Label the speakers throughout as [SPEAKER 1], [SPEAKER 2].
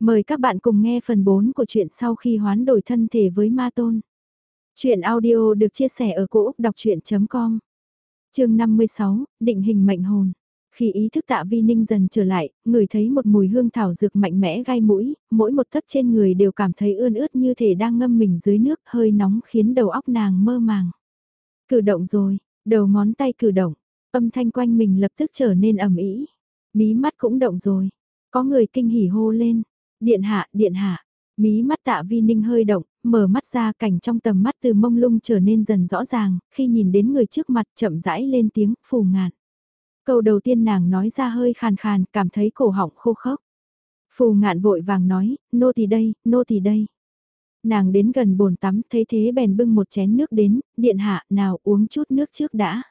[SPEAKER 1] Mời các bạn cùng nghe phần 4 của chuyện sau khi hoán đổi thân thể với ma tôn. Chuyện audio được chia sẻ ở cỗ đọc chuyện.com Trường 56, định hình mệnh hồn. Khi ý thức tạ vi ninh dần trở lại, người thấy một mùi hương thảo dược mạnh mẽ gai mũi, mỗi một tấc trên người đều cảm thấy ươn ướt như thể đang ngâm mình dưới nước hơi nóng khiến đầu óc nàng mơ màng. Cử động rồi, đầu ngón tay cử động, âm thanh quanh mình lập tức trở nên ẩm ý. Mí mắt cũng động rồi, có người kinh hỉ hô lên, Điện hạ, điện hạ. Mí mắt tạ vi ninh hơi động, mở mắt ra cảnh trong tầm mắt từ mông lung trở nên dần rõ ràng, khi nhìn đến người trước mặt chậm rãi lên tiếng, phù ngạn. Câu đầu tiên nàng nói ra hơi khàn khàn, cảm thấy cổ họng khô khốc. Phù ngạn vội vàng nói, nô tỳ đây, nô tỳ đây. Nàng đến gần bồn tắm, thấy thế bèn bưng một chén nước đến, điện hạ, nào uống chút nước trước đã.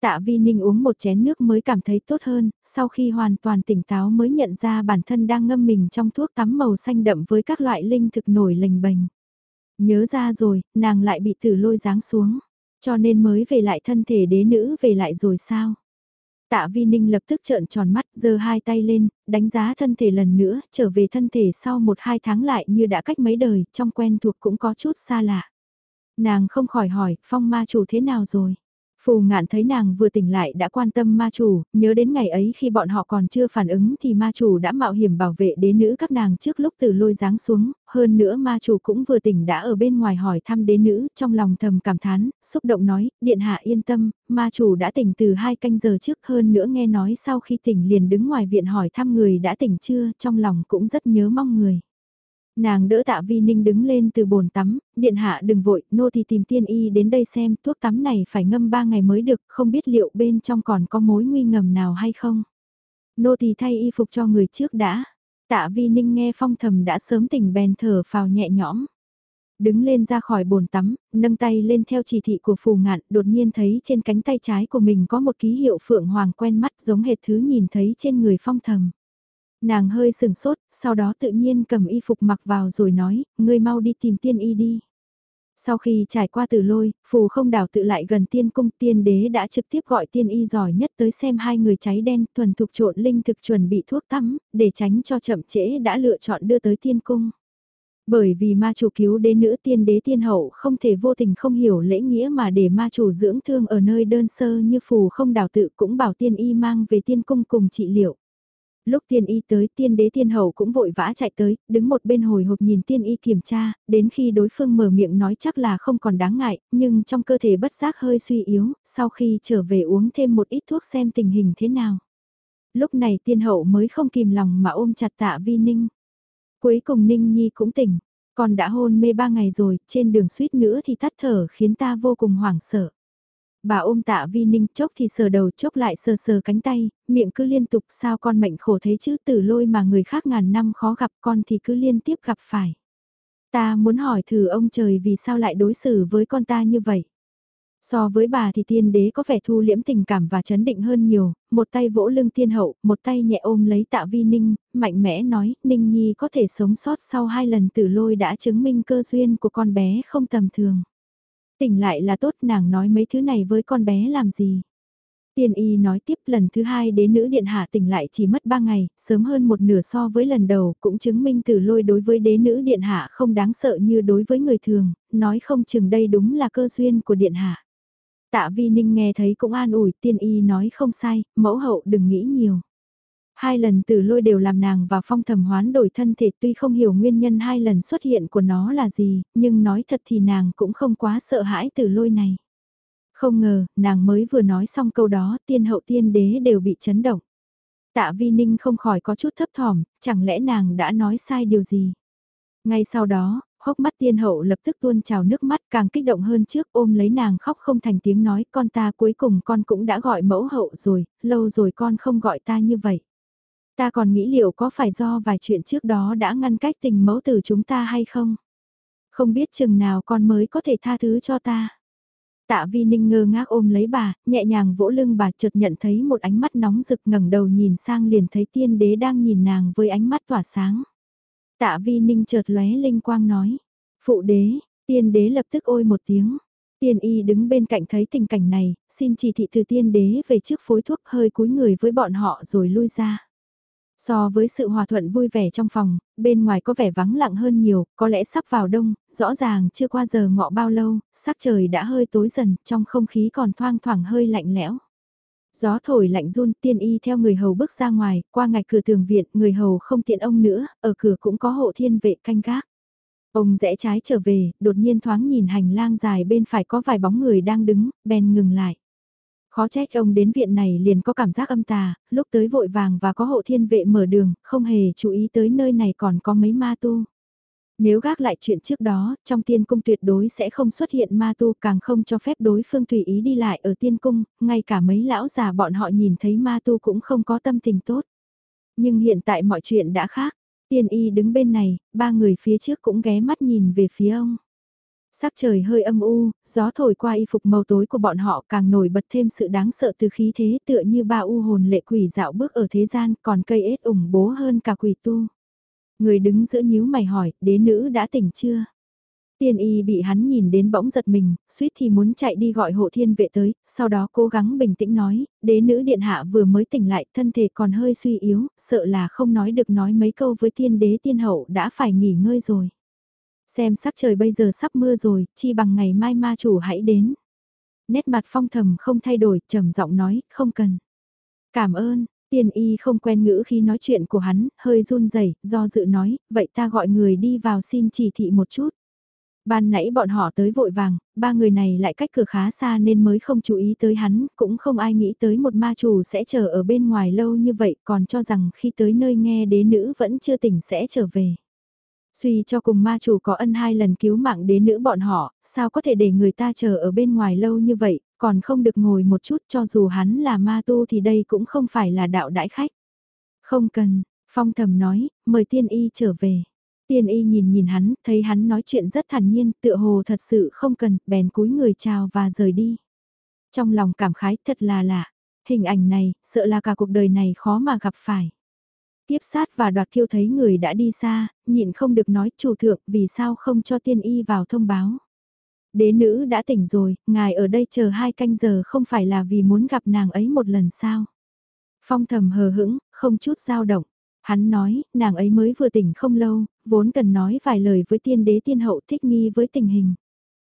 [SPEAKER 1] Tạ Vi Ninh uống một chén nước mới cảm thấy tốt hơn, sau khi hoàn toàn tỉnh táo mới nhận ra bản thân đang ngâm mình trong thuốc tắm màu xanh đậm với các loại linh thực nổi lềnh bềnh. Nhớ ra rồi, nàng lại bị tử lôi giáng xuống, cho nên mới về lại thân thể đế nữ về lại rồi sao? Tạ Vi Ninh lập tức trợn tròn mắt, giơ hai tay lên, đánh giá thân thể lần nữa, trở về thân thể sau một hai tháng lại như đã cách mấy đời, trong quen thuộc cũng có chút xa lạ. Nàng không khỏi hỏi, phong ma chủ thế nào rồi? Phù ngạn thấy nàng vừa tỉnh lại đã quan tâm ma chủ, nhớ đến ngày ấy khi bọn họ còn chưa phản ứng thì ma chủ đã mạo hiểm bảo vệ đế nữ các nàng trước lúc từ lôi dáng xuống, hơn nữa ma chủ cũng vừa tỉnh đã ở bên ngoài hỏi thăm đế nữ, trong lòng thầm cảm thán, xúc động nói, điện hạ yên tâm, ma chủ đã tỉnh từ hai canh giờ trước hơn nữa nghe nói sau khi tỉnh liền đứng ngoài viện hỏi thăm người đã tỉnh chưa, trong lòng cũng rất nhớ mong người. Nàng đỡ tạ vi ninh đứng lên từ bồn tắm, điện hạ đừng vội, nô thì tìm tiên y đến đây xem thuốc tắm này phải ngâm ba ngày mới được, không biết liệu bên trong còn có mối nguy ngầm nào hay không. Nô thì thay y phục cho người trước đã. Tạ vi ninh nghe phong thầm đã sớm tỉnh bèn thở phào nhẹ nhõm. Đứng lên ra khỏi bồn tắm, nâng tay lên theo chỉ thị của phù ngạn, đột nhiên thấy trên cánh tay trái của mình có một ký hiệu phượng hoàng quen mắt giống hệt thứ nhìn thấy trên người phong thầm. Nàng hơi sừng sốt, sau đó tự nhiên cầm y phục mặc vào rồi nói, ngươi mau đi tìm tiên y đi. Sau khi trải qua từ lôi, phù không đảo tự lại gần tiên cung tiên đế đã trực tiếp gọi tiên y giỏi nhất tới xem hai người cháy đen thuần thục trộn linh thực chuẩn bị thuốc tắm, để tránh cho chậm trễ đã lựa chọn đưa tới tiên cung. Bởi vì ma chủ cứu đế nữ tiên đế tiên hậu không thể vô tình không hiểu lễ nghĩa mà để ma chủ dưỡng thương ở nơi đơn sơ như phù không đảo tự cũng bảo tiên y mang về tiên cung cùng trị liệu. Lúc tiên y tới tiên đế tiên hậu cũng vội vã chạy tới, đứng một bên hồi hộp nhìn tiên y kiểm tra, đến khi đối phương mở miệng nói chắc là không còn đáng ngại, nhưng trong cơ thể bất giác hơi suy yếu, sau khi trở về uống thêm một ít thuốc xem tình hình thế nào. Lúc này tiên hậu mới không kìm lòng mà ôm chặt tạ vi ninh. Cuối cùng ninh nhi cũng tỉnh, còn đã hôn mê ba ngày rồi, trên đường suýt nữa thì tắt thở khiến ta vô cùng hoảng sợ. Bà ôm tạ vi ninh chốc thì sờ đầu chốc lại sờ sờ cánh tay, miệng cứ liên tục sao con mệnh khổ thế chứ từ lôi mà người khác ngàn năm khó gặp con thì cứ liên tiếp gặp phải. Ta muốn hỏi thử ông trời vì sao lại đối xử với con ta như vậy. So với bà thì tiên đế có vẻ thu liễm tình cảm và chấn định hơn nhiều, một tay vỗ lưng tiên hậu, một tay nhẹ ôm lấy tạ vi ninh, mạnh mẽ nói, ninh nhi có thể sống sót sau hai lần tử lôi đã chứng minh cơ duyên của con bé không tầm thường. Tỉnh lại là tốt nàng nói mấy thứ này với con bé làm gì. Tiên y nói tiếp lần thứ hai đế nữ điện hạ tỉnh lại chỉ mất ba ngày, sớm hơn một nửa so với lần đầu, cũng chứng minh từ lôi đối với đế nữ điện hạ không đáng sợ như đối với người thường, nói không chừng đây đúng là cơ duyên của điện hạ. Tạ vi ninh nghe thấy cũng an ủi tiên y nói không sai, mẫu hậu đừng nghĩ nhiều. Hai lần tử lôi đều làm nàng và phong thầm hoán đổi thân thể tuy không hiểu nguyên nhân hai lần xuất hiện của nó là gì, nhưng nói thật thì nàng cũng không quá sợ hãi tử lôi này. Không ngờ, nàng mới vừa nói xong câu đó, tiên hậu tiên đế đều bị chấn động. Tạ vi ninh không khỏi có chút thấp thỏm, chẳng lẽ nàng đã nói sai điều gì. Ngay sau đó, hốc mắt tiên hậu lập tức tuôn trào nước mắt càng kích động hơn trước ôm lấy nàng khóc không thành tiếng nói con ta cuối cùng con cũng đã gọi mẫu hậu rồi, lâu rồi con không gọi ta như vậy. Ta còn nghĩ liệu có phải do vài chuyện trước đó đã ngăn cách tình mẫu tử chúng ta hay không? Không biết chừng nào con mới có thể tha thứ cho ta. Tạ Vi Ninh ngơ ngác ôm lấy bà, nhẹ nhàng vỗ lưng bà chợt nhận thấy một ánh mắt nóng rực ngẩng đầu nhìn sang liền thấy tiên đế đang nhìn nàng với ánh mắt tỏa sáng. Tạ Vi Ninh chợt lóe linh quang nói, phụ đế, tiên đế lập tức ôi một tiếng. Tiên y đứng bên cạnh thấy tình cảnh này, xin chỉ thị từ tiên đế về trước phối thuốc hơi cúi người với bọn họ rồi lui ra. So với sự hòa thuận vui vẻ trong phòng, bên ngoài có vẻ vắng lặng hơn nhiều, có lẽ sắp vào đông, rõ ràng chưa qua giờ ngọ bao lâu, sắc trời đã hơi tối dần, trong không khí còn thoang thoảng hơi lạnh lẽo. Gió thổi lạnh run tiên y theo người hầu bước ra ngoài, qua ngạch cửa tường viện, người hầu không tiện ông nữa, ở cửa cũng có hộ thiên vệ canh gác. Ông rẽ trái trở về, đột nhiên thoáng nhìn hành lang dài bên phải có vài bóng người đang đứng, bèn ngừng lại. Khó trách ông đến viện này liền có cảm giác âm tà, lúc tới vội vàng và có hộ thiên vệ mở đường, không hề chú ý tới nơi này còn có mấy ma tu. Nếu gác lại chuyện trước đó, trong tiên cung tuyệt đối sẽ không xuất hiện ma tu càng không cho phép đối phương tùy ý đi lại ở tiên cung, ngay cả mấy lão già bọn họ nhìn thấy ma tu cũng không có tâm tình tốt. Nhưng hiện tại mọi chuyện đã khác, tiên y đứng bên này, ba người phía trước cũng ghé mắt nhìn về phía ông. Sắc trời hơi âm u, gió thổi qua y phục màu tối của bọn họ càng nổi bật thêm sự đáng sợ từ khí thế tựa như ba u hồn lệ quỷ dạo bước ở thế gian còn cây ết ủng bố hơn cả quỷ tu. Người đứng giữa nhíu mày hỏi, đế nữ đã tỉnh chưa? Tiên y bị hắn nhìn đến bỗng giật mình, suýt thì muốn chạy đi gọi hộ thiên vệ tới, sau đó cố gắng bình tĩnh nói, đế nữ điện hạ vừa mới tỉnh lại, thân thể còn hơi suy yếu, sợ là không nói được nói mấy câu với tiên đế tiên hậu đã phải nghỉ ngơi rồi. Xem sắc trời bây giờ sắp mưa rồi, chi bằng ngày mai ma chủ hãy đến. Nét mặt phong thầm không thay đổi, trầm giọng nói, không cần. Cảm ơn, tiền y không quen ngữ khi nói chuyện của hắn, hơi run rẩy do dự nói, vậy ta gọi người đi vào xin chỉ thị một chút. Ban nãy bọn họ tới vội vàng, ba người này lại cách cửa khá xa nên mới không chú ý tới hắn, cũng không ai nghĩ tới một ma chủ sẽ chờ ở bên ngoài lâu như vậy còn cho rằng khi tới nơi nghe đế nữ vẫn chưa tỉnh sẽ trở về. Suy cho cùng ma chủ có ân hai lần cứu mạng đế nữ bọn họ, sao có thể để người ta chờ ở bên ngoài lâu như vậy, còn không được ngồi một chút cho dù hắn là ma tu thì đây cũng không phải là đạo đãi khách. Không cần, phong thầm nói, mời tiên y trở về. Tiên y nhìn nhìn hắn, thấy hắn nói chuyện rất thản nhiên, tựa hồ thật sự không cần, bèn cúi người chào và rời đi. Trong lòng cảm khái thật là lạ, hình ảnh này, sợ là cả cuộc đời này khó mà gặp phải. Tiếp sát và đoạt kiêu thấy người đã đi xa, nhịn không được nói chủ thượng vì sao không cho tiên y vào thông báo. Đế nữ đã tỉnh rồi, ngài ở đây chờ hai canh giờ không phải là vì muốn gặp nàng ấy một lần sao. Phong thầm hờ hững, không chút dao động. Hắn nói, nàng ấy mới vừa tỉnh không lâu, vốn cần nói vài lời với tiên đế tiên hậu thích nghi với tình hình.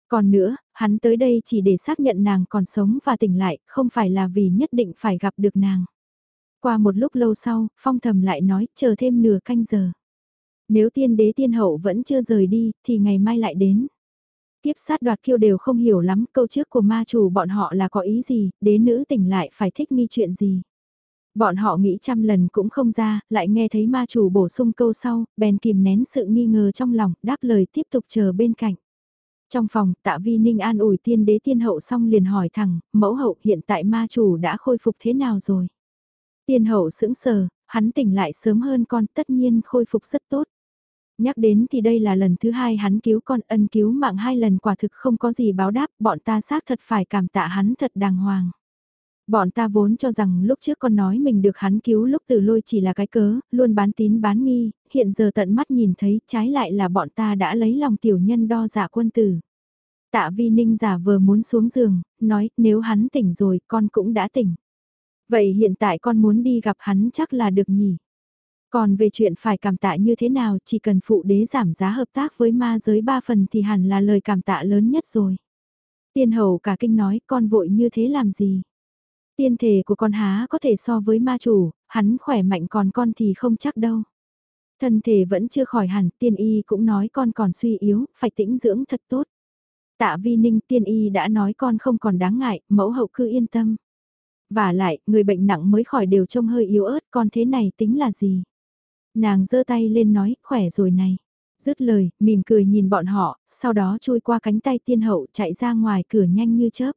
[SPEAKER 1] Còn nữa, hắn tới đây chỉ để xác nhận nàng còn sống và tỉnh lại, không phải là vì nhất định phải gặp được nàng. Qua một lúc lâu sau, phong thầm lại nói, chờ thêm nửa canh giờ. Nếu tiên đế tiên hậu vẫn chưa rời đi, thì ngày mai lại đến. Tiếp sát đoạt kiêu đều không hiểu lắm câu trước của ma chủ bọn họ là có ý gì, đế nữ tỉnh lại phải thích nghi chuyện gì. Bọn họ nghĩ trăm lần cũng không ra, lại nghe thấy ma chủ bổ sung câu sau, bèn kìm nén sự nghi ngờ trong lòng, đáp lời tiếp tục chờ bên cạnh. Trong phòng, tạ vi ninh an ủi tiên đế tiên hậu xong liền hỏi thẳng, mẫu hậu hiện tại ma chủ đã khôi phục thế nào rồi? Tiên hậu sững sờ, hắn tỉnh lại sớm hơn con tất nhiên khôi phục rất tốt. Nhắc đến thì đây là lần thứ hai hắn cứu con ân cứu mạng hai lần quả thực không có gì báo đáp, bọn ta xác thật phải cảm tạ hắn thật đàng hoàng. Bọn ta vốn cho rằng lúc trước con nói mình được hắn cứu lúc từ lôi chỉ là cái cớ, luôn bán tín bán nghi, hiện giờ tận mắt nhìn thấy trái lại là bọn ta đã lấy lòng tiểu nhân đo giả quân tử. Tạ vi ninh giả vừa muốn xuống giường, nói nếu hắn tỉnh rồi con cũng đã tỉnh. Vậy hiện tại con muốn đi gặp hắn chắc là được nhỉ? Còn về chuyện phải cảm tạ như thế nào chỉ cần phụ đế giảm giá hợp tác với ma giới ba phần thì hẳn là lời cảm tạ lớn nhất rồi. Tiên hầu cả kinh nói con vội như thế làm gì? Tiên thể của con há có thể so với ma chủ, hắn khỏe mạnh còn con thì không chắc đâu. Thân thể vẫn chưa khỏi hẳn, tiên y cũng nói con còn suy yếu, phải tĩnh dưỡng thật tốt. Tạ vi ninh tiên y đã nói con không còn đáng ngại, mẫu hậu cứ yên tâm. Và lại, người bệnh nặng mới khỏi đều trông hơi yếu ớt, con thế này tính là gì? Nàng giơ tay lên nói, khỏe rồi này. Dứt lời, mỉm cười nhìn bọn họ, sau đó chui qua cánh tay tiên hậu chạy ra ngoài cửa nhanh như chớp.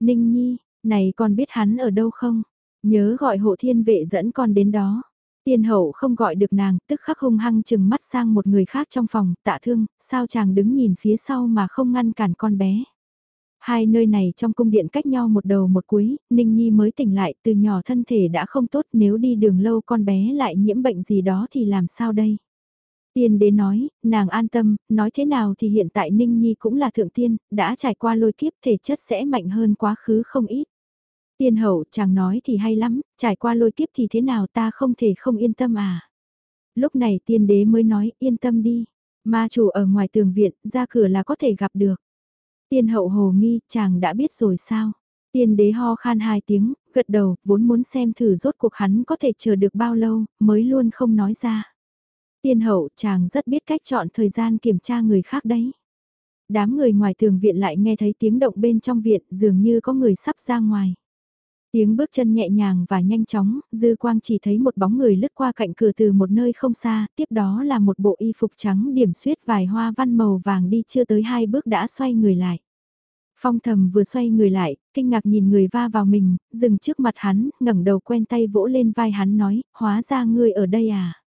[SPEAKER 1] Ninh Nhi, này con biết hắn ở đâu không? Nhớ gọi hộ thiên vệ dẫn con đến đó. Tiên hậu không gọi được nàng, tức khắc hung hăng chừng mắt sang một người khác trong phòng, tạ thương, sao chàng đứng nhìn phía sau mà không ngăn cản con bé. Hai nơi này trong cung điện cách nhau một đầu một cuối, Ninh Nhi mới tỉnh lại từ nhỏ thân thể đã không tốt nếu đi đường lâu con bé lại nhiễm bệnh gì đó thì làm sao đây? Tiên đế nói, nàng an tâm, nói thế nào thì hiện tại Ninh Nhi cũng là thượng tiên, đã trải qua lôi kiếp thể chất sẽ mạnh hơn quá khứ không ít. Tiên hậu chàng nói thì hay lắm, trải qua lôi kiếp thì thế nào ta không thể không yên tâm à. Lúc này tiên đế mới nói yên tâm đi, ma chủ ở ngoài tường viện, ra cửa là có thể gặp được. Tiên hậu hồ nghi, chàng đã biết rồi sao? Tiên đế ho khan hai tiếng, gật đầu, vốn muốn xem thử rốt cuộc hắn có thể chờ được bao lâu, mới luôn không nói ra. Tiên hậu, chàng rất biết cách chọn thời gian kiểm tra người khác đấy. Đám người ngoài tường viện lại nghe thấy tiếng động bên trong viện, dường như có người sắp ra ngoài. Tiếng bước chân nhẹ nhàng và nhanh chóng, dư quang chỉ thấy một bóng người lướt qua cạnh cửa từ một nơi không xa, tiếp đó là một bộ y phục trắng điểm xuyết vài hoa văn màu vàng đi chưa tới hai bước đã xoay người lại. Phong thầm vừa xoay người lại, kinh ngạc nhìn người va vào mình, dừng trước mặt hắn, ngẩng đầu quen tay vỗ lên vai hắn nói, hóa ra ngươi ở đây à.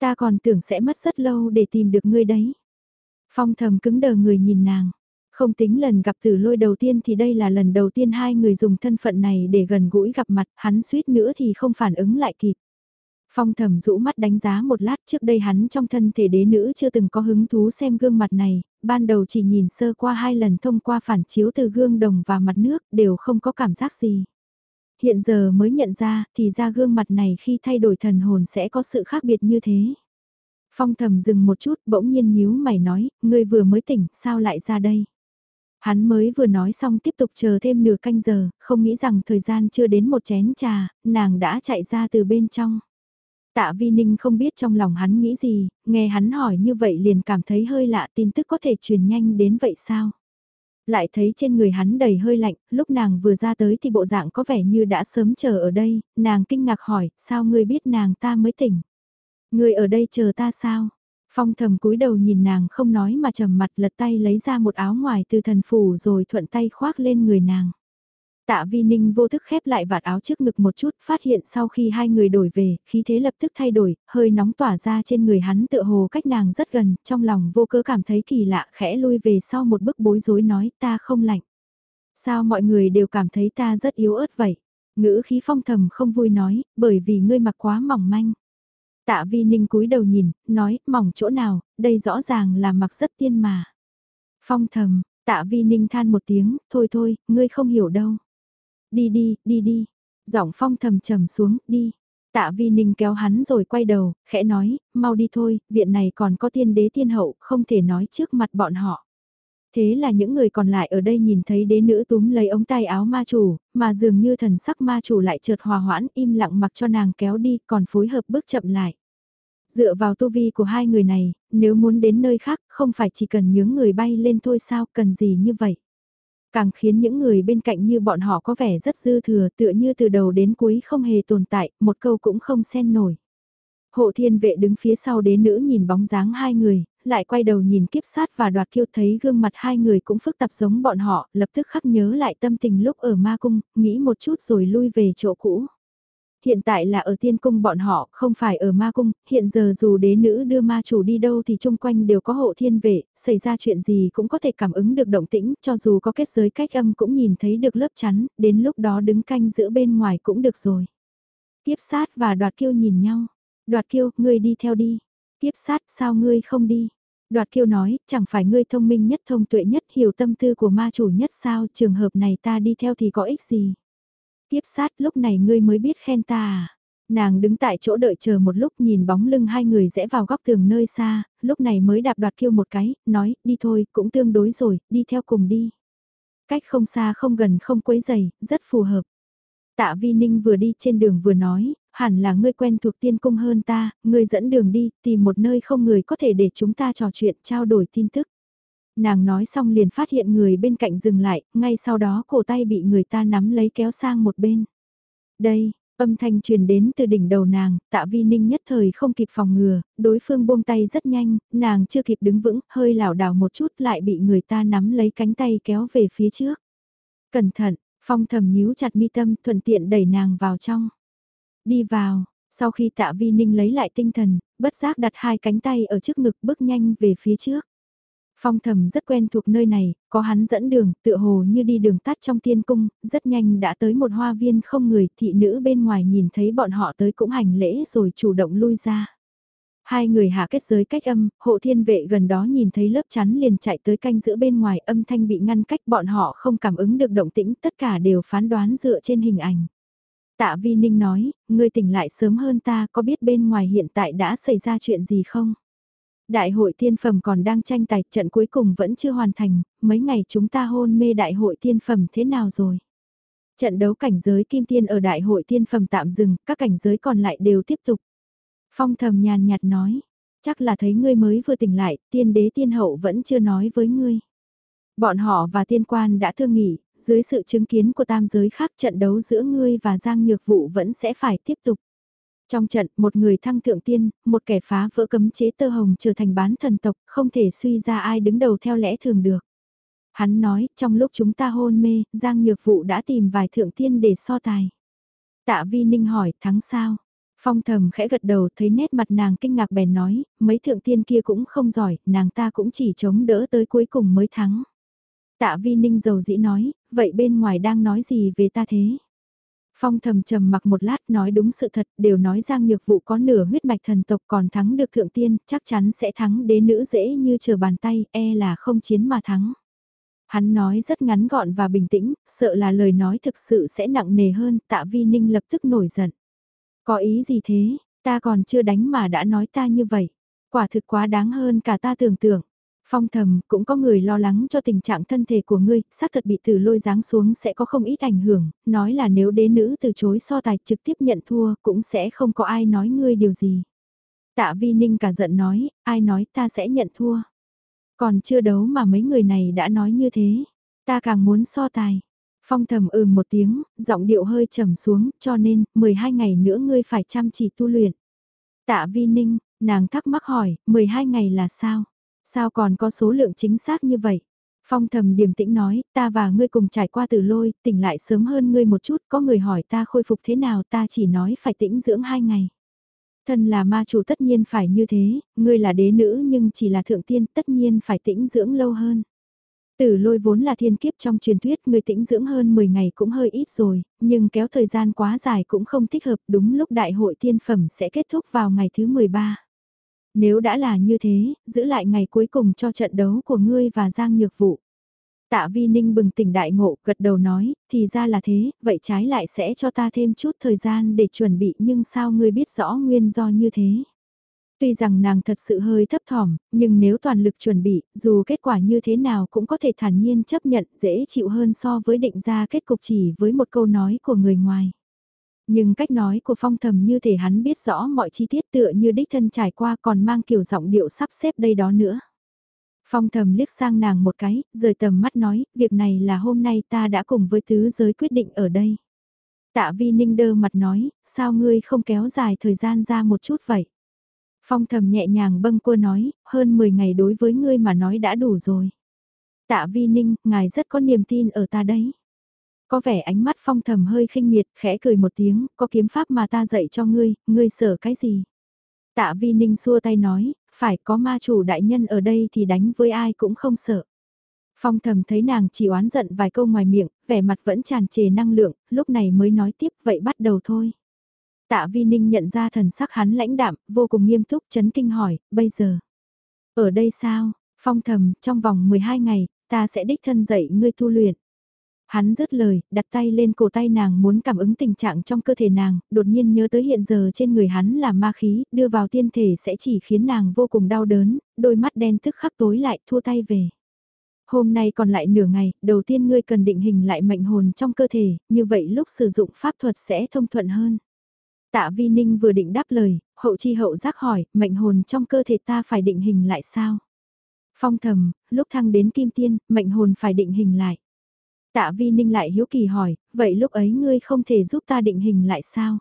[SPEAKER 1] Ta còn tưởng sẽ mất rất lâu để tìm được ngươi đấy. Phong thầm cứng đờ người nhìn nàng. Không tính lần gặp từ lôi đầu tiên thì đây là lần đầu tiên hai người dùng thân phận này để gần gũi gặp mặt, hắn suýt nữa thì không phản ứng lại kịp. Phong thầm rũ mắt đánh giá một lát trước đây hắn trong thân thể đế nữ chưa từng có hứng thú xem gương mặt này, ban đầu chỉ nhìn sơ qua hai lần thông qua phản chiếu từ gương đồng và mặt nước đều không có cảm giác gì. Hiện giờ mới nhận ra thì ra gương mặt này khi thay đổi thần hồn sẽ có sự khác biệt như thế. Phong thầm dừng một chút bỗng nhiên nhíu mày nói, ngươi vừa mới tỉnh, sao lại ra đây? Hắn mới vừa nói xong tiếp tục chờ thêm nửa canh giờ, không nghĩ rằng thời gian chưa đến một chén trà, nàng đã chạy ra từ bên trong. Tạ Vi Ninh không biết trong lòng hắn nghĩ gì, nghe hắn hỏi như vậy liền cảm thấy hơi lạ tin tức có thể truyền nhanh đến vậy sao? Lại thấy trên người hắn đầy hơi lạnh, lúc nàng vừa ra tới thì bộ dạng có vẻ như đã sớm chờ ở đây, nàng kinh ngạc hỏi, sao ngươi biết nàng ta mới tỉnh? Ngươi ở đây chờ ta sao? Phong thầm cúi đầu nhìn nàng không nói mà trầm mặt lật tay lấy ra một áo ngoài từ thần phủ rồi thuận tay khoác lên người nàng. Tạ Vi Ninh vô thức khép lại vạt áo trước ngực một chút, phát hiện sau khi hai người đổi về, khí thế lập tức thay đổi, hơi nóng tỏa ra trên người hắn tựa hồ cách nàng rất gần, trong lòng vô cớ cảm thấy kỳ lạ, khẽ lui về sau một bước bối rối nói ta không lạnh. Sao mọi người đều cảm thấy ta rất yếu ớt vậy? Ngữ khí phong thầm không vui nói, bởi vì ngươi mặc quá mỏng manh. Tạ Vi Ninh cúi đầu nhìn, nói, mỏng chỗ nào, đây rõ ràng là mặc rất tiên mà. Phong thầm, tạ Vi Ninh than một tiếng, thôi thôi, ngươi không hiểu đâu. Đi đi, đi đi. Giọng phong thầm trầm xuống, đi. Tạ Vi Ninh kéo hắn rồi quay đầu, khẽ nói, mau đi thôi, viện này còn có tiên đế tiên hậu, không thể nói trước mặt bọn họ. Thế là những người còn lại ở đây nhìn thấy đế nữ túm lấy ống tay áo ma chủ, mà dường như thần sắc ma chủ lại chợt hòa hoãn im lặng mặc cho nàng kéo đi còn phối hợp bước chậm lại. Dựa vào tu vi của hai người này, nếu muốn đến nơi khác không phải chỉ cần nhướng người bay lên thôi sao cần gì như vậy. Càng khiến những người bên cạnh như bọn họ có vẻ rất dư thừa tựa như từ đầu đến cuối không hề tồn tại, một câu cũng không xen nổi. Hộ thiên vệ đứng phía sau đế nữ nhìn bóng dáng hai người, lại quay đầu nhìn kiếp sát và đoạt kiêu thấy gương mặt hai người cũng phức tạp giống bọn họ, lập tức khắc nhớ lại tâm tình lúc ở ma cung, nghĩ một chút rồi lui về chỗ cũ. Hiện tại là ở tiên cung bọn họ, không phải ở ma cung, hiện giờ dù đế nữ đưa ma chủ đi đâu thì chung quanh đều có hộ thiên vệ, xảy ra chuyện gì cũng có thể cảm ứng được động tĩnh, cho dù có kết giới cách âm cũng nhìn thấy được lớp chắn, đến lúc đó đứng canh giữa bên ngoài cũng được rồi. Tiếp sát và đoạt kiêu nhìn nhau. Đoạt kiêu, ngươi đi theo đi. Tiếp sát, sao ngươi không đi? Đoạt kiêu nói, chẳng phải ngươi thông minh nhất thông tuệ nhất hiểu tâm tư của ma chủ nhất sao, trường hợp này ta đi theo thì có ích gì? Tiếp sát lúc này ngươi mới biết khen ta à? Nàng đứng tại chỗ đợi chờ một lúc nhìn bóng lưng hai người rẽ vào góc tường nơi xa, lúc này mới đạp đoạt kiêu một cái, nói, đi thôi, cũng tương đối rồi, đi theo cùng đi. Cách không xa không gần không quấy dày, rất phù hợp. Tạ Vi Ninh vừa đi trên đường vừa nói, hẳn là ngươi quen thuộc tiên cung hơn ta, ngươi dẫn đường đi, tìm một nơi không người có thể để chúng ta trò chuyện trao đổi tin tức. Nàng nói xong liền phát hiện người bên cạnh dừng lại, ngay sau đó cổ tay bị người ta nắm lấy kéo sang một bên. Đây, âm thanh truyền đến từ đỉnh đầu nàng, tạ vi ninh nhất thời không kịp phòng ngừa, đối phương buông tay rất nhanh, nàng chưa kịp đứng vững, hơi lảo đảo một chút lại bị người ta nắm lấy cánh tay kéo về phía trước. Cẩn thận, phong thầm nhíu chặt mi tâm thuận tiện đẩy nàng vào trong. Đi vào, sau khi tạ vi ninh lấy lại tinh thần, bất giác đặt hai cánh tay ở trước ngực bước nhanh về phía trước. Phong thầm rất quen thuộc nơi này, có hắn dẫn đường, tựa hồ như đi đường tắt trong tiên cung, rất nhanh đã tới một hoa viên không người, thị nữ bên ngoài nhìn thấy bọn họ tới cũng hành lễ rồi chủ động lui ra. Hai người hạ kết giới cách âm, hộ thiên vệ gần đó nhìn thấy lớp chắn liền chạy tới canh giữa bên ngoài âm thanh bị ngăn cách bọn họ không cảm ứng được động tĩnh tất cả đều phán đoán dựa trên hình ảnh. Tạ Vi Ninh nói, ngươi tỉnh lại sớm hơn ta có biết bên ngoài hiện tại đã xảy ra chuyện gì không? Đại hội tiên phẩm còn đang tranh tài, trận cuối cùng vẫn chưa hoàn thành, mấy ngày chúng ta hôn mê đại hội tiên phẩm thế nào rồi? Trận đấu cảnh giới kim tiên ở đại hội tiên phẩm tạm dừng, các cảnh giới còn lại đều tiếp tục. Phong thầm nhàn nhạt nói, chắc là thấy ngươi mới vừa tỉnh lại, tiên đế tiên hậu vẫn chưa nói với ngươi. Bọn họ và tiên quan đã thương nghỉ, dưới sự chứng kiến của tam giới khác trận đấu giữa ngươi và Giang Nhược Vụ vẫn sẽ phải tiếp tục. Trong trận, một người thăng thượng tiên, một kẻ phá vỡ cấm chế tơ hồng trở thành bán thần tộc, không thể suy ra ai đứng đầu theo lẽ thường được. Hắn nói, trong lúc chúng ta hôn mê, Giang Nhược Vụ đã tìm vài thượng tiên để so tài. Tạ Vi Ninh hỏi, thắng sao? Phong thầm khẽ gật đầu thấy nét mặt nàng kinh ngạc bèn nói, mấy thượng tiên kia cũng không giỏi, nàng ta cũng chỉ chống đỡ tới cuối cùng mới thắng. Tạ Vi Ninh dầu dĩ nói, vậy bên ngoài đang nói gì về ta thế? Phong thầm trầm mặc một lát nói đúng sự thật, đều nói Giang Nhược Vụ có nửa huyết mạch thần tộc còn thắng được thượng tiên, chắc chắn sẽ thắng đế nữ dễ như chờ bàn tay, e là không chiến mà thắng. Hắn nói rất ngắn gọn và bình tĩnh, sợ là lời nói thực sự sẽ nặng nề hơn, tạ vi ninh lập tức nổi giận. Có ý gì thế, ta còn chưa đánh mà đã nói ta như vậy. Quả thực quá đáng hơn cả ta tưởng tượng. Phong thầm, cũng có người lo lắng cho tình trạng thân thể của ngươi, xác thật bị từ lôi giáng xuống sẽ có không ít ảnh hưởng, nói là nếu đế nữ từ chối so tài trực tiếp nhận thua cũng sẽ không có ai nói ngươi điều gì. Tạ Vi Ninh cả giận nói, ai nói ta sẽ nhận thua. Còn chưa đấu mà mấy người này đã nói như thế, ta càng muốn so tài. Phong thầm ừ một tiếng, giọng điệu hơi trầm xuống, cho nên, 12 ngày nữa ngươi phải chăm chỉ tu luyện. Tạ Vi Ninh, nàng thắc mắc hỏi, 12 ngày là sao? Sao còn có số lượng chính xác như vậy? Phong thầm điềm tĩnh nói, ta và ngươi cùng trải qua từ lôi, tỉnh lại sớm hơn ngươi một chút, có người hỏi ta khôi phục thế nào ta chỉ nói phải tĩnh dưỡng hai ngày. Thân là ma chủ tất nhiên phải như thế, ngươi là đế nữ nhưng chỉ là thượng tiên tất nhiên phải tĩnh dưỡng lâu hơn. Tử lôi vốn là thiên kiếp trong truyền thuyết người tĩnh dưỡng hơn 10 ngày cũng hơi ít rồi, nhưng kéo thời gian quá dài cũng không thích hợp đúng lúc đại hội tiên phẩm sẽ kết thúc vào ngày thứ 13. Nếu đã là như thế, giữ lại ngày cuối cùng cho trận đấu của ngươi và Giang Nhược Vụ. Tạ Vi Ninh bừng tỉnh đại ngộ, gật đầu nói, thì ra là thế, vậy trái lại sẽ cho ta thêm chút thời gian để chuẩn bị nhưng sao ngươi biết rõ nguyên do như thế. Tuy rằng nàng thật sự hơi thấp thỏm, nhưng nếu toàn lực chuẩn bị, dù kết quả như thế nào cũng có thể thản nhiên chấp nhận dễ chịu hơn so với định ra kết cục chỉ với một câu nói của người ngoài. Nhưng cách nói của phong thầm như thể hắn biết rõ mọi chi tiết tựa như đích thân trải qua còn mang kiểu giọng điệu sắp xếp đây đó nữa. Phong thầm liếc sang nàng một cái, rời tầm mắt nói, việc này là hôm nay ta đã cùng với tứ giới quyết định ở đây. Tạ vi ninh đơ mặt nói, sao ngươi không kéo dài thời gian ra một chút vậy? Phong thầm nhẹ nhàng bâng cua nói, hơn 10 ngày đối với ngươi mà nói đã đủ rồi. Tạ vi ninh, ngài rất có niềm tin ở ta đấy. Có vẻ ánh mắt phong thầm hơi khinh miệt, khẽ cười một tiếng, có kiếm pháp mà ta dạy cho ngươi, ngươi sợ cái gì? Tạ vi ninh xua tay nói, phải có ma chủ đại nhân ở đây thì đánh với ai cũng không sợ. Phong thầm thấy nàng chỉ oán giận vài câu ngoài miệng, vẻ mặt vẫn tràn trề năng lượng, lúc này mới nói tiếp vậy bắt đầu thôi. Tạ Vi Ninh nhận ra thần sắc hắn lãnh đạm, vô cùng nghiêm túc chấn kinh hỏi, bây giờ. Ở đây sao, phong thầm, trong vòng 12 ngày, ta sẽ đích thân dạy ngươi tu luyện. Hắn dứt lời, đặt tay lên cổ tay nàng muốn cảm ứng tình trạng trong cơ thể nàng, đột nhiên nhớ tới hiện giờ trên người hắn là ma khí, đưa vào tiên thể sẽ chỉ khiến nàng vô cùng đau đớn, đôi mắt đen tức khắc tối lại, thua tay về. Hôm nay còn lại nửa ngày, đầu tiên ngươi cần định hình lại mệnh hồn trong cơ thể, như vậy lúc sử dụng pháp thuật sẽ thông thuận hơn. Tạ Vi Ninh vừa định đáp lời, hậu chi hậu giác hỏi, mệnh hồn trong cơ thể ta phải định hình lại sao? Phong thầm, lúc thăng đến kim tiên, mệnh hồn phải định hình lại. Tạ Vi Ninh lại hiếu kỳ hỏi, vậy lúc ấy ngươi không thể giúp ta định hình lại sao?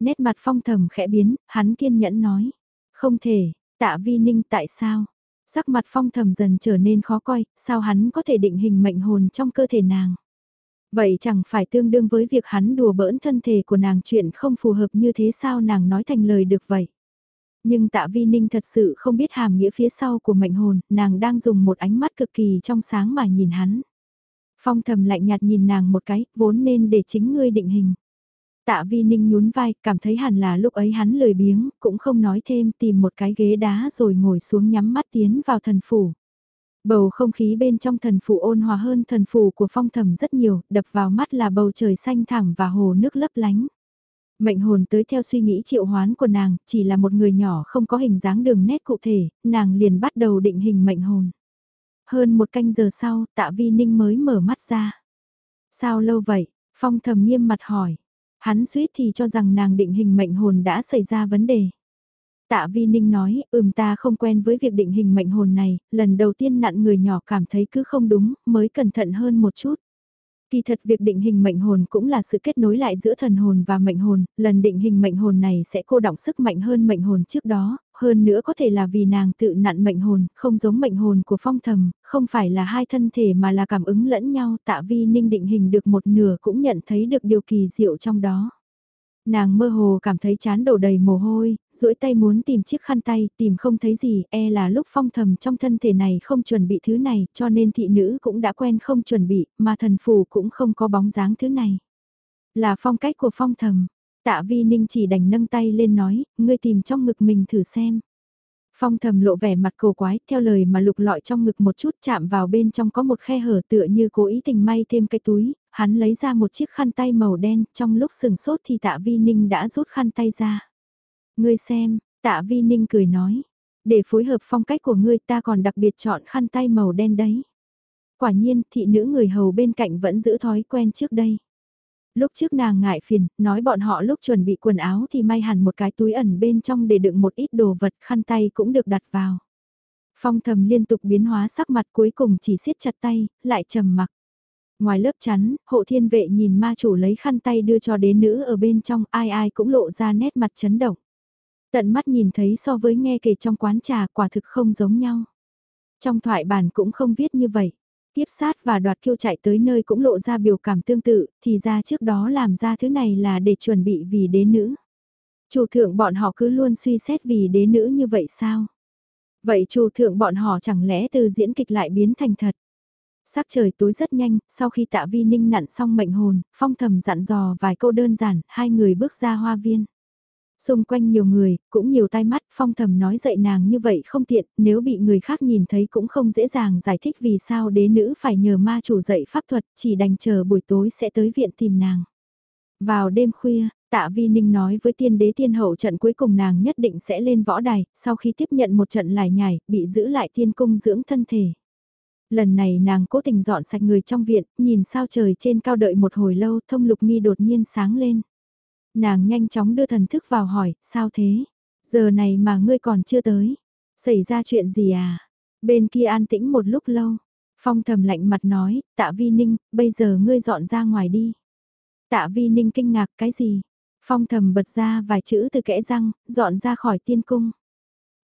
[SPEAKER 1] Nét mặt phong thầm khẽ biến, hắn kiên nhẫn nói. Không thể, tạ Vi Ninh tại sao? Sắc mặt phong thầm dần trở nên khó coi, sao hắn có thể định hình mệnh hồn trong cơ thể nàng? Vậy chẳng phải tương đương với việc hắn đùa bỡn thân thể của nàng chuyện không phù hợp như thế sao nàng nói thành lời được vậy. Nhưng tạ vi ninh thật sự không biết hàm nghĩa phía sau của mệnh hồn, nàng đang dùng một ánh mắt cực kỳ trong sáng mà nhìn hắn. Phong thầm lạnh nhạt nhìn nàng một cái, vốn nên để chính ngươi định hình. Tạ Vi Ninh nhún vai, cảm thấy hẳn là lúc ấy hắn lười biếng, cũng không nói thêm tìm một cái ghế đá rồi ngồi xuống nhắm mắt tiến vào thần phủ. Bầu không khí bên trong thần phủ ôn hòa hơn thần phủ của phong thầm rất nhiều, đập vào mắt là bầu trời xanh thẳng và hồ nước lấp lánh. Mệnh hồn tới theo suy nghĩ triệu hoán của nàng, chỉ là một người nhỏ không có hình dáng đường nét cụ thể, nàng liền bắt đầu định hình mệnh hồn. Hơn một canh giờ sau, tạ vi ninh mới mở mắt ra. Sao lâu vậy? Phong thầm nghiêm mặt hỏi. Hắn suýt thì cho rằng nàng định hình mệnh hồn đã xảy ra vấn đề. Tạ Vi Ninh nói, ừm ta không quen với việc định hình mệnh hồn này, lần đầu tiên nặn người nhỏ cảm thấy cứ không đúng, mới cẩn thận hơn một chút. Kỳ thật việc định hình mệnh hồn cũng là sự kết nối lại giữa thần hồn và mệnh hồn, lần định hình mệnh hồn này sẽ cô động sức mạnh hơn mệnh hồn trước đó, hơn nữa có thể là vì nàng tự nặn mệnh hồn, không giống mệnh hồn của phong thầm, không phải là hai thân thể mà là cảm ứng lẫn nhau, tạ vi ninh định hình được một nửa cũng nhận thấy được điều kỳ diệu trong đó. Nàng mơ hồ cảm thấy chán đổ đầy mồ hôi, duỗi tay muốn tìm chiếc khăn tay, tìm không thấy gì, e là lúc phong thầm trong thân thể này không chuẩn bị thứ này, cho nên thị nữ cũng đã quen không chuẩn bị, mà thần phù cũng không có bóng dáng thứ này. Là phong cách của phong thầm, tạ vi ninh chỉ đành nâng tay lên nói, ngươi tìm trong ngực mình thử xem. Phong thầm lộ vẻ mặt cổ quái, theo lời mà lục lọi trong ngực một chút chạm vào bên trong có một khe hở tựa như cố ý tình may thêm cái túi, hắn lấy ra một chiếc khăn tay màu đen, trong lúc sừng sốt thì tạ vi ninh đã rút khăn tay ra. Ngươi xem, tạ vi ninh cười nói, để phối hợp phong cách của ngươi ta còn đặc biệt chọn khăn tay màu đen đấy. Quả nhiên, thị nữ người hầu bên cạnh vẫn giữ thói quen trước đây. Lúc trước nàng ngại phiền, nói bọn họ lúc chuẩn bị quần áo thì may hẳn một cái túi ẩn bên trong để đựng một ít đồ vật khăn tay cũng được đặt vào. Phong thầm liên tục biến hóa sắc mặt cuối cùng chỉ siết chặt tay, lại trầm mặc. Ngoài lớp chắn, hộ thiên vệ nhìn ma chủ lấy khăn tay đưa cho đế nữ ở bên trong ai ai cũng lộ ra nét mặt chấn động. Tận mắt nhìn thấy so với nghe kể trong quán trà quả thực không giống nhau. Trong thoại bản cũng không viết như vậy. Tiếp sát và đoạt kiêu chạy tới nơi cũng lộ ra biểu cảm tương tự, thì ra trước đó làm ra thứ này là để chuẩn bị vì đế nữ. Chủ thượng bọn họ cứ luôn suy xét vì đế nữ như vậy sao? Vậy chủ thượng bọn họ chẳng lẽ từ diễn kịch lại biến thành thật? Sắc trời tối rất nhanh, sau khi tạ vi ninh nặn xong mệnh hồn, phong thầm dặn dò vài câu đơn giản, hai người bước ra hoa viên. Xung quanh nhiều người, cũng nhiều tai mắt, phong thầm nói dạy nàng như vậy không tiện, nếu bị người khác nhìn thấy cũng không dễ dàng giải thích vì sao đế nữ phải nhờ ma chủ dạy pháp thuật, chỉ đành chờ buổi tối sẽ tới viện tìm nàng. Vào đêm khuya, tạ vi ninh nói với tiên đế tiên hậu trận cuối cùng nàng nhất định sẽ lên võ đài, sau khi tiếp nhận một trận lải nhải, bị giữ lại tiên cung dưỡng thân thể. Lần này nàng cố tình dọn sạch người trong viện, nhìn sao trời trên cao đợi một hồi lâu, thông lục nghi đột nhiên sáng lên. Nàng nhanh chóng đưa thần thức vào hỏi, sao thế? Giờ này mà ngươi còn chưa tới. Xảy ra chuyện gì à? Bên kia an tĩnh một lúc lâu. Phong thầm lạnh mặt nói, tạ vi ninh, bây giờ ngươi dọn ra ngoài đi. Tạ vi ninh kinh ngạc cái gì? Phong thầm bật ra vài chữ từ kẽ răng, dọn ra khỏi tiên cung.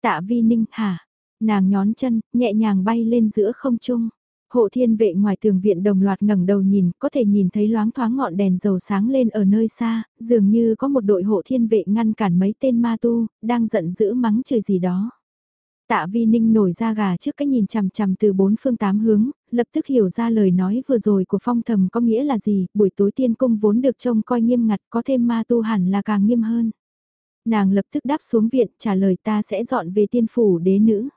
[SPEAKER 1] Tạ vi ninh hả? Nàng nhón chân, nhẹ nhàng bay lên giữa không trung. Hộ thiên vệ ngoài tường viện đồng loạt ngẩng đầu nhìn, có thể nhìn thấy loáng thoáng ngọn đèn dầu sáng lên ở nơi xa, dường như có một đội hộ thiên vệ ngăn cản mấy tên ma tu, đang giận dữ mắng trời gì đó. Tạ Vi Ninh nổi ra gà trước cái nhìn chằm chằm từ bốn phương tám hướng, lập tức hiểu ra lời nói vừa rồi của phong thầm có nghĩa là gì, buổi tối tiên cung vốn được trông coi nghiêm ngặt có thêm ma tu hẳn là càng nghiêm hơn. Nàng lập tức đáp xuống viện trả lời ta sẽ dọn về tiên phủ đế nữ.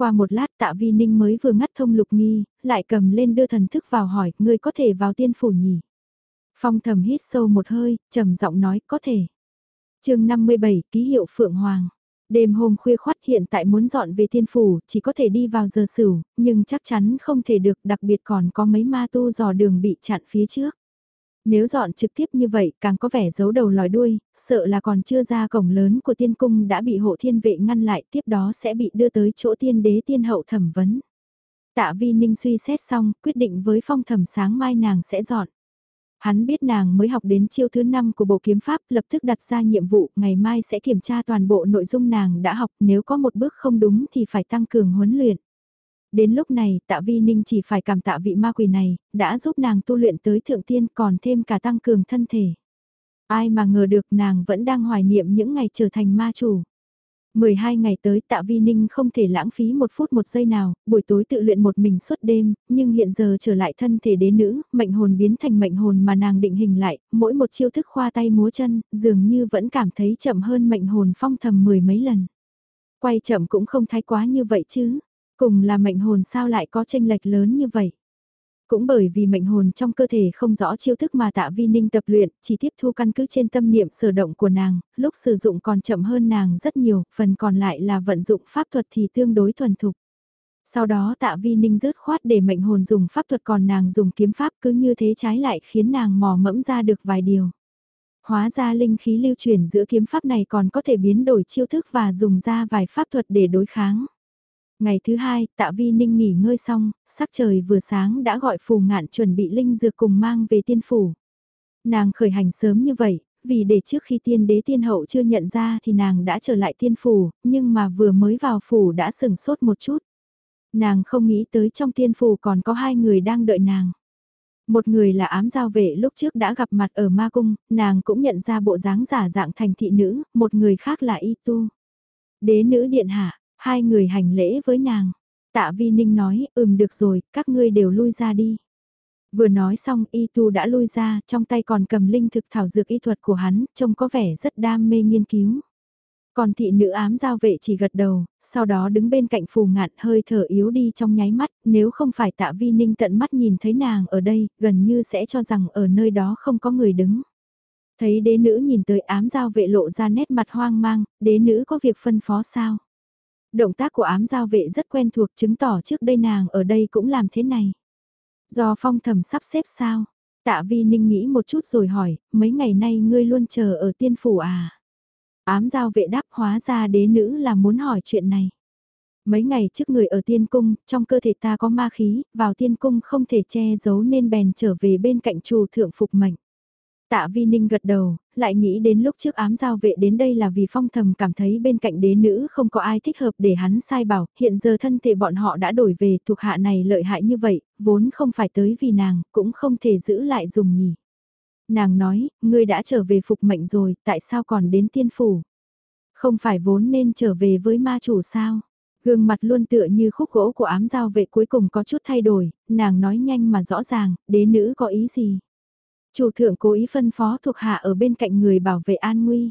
[SPEAKER 1] Qua một lát tạ vi ninh mới vừa ngắt thông lục nghi, lại cầm lên đưa thần thức vào hỏi, ngươi có thể vào tiên phủ nhỉ? Phong thầm hít sâu một hơi, trầm giọng nói, có thể. chương 57, ký hiệu Phượng Hoàng. Đêm hôm khuya khoát hiện tại muốn dọn về tiên phủ, chỉ có thể đi vào giờ sửu, nhưng chắc chắn không thể được, đặc biệt còn có mấy ma tu dò đường bị chặn phía trước. Nếu dọn trực tiếp như vậy càng có vẻ giấu đầu lòi đuôi, sợ là còn chưa ra cổng lớn của tiên cung đã bị hộ thiên vệ ngăn lại tiếp đó sẽ bị đưa tới chỗ tiên đế tiên hậu thẩm vấn. Tạ vi ninh suy xét xong, quyết định với phong thẩm sáng mai nàng sẽ dọn. Hắn biết nàng mới học đến chiêu thứ 5 của bộ kiếm pháp lập tức đặt ra nhiệm vụ ngày mai sẽ kiểm tra toàn bộ nội dung nàng đã học nếu có một bước không đúng thì phải tăng cường huấn luyện. Đến lúc này tạ vi ninh chỉ phải cảm tạ vị ma quỷ này, đã giúp nàng tu luyện tới thượng tiên còn thêm cả tăng cường thân thể. Ai mà ngờ được nàng vẫn đang hoài niệm những ngày trở thành ma chủ. 12 ngày tới tạ vi ninh không thể lãng phí một phút một giây nào, buổi tối tự luyện một mình suốt đêm, nhưng hiện giờ trở lại thân thể đế nữ, mệnh hồn biến thành mệnh hồn mà nàng định hình lại, mỗi một chiêu thức khoa tay múa chân, dường như vẫn cảm thấy chậm hơn mệnh hồn phong thầm mười mấy lần. Quay chậm cũng không thái quá như vậy chứ, cùng là mệnh hồn sao lại có tranh lệch lớn như vậy. Cũng bởi vì mệnh hồn trong cơ thể không rõ chiêu thức mà tạ vi ninh tập luyện, chỉ tiếp thu căn cứ trên tâm niệm sở động của nàng, lúc sử dụng còn chậm hơn nàng rất nhiều, phần còn lại là vận dụng pháp thuật thì tương đối thuần thục. Sau đó tạ vi ninh rớt khoát để mệnh hồn dùng pháp thuật còn nàng dùng kiếm pháp cứ như thế trái lại khiến nàng mò mẫm ra được vài điều. Hóa ra linh khí lưu chuyển giữa kiếm pháp này còn có thể biến đổi chiêu thức và dùng ra vài pháp thuật để đối kháng. Ngày thứ hai, tạ vi ninh nghỉ ngơi xong, sắc trời vừa sáng đã gọi phù ngạn chuẩn bị linh dược cùng mang về tiên phủ. Nàng khởi hành sớm như vậy, vì để trước khi tiên đế tiên hậu chưa nhận ra thì nàng đã trở lại tiên phủ, nhưng mà vừa mới vào phủ đã sừng sốt một chút. Nàng không nghĩ tới trong tiên phủ còn có hai người đang đợi nàng. Một người là ám giao vệ lúc trước đã gặp mặt ở ma cung, nàng cũng nhận ra bộ dáng giả dạng thành thị nữ, một người khác là y tu. Đế nữ điện hạ, Hai người hành lễ với nàng. Tạ Vi Ninh nói, ừm được rồi, các ngươi đều lui ra đi. Vừa nói xong y tu đã lui ra, trong tay còn cầm linh thực thảo dược y thuật của hắn, trông có vẻ rất đam mê nghiên cứu. Còn thị nữ ám giao vệ chỉ gật đầu, sau đó đứng bên cạnh phù ngạn hơi thở yếu đi trong nháy mắt, nếu không phải tạ vi ninh tận mắt nhìn thấy nàng ở đây, gần như sẽ cho rằng ở nơi đó không có người đứng. Thấy đế nữ nhìn tới ám giao vệ lộ ra nét mặt hoang mang, đế nữ có việc phân phó sao? Động tác của ám giao vệ rất quen thuộc chứng tỏ trước đây nàng ở đây cũng làm thế này. Do phong thầm sắp xếp sao? Tạ vi ninh nghĩ một chút rồi hỏi, mấy ngày nay ngươi luôn chờ ở tiên phủ à? Ám giao vệ đáp hóa ra đế nữ là muốn hỏi chuyện này. Mấy ngày trước người ở tiên cung, trong cơ thể ta có ma khí, vào tiên cung không thể che giấu nên bèn trở về bên cạnh chủ thượng phục mệnh. Tạ Vi Ninh gật đầu, lại nghĩ đến lúc trước ám giao vệ đến đây là vì phong thầm cảm thấy bên cạnh đế nữ không có ai thích hợp để hắn sai bảo, hiện giờ thân thể bọn họ đã đổi về thuộc hạ này lợi hại như vậy, vốn không phải tới vì nàng, cũng không thể giữ lại dùng nhỉ. Nàng nói, ngươi đã trở về phục mệnh rồi, tại sao còn đến tiên phủ? Không phải vốn nên trở về với ma chủ sao? Gương mặt luôn tựa như khúc gỗ của ám giao vệ cuối cùng có chút thay đổi, nàng nói nhanh mà rõ ràng, đế nữ có ý gì? Chủ thượng cố ý phân phó thuộc hạ ở bên cạnh người bảo vệ an nguy.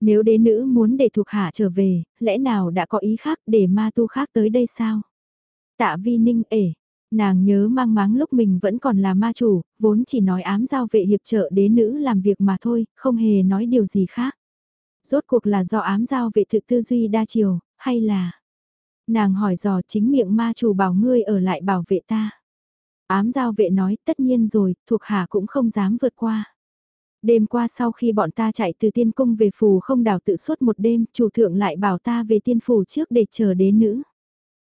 [SPEAKER 1] Nếu đế nữ muốn để thuộc hạ trở về, lẽ nào đã có ý khác để ma tu khác tới đây sao? Tạ vi ninh ể, nàng nhớ mang máng lúc mình vẫn còn là ma chủ, vốn chỉ nói ám giao vệ hiệp trợ đế nữ làm việc mà thôi, không hề nói điều gì khác. Rốt cuộc là do ám giao vệ thực tư duy đa chiều, hay là... Nàng hỏi dò chính miệng ma chủ bảo ngươi ở lại bảo vệ ta. Ám giao vệ nói, tất nhiên rồi, thuộc hạ cũng không dám vượt qua. Đêm qua sau khi bọn ta chạy từ tiên cung về phù không đảo tự suốt một đêm, chủ thượng lại bảo ta về tiên phủ trước để chờ đế nữ.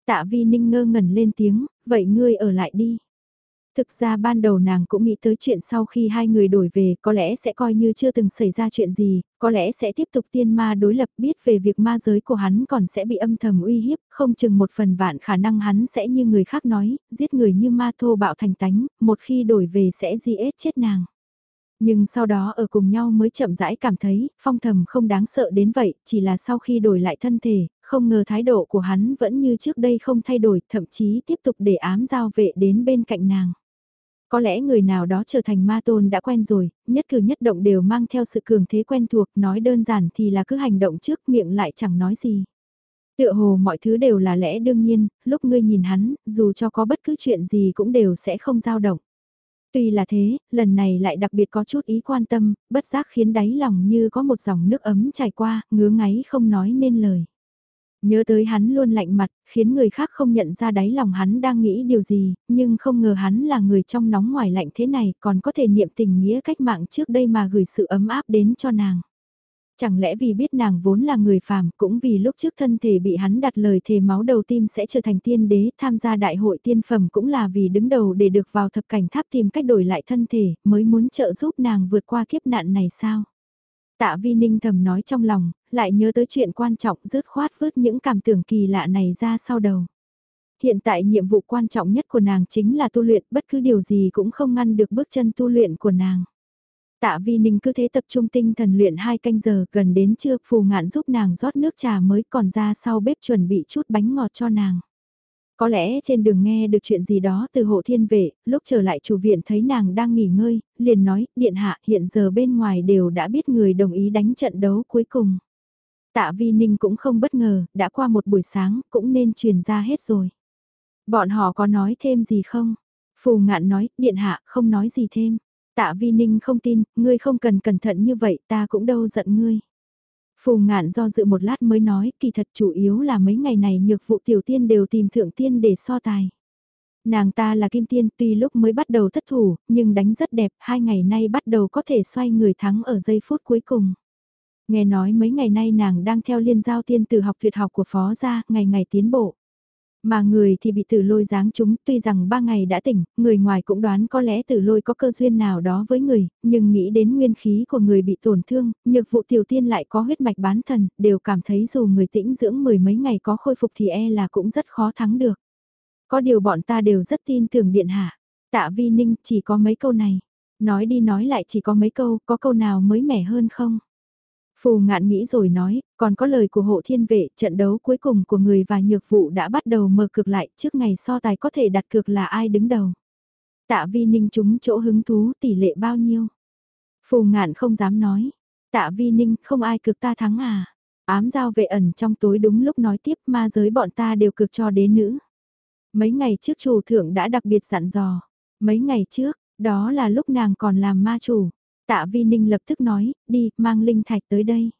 [SPEAKER 1] Tạ vi ninh ngơ ngẩn lên tiếng, vậy ngươi ở lại đi. Thực ra ban đầu nàng cũng nghĩ tới chuyện sau khi hai người đổi về có lẽ sẽ coi như chưa từng xảy ra chuyện gì, có lẽ sẽ tiếp tục tiên ma đối lập biết về việc ma giới của hắn còn sẽ bị âm thầm uy hiếp, không chừng một phần vạn khả năng hắn sẽ như người khác nói, giết người như ma thô bạo thành tánh, một khi đổi về sẽ di ết chết nàng. Nhưng sau đó ở cùng nhau mới chậm rãi cảm thấy, phong thầm không đáng sợ đến vậy, chỉ là sau khi đổi lại thân thể, không ngờ thái độ của hắn vẫn như trước đây không thay đổi, thậm chí tiếp tục để ám giao vệ đến bên cạnh nàng. Có lẽ người nào đó trở thành ma tôn đã quen rồi, nhất cử nhất động đều mang theo sự cường thế quen thuộc, nói đơn giản thì là cứ hành động trước miệng lại chẳng nói gì. Tựa hồ mọi thứ đều là lẽ đương nhiên, lúc ngươi nhìn hắn, dù cho có bất cứ chuyện gì cũng đều sẽ không dao động. Tuy là thế, lần này lại đặc biệt có chút ý quan tâm, bất giác khiến đáy lòng như có một dòng nước ấm chảy qua, ngứa ngáy không nói nên lời. Nhớ tới hắn luôn lạnh mặt, khiến người khác không nhận ra đáy lòng hắn đang nghĩ điều gì, nhưng không ngờ hắn là người trong nóng ngoài lạnh thế này còn có thể niệm tình nghĩa cách mạng trước đây mà gửi sự ấm áp đến cho nàng. Chẳng lẽ vì biết nàng vốn là người phàm cũng vì lúc trước thân thể bị hắn đặt lời thề máu đầu tim sẽ trở thành tiên đế tham gia đại hội tiên phẩm cũng là vì đứng đầu để được vào thập cảnh tháp tìm cách đổi lại thân thể mới muốn trợ giúp nàng vượt qua kiếp nạn này sao? Tạ vi ninh thầm nói trong lòng, lại nhớ tới chuyện quan trọng dứt khoát vớt những cảm tưởng kỳ lạ này ra sau đầu. Hiện tại nhiệm vụ quan trọng nhất của nàng chính là tu luyện, bất cứ điều gì cũng không ngăn được bước chân tu luyện của nàng. Tạ Vi Ninh cứ thế tập trung tinh thần luyện hai canh giờ, gần đến trưa phù ngạn giúp nàng rót nước trà mới còn ra sau bếp chuẩn bị chút bánh ngọt cho nàng. Có lẽ trên đường nghe được chuyện gì đó từ hộ thiên vệ, lúc trở lại chủ viện thấy nàng đang nghỉ ngơi, liền nói, điện hạ hiện giờ bên ngoài đều đã biết người đồng ý đánh trận đấu cuối cùng. Tạ Vi Ninh cũng không bất ngờ, đã qua một buổi sáng, cũng nên truyền ra hết rồi. Bọn họ có nói thêm gì không? Phù ngạn nói, điện hạ, không nói gì thêm. Tạ Vi Ninh không tin, ngươi không cần cẩn thận như vậy, ta cũng đâu giận ngươi. Phù ngạn do dự một lát mới nói, kỳ thật chủ yếu là mấy ngày này nhược vụ tiểu tiên đều tìm thượng tiên để so tài. Nàng ta là kim tiên tuy lúc mới bắt đầu thất thủ, nhưng đánh rất đẹp, hai ngày nay bắt đầu có thể xoay người thắng ở giây phút cuối cùng. Nghe nói mấy ngày nay nàng đang theo liên giao tiên từ học tuyệt học của phó gia, ngày ngày tiến bộ. Mà người thì bị tử lôi giáng chúng, tuy rằng ba ngày đã tỉnh, người ngoài cũng đoán có lẽ tử lôi có cơ duyên nào đó với người, nhưng nghĩ đến nguyên khí của người bị tổn thương, nhược vụ tiểu tiên lại có huyết mạch bán thần, đều cảm thấy dù người tĩnh dưỡng mười mấy ngày có khôi phục thì e là cũng rất khó thắng được. Có điều bọn ta đều rất tin tưởng điện hạ. Tạ vi ninh chỉ có mấy câu này. Nói đi nói lại chỉ có mấy câu, có câu nào mới mẻ hơn không? Phù ngạn nghĩ rồi nói, còn có lời của hộ thiên vệ, trận đấu cuối cùng của người và nhược vụ đã bắt đầu mở cược lại trước ngày so tài có thể đặt cược là ai đứng đầu. Tạ vi ninh chúng chỗ hứng thú tỷ lệ bao nhiêu? Phù ngạn không dám nói. Tạ vi ninh không ai cực ta thắng à? Ám giao vệ ẩn trong tối đúng lúc nói tiếp ma giới bọn ta đều cực cho đế nữ. Mấy ngày trước chủ thượng đã đặc biệt dặn dò. Mấy ngày trước, đó là lúc nàng còn làm ma chủ. Tạ Vi Ninh lập tức nói, đi, mang linh thạch tới đây.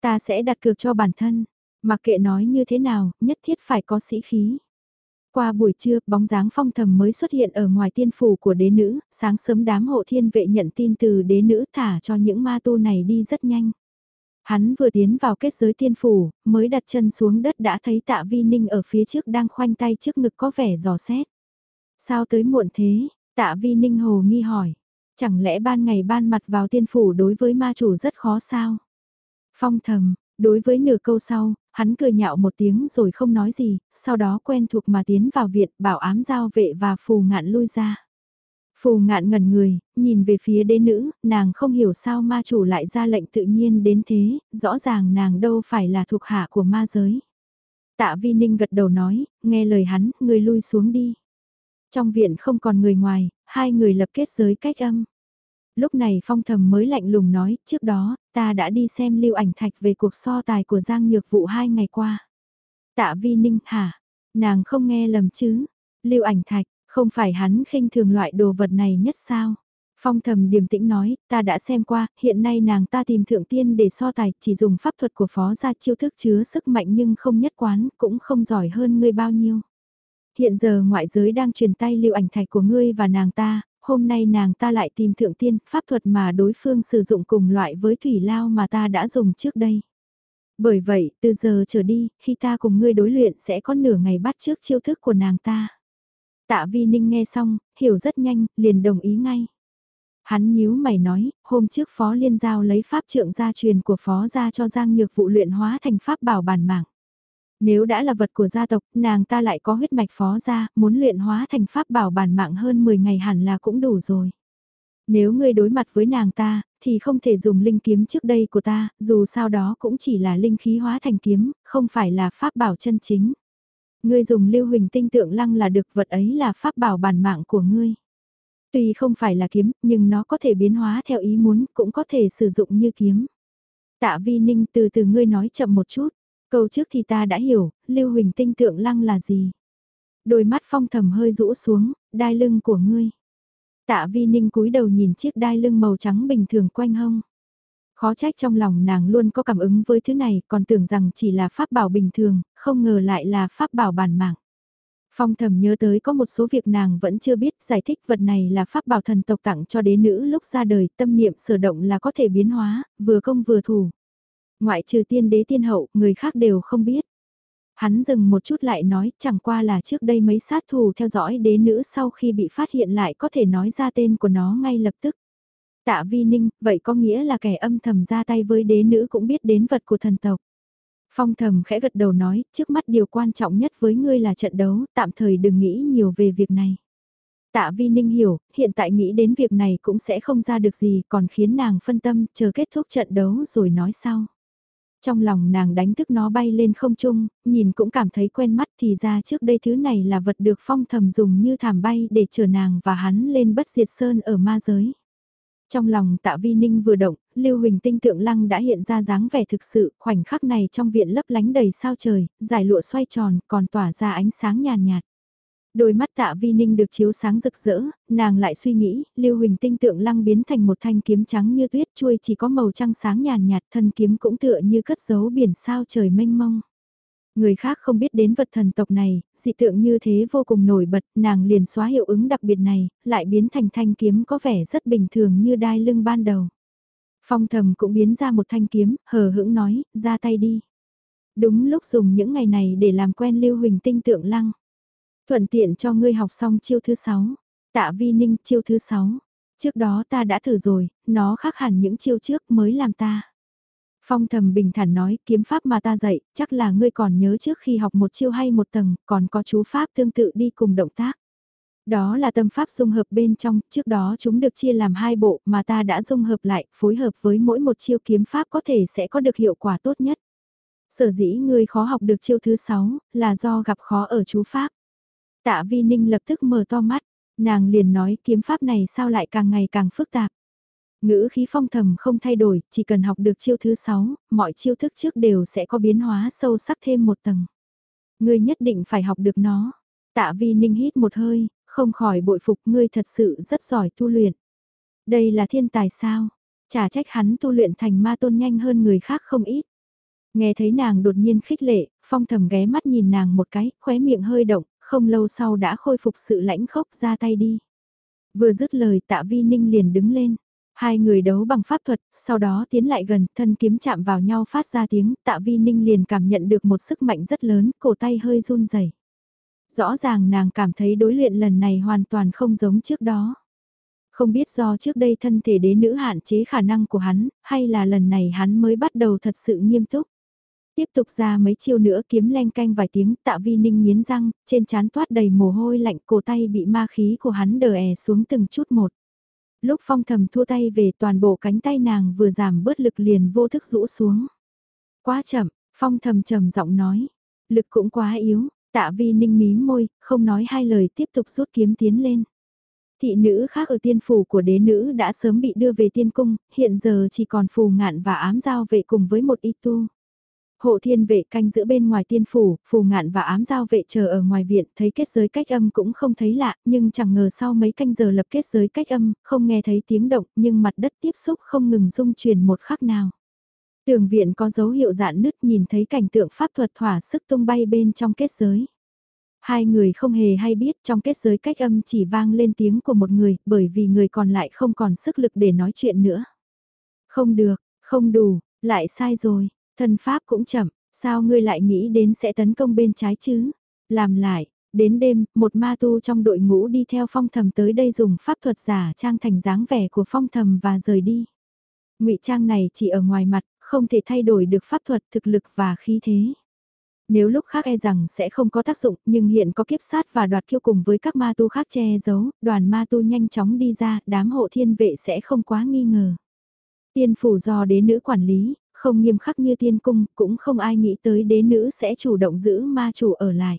[SPEAKER 1] Ta sẽ đặt cược cho bản thân, mặc kệ nói như thế nào, nhất thiết phải có sĩ khí. Qua buổi trưa, bóng dáng phong thầm mới xuất hiện ở ngoài tiên phủ của đế nữ, sáng sớm đám hộ thiên vệ nhận tin từ đế nữ thả cho những ma tu này đi rất nhanh. Hắn vừa tiến vào kết giới tiên phủ, mới đặt chân xuống đất đã thấy tạ vi ninh ở phía trước đang khoanh tay trước ngực có vẻ giò xét. Sao tới muộn thế? Tạ vi ninh hồ nghi hỏi. Chẳng lẽ ban ngày ban mặt vào tiên phủ đối với ma chủ rất khó sao? Phong thầm, đối với nửa câu sau, hắn cười nhạo một tiếng rồi không nói gì, sau đó quen thuộc mà tiến vào viện bảo ám giao vệ và phù ngạn lui ra. Phù ngạn ngẩn người, nhìn về phía đế nữ, nàng không hiểu sao ma chủ lại ra lệnh tự nhiên đến thế, rõ ràng nàng đâu phải là thuộc hạ của ma giới. Tạ Vi Ninh gật đầu nói, nghe lời hắn, người lui xuống đi. Trong viện không còn người ngoài, hai người lập kết giới cách âm. Lúc này phong thầm mới lạnh lùng nói, trước đó, ta đã đi xem lưu ảnh thạch về cuộc so tài của Giang Nhược Vụ hai ngày qua. Tạ Vi Ninh hả? Nàng không nghe lầm chứ? Lưu ảnh thạch, không phải hắn khinh thường loại đồ vật này nhất sao? Phong thầm điềm tĩnh nói, ta đã xem qua, hiện nay nàng ta tìm thượng tiên để so tài, chỉ dùng pháp thuật của phó gia chiêu thức chứa sức mạnh nhưng không nhất quán, cũng không giỏi hơn ngươi bao nhiêu. Hiện giờ ngoại giới đang truyền tay lưu ảnh thạch của ngươi và nàng ta, hôm nay nàng ta lại tìm thượng tiên, pháp thuật mà đối phương sử dụng cùng loại với thủy lao mà ta đã dùng trước đây. Bởi vậy, từ giờ trở đi, khi ta cùng ngươi đối luyện sẽ có nửa ngày bắt trước chiêu thức của nàng ta. Tạ Vi Ninh nghe xong, hiểu rất nhanh, liền đồng ý ngay. Hắn nhíu mày nói, hôm trước Phó Liên Giao lấy pháp trượng gia truyền của Phó ra cho Giang Nhược vụ luyện hóa thành pháp bảo bản mạng. Nếu đã là vật của gia tộc, nàng ta lại có huyết mạch phó gia, muốn luyện hóa thành pháp bảo bản mạng hơn 10 ngày hẳn là cũng đủ rồi. Nếu ngươi đối mặt với nàng ta, thì không thể dùng linh kiếm trước đây của ta, dù sao đó cũng chỉ là linh khí hóa thành kiếm, không phải là pháp bảo chân chính. Ngươi dùng lưu huỳnh tinh tượng lăng là được vật ấy là pháp bảo bản mạng của ngươi. Tuy không phải là kiếm, nhưng nó có thể biến hóa theo ý muốn, cũng có thể sử dụng như kiếm. Tạ vi ninh từ từ ngươi nói chậm một chút. Câu trước thì ta đã hiểu, lưu huỳnh tinh tượng lăng là gì. Đôi mắt phong thầm hơi rũ xuống, đai lưng của ngươi. Tạ vi ninh cúi đầu nhìn chiếc đai lưng màu trắng bình thường quanh hông. Khó trách trong lòng nàng luôn có cảm ứng với thứ này, còn tưởng rằng chỉ là pháp bảo bình thường, không ngờ lại là pháp bảo bản mạng. Phong thầm nhớ tới có một số việc nàng vẫn chưa biết giải thích vật này là pháp bảo thần tộc tặng cho đế nữ lúc ra đời tâm niệm sở động là có thể biến hóa, vừa công vừa thủ. Ngoại trừ tiên đế tiên hậu, người khác đều không biết. Hắn dừng một chút lại nói chẳng qua là trước đây mấy sát thủ theo dõi đế nữ sau khi bị phát hiện lại có thể nói ra tên của nó ngay lập tức. Tạ vi ninh, vậy có nghĩa là kẻ âm thầm ra tay với đế nữ cũng biết đến vật của thần tộc. Phong thầm khẽ gật đầu nói, trước mắt điều quan trọng nhất với ngươi là trận đấu, tạm thời đừng nghĩ nhiều về việc này. Tạ Vi Ninh hiểu, hiện tại nghĩ đến việc này cũng sẽ không ra được gì còn khiến nàng phân tâm chờ kết thúc trận đấu rồi nói sau. Trong lòng nàng đánh thức nó bay lên không trung, nhìn cũng cảm thấy quen mắt thì ra trước đây thứ này là vật được phong thầm dùng như thảm bay để chở nàng và hắn lên bất diệt sơn ở ma giới. Trong lòng tạ vi ninh vừa động, lưu huỳnh tinh tượng lăng đã hiện ra dáng vẻ thực sự, khoảnh khắc này trong viện lấp lánh đầy sao trời, giải lụa xoay tròn, còn tỏa ra ánh sáng nhàn nhạt, nhạt. Đôi mắt tạ vi ninh được chiếu sáng rực rỡ, nàng lại suy nghĩ, lưu huỳnh tinh tượng lăng biến thành một thanh kiếm trắng như tuyết chuôi chỉ có màu trăng sáng nhàn nhạt thân kiếm cũng tựa như cất giấu biển sao trời mênh mông. Người khác không biết đến vật thần tộc này, dị tượng như thế vô cùng nổi bật, nàng liền xóa hiệu ứng đặc biệt này, lại biến thành thanh kiếm có vẻ rất bình thường như đai lưng ban đầu. Phong thầm cũng biến ra một thanh kiếm, hờ hững nói, ra tay đi. Đúng lúc dùng những ngày này để làm quen lưu huỳnh tinh tượng lăng. Thuận tiện cho ngươi học xong chiêu thứ 6. Tạ vi ninh chiêu thứ 6. Trước đó ta đã thử rồi, nó khác hẳn những chiêu trước mới làm ta. Phong thầm bình thản nói kiếm pháp mà ta dạy, chắc là ngươi còn nhớ trước khi học một chiêu hay một tầng, còn có chú pháp tương tự đi cùng động tác. Đó là tâm pháp dung hợp bên trong, trước đó chúng được chia làm hai bộ mà ta đã dung hợp lại, phối hợp với mỗi một chiêu kiếm pháp có thể sẽ có được hiệu quả tốt nhất. Sở dĩ ngươi khó học được chiêu thứ 6, là do gặp khó ở chú pháp. Tạ Vi Ninh lập tức mở to mắt, nàng liền nói kiếm pháp này sao lại càng ngày càng phức tạp. Ngữ khí phong thầm không thay đổi, chỉ cần học được chiêu thứ 6, mọi chiêu thức trước đều sẽ có biến hóa sâu sắc thêm một tầng. Ngươi nhất định phải học được nó. Tạ Vi Ninh hít một hơi, không khỏi bội phục ngươi thật sự rất giỏi tu luyện. Đây là thiên tài sao? Chả trách hắn tu luyện thành ma tôn nhanh hơn người khác không ít. Nghe thấy nàng đột nhiên khích lệ, phong thầm ghé mắt nhìn nàng một cái, khóe miệng hơi động, không lâu sau đã khôi phục sự lãnh khốc ra tay đi. Vừa dứt lời tạ vi ninh liền đứng lên. Hai người đấu bằng pháp thuật, sau đó tiến lại gần, thân kiếm chạm vào nhau phát ra tiếng, tạ vi ninh liền cảm nhận được một sức mạnh rất lớn, cổ tay hơi run rẩy. Rõ ràng nàng cảm thấy đối luyện lần này hoàn toàn không giống trước đó. Không biết do trước đây thân thể đế nữ hạn chế khả năng của hắn, hay là lần này hắn mới bắt đầu thật sự nghiêm túc. Tiếp tục ra mấy chiêu nữa kiếm len canh vài tiếng tạ vi ninh nghiến răng, trên chán toát đầy mồ hôi lạnh cổ tay bị ma khí của hắn đờ è xuống từng chút một. Lúc phong thầm thua tay về toàn bộ cánh tay nàng vừa giảm bớt lực liền vô thức rũ xuống. Quá chậm, phong thầm trầm giọng nói. Lực cũng quá yếu, tạ vi ninh mí môi, không nói hai lời tiếp tục rút kiếm tiến lên. Thị nữ khác ở tiên phủ của đế nữ đã sớm bị đưa về tiên cung, hiện giờ chỉ còn phù ngạn và ám giao vệ cùng với một y tu. Hộ thiên vệ canh giữa bên ngoài tiên phủ, phù ngạn và ám giao vệ chờ ở ngoài viện, thấy kết giới cách âm cũng không thấy lạ, nhưng chẳng ngờ sau mấy canh giờ lập kết giới cách âm, không nghe thấy tiếng động, nhưng mặt đất tiếp xúc không ngừng rung truyền một khắc nào. Tường viện có dấu hiệu dạn nứt nhìn thấy cảnh tượng pháp thuật thỏa sức tung bay bên trong kết giới. Hai người không hề hay biết trong kết giới cách âm chỉ vang lên tiếng của một người, bởi vì người còn lại không còn sức lực để nói chuyện nữa. Không được, không đủ, lại sai rồi, Thân pháp cũng chậm, sao ngươi lại nghĩ đến sẽ tấn công bên trái chứ? Làm lại, đến đêm, một ma tu trong đội ngũ đi theo phong thầm tới đây dùng pháp thuật giả trang thành dáng vẻ của phong thầm và rời đi. ngụy trang này chỉ ở ngoài mặt, không thể thay đổi được pháp thuật thực lực và khí thế. Nếu lúc khác e rằng sẽ không có tác dụng, nhưng hiện có kiếp sát và đoạt kiêu cùng với các ma tu khác che giấu, đoàn ma tu nhanh chóng đi ra, đám hộ thiên vệ sẽ không quá nghi ngờ. Tiên phủ do đế nữ quản lý, không nghiêm khắc như tiên cung, cũng không ai nghĩ tới đế nữ sẽ chủ động giữ ma chủ ở lại.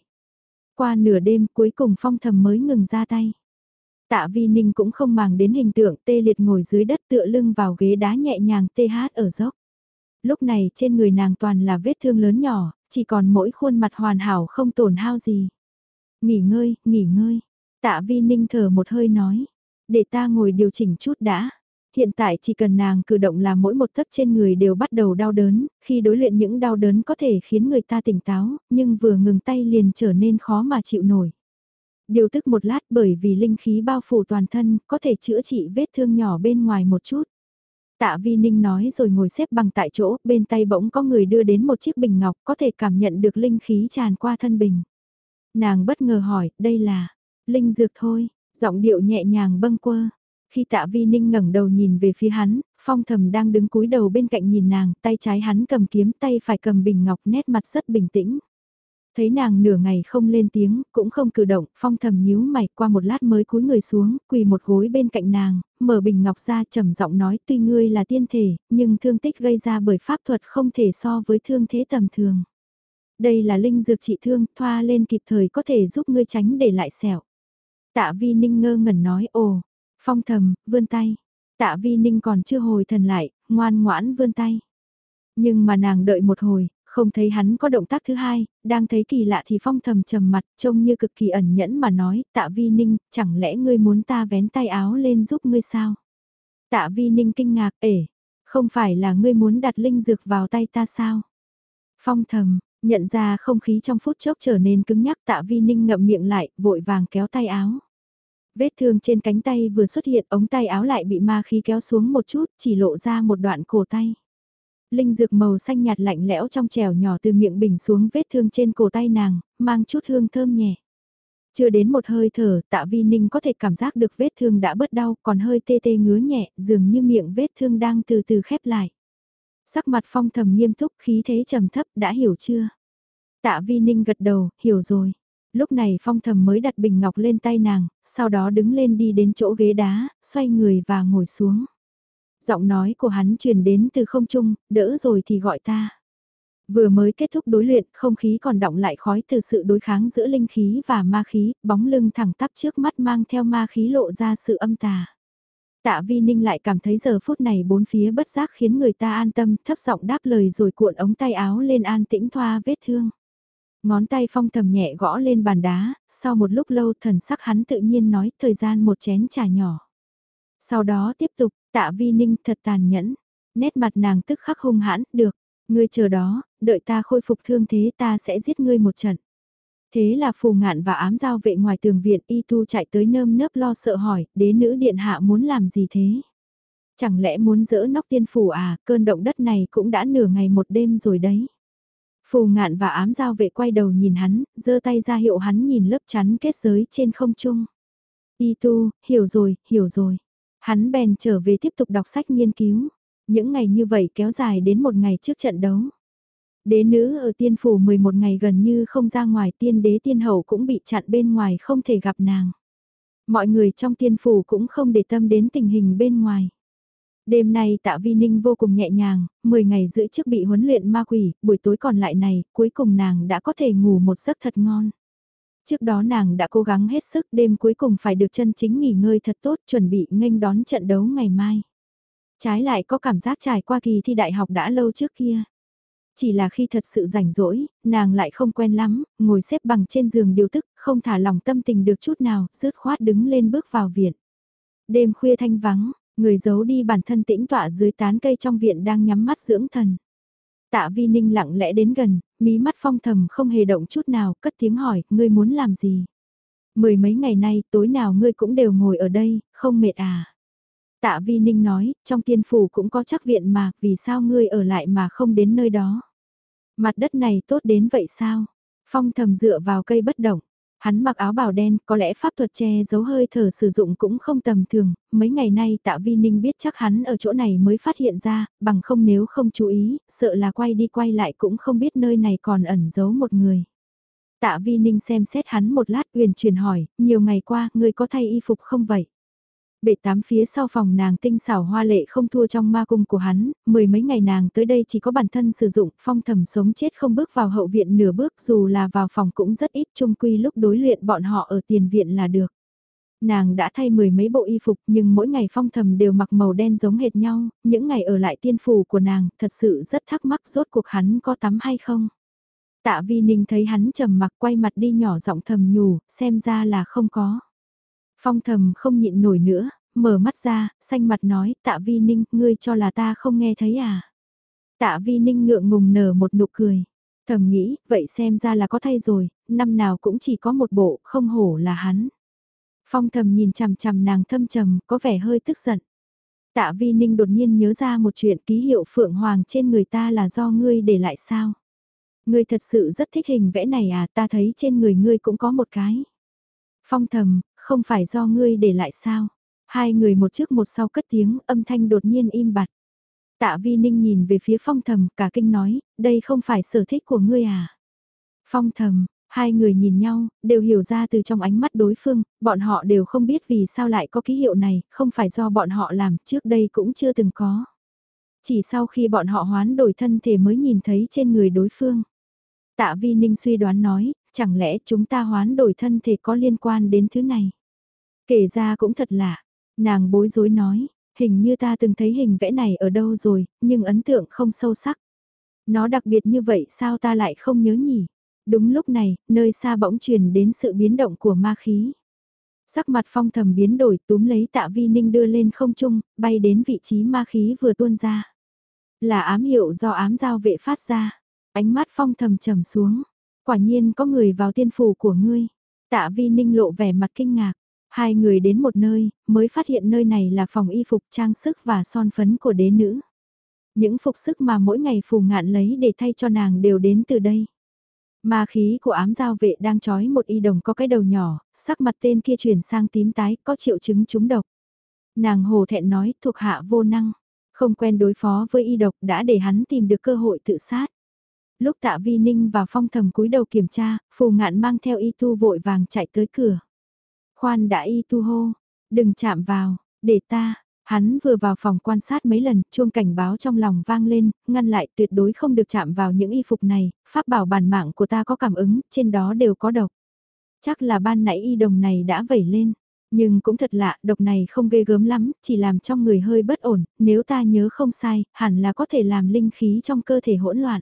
[SPEAKER 1] Qua nửa đêm cuối cùng phong thầm mới ngừng ra tay. Tạ Vi Ninh cũng không màng đến hình tượng tê liệt ngồi dưới đất tựa lưng vào ghế đá nhẹ nhàng tê hát ở dốc. Lúc này trên người nàng toàn là vết thương lớn nhỏ, chỉ còn mỗi khuôn mặt hoàn hảo không tổn hao gì. Nghỉ ngơi, nghỉ ngơi. Tạ Vi Ninh thở một hơi nói. Để ta ngồi điều chỉnh chút đã. Hiện tại chỉ cần nàng cử động là mỗi một tấc trên người đều bắt đầu đau đớn, khi đối luyện những đau đớn có thể khiến người ta tỉnh táo, nhưng vừa ngừng tay liền trở nên khó mà chịu nổi. Điều tức một lát bởi vì linh khí bao phủ toàn thân, có thể chữa trị vết thương nhỏ bên ngoài một chút. Tạ Vi Ninh nói rồi ngồi xếp bằng tại chỗ, bên tay bỗng có người đưa đến một chiếc bình ngọc có thể cảm nhận được linh khí tràn qua thân bình. Nàng bất ngờ hỏi, đây là, linh dược thôi, giọng điệu nhẹ nhàng bâng quơ, khi tạ vi ninh ngẩng đầu nhìn về phía hắn, phong thầm đang đứng cúi đầu bên cạnh nhìn nàng, tay trái hắn cầm kiếm tay phải cầm bình ngọc nét mặt rất bình tĩnh. Thấy nàng nửa ngày không lên tiếng, cũng không cử động, phong thầm nhíu mày qua một lát mới cúi người xuống, quỳ một gối bên cạnh nàng, mở bình ngọc ra trầm giọng nói tuy ngươi là tiên thể, nhưng thương tích gây ra bởi pháp thuật không thể so với thương thế tầm thường. Đây là linh dược trị thương, thoa lên kịp thời có thể giúp ngươi tránh để lại sẹo. Tạ vi ninh ngơ ngẩn nói ồ, phong thầm, vươn tay. Tạ vi ninh còn chưa hồi thần lại, ngoan ngoãn vươn tay. Nhưng mà nàng đợi một hồi, không thấy hắn có động tác thứ hai, đang thấy kỳ lạ thì phong thầm trầm mặt, trông như cực kỳ ẩn nhẫn mà nói, tạ vi ninh, chẳng lẽ ngươi muốn ta vén tay áo lên giúp ngươi sao? Tạ vi ninh kinh ngạc, ể, không phải là ngươi muốn đặt linh dược vào tay ta sao? Phong thầm, nhận ra không khí trong phút chốc trở nên cứng nhắc tạ vi ninh ngậm miệng lại, vội vàng kéo tay áo. Vết thương trên cánh tay vừa xuất hiện ống tay áo lại bị ma khí kéo xuống một chút, chỉ lộ ra một đoạn cổ tay linh dược màu xanh nhạt lạnh lẽo trong trèo nhỏ từ miệng bình xuống vết thương trên cổ tay nàng, mang chút hương thơm nhẹ. Chưa đến một hơi thở, tạ vi ninh có thể cảm giác được vết thương đã bớt đau, còn hơi tê tê ngứa nhẹ, dường như miệng vết thương đang từ từ khép lại. Sắc mặt phong thầm nghiêm túc, khí thế trầm thấp, đã hiểu chưa? Tạ vi ninh gật đầu, hiểu rồi. Lúc này phong thầm mới đặt bình ngọc lên tay nàng, sau đó đứng lên đi đến chỗ ghế đá, xoay người và ngồi xuống. Giọng nói của hắn truyền đến từ không trung, đỡ rồi thì gọi ta. Vừa mới kết thúc đối luyện, không khí còn động lại khói từ sự đối kháng giữa linh khí và ma khí, bóng lưng thẳng tắp trước mắt mang theo ma khí lộ ra sự âm tà. Tạ Vi Ninh lại cảm thấy giờ phút này bốn phía bất giác khiến người ta an tâm, thấp giọng đáp lời rồi cuộn ống tay áo lên an tĩnh thoa vết thương. Ngón tay phong thầm nhẹ gõ lên bàn đá, sau một lúc lâu thần sắc hắn tự nhiên nói thời gian một chén trà nhỏ. Sau đó tiếp tục, tạ vi ninh thật tàn nhẫn, nét mặt nàng tức khắc hung hãn, được, ngươi chờ đó, đợi ta khôi phục thương thế ta sẽ giết ngươi một trận. Thế là phù ngạn và ám giao vệ ngoài tường viện y tu chạy tới nơm nớp lo sợ hỏi, đế nữ điện hạ muốn làm gì thế? Chẳng lẽ muốn dỡ nóc tiên phủ à, cơn động đất này cũng đã nửa ngày một đêm rồi đấy. Phù ngạn và ám giao vệ quay đầu nhìn hắn, giơ tay ra hiệu hắn nhìn lớp chắn kết giới trên không trung. Y tu, hiểu rồi, hiểu rồi. Hắn bèn trở về tiếp tục đọc sách nghiên cứu. Những ngày như vậy kéo dài đến một ngày trước trận đấu. Đế nữ ở tiên phủ 11 ngày gần như không ra ngoài tiên đế tiên hậu cũng bị chặn bên ngoài không thể gặp nàng. Mọi người trong tiên phủ cũng không để tâm đến tình hình bên ngoài. Đêm nay tạ vi ninh vô cùng nhẹ nhàng, 10 ngày giữ trước bị huấn luyện ma quỷ, buổi tối còn lại này, cuối cùng nàng đã có thể ngủ một giấc thật ngon. Trước đó nàng đã cố gắng hết sức đêm cuối cùng phải được chân chính nghỉ ngơi thật tốt chuẩn bị nghênh đón trận đấu ngày mai. Trái lại có cảm giác trải qua kỳ thi đại học đã lâu trước kia. Chỉ là khi thật sự rảnh rỗi, nàng lại không quen lắm, ngồi xếp bằng trên giường điều tức, không thả lòng tâm tình được chút nào, rứt khoát đứng lên bước vào viện. Đêm khuya thanh vắng, người giấu đi bản thân tĩnh tọa dưới tán cây trong viện đang nhắm mắt dưỡng thần. Tạ Vi Ninh lặng lẽ đến gần, mí mắt phong thầm không hề động chút nào, cất tiếng hỏi, ngươi muốn làm gì? Mười mấy ngày nay, tối nào ngươi cũng đều ngồi ở đây, không mệt à? Tạ Vi Ninh nói, trong tiên phủ cũng có chắc viện mà, vì sao ngươi ở lại mà không đến nơi đó? Mặt đất này tốt đến vậy sao? Phong thầm dựa vào cây bất động. Hắn mặc áo bào đen, có lẽ pháp thuật che giấu hơi thở sử dụng cũng không tầm thường, mấy ngày nay tạ vi ninh biết chắc hắn ở chỗ này mới phát hiện ra, bằng không nếu không chú ý, sợ là quay đi quay lại cũng không biết nơi này còn ẩn giấu một người. Tạ vi ninh xem xét hắn một lát uyển chuyển hỏi, nhiều ngày qua, ngươi có thay y phục không vậy? Bệ tám phía sau phòng nàng tinh xảo hoa lệ không thua trong ma cung của hắn, mười mấy ngày nàng tới đây chỉ có bản thân sử dụng, phong thầm sống chết không bước vào hậu viện nửa bước dù là vào phòng cũng rất ít chung quy lúc đối luyện bọn họ ở tiền viện là được. Nàng đã thay mười mấy bộ y phục nhưng mỗi ngày phong thầm đều mặc màu đen giống hệt nhau, những ngày ở lại tiên phủ của nàng thật sự rất thắc mắc rốt cuộc hắn có tắm hay không. Tạ vi ninh thấy hắn trầm mặc quay mặt đi nhỏ giọng thầm nhủ, xem ra là không có. Phong thầm không nhịn nổi nữa, mở mắt ra, xanh mặt nói, tạ vi ninh, ngươi cho là ta không nghe thấy à? Tạ vi ninh ngượng ngùng nở một nụ cười. Thầm nghĩ, vậy xem ra là có thay rồi, năm nào cũng chỉ có một bộ, không hổ là hắn. Phong thầm nhìn chằm chằm nàng thâm trầm, có vẻ hơi tức giận. Tạ vi ninh đột nhiên nhớ ra một chuyện ký hiệu phượng hoàng trên người ta là do ngươi để lại sao? Ngươi thật sự rất thích hình vẽ này à, ta thấy trên người ngươi cũng có một cái. Phong thầm, không phải do ngươi để lại sao? Hai người một trước một sau cất tiếng, âm thanh đột nhiên im bặt. Tạ Vi Ninh nhìn về phía phong thầm, cả kinh nói, đây không phải sở thích của ngươi à? Phong thầm, hai người nhìn nhau, đều hiểu ra từ trong ánh mắt đối phương, bọn họ đều không biết vì sao lại có ký hiệu này, không phải do bọn họ làm, trước đây cũng chưa từng có. Chỉ sau khi bọn họ hoán đổi thân thể mới nhìn thấy trên người đối phương. Tạ Vi Ninh suy đoán nói, chẳng lẽ chúng ta hoán đổi thân thể có liên quan đến thứ này? Kể ra cũng thật lạ, nàng bối rối nói, hình như ta từng thấy hình vẽ này ở đâu rồi, nhưng ấn tượng không sâu sắc. Nó đặc biệt như vậy sao ta lại không nhớ nhỉ? Đúng lúc này, nơi xa bỗng truyền đến sự biến động của ma khí. Sắc mặt phong thầm biến đổi túm lấy tạ vi ninh đưa lên không trung, bay đến vị trí ma khí vừa tuôn ra. Là ám hiệu do ám giao vệ phát ra. Ánh mắt phong thầm trầm xuống. Quả nhiên có người vào tiên phủ của ngươi. Tạ vi ninh lộ vẻ mặt kinh ngạc. Hai người đến một nơi, mới phát hiện nơi này là phòng y phục trang sức và son phấn của đế nữ. Những phục sức mà mỗi ngày phù ngạn lấy để thay cho nàng đều đến từ đây. Ma khí của ám giao vệ đang trói một y đồng có cái đầu nhỏ, sắc mặt tên kia chuyển sang tím tái, có triệu chứng trúng độc. Nàng hồ thẹn nói thuộc hạ vô năng, không quen đối phó với y độc đã để hắn tìm được cơ hội tự sát. Lúc tạ vi ninh và phong thầm cúi đầu kiểm tra, phù ngạn mang theo y tu vội vàng chạy tới cửa. Khoan đã y tu hô, đừng chạm vào, để ta, Hắn vừa vào phòng quan sát mấy lần, chuông cảnh báo trong lòng vang lên, ngăn lại tuyệt đối không được chạm vào những y phục này, pháp bảo bản mạng của ta có cảm ứng, trên đó đều có độc. Chắc là ban nãy y đồng này đã vẩy lên, nhưng cũng thật lạ, độc này không ghê gớm lắm, chỉ làm trong người hơi bất ổn, nếu ta nhớ không sai, hẳn là có thể làm linh khí trong cơ thể hỗn loạn.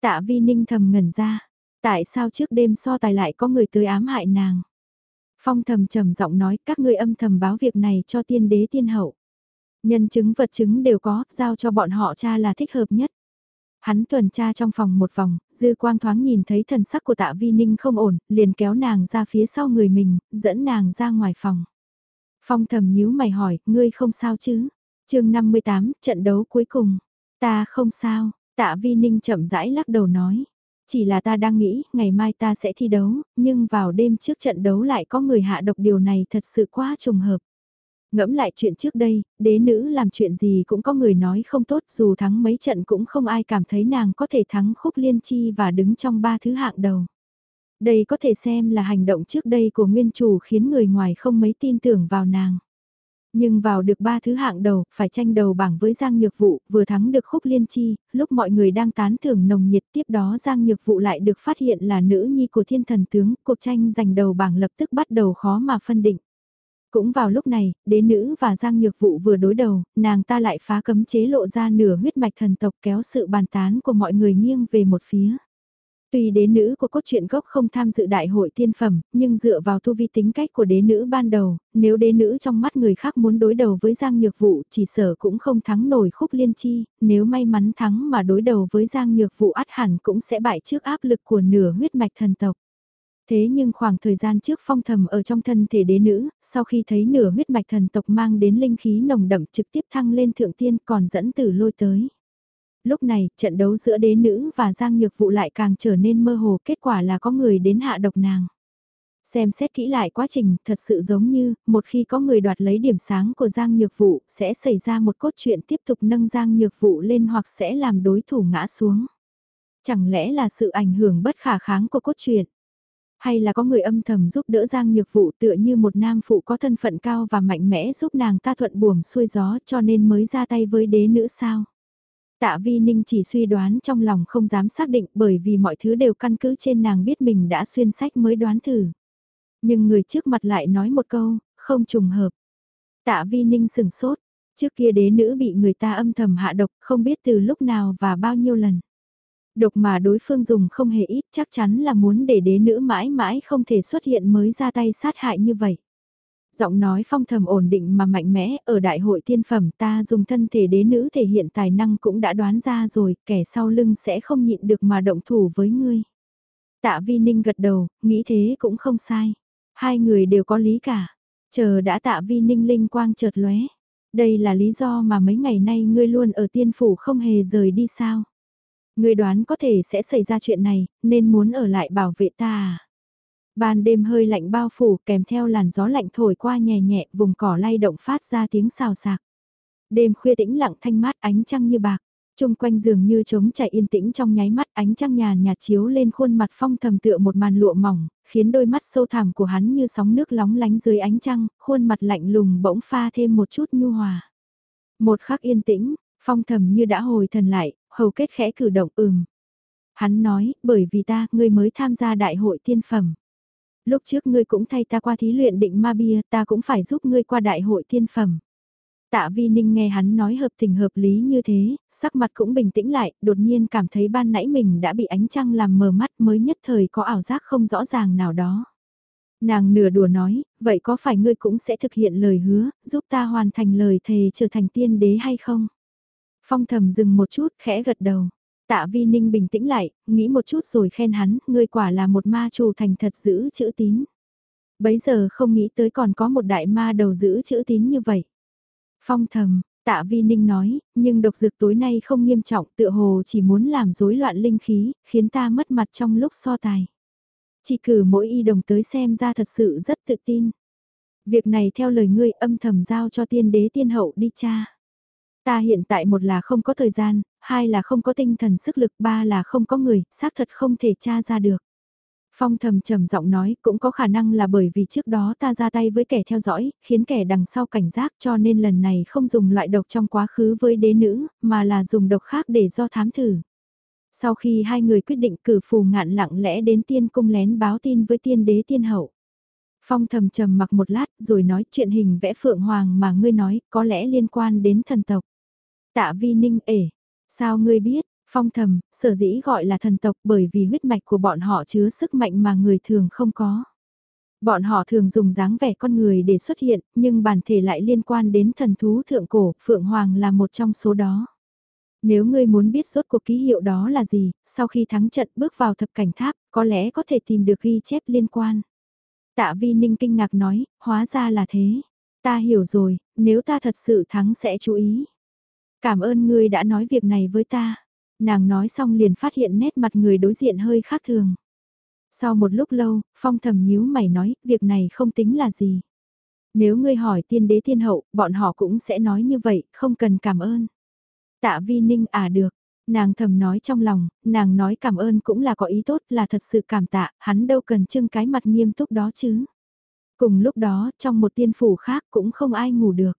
[SPEAKER 1] Tạ vi ninh thầm ngẩn ra, tại sao trước đêm so tài lại có người tới ám hại nàng? Phong thầm trầm giọng nói các ngươi âm thầm báo việc này cho tiên đế tiên hậu. Nhân chứng vật chứng đều có, giao cho bọn họ cha là thích hợp nhất. Hắn tuần tra trong phòng một vòng, dư quang thoáng nhìn thấy thần sắc của tạ vi ninh không ổn, liền kéo nàng ra phía sau người mình, dẫn nàng ra ngoài phòng. Phong thầm nhíu mày hỏi, ngươi không sao chứ? chương 58, trận đấu cuối cùng. Ta không sao, tạ vi ninh chậm rãi lắc đầu nói. Chỉ là ta đang nghĩ, ngày mai ta sẽ thi đấu, nhưng vào đêm trước trận đấu lại có người hạ độc điều này thật sự quá trùng hợp. Ngẫm lại chuyện trước đây, đế nữ làm chuyện gì cũng có người nói không tốt dù thắng mấy trận cũng không ai cảm thấy nàng có thể thắng khúc liên chi và đứng trong ba thứ hạng đầu. Đây có thể xem là hành động trước đây của nguyên chủ khiến người ngoài không mấy tin tưởng vào nàng. Nhưng vào được ba thứ hạng đầu, phải tranh đầu bảng với Giang Nhược Vụ, vừa thắng được khúc liên chi, lúc mọi người đang tán thưởng nồng nhiệt tiếp đó Giang Nhược Vụ lại được phát hiện là nữ nhi của thiên thần tướng, cuộc tranh giành đầu bảng lập tức bắt đầu khó mà phân định. Cũng vào lúc này, đế nữ và Giang Nhược Vụ vừa đối đầu, nàng ta lại phá cấm chế lộ ra nửa huyết mạch thần tộc kéo sự bàn tán của mọi người nghiêng về một phía. Tuy đế nữ của cốt truyện gốc không tham dự đại hội tiên phẩm, nhưng dựa vào tu vi tính cách của đế nữ ban đầu, nếu đế nữ trong mắt người khác muốn đối đầu với Giang Nhược Vụ chỉ sở cũng không thắng nổi khúc liên chi, nếu may mắn thắng mà đối đầu với Giang Nhược Vụ át hẳn cũng sẽ bại trước áp lực của nửa huyết mạch thần tộc. Thế nhưng khoảng thời gian trước phong thầm ở trong thân thể đế nữ, sau khi thấy nửa huyết mạch thần tộc mang đến linh khí nồng đậm trực tiếp thăng lên thượng tiên còn dẫn tử lôi tới. Lúc này, trận đấu giữa đế nữ và Giang Nhược Vụ lại càng trở nên mơ hồ kết quả là có người đến hạ độc nàng. Xem xét kỹ lại quá trình, thật sự giống như, một khi có người đoạt lấy điểm sáng của Giang Nhược Vụ, sẽ xảy ra một cốt truyện tiếp tục nâng Giang Nhược Vụ lên hoặc sẽ làm đối thủ ngã xuống. Chẳng lẽ là sự ảnh hưởng bất khả kháng của cốt truyện? Hay là có người âm thầm giúp đỡ Giang Nhược Vụ tựa như một nam phụ có thân phận cao và mạnh mẽ giúp nàng ta thuận buồm xuôi gió cho nên mới ra tay với đế nữ sao? Tạ Vi Ninh chỉ suy đoán trong lòng không dám xác định bởi vì mọi thứ đều căn cứ trên nàng biết mình đã xuyên sách mới đoán thử. Nhưng người trước mặt lại nói một câu, không trùng hợp. Tạ Vi Ninh sừng sốt, trước kia đế nữ bị người ta âm thầm hạ độc không biết từ lúc nào và bao nhiêu lần. Độc mà đối phương dùng không hề ít chắc chắn là muốn để đế nữ mãi mãi không thể xuất hiện mới ra tay sát hại như vậy. Giọng nói phong thầm ổn định mà mạnh mẽ ở đại hội tiên phẩm ta dùng thân thể đế nữ thể hiện tài năng cũng đã đoán ra rồi kẻ sau lưng sẽ không nhịn được mà động thủ với ngươi. Tạ vi ninh gật đầu, nghĩ thế cũng không sai. Hai người đều có lý cả. Chờ đã tạ vi ninh linh quang chợt lóe. Đây là lý do mà mấy ngày nay ngươi luôn ở tiên phủ không hề rời đi sao. Ngươi đoán có thể sẽ xảy ra chuyện này, nên muốn ở lại bảo vệ ta à? Ban đêm hơi lạnh bao phủ kèm theo làn gió lạnh thổi qua nhẹ nhẹ vùng cỏ lay động phát ra tiếng xào xạc. Đêm khuya tĩnh lặng thanh mát ánh trăng như bạc. Trung quanh giường như trống chảy yên tĩnh trong nháy mắt ánh trăng nhàn nhạt chiếu lên khuôn mặt phong thầm tựa một màn lụa mỏng, khiến đôi mắt sâu thẳm của hắn như sóng nước lóng lánh dưới ánh trăng, khuôn mặt lạnh lùng bỗng pha thêm một chút nhu hòa. Một khắc yên tĩnh, phong thầm như đã hồi thần lại, hầu kết khẽ cử động ừm. Hắn nói, bởi vì ta, ngươi mới tham gia đại hội tiên phẩm. Lúc trước ngươi cũng thay ta qua thí luyện định ma bia, ta cũng phải giúp ngươi qua đại hội thiên phẩm. Tạ Vi Ninh nghe hắn nói hợp tình hợp lý như thế, sắc mặt cũng bình tĩnh lại, đột nhiên cảm thấy ban nãy mình đã bị ánh trăng làm mờ mắt mới nhất thời có ảo giác không rõ ràng nào đó. Nàng nửa đùa nói, vậy có phải ngươi cũng sẽ thực hiện lời hứa, giúp ta hoàn thành lời thề trở thành tiên đế hay không? Phong thầm dừng một chút, khẽ gật đầu. Tạ Vi Ninh bình tĩnh lại, nghĩ một chút rồi khen hắn, ngươi quả là một ma chủ thành thật giữ chữ tín. Bấy giờ không nghĩ tới còn có một đại ma đầu giữ chữ tín như vậy. Phong thầm, tạ vi ninh nói, nhưng độc dược tối nay không nghiêm trọng tựa hồ chỉ muốn làm rối loạn linh khí, khiến ta mất mặt trong lúc so tài. Chỉ cử mỗi y đồng tới xem ra thật sự rất tự tin. Việc này theo lời ngươi âm thầm giao cho tiên đế tiên hậu đi cha. Ta hiện tại một là không có thời gian, hai là không có tinh thần sức lực, ba là không có người, xác thật không thể tra ra được. Phong thầm trầm giọng nói cũng có khả năng là bởi vì trước đó ta ra tay với kẻ theo dõi, khiến kẻ đằng sau cảnh giác cho nên lần này không dùng loại độc trong quá khứ với đế nữ, mà là dùng độc khác để do thám thử. Sau khi hai người quyết định cử phù ngạn lặng lẽ đến tiên cung lén báo tin với tiên đế tiên hậu. Phong thầm trầm mặc một lát rồi nói chuyện hình vẽ phượng hoàng mà ngươi nói có lẽ liên quan đến thần tộc. Tạ vi ninh ể, sao ngươi biết, Phong thầm, sở dĩ gọi là thần tộc bởi vì huyết mạch của bọn họ chứa sức mạnh mà người thường không có. Bọn họ thường dùng dáng vẻ con người để xuất hiện, nhưng bản thể lại liên quan đến thần thú thượng cổ, Phượng Hoàng là một trong số đó. Nếu ngươi muốn biết rốt cuộc ký hiệu đó là gì, sau khi thắng trận bước vào thập cảnh tháp, có lẽ có thể tìm được ghi chép liên quan. Tạ Vi Ninh kinh ngạc nói, hóa ra là thế. Ta hiểu rồi, nếu ta thật sự thắng sẽ chú ý. Cảm ơn ngươi đã nói việc này với ta. Nàng nói xong liền phát hiện nét mặt người đối diện hơi khác thường. Sau một lúc lâu, phong thầm nhíu mày nói, việc này không tính là gì. Nếu ngươi hỏi tiên đế thiên hậu, bọn họ cũng sẽ nói như vậy, không cần cảm ơn. Tạ vi ninh à được, nàng thầm nói trong lòng, nàng nói cảm ơn cũng là có ý tốt, là thật sự cảm tạ, hắn đâu cần trưng cái mặt nghiêm túc đó chứ. Cùng lúc đó, trong một tiên phủ khác cũng không ai ngủ được.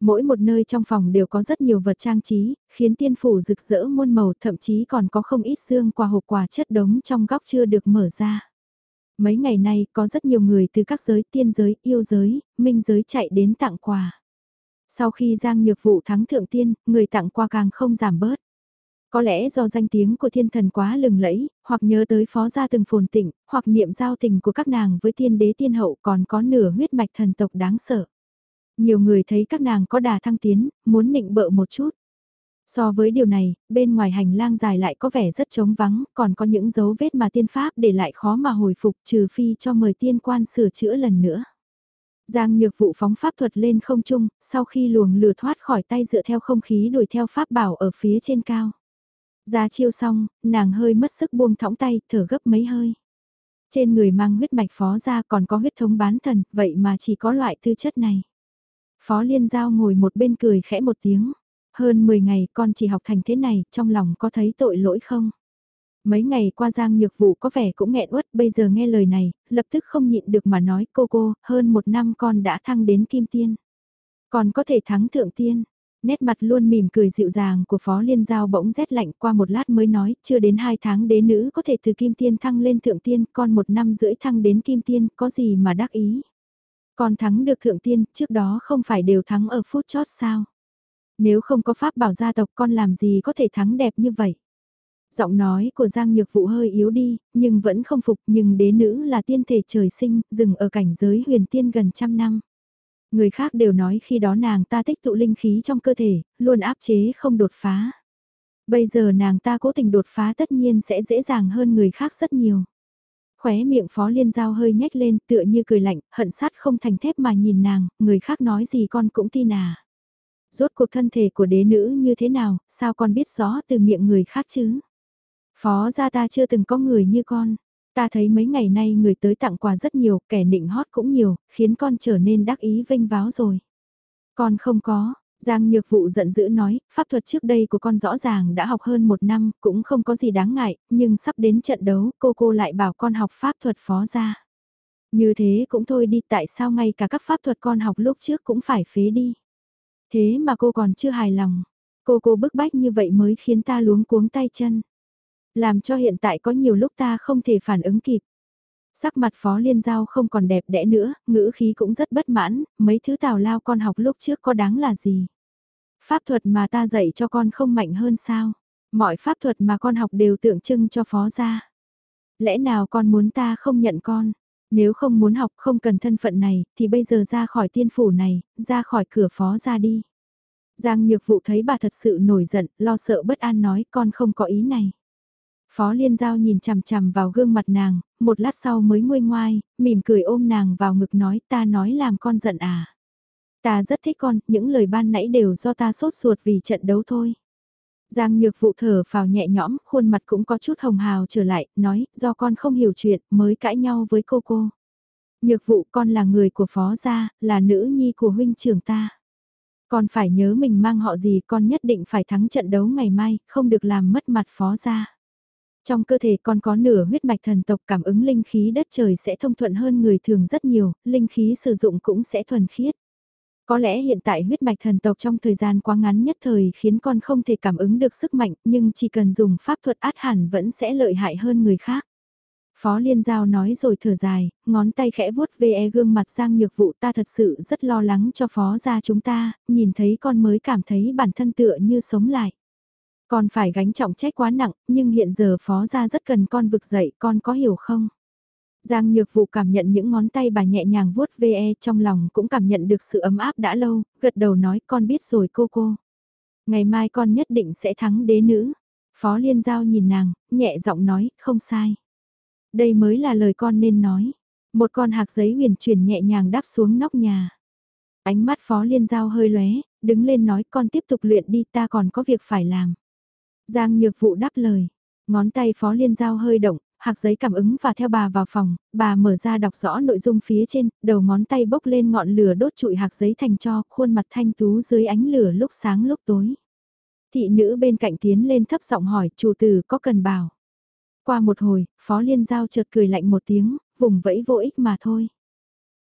[SPEAKER 1] Mỗi một nơi trong phòng đều có rất nhiều vật trang trí, khiến tiên phủ rực rỡ muôn màu thậm chí còn có không ít xương quà hộp quà chất đống trong góc chưa được mở ra. Mấy ngày nay có rất nhiều người từ các giới tiên giới, yêu giới, minh giới chạy đến tặng quà. Sau khi Giang Nhược Vụ thắng thượng tiên, người tặng quà càng không giảm bớt. Có lẽ do danh tiếng của thiên thần quá lừng lẫy, hoặc nhớ tới phó gia từng phồn tỉnh, hoặc niệm giao tình của các nàng với tiên đế tiên hậu còn có nửa huyết mạch thần tộc đáng sợ. Nhiều người thấy các nàng có đà thăng tiến, muốn nịnh bợ một chút. So với điều này, bên ngoài hành lang dài lại có vẻ rất trống vắng, còn có những dấu vết mà tiên pháp để lại khó mà hồi phục trừ phi cho mời tiên quan sửa chữa lần nữa. Giang nhược vụ phóng pháp thuật lên không trung, sau khi luồng lửa thoát khỏi tay dựa theo không khí đuổi theo pháp bảo ở phía trên cao. Ra chiêu xong, nàng hơi mất sức buông thõng tay, thở gấp mấy hơi. Trên người mang huyết mạch phó ra còn có huyết thống bán thần, vậy mà chỉ có loại tư chất này. Phó Liên Giao ngồi một bên cười khẽ một tiếng. Hơn 10 ngày con chỉ học thành thế này, trong lòng có thấy tội lỗi không? Mấy ngày qua Giang Nhược Vụ có vẻ cũng nghẹn uất, bây giờ nghe lời này, lập tức không nhịn được mà nói cô cô, hơn một năm con đã thăng đến Kim Tiên. Còn có thể thắng Thượng Tiên. Nét mặt luôn mỉm cười dịu dàng của Phó Liên Giao bỗng rét lạnh qua một lát mới nói, chưa đến hai tháng đế nữ có thể từ Kim Tiên thăng lên Thượng Tiên, con một năm rưỡi thăng đến Kim Tiên, có gì mà đắc ý. Con thắng được thượng tiên, trước đó không phải đều thắng ở phút chót sao? Nếu không có pháp bảo gia tộc con làm gì có thể thắng đẹp như vậy? Giọng nói của Giang Nhược Vũ hơi yếu đi, nhưng vẫn không phục nhưng đế nữ là tiên thể trời sinh, dừng ở cảnh giới huyền tiên gần trăm năm. Người khác đều nói khi đó nàng ta tích tụ linh khí trong cơ thể, luôn áp chế không đột phá. Bây giờ nàng ta cố tình đột phá tất nhiên sẽ dễ dàng hơn người khác rất nhiều. Khóe miệng phó liên giao hơi nhếch lên tựa như cười lạnh, hận sát không thành thép mà nhìn nàng, người khác nói gì con cũng tin à. Rốt cuộc thân thể của đế nữ như thế nào, sao con biết rõ từ miệng người khác chứ? Phó gia ta chưa từng có người như con. Ta thấy mấy ngày nay người tới tặng quà rất nhiều, kẻ nịnh hót cũng nhiều, khiến con trở nên đắc ý vinh váo rồi. Con không có, Giang Nhược Vụ giận dữ nói, pháp thuật trước đây của con rõ ràng đã học hơn một năm, cũng không có gì đáng ngại, nhưng sắp đến trận đấu, cô cô lại bảo con học pháp thuật phó ra. Như thế cũng thôi đi, tại sao ngay cả các pháp thuật con học lúc trước cũng phải phế đi. Thế mà cô còn chưa hài lòng, cô cô bức bách như vậy mới khiến ta luống cuống tay chân. Làm cho hiện tại có nhiều lúc ta không thể phản ứng kịp. Sắc mặt phó liên giao không còn đẹp đẽ nữa, ngữ khí cũng rất bất mãn, mấy thứ tào lao con học lúc trước có đáng là gì. Pháp thuật mà ta dạy cho con không mạnh hơn sao, mọi pháp thuật mà con học đều tượng trưng cho phó gia. Lẽ nào con muốn ta không nhận con, nếu không muốn học không cần thân phận này, thì bây giờ ra khỏi tiên phủ này, ra khỏi cửa phó ra đi. Giang Nhược Vụ thấy bà thật sự nổi giận, lo sợ bất an nói con không có ý này. Phó Liên Giao nhìn chằm chằm vào gương mặt nàng, một lát sau mới nguôi ngoai, mỉm cười ôm nàng vào ngực nói ta nói làm con giận à. Ta rất thích con, những lời ban nãy đều do ta sốt ruột vì trận đấu thôi. Giang nhược vụ thở vào nhẹ nhõm, khuôn mặt cũng có chút hồng hào trở lại, nói, do con không hiểu chuyện, mới cãi nhau với cô cô. Nhược vụ con là người của phó gia, là nữ nhi của huynh trưởng ta. Con phải nhớ mình mang họ gì, con nhất định phải thắng trận đấu ngày mai, không được làm mất mặt phó gia. Trong cơ thể con có nửa huyết mạch thần tộc cảm ứng linh khí đất trời sẽ thông thuận hơn người thường rất nhiều, linh khí sử dụng cũng sẽ thuần khiết. Có lẽ hiện tại huyết mạch thần tộc trong thời gian quá ngắn nhất thời khiến con không thể cảm ứng được sức mạnh, nhưng chỉ cần dùng pháp thuật át hẳn vẫn sẽ lợi hại hơn người khác. Phó Liên Giao nói rồi thở dài, ngón tay khẽ vuốt về gương mặt Giang Nhược Vụ ta thật sự rất lo lắng cho phó gia chúng ta, nhìn thấy con mới cảm thấy bản thân tựa như sống lại. Con phải gánh trọng trách quá nặng, nhưng hiện giờ phó gia rất cần con vực dậy, con có hiểu không? Giang Nhược vũ cảm nhận những ngón tay bà nhẹ nhàng vuốt ve e, trong lòng cũng cảm nhận được sự ấm áp đã lâu, gật đầu nói con biết rồi cô cô. Ngày mai con nhất định sẽ thắng đế nữ. Phó Liên Giao nhìn nàng, nhẹ giọng nói, không sai. Đây mới là lời con nên nói. Một con hạc giấy huyền chuyển nhẹ nhàng đáp xuống nóc nhà. Ánh mắt Phó Liên Giao hơi lóe, đứng lên nói con tiếp tục luyện đi ta còn có việc phải làm. Giang Nhược Vụ đáp lời. Ngón tay Phó Liên Giao hơi động, hạc giấy cảm ứng và theo bà vào phòng, bà mở ra đọc rõ nội dung phía trên, đầu ngón tay bốc lên ngọn lửa đốt trụi hạc giấy thành cho, khuôn mặt thanh tú dưới ánh lửa lúc sáng lúc tối. Thị nữ bên cạnh tiến lên thấp giọng hỏi, chủ tử có cần bảo. Qua một hồi, Phó Liên Giao chợt cười lạnh một tiếng, vùng vẫy vô ích mà thôi.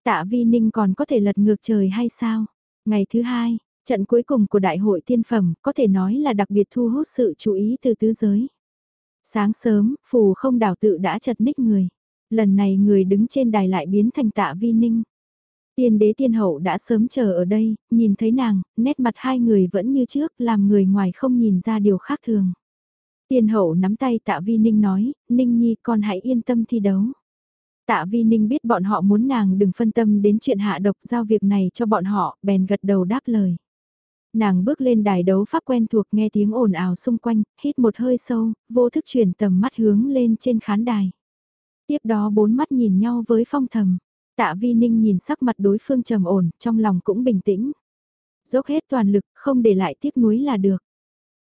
[SPEAKER 1] Tạ Vi Ninh còn có thể lật ngược trời hay sao? Ngày thứ hai, trận cuối cùng của đại hội tiên phẩm có thể nói là đặc biệt thu hút sự chú ý từ tứ giới. Sáng sớm, phù không đảo tự đã chật ních người. Lần này người đứng trên đài lại biến thành tạ vi ninh. Tiên đế tiên hậu đã sớm chờ ở đây, nhìn thấy nàng, nét mặt hai người vẫn như trước, làm người ngoài không nhìn ra điều khác thường. Tiên hậu nắm tay tạ vi ninh nói, ninh nhi con hãy yên tâm thi đấu. Tạ vi ninh biết bọn họ muốn nàng đừng phân tâm đến chuyện hạ độc giao việc này cho bọn họ, bèn gật đầu đáp lời. Nàng bước lên đài đấu pháp quen thuộc nghe tiếng ồn ào xung quanh, hít một hơi sâu, vô thức chuyển tầm mắt hướng lên trên khán đài. Tiếp đó bốn mắt nhìn nhau với phong thầm. Tạ Vi Ninh nhìn sắc mặt đối phương trầm ổn, trong lòng cũng bình tĩnh. Dốc hết toàn lực, không để lại tiếc nuối là được.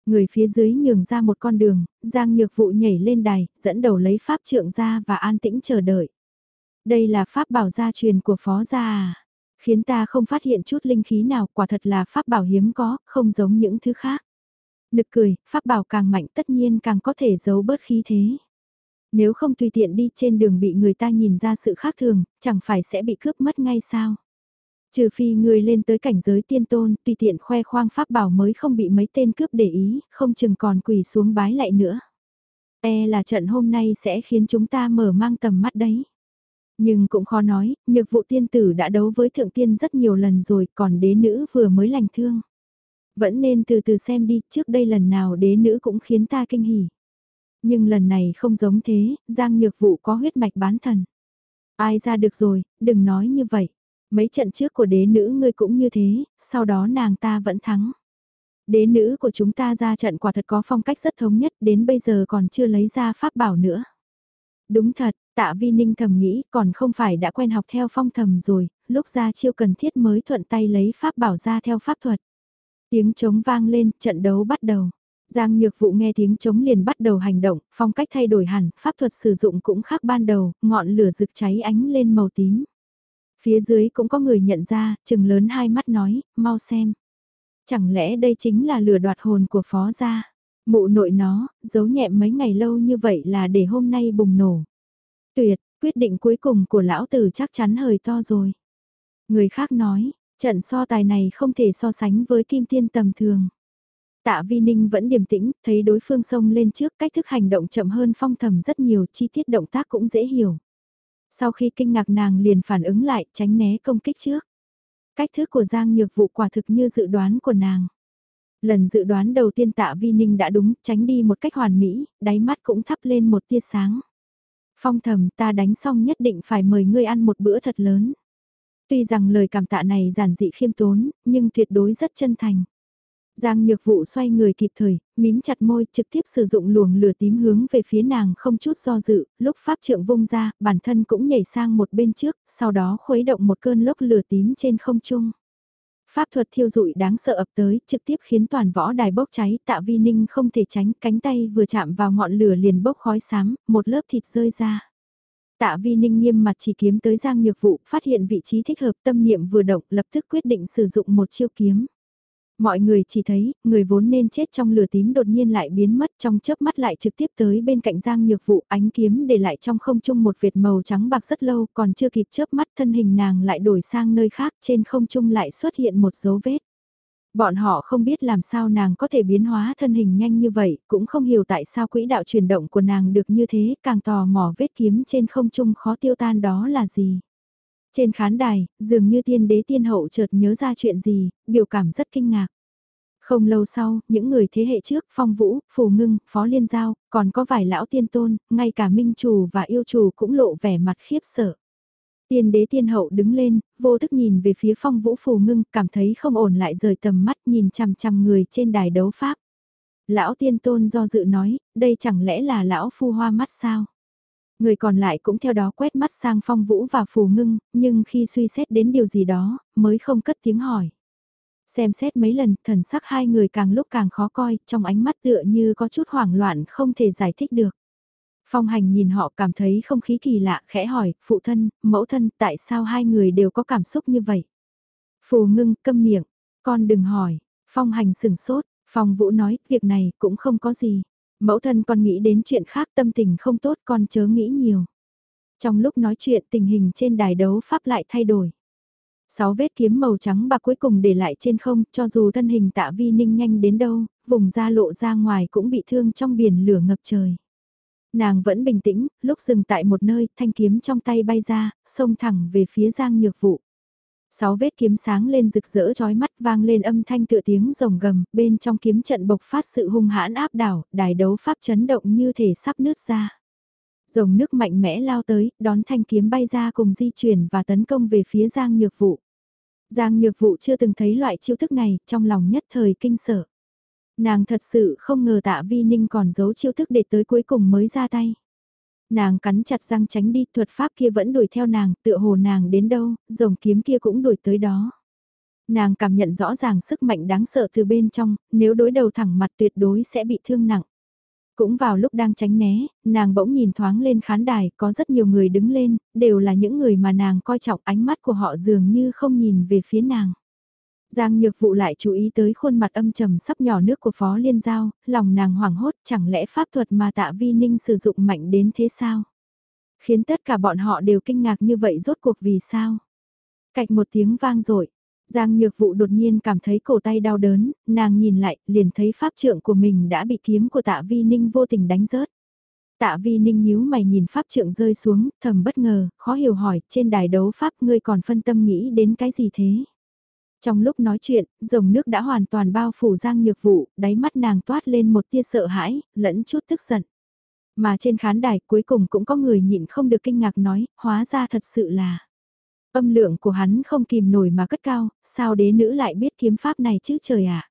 [SPEAKER 1] Người phía dưới nhường ra một con đường, Giang Nhược Vụ nhảy lên đài, dẫn đầu lấy pháp trượng ra và an tĩnh chờ đợi. Đây là pháp bảo gia truyền của phó gia à? Khiến ta không phát hiện chút linh khí nào quả thật là pháp bảo hiếm có, không giống những thứ khác. Nực cười, pháp bảo càng mạnh tất nhiên càng có thể giấu bớt khí thế. Nếu không tùy tiện đi trên đường bị người ta nhìn ra sự khác thường, chẳng phải sẽ bị cướp mất ngay sao. Trừ phi người lên tới cảnh giới tiên tôn, tùy tiện khoe khoang pháp bảo mới không bị mấy tên cướp để ý, không chừng còn quỳ xuống bái lại nữa. E là trận hôm nay sẽ khiến chúng ta mở mang tầm mắt đấy. Nhưng cũng khó nói, nhược vụ tiên tử đã đấu với thượng tiên rất nhiều lần rồi, còn đế nữ vừa mới lành thương. Vẫn nên từ từ xem đi, trước đây lần nào đế nữ cũng khiến ta kinh hỉ. Nhưng lần này không giống thế, Giang nhược vụ có huyết mạch bán thần. Ai ra được rồi, đừng nói như vậy. Mấy trận trước của đế nữ ngươi cũng như thế, sau đó nàng ta vẫn thắng. Đế nữ của chúng ta ra trận quả thật có phong cách rất thống nhất, đến bây giờ còn chưa lấy ra pháp bảo nữa. Đúng thật, tạ vi ninh thầm nghĩ còn không phải đã quen học theo phong thầm rồi, lúc ra chiêu cần thiết mới thuận tay lấy pháp bảo ra theo pháp thuật. Tiếng trống vang lên, trận đấu bắt đầu. Giang Nhược vũ nghe tiếng trống liền bắt đầu hành động, phong cách thay đổi hẳn, pháp thuật sử dụng cũng khác ban đầu, ngọn lửa rực cháy ánh lên màu tím. Phía dưới cũng có người nhận ra, chừng lớn hai mắt nói, mau xem. Chẳng lẽ đây chính là lửa đoạt hồn của phó gia? Mụ nội nó, giấu nhẹm mấy ngày lâu như vậy là để hôm nay bùng nổ. Tuyệt, quyết định cuối cùng của lão tử chắc chắn hời to rồi. Người khác nói, trận so tài này không thể so sánh với kim tiên tầm thường. Tạ Vi Ninh vẫn điềm tĩnh, thấy đối phương xông lên trước cách thức hành động chậm hơn phong thầm rất nhiều chi tiết động tác cũng dễ hiểu. Sau khi kinh ngạc nàng liền phản ứng lại tránh né công kích trước. Cách thức của Giang Nhược Vụ quả thực như dự đoán của nàng. Lần dự đoán đầu tiên tạ Vi Ninh đã đúng, tránh đi một cách hoàn mỹ, đáy mắt cũng thắp lên một tia sáng. Phong thầm ta đánh xong nhất định phải mời ngươi ăn một bữa thật lớn. Tuy rằng lời cảm tạ này giản dị khiêm tốn, nhưng tuyệt đối rất chân thành. Giang nhược vụ xoay người kịp thời, mím chặt môi, trực tiếp sử dụng luồng lửa tím hướng về phía nàng không chút do dự, lúc pháp trượng vung ra, bản thân cũng nhảy sang một bên trước, sau đó khuấy động một cơn lốc lửa tím trên không trung. Pháp thuật thiêu dụi đáng sợ ập tới, trực tiếp khiến toàn võ đài bốc cháy, tạ vi ninh không thể tránh, cánh tay vừa chạm vào ngọn lửa liền bốc khói xám, một lớp thịt rơi ra. Tạ vi ninh nghiêm mặt chỉ kiếm tới giang nhược vụ, phát hiện vị trí thích hợp tâm niệm vừa động, lập tức quyết định sử dụng một chiêu kiếm. Mọi người chỉ thấy, người vốn nên chết trong lửa tím đột nhiên lại biến mất trong chớp mắt lại trực tiếp tới bên cạnh Giang Nhược Vụ ánh kiếm để lại trong không trung một vệt màu trắng bạc rất lâu còn chưa kịp chớp mắt thân hình nàng lại đổi sang nơi khác trên không trung lại xuất hiện một dấu vết. Bọn họ không biết làm sao nàng có thể biến hóa thân hình nhanh như vậy, cũng không hiểu tại sao quỹ đạo chuyển động của nàng được như thế, càng tò mò vết kiếm trên không trung khó tiêu tan đó là gì. Trên khán đài, dường như tiên đế tiên hậu chợt nhớ ra chuyện gì, biểu cảm rất kinh ngạc. Không lâu sau, những người thế hệ trước, Phong Vũ, Phù Ngưng, Phó Liên Giao, còn có vài lão tiên tôn, ngay cả Minh Chủ và Yêu Chủ cũng lộ vẻ mặt khiếp sợ. Tiên đế tiên hậu đứng lên, vô thức nhìn về phía Phong Vũ Phù Ngưng, cảm thấy không ổn lại rời tầm mắt nhìn chằm chằm người trên đài đấu pháp. Lão tiên tôn do dự nói, đây chẳng lẽ là lão phu hoa mắt sao? Người còn lại cũng theo đó quét mắt sang phong vũ và phù ngưng, nhưng khi suy xét đến điều gì đó, mới không cất tiếng hỏi. Xem xét mấy lần, thần sắc hai người càng lúc càng khó coi, trong ánh mắt tựa như có chút hoảng loạn không thể giải thích được. Phong hành nhìn họ cảm thấy không khí kỳ lạ, khẽ hỏi, phụ thân, mẫu thân, tại sao hai người đều có cảm xúc như vậy? Phù ngưng, câm miệng, con đừng hỏi, phong hành sừng sốt, phong vũ nói, việc này cũng không có gì. Mẫu thân con nghĩ đến chuyện khác tâm tình không tốt con chớ nghĩ nhiều. Trong lúc nói chuyện tình hình trên đài đấu pháp lại thay đổi. Sáu vết kiếm màu trắng bạc cuối cùng để lại trên không cho dù thân hình tạ vi ninh nhanh đến đâu, vùng da lộ ra ngoài cũng bị thương trong biển lửa ngập trời. Nàng vẫn bình tĩnh, lúc dừng tại một nơi, thanh kiếm trong tay bay ra, xông thẳng về phía giang nhược vụ. Sáu vết kiếm sáng lên rực rỡ chói mắt vang lên âm thanh tựa tiếng rồng gầm, bên trong kiếm trận bộc phát sự hung hãn áp đảo, đài đấu pháp chấn động như thể sắp nứt ra. Rồng nước mạnh mẽ lao tới, đón thanh kiếm bay ra cùng di chuyển và tấn công về phía Giang Nhược Vụ. Giang Nhược Vụ chưa từng thấy loại chiêu thức này, trong lòng nhất thời kinh sợ. Nàng thật sự không ngờ tạ vi ninh còn giấu chiêu thức để tới cuối cùng mới ra tay. Nàng cắn chặt răng tránh đi, thuật pháp kia vẫn đuổi theo nàng, tựa hồ nàng đến đâu, rồng kiếm kia cũng đuổi tới đó. Nàng cảm nhận rõ ràng sức mạnh đáng sợ từ bên trong, nếu đối đầu thẳng mặt tuyệt đối sẽ bị thương nặng. Cũng vào lúc đang tránh né, nàng bỗng nhìn thoáng lên khán đài, có rất nhiều người đứng lên, đều là những người mà nàng coi trọng ánh mắt của họ dường như không nhìn về phía nàng. Giang Nhược Vụ lại chú ý tới khuôn mặt âm trầm sắp nhỏ nước của Phó Liên Giao, lòng nàng hoảng hốt chẳng lẽ pháp thuật mà tạ vi ninh sử dụng mạnh đến thế sao? Khiến tất cả bọn họ đều kinh ngạc như vậy rốt cuộc vì sao? Cạch một tiếng vang rội Giang Nhược Vụ đột nhiên cảm thấy cổ tay đau đớn, nàng nhìn lại, liền thấy pháp trượng của mình đã bị kiếm của tạ vi ninh vô tình đánh rớt. Tạ vi ninh nhíu mày nhìn pháp trượng rơi xuống, thầm bất ngờ, khó hiểu hỏi, trên đài đấu pháp ngươi còn phân tâm nghĩ đến cái gì thế? Trong lúc nói chuyện, dòng nước đã hoàn toàn bao phủ Giang Nhược Vụ, đáy mắt nàng toát lên một tia sợ hãi, lẫn chút tức giận. Mà trên khán đài cuối cùng cũng có người nhịn không được kinh ngạc nói, hóa ra thật sự là. Âm lượng của hắn không kìm nổi mà cất cao, sao đế nữ lại biết kiếm pháp này chứ trời ạ.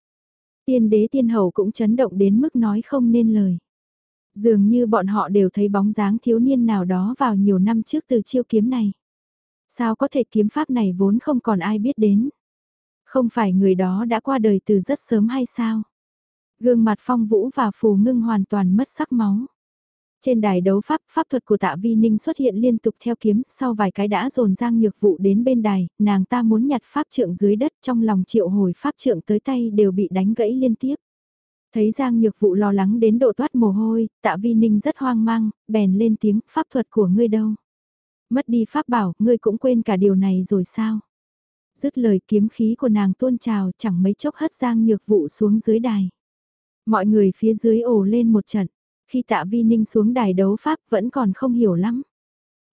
[SPEAKER 1] Tiên đế tiên hầu cũng chấn động đến mức nói không nên lời. Dường như bọn họ đều thấy bóng dáng thiếu niên nào đó vào nhiều năm trước từ chiêu kiếm này. Sao có thể kiếm pháp này vốn không còn ai biết đến. Không phải người đó đã qua đời từ rất sớm hay sao? Gương mặt phong vũ và phù ngưng hoàn toàn mất sắc máu. Trên đài đấu pháp, pháp thuật của tạ vi ninh xuất hiện liên tục theo kiếm, sau vài cái đã dồn giang nhược vụ đến bên đài, nàng ta muốn nhặt pháp trượng dưới đất trong lòng triệu hồi pháp trượng tới tay đều bị đánh gãy liên tiếp. Thấy Giang Nhược Vụ lo lắng đến độ toát mồ hôi, tạ vi ninh rất hoang mang, bèn lên tiếng, pháp thuật của ngươi đâu? Mất đi pháp bảo, ngươi cũng quên cả điều này rồi sao? Dứt lời kiếm khí của nàng tuôn trào chẳng mấy chốc hất Giang Nhược Vụ xuống dưới đài. Mọi người phía dưới ồ lên một trận, khi tạ vi ninh xuống đài đấu pháp vẫn còn không hiểu lắm.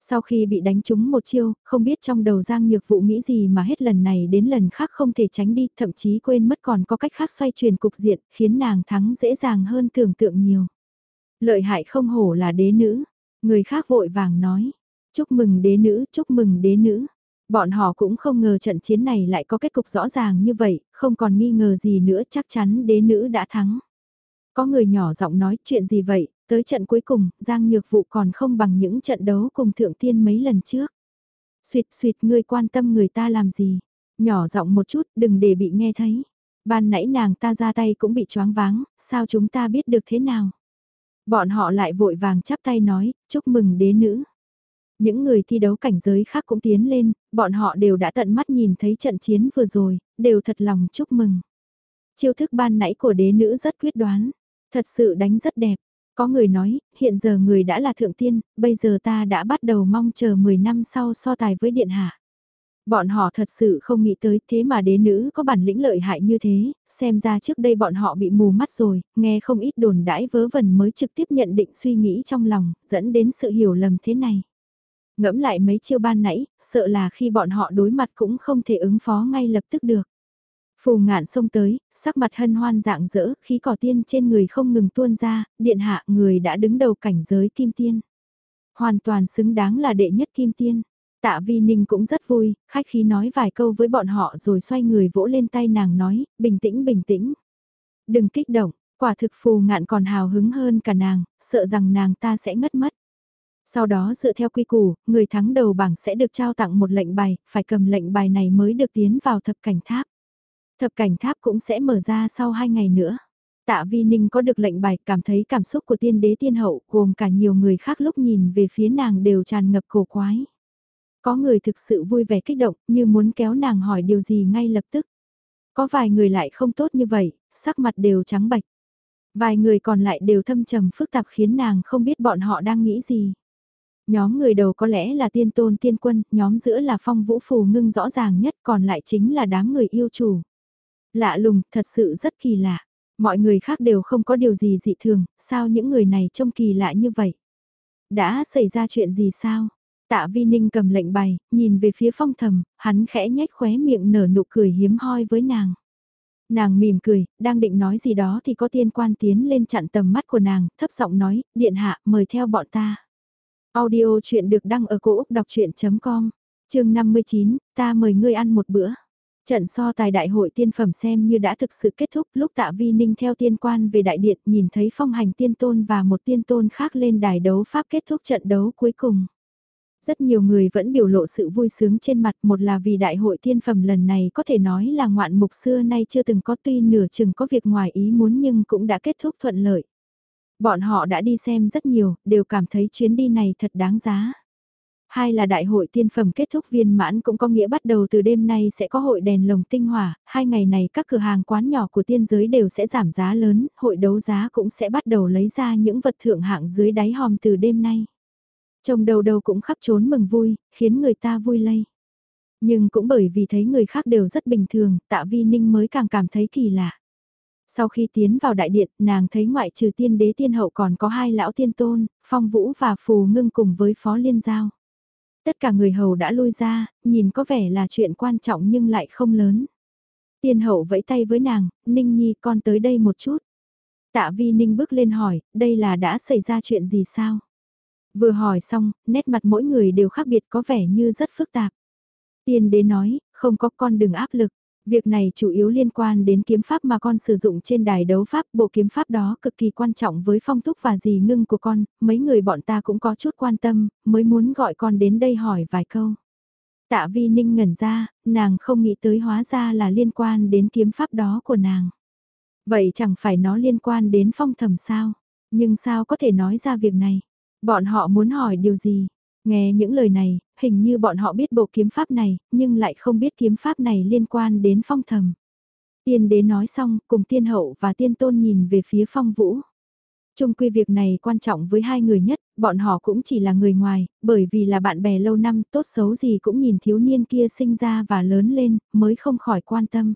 [SPEAKER 1] Sau khi bị đánh trúng một chiêu, không biết trong đầu Giang Nhược Vụ nghĩ gì mà hết lần này đến lần khác không thể tránh đi, thậm chí quên mất còn có cách khác xoay chuyển cục diện, khiến nàng thắng dễ dàng hơn tưởng tượng nhiều. Lợi hại không hổ là đế nữ, người khác vội vàng nói, chúc mừng đế nữ, chúc mừng đế nữ. Bọn họ cũng không ngờ trận chiến này lại có kết cục rõ ràng như vậy, không còn nghi ngờ gì nữa chắc chắn đế nữ đã thắng. Có người nhỏ giọng nói chuyện gì vậy, tới trận cuối cùng, Giang Nhược Vụ còn không bằng những trận đấu cùng Thượng Tiên mấy lần trước. Xuyệt xuyệt ngươi quan tâm người ta làm gì, nhỏ giọng một chút đừng để bị nghe thấy. Ban nãy nàng ta ra tay cũng bị choáng váng, sao chúng ta biết được thế nào? Bọn họ lại vội vàng chắp tay nói, chúc mừng đế nữ. Những người thi đấu cảnh giới khác cũng tiến lên, bọn họ đều đã tận mắt nhìn thấy trận chiến vừa rồi, đều thật lòng chúc mừng. Chiêu thức ban nãy của đế nữ rất quyết đoán, thật sự đánh rất đẹp. Có người nói, hiện giờ người đã là thượng tiên, bây giờ ta đã bắt đầu mong chờ 10 năm sau so tài với điện hạ. Bọn họ thật sự không nghĩ tới thế mà đế nữ có bản lĩnh lợi hại như thế, xem ra trước đây bọn họ bị mù mắt rồi, nghe không ít đồn đãi vớ vẩn mới trực tiếp nhận định suy nghĩ trong lòng, dẫn đến sự hiểu lầm thế này. Ngẫm lại mấy chiêu ban nãy, sợ là khi bọn họ đối mặt cũng không thể ứng phó ngay lập tức được. Phù ngạn xông tới, sắc mặt hân hoan dạng dỡ, khí cỏ tiên trên người không ngừng tuôn ra, điện hạ người đã đứng đầu cảnh giới kim tiên. Hoàn toàn xứng đáng là đệ nhất kim tiên. Tạ Vi Ninh cũng rất vui, khách khí nói vài câu với bọn họ rồi xoay người vỗ lên tay nàng nói, bình tĩnh bình tĩnh. Đừng kích động, quả thực phù ngạn còn hào hứng hơn cả nàng, sợ rằng nàng ta sẽ ngất mất. Sau đó dựa theo quy củ, người thắng đầu bảng sẽ được trao tặng một lệnh bài, phải cầm lệnh bài này mới được tiến vào thập cảnh tháp. Thập cảnh tháp cũng sẽ mở ra sau hai ngày nữa. Tạ Vi Ninh có được lệnh bài cảm thấy cảm xúc của tiên đế tiên hậu gồm cả nhiều người khác lúc nhìn về phía nàng đều tràn ngập cổ quái. Có người thực sự vui vẻ kích động như muốn kéo nàng hỏi điều gì ngay lập tức. Có vài người lại không tốt như vậy, sắc mặt đều trắng bạch. Vài người còn lại đều thâm trầm phức tạp khiến nàng không biết bọn họ đang nghĩ gì. Nhóm người đầu có lẽ là tiên tôn tiên quân, nhóm giữa là phong vũ phù ngưng rõ ràng nhất còn lại chính là đám người yêu chủ. Lạ lùng, thật sự rất kỳ lạ. Mọi người khác đều không có điều gì dị thường, sao những người này trông kỳ lạ như vậy? Đã xảy ra chuyện gì sao? Tạ Vi Ninh cầm lệnh bày, nhìn về phía phong thầm, hắn khẽ nhếch khóe miệng nở nụ cười hiếm hoi với nàng. Nàng mỉm cười, đang định nói gì đó thì có tiên quan tiến lên chặn tầm mắt của nàng, thấp giọng nói, điện hạ, mời theo bọn ta. Audio chuyện được đăng ở cổ Úc đọc chuyện.com, chương 59, ta mời ngươi ăn một bữa. Trận so tài đại hội tiên phẩm xem như đã thực sự kết thúc lúc tạ vi ninh theo tiên quan về đại điện nhìn thấy phong hành tiên tôn và một tiên tôn khác lên đài đấu pháp kết thúc trận đấu cuối cùng. Rất nhiều người vẫn biểu lộ sự vui sướng trên mặt một là vì đại hội tiên phẩm lần này có thể nói là ngoạn mục xưa nay chưa từng có tuy nửa chừng có việc ngoài ý muốn nhưng cũng đã kết thúc thuận lợi. Bọn họ đã đi xem rất nhiều, đều cảm thấy chuyến đi này thật đáng giá. Hai là đại hội tiên phẩm kết thúc viên mãn cũng có nghĩa bắt đầu từ đêm nay sẽ có hội đèn lồng tinh hỏa, hai ngày này các cửa hàng quán nhỏ của tiên giới đều sẽ giảm giá lớn, hội đấu giá cũng sẽ bắt đầu lấy ra những vật thượng hạng dưới đáy hòm từ đêm nay. Trông đầu đầu cũng khắp trốn mừng vui, khiến người ta vui lây. Nhưng cũng bởi vì thấy người khác đều rất bình thường, tạ vi ninh mới càng cảm thấy kỳ lạ. Sau khi tiến vào đại điện, nàng thấy ngoại trừ tiên đế tiên hậu còn có hai lão tiên tôn, phong vũ và phù ngưng cùng với phó liên giao. Tất cả người hầu đã lui ra, nhìn có vẻ là chuyện quan trọng nhưng lại không lớn. Tiên hậu vẫy tay với nàng, Ninh Nhi con tới đây một chút. Tạ vi Ninh bước lên hỏi, đây là đã xảy ra chuyện gì sao? Vừa hỏi xong, nét mặt mỗi người đều khác biệt có vẻ như rất phức tạp. Tiên đế nói, không có con đừng áp lực. Việc này chủ yếu liên quan đến kiếm pháp mà con sử dụng trên đài đấu pháp, bộ kiếm pháp đó cực kỳ quan trọng với phong thúc và dì ngưng của con, mấy người bọn ta cũng có chút quan tâm, mới muốn gọi con đến đây hỏi vài câu. Tạ vi ninh ngẩn ra, nàng không nghĩ tới hóa ra là liên quan đến kiếm pháp đó của nàng. Vậy chẳng phải nó liên quan đến phong thầm sao? Nhưng sao có thể nói ra việc này? Bọn họ muốn hỏi điều gì? Nghe những lời này, hình như bọn họ biết bộ kiếm pháp này, nhưng lại không biết kiếm pháp này liên quan đến phong thầm. Tiên đế nói xong, cùng tiên hậu và tiên tôn nhìn về phía phong vũ. Trung quy việc này quan trọng với hai người nhất, bọn họ cũng chỉ là người ngoài, bởi vì là bạn bè lâu năm, tốt xấu gì cũng nhìn thiếu niên kia sinh ra và lớn lên, mới không khỏi quan tâm.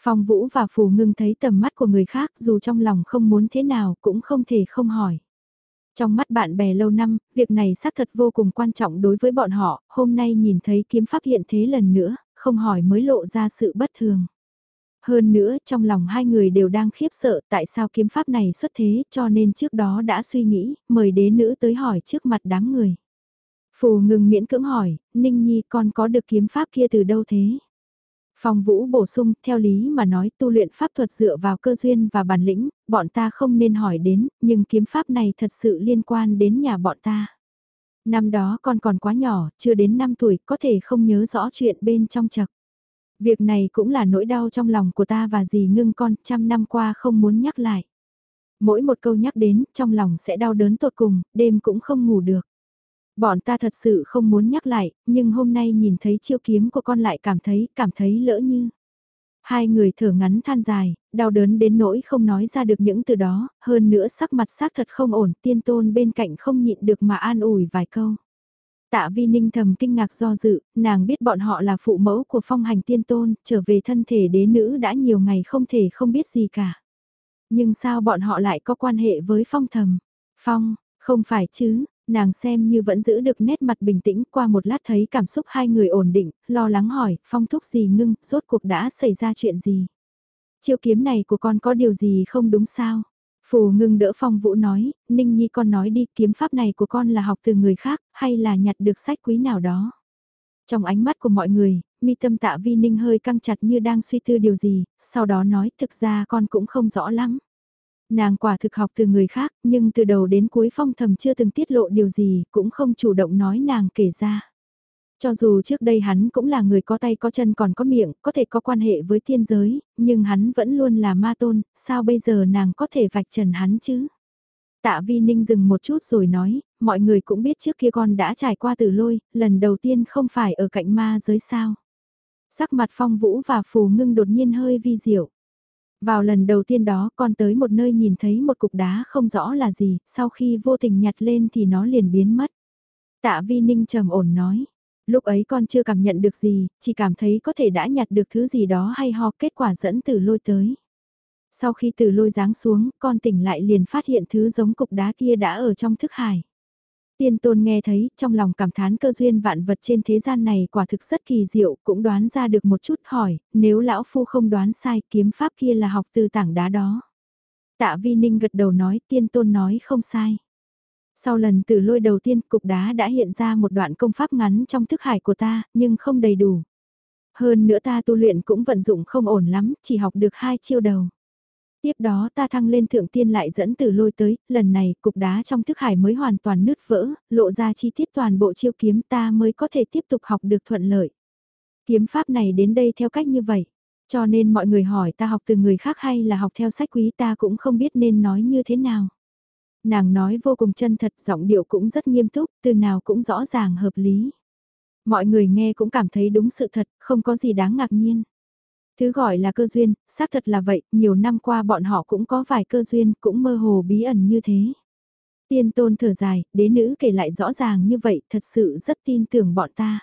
[SPEAKER 1] Phong Vũ và Phù Ngưng thấy tầm mắt của người khác dù trong lòng không muốn thế nào cũng không thể không hỏi. Trong mắt bạn bè lâu năm, việc này xác thật vô cùng quan trọng đối với bọn họ, hôm nay nhìn thấy kiếm pháp hiện thế lần nữa, không hỏi mới lộ ra sự bất thường. Hơn nữa, trong lòng hai người đều đang khiếp sợ tại sao kiếm pháp này xuất thế cho nên trước đó đã suy nghĩ, mời đế nữ tới hỏi trước mặt đám người. Phù ngừng miễn cưỡng hỏi, Ninh Nhi con có được kiếm pháp kia từ đâu thế? Phong Vũ bổ sung, theo lý mà nói tu luyện pháp thuật dựa vào cơ duyên và bản lĩnh, bọn ta không nên hỏi đến, nhưng kiếm pháp này thật sự liên quan đến nhà bọn ta. Năm đó con còn quá nhỏ, chưa đến 5 tuổi, có thể không nhớ rõ chuyện bên trong chật. Việc này cũng là nỗi đau trong lòng của ta và dì ngưng con, trăm năm qua không muốn nhắc lại. Mỗi một câu nhắc đến, trong lòng sẽ đau đớn tột cùng, đêm cũng không ngủ được. Bọn ta thật sự không muốn nhắc lại, nhưng hôm nay nhìn thấy chiêu kiếm của con lại cảm thấy, cảm thấy lỡ như. Hai người thở ngắn than dài, đau đớn đến nỗi không nói ra được những từ đó, hơn nữa sắc mặt xác thật không ổn, tiên tôn bên cạnh không nhịn được mà an ủi vài câu. Tạ vi ninh thầm kinh ngạc do dự, nàng biết bọn họ là phụ mẫu của phong hành tiên tôn, trở về thân thể đế nữ đã nhiều ngày không thể không biết gì cả. Nhưng sao bọn họ lại có quan hệ với phong thầm? Phong, không phải chứ, nàng xem như vẫn giữ được nét mặt bình tĩnh qua một lát thấy cảm xúc hai người ổn định, lo lắng hỏi, phong thúc gì ngưng, rốt cuộc đã xảy ra chuyện gì? Chiêu kiếm này của con có điều gì không đúng sao? Phù ngưng đỡ phong vũ nói, Ninh Nhi con nói đi kiếm pháp này của con là học từ người khác hay là nhặt được sách quý nào đó. Trong ánh mắt của mọi người, mi tâm tạ vi ninh hơi căng chặt như đang suy tư điều gì, sau đó nói thực ra con cũng không rõ lắm. Nàng quả thực học từ người khác, nhưng từ đầu đến cuối phong thầm chưa từng tiết lộ điều gì, cũng không chủ động nói nàng kể ra. Cho dù trước đây hắn cũng là người có tay có chân còn có miệng, có thể có quan hệ với thiên giới, nhưng hắn vẫn luôn là ma tôn, sao bây giờ nàng có thể vạch trần hắn chứ? Tạ Vi Ninh dừng một chút rồi nói, mọi người cũng biết trước kia con đã trải qua tử lôi, lần đầu tiên không phải ở cạnh ma giới sao. Sắc mặt phong vũ và phù ngưng đột nhiên hơi vi diệu. Vào lần đầu tiên đó con tới một nơi nhìn thấy một cục đá không rõ là gì, sau khi vô tình nhặt lên thì nó liền biến mất. Tạ Vi Ninh trầm ổn nói, lúc ấy con chưa cảm nhận được gì, chỉ cảm thấy có thể đã nhặt được thứ gì đó hay ho kết quả dẫn từ lôi tới. Sau khi từ lôi giáng xuống, con tỉnh lại liền phát hiện thứ giống cục đá kia đã ở trong thức hải. Tiên tôn nghe thấy, trong lòng cảm thán cơ duyên vạn vật trên thế gian này quả thực rất kỳ diệu, cũng đoán ra được một chút hỏi, nếu lão phu không đoán sai, kiếm pháp kia là học từ tảng đá đó. Tạ vi ninh gật đầu nói, tiên tôn nói không sai. Sau lần từ lôi đầu tiên, cục đá đã hiện ra một đoạn công pháp ngắn trong thức hải của ta, nhưng không đầy đủ. Hơn nữa ta tu luyện cũng vận dụng không ổn lắm, chỉ học được hai chiêu đầu. Tiếp đó ta thăng lên thượng tiên lại dẫn từ lôi tới, lần này cục đá trong thức hải mới hoàn toàn nứt vỡ, lộ ra chi tiết toàn bộ chiêu kiếm ta mới có thể tiếp tục học được thuận lợi. Kiếm pháp này đến đây theo cách như vậy. Cho nên mọi người hỏi ta học từ người khác hay là học theo sách quý ta cũng không biết nên nói như thế nào. Nàng nói vô cùng chân thật, giọng điệu cũng rất nghiêm túc, từ nào cũng rõ ràng hợp lý. Mọi người nghe cũng cảm thấy đúng sự thật, không có gì đáng ngạc nhiên. Thứ gọi là cơ duyên, xác thật là vậy, nhiều năm qua bọn họ cũng có vài cơ duyên, cũng mơ hồ bí ẩn như thế. Tiên tôn thở dài, đế nữ kể lại rõ ràng như vậy, thật sự rất tin tưởng bọn ta.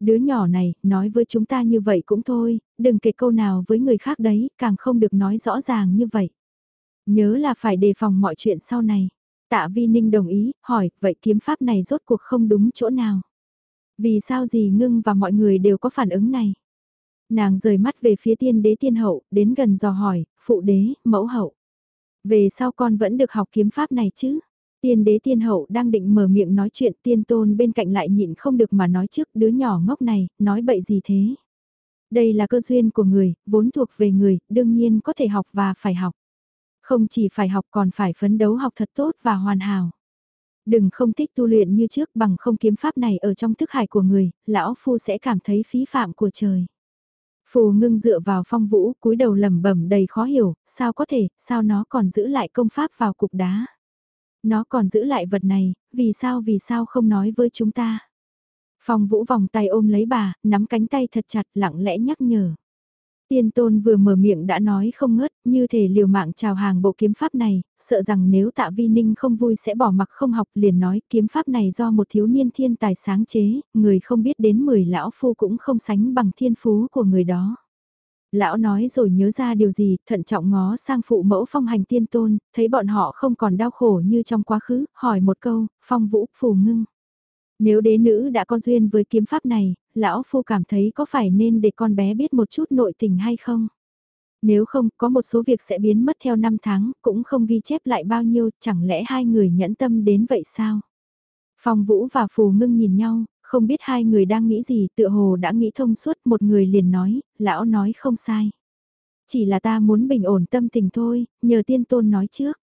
[SPEAKER 1] Đứa nhỏ này, nói với chúng ta như vậy cũng thôi, đừng kể câu nào với người khác đấy, càng không được nói rõ ràng như vậy. Nhớ là phải đề phòng mọi chuyện sau này. Tạ Vi Ninh đồng ý, hỏi, vậy kiếm pháp này rốt cuộc không đúng chỗ nào? Vì sao gì ngưng và mọi người đều có phản ứng này? Nàng rời mắt về phía tiên đế tiên hậu, đến gần dò hỏi, phụ đế, mẫu hậu. Về sau con vẫn được học kiếm pháp này chứ? Tiên đế tiên hậu đang định mở miệng nói chuyện tiên tôn bên cạnh lại nhịn không được mà nói trước đứa nhỏ ngốc này, nói bậy gì thế? Đây là cơ duyên của người, vốn thuộc về người, đương nhiên có thể học và phải học. Không chỉ phải học còn phải phấn đấu học thật tốt và hoàn hảo. Đừng không thích tu luyện như trước bằng không kiếm pháp này ở trong thức hải của người, lão phu sẽ cảm thấy phí phạm của trời. Phù ngưng dựa vào phong vũ, cúi đầu lẩm bẩm đầy khó hiểu, sao có thể, sao nó còn giữ lại công pháp vào cục đá. Nó còn giữ lại vật này, vì sao vì sao không nói với chúng ta. Phong vũ vòng tay ôm lấy bà, nắm cánh tay thật chặt lặng lẽ nhắc nhở. Tiên tôn vừa mở miệng đã nói không ngớt, như thể liều mạng chào hàng bộ kiếm pháp này, sợ rằng nếu tạ vi ninh không vui sẽ bỏ mặc không học liền nói kiếm pháp này do một thiếu niên thiên tài sáng chế, người không biết đến 10 lão phu cũng không sánh bằng thiên phú của người đó. Lão nói rồi nhớ ra điều gì, thận trọng ngó sang phụ mẫu phong hành tiên tôn, thấy bọn họ không còn đau khổ như trong quá khứ, hỏi một câu, phong vũ, phù ngưng. Nếu đế nữ đã có duyên với kiếm pháp này, lão phu cảm thấy có phải nên để con bé biết một chút nội tình hay không? Nếu không, có một số việc sẽ biến mất theo năm tháng, cũng không ghi chép lại bao nhiêu, chẳng lẽ hai người nhẫn tâm đến vậy sao? Phong Vũ và Phù Ngưng nhìn nhau, không biết hai người đang nghĩ gì, tựa hồ đã nghĩ thông suốt, một người liền nói, lão nói không sai. Chỉ là ta muốn bình ổn tâm tình thôi, nhờ tiên tôn nói trước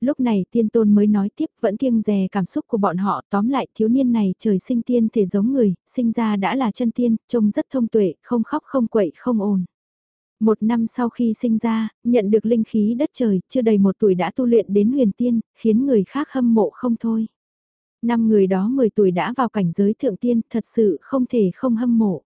[SPEAKER 1] lúc này tiên tôn mới nói tiếp vẫn kiêng dè cảm xúc của bọn họ tóm lại thiếu niên này trời sinh tiên thể giống người, sinh ra đã là chân tiên, trông rất thông tuệ, không khóc không quậy không ồn. Một năm sau khi sinh ra, nhận được linh khí đất trời, chưa đầy một tuổi đã tu luyện đến huyền tiên, khiến người khác hâm mộ không thôi. Năm người đó 10 tuổi đã vào cảnh giới thượng tiên, thật sự không thể không hâm mộ.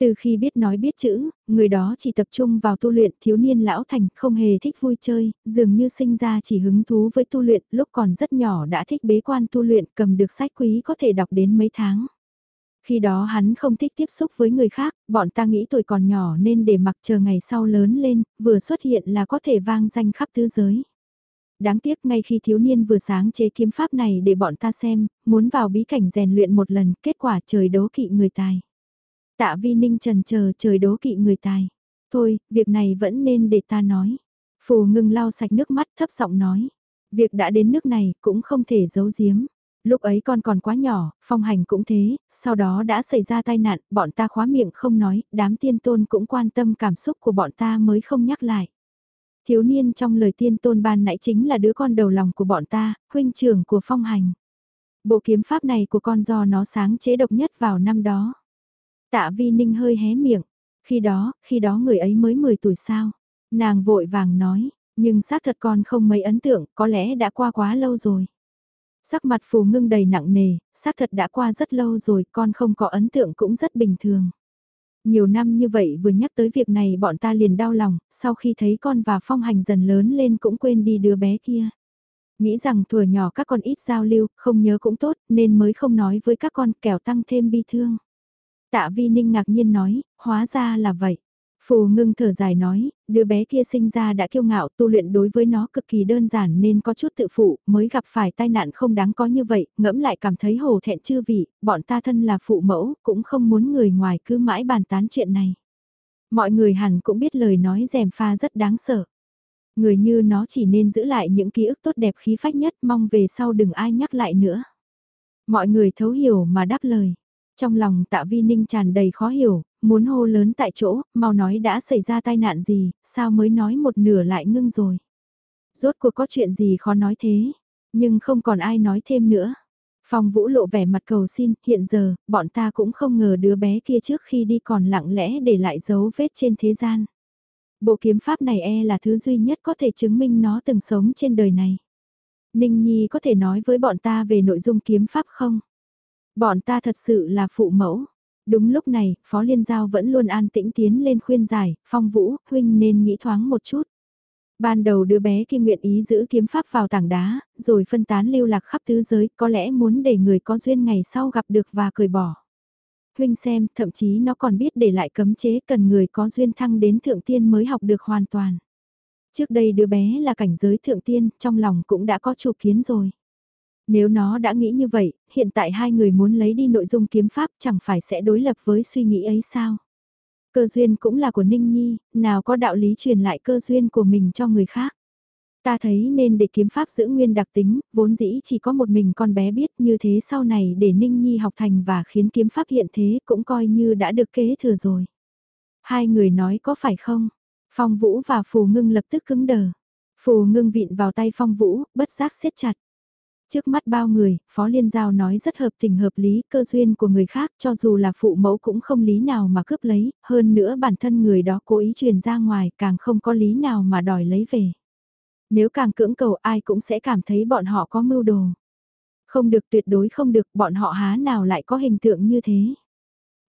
[SPEAKER 1] Từ khi biết nói biết chữ, người đó chỉ tập trung vào tu luyện thiếu niên lão thành không hề thích vui chơi, dường như sinh ra chỉ hứng thú với tu luyện, lúc còn rất nhỏ đã thích bế quan tu luyện cầm được sách quý có thể đọc đến mấy tháng. Khi đó hắn không thích tiếp xúc với người khác, bọn ta nghĩ tuổi còn nhỏ nên để mặc chờ ngày sau lớn lên, vừa xuất hiện là có thể vang danh khắp tứ giới. Đáng tiếc ngay khi thiếu niên vừa sáng chế kiếm pháp này để bọn ta xem, muốn vào bí cảnh rèn luyện một lần, kết quả trời đố kỵ người tài. Tạ vi ninh trần chờ trời đố kỵ người tài. Thôi, việc này vẫn nên để ta nói. Phù ngưng lau sạch nước mắt thấp giọng nói. Việc đã đến nước này cũng không thể giấu giếm. Lúc ấy con còn quá nhỏ, phong hành cũng thế, sau đó đã xảy ra tai nạn, bọn ta khóa miệng không nói, đám tiên tôn cũng quan tâm cảm xúc của bọn ta mới không nhắc lại. Thiếu niên trong lời tiên tôn ban nãy chính là đứa con đầu lòng của bọn ta, huynh trưởng của phong hành. Bộ kiếm pháp này của con do nó sáng chế độc nhất vào năm đó. Tạ Vi Ninh hơi hé miệng. Khi đó, khi đó người ấy mới 10 tuổi sao. Nàng vội vàng nói, nhưng xác thật con không mấy ấn tượng, có lẽ đã qua quá lâu rồi. Sắc mặt phù ngưng đầy nặng nề, xác thật đã qua rất lâu rồi, con không có ấn tượng cũng rất bình thường. Nhiều năm như vậy vừa nhắc tới việc này bọn ta liền đau lòng, sau khi thấy con và phong hành dần lớn lên cũng quên đi đứa bé kia. Nghĩ rằng thuở nhỏ các con ít giao lưu, không nhớ cũng tốt, nên mới không nói với các con kẻo tăng thêm bi thương. Tạ Vi Ninh ngạc nhiên nói, hóa ra là vậy. Phù ngưng thở dài nói, đứa bé kia sinh ra đã kiêu ngạo tu luyện đối với nó cực kỳ đơn giản nên có chút tự phụ, mới gặp phải tai nạn không đáng có như vậy, ngẫm lại cảm thấy hổ thẹn chư vị, bọn ta thân là phụ mẫu, cũng không muốn người ngoài cứ mãi bàn tán chuyện này. Mọi người hẳn cũng biết lời nói dèm pha rất đáng sợ. Người như nó chỉ nên giữ lại những ký ức tốt đẹp khí phách nhất mong về sau đừng ai nhắc lại nữa. Mọi người thấu hiểu mà đáp lời. Trong lòng tạ vi ninh tràn đầy khó hiểu, muốn hô lớn tại chỗ, mau nói đã xảy ra tai nạn gì, sao mới nói một nửa lại ngưng rồi. Rốt cuộc có chuyện gì khó nói thế, nhưng không còn ai nói thêm nữa. Phong vũ lộ vẻ mặt cầu xin, hiện giờ, bọn ta cũng không ngờ đứa bé kia trước khi đi còn lặng lẽ để lại dấu vết trên thế gian. Bộ kiếm pháp này e là thứ duy nhất có thể chứng minh nó từng sống trên đời này. Ninh Nhi có thể nói với bọn ta về nội dung kiếm pháp không? Bọn ta thật sự là phụ mẫu. Đúng lúc này, Phó Liên Giao vẫn luôn an tĩnh tiến lên khuyên giải, phong vũ, huynh nên nghĩ thoáng một chút. Ban đầu đứa bé kia nguyện ý giữ kiếm pháp vào tảng đá, rồi phân tán lưu lạc khắp tứ giới, có lẽ muốn để người có duyên ngày sau gặp được và cười bỏ. Huynh xem, thậm chí nó còn biết để lại cấm chế cần người có duyên thăng đến thượng tiên mới học được hoàn toàn. Trước đây đứa bé là cảnh giới thượng tiên, trong lòng cũng đã có chủ kiến rồi. Nếu nó đã nghĩ như vậy, hiện tại hai người muốn lấy đi nội dung kiếm pháp chẳng phải sẽ đối lập với suy nghĩ ấy sao? Cơ duyên cũng là của Ninh Nhi, nào có đạo lý truyền lại cơ duyên của mình cho người khác. Ta thấy nên để kiếm pháp giữ nguyên đặc tính, vốn dĩ chỉ có một mình con bé biết như thế sau này để Ninh Nhi học thành và khiến kiếm pháp hiện thế cũng coi như đã được kế thừa rồi. Hai người nói có phải không? Phong Vũ và Phù Ngưng lập tức cứng đờ. Phù Ngưng vịn vào tay Phong Vũ, bất giác siết chặt. Trước mắt bao người, Phó Liên Giao nói rất hợp tình hợp lý, cơ duyên của người khác cho dù là phụ mẫu cũng không lý nào mà cướp lấy, hơn nữa bản thân người đó cố ý truyền ra ngoài càng không có lý nào mà đòi lấy về. Nếu càng cưỡng cầu ai cũng sẽ cảm thấy bọn họ có mưu đồ. Không được tuyệt đối không được, bọn họ há nào lại có hình tượng như thế.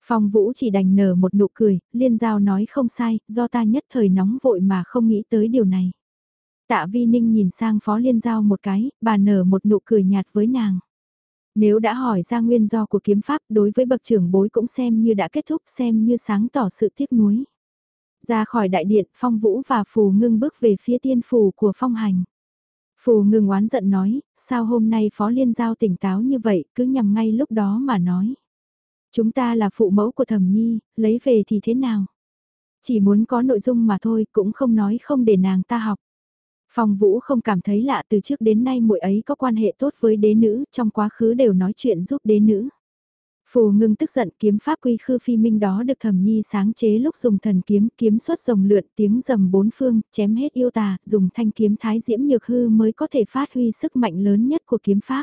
[SPEAKER 1] Phong Vũ chỉ đành nở một nụ cười, liên giao nói không sai, do ta nhất thời nóng vội mà không nghĩ tới điều này. Tạ Vi Ninh nhìn sang Phó Liên Giao một cái, bà nở một nụ cười nhạt với nàng. Nếu đã hỏi ra nguyên do của kiếm pháp đối với bậc trưởng bối cũng xem như đã kết thúc xem như sáng tỏ sự tiếc nuối. Ra khỏi đại điện, Phong Vũ và Phù Ngưng bước về phía tiên phù của Phong Hành. Phù Ngưng oán giận nói, sao hôm nay Phó Liên Giao tỉnh táo như vậy, cứ nhằm ngay lúc đó mà nói. Chúng ta là phụ mẫu của thẩm nhi, lấy về thì thế nào? Chỉ muốn có nội dung mà thôi, cũng không nói không để nàng ta học. Phong Vũ không cảm thấy lạ từ trước đến nay muội ấy có quan hệ tốt với đế nữ, trong quá khứ đều nói chuyện giúp đế nữ. Phù ngưng tức giận kiếm pháp quy khư phi minh đó được thẩm nhi sáng chế lúc dùng thần kiếm, kiếm xuất rồng lượn tiếng rầm bốn phương, chém hết yêu tà, dùng thanh kiếm thái diễm nhược hư mới có thể phát huy sức mạnh lớn nhất của kiếm pháp.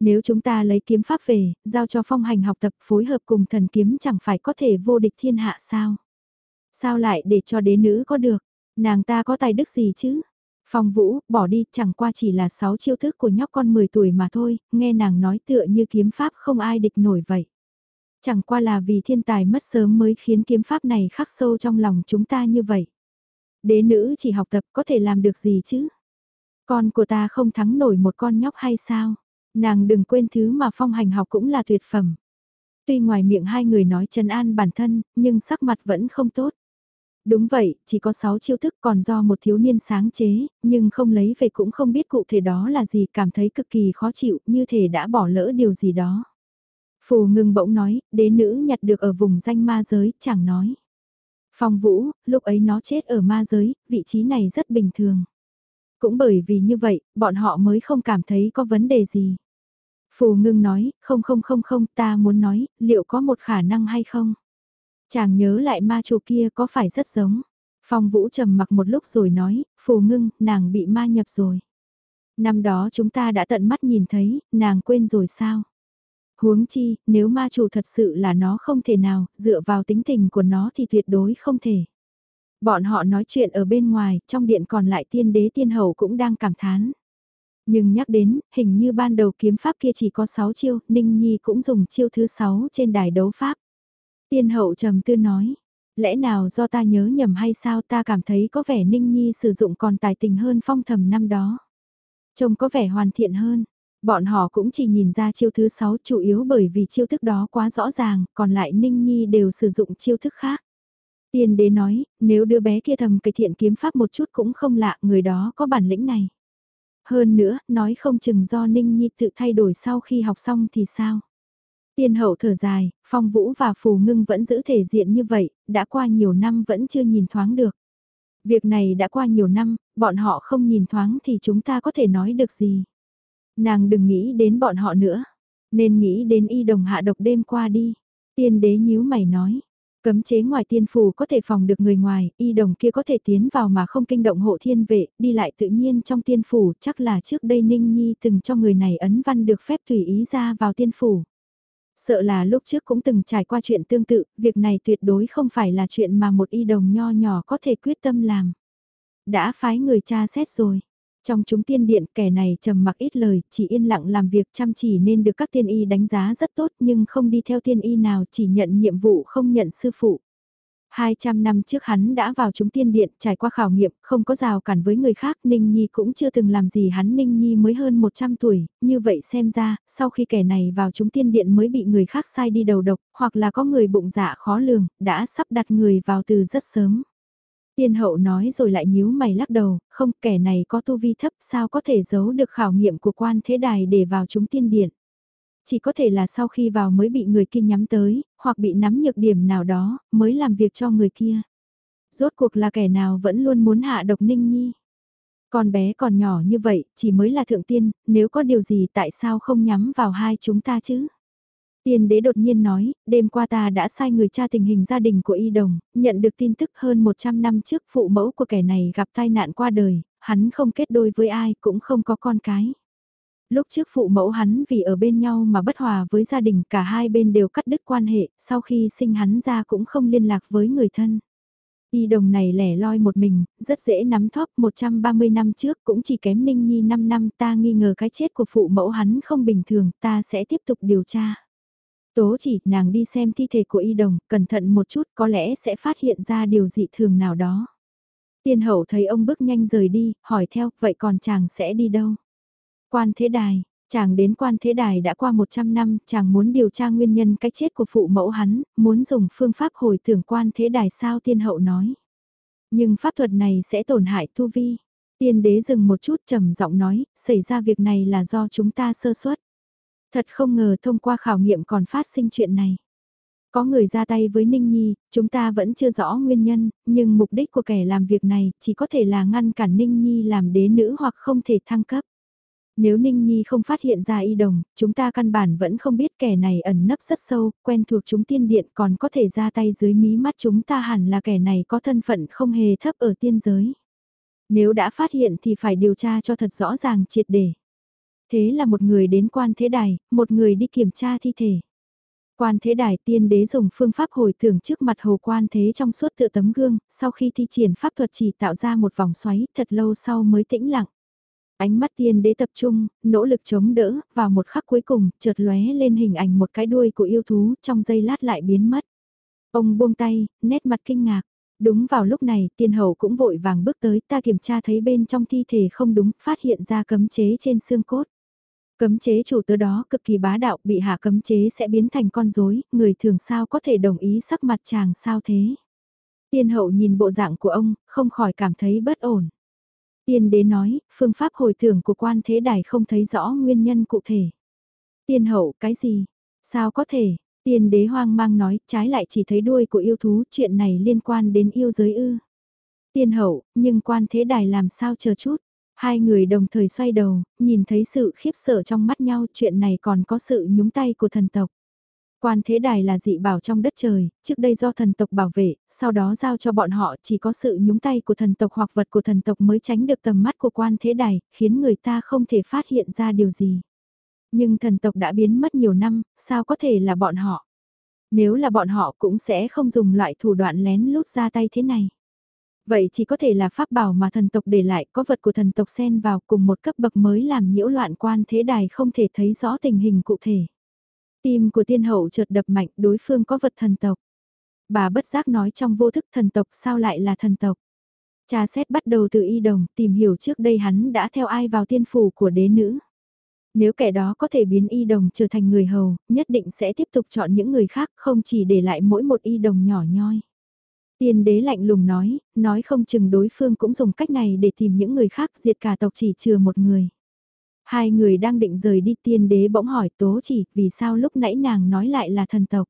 [SPEAKER 1] Nếu chúng ta lấy kiếm pháp về, giao cho phong hành học tập phối hợp cùng thần kiếm chẳng phải có thể vô địch thiên hạ sao? Sao lại để cho đế nữ có được? Nàng ta có tài đức gì chứ? Phong Vũ, bỏ đi, chẳng qua chỉ là 6 chiêu thức của nhóc con 10 tuổi mà thôi, nghe nàng nói tựa như kiếm pháp không ai địch nổi vậy. Chẳng qua là vì thiên tài mất sớm mới khiến kiếm pháp này khắc sâu trong lòng chúng ta như vậy. Đế nữ chỉ học tập có thể làm được gì chứ? Con của ta không thắng nổi một con nhóc hay sao? Nàng đừng quên thứ mà phong hành học cũng là tuyệt phẩm. Tuy ngoài miệng hai người nói trần an bản thân, nhưng sắc mặt vẫn không tốt. Đúng vậy, chỉ có 6 chiêu thức còn do một thiếu niên sáng chế, nhưng không lấy về cũng không biết cụ thể đó là gì, cảm thấy cực kỳ khó chịu, như thể đã bỏ lỡ điều gì đó. Phù ngưng bỗng nói, đế nữ nhặt được ở vùng danh ma giới, chẳng nói. Phong vũ, lúc ấy nó chết ở ma giới, vị trí này rất bình thường. Cũng bởi vì như vậy, bọn họ mới không cảm thấy có vấn đề gì. Phù ngưng nói, không không không không, ta muốn nói, liệu có một khả năng hay không? Chàng nhớ lại ma chủ kia có phải rất giống. Phong Vũ trầm mặc một lúc rồi nói, phù ngưng, nàng bị ma nhập rồi. Năm đó chúng ta đã tận mắt nhìn thấy, nàng quên rồi sao? Huống chi, nếu ma chủ thật sự là nó không thể nào, dựa vào tính tình của nó thì tuyệt đối không thể. Bọn họ nói chuyện ở bên ngoài, trong điện còn lại tiên đế tiên hậu cũng đang cảm thán. Nhưng nhắc đến, hình như ban đầu kiếm pháp kia chỉ có 6 chiêu, Ninh Nhi cũng dùng chiêu thứ 6 trên đài đấu pháp. Tiên hậu trầm tư nói, lẽ nào do ta nhớ nhầm hay sao ta cảm thấy có vẻ Ninh Nhi sử dụng còn tài tình hơn phong thầm năm đó. Trông có vẻ hoàn thiện hơn, bọn họ cũng chỉ nhìn ra chiêu thứ 6 chủ yếu bởi vì chiêu thức đó quá rõ ràng, còn lại Ninh Nhi đều sử dụng chiêu thức khác. Tiên đế nói, nếu đứa bé kia thầm cải thiện kiếm pháp một chút cũng không lạ, người đó có bản lĩnh này. Hơn nữa, nói không chừng do Ninh Nhi tự thay đổi sau khi học xong thì sao? Tiên hậu thở dài, phong vũ và phù ngưng vẫn giữ thể diện như vậy, đã qua nhiều năm vẫn chưa nhìn thoáng được. Việc này đã qua nhiều năm, bọn họ không nhìn thoáng thì chúng ta có thể nói được gì. Nàng đừng nghĩ đến bọn họ nữa, nên nghĩ đến y đồng hạ độc đêm qua đi. Tiên đế nhíu mày nói, cấm chế ngoài tiên phù có thể phòng được người ngoài, y đồng kia có thể tiến vào mà không kinh động hộ thiên vệ, đi lại tự nhiên trong tiên phủ, chắc là trước đây Ninh Nhi từng cho người này ấn văn được phép tùy ý ra vào tiên phủ. Sợ là lúc trước cũng từng trải qua chuyện tương tự, việc này tuyệt đối không phải là chuyện mà một y đồng nho nhỏ có thể quyết tâm làm. Đã phái người cha xét rồi. Trong chúng tiên điện kẻ này trầm mặc ít lời, chỉ yên lặng làm việc chăm chỉ nên được các tiên y đánh giá rất tốt nhưng không đi theo tiên y nào chỉ nhận nhiệm vụ không nhận sư phụ. 200 năm trước hắn đã vào chúng tiên điện trải qua khảo nghiệm, không có rào cản với người khác, Ninh Nhi cũng chưa từng làm gì hắn Ninh Nhi mới hơn 100 tuổi, như vậy xem ra, sau khi kẻ này vào chúng tiên điện mới bị người khác sai đi đầu độc, hoặc là có người bụng dạ khó lường, đã sắp đặt người vào từ rất sớm. Tiên hậu nói rồi lại nhíu mày lắc đầu, không kẻ này có tu vi thấp sao có thể giấu được khảo nghiệm của quan thế đài để vào chúng tiên điện chỉ có thể là sau khi vào mới bị người kia nhắm tới, hoặc bị nắm nhược điểm nào đó, mới làm việc cho người kia. Rốt cuộc là kẻ nào vẫn luôn muốn hạ độc Ninh Nhi. Con bé còn nhỏ như vậy, chỉ mới là thượng tiên, nếu có điều gì tại sao không nhắm vào hai chúng ta chứ? Tiên đế đột nhiên nói, đêm qua ta đã sai người tra tình hình gia đình của y đồng, nhận được tin tức hơn 100 năm trước phụ mẫu của kẻ này gặp tai nạn qua đời, hắn không kết đôi với ai cũng không có con cái lúc trước phụ mẫu hắn vì ở bên nhau mà bất hòa với gia đình cả hai bên đều cắt đứt quan hệ, sau khi sinh hắn ra cũng không liên lạc với người thân. Y đồng này lẻ loi một mình, rất dễ nắm thóp 130 năm trước cũng chỉ kém Ninh Nhi 5 năm ta nghi ngờ cái chết của phụ mẫu hắn không bình thường ta sẽ tiếp tục điều tra. Tố chỉ nàng đi xem thi thể của y đồng, cẩn thận một chút có lẽ sẽ phát hiện ra điều dị thường nào đó. Tiên hậu thấy ông bước nhanh rời đi, hỏi theo, vậy còn chàng sẽ đi đâu? Quan thế đài, chàng đến quan thế đài đã qua 100 năm, chàng muốn điều tra nguyên nhân cái chết của phụ mẫu hắn, muốn dùng phương pháp hồi tưởng quan thế đài sao tiên hậu nói. Nhưng pháp thuật này sẽ tổn hại tu vi. Tiên đế dừng một chút trầm giọng nói, xảy ra việc này là do chúng ta sơ suất. Thật không ngờ thông qua khảo nghiệm còn phát sinh chuyện này. Có người ra tay với Ninh Nhi, chúng ta vẫn chưa rõ nguyên nhân, nhưng mục đích của kẻ làm việc này chỉ có thể là ngăn cản Ninh Nhi làm đế nữ hoặc không thể thăng cấp. Nếu Ninh Nhi không phát hiện ra y đồng, chúng ta căn bản vẫn không biết kẻ này ẩn nấp rất sâu, quen thuộc chúng tiên điện còn có thể ra tay dưới mí mắt chúng ta hẳn là kẻ này có thân phận không hề thấp ở tiên giới. Nếu đã phát hiện thì phải điều tra cho thật rõ ràng triệt để. Thế là một người đến quan thế đài, một người đi kiểm tra thi thể. Quan thế đài tiên đế dùng phương pháp hồi tưởng trước mặt hồ quan thế trong suốt tựa tấm gương, sau khi thi triển pháp thuật chỉ tạo ra một vòng xoáy thật lâu sau mới tĩnh lặng. Ánh mắt tiên đế tập trung, nỗ lực chống đỡ, vào một khắc cuối cùng, chợt lóe lên hình ảnh một cái đuôi của yêu thú, trong giây lát lại biến mất. Ông buông tay, nét mặt kinh ngạc. Đúng vào lúc này, tiên hậu cũng vội vàng bước tới, ta kiểm tra thấy bên trong thi thể không đúng, phát hiện ra cấm chế trên xương cốt. Cấm chế chủ tớ đó cực kỳ bá đạo, bị hạ cấm chế sẽ biến thành con rối, người thường sao có thể đồng ý sắc mặt chàng sao thế. Tiên hậu nhìn bộ dạng của ông, không khỏi cảm thấy bất ổn. Tiên đế nói, phương pháp hồi tưởng của quan thế đài không thấy rõ nguyên nhân cụ thể. Tiên hậu, cái gì? Sao có thể? Tiên đế hoang mang nói, trái lại chỉ thấy đuôi của yêu thú, chuyện này liên quan đến yêu giới ư. Tiên hậu, nhưng quan thế đài làm sao chờ chút? Hai người đồng thời xoay đầu, nhìn thấy sự khiếp sợ trong mắt nhau, chuyện này còn có sự nhúng tay của thần tộc. Quan thế đài là dị bảo trong đất trời, trước đây do thần tộc bảo vệ, sau đó giao cho bọn họ chỉ có sự nhúng tay của thần tộc hoặc vật của thần tộc mới tránh được tầm mắt của quan thế đài, khiến người ta không thể phát hiện ra điều gì. Nhưng thần tộc đã biến mất nhiều năm, sao có thể là bọn họ? Nếu là bọn họ cũng sẽ không dùng loại thủ đoạn lén lút ra tay thế này. Vậy chỉ có thể là pháp bảo mà thần tộc để lại có vật của thần tộc xen vào cùng một cấp bậc mới làm nhiễu loạn quan thế đài không thể thấy rõ tình hình cụ thể. Tim của tiên hậu chợt đập mạnh đối phương có vật thần tộc. Bà bất giác nói trong vô thức thần tộc sao lại là thần tộc. Cha xét bắt đầu từ y đồng tìm hiểu trước đây hắn đã theo ai vào tiên phủ của đế nữ. Nếu kẻ đó có thể biến y đồng trở thành người hầu, nhất định sẽ tiếp tục chọn những người khác không chỉ để lại mỗi một y đồng nhỏ nhoi. Tiên đế lạnh lùng nói, nói không chừng đối phương cũng dùng cách này để tìm những người khác diệt cả tộc chỉ trừ một người. Hai người đang định rời đi tiên đế bỗng hỏi tố chỉ vì sao lúc nãy nàng nói lại là thần tộc.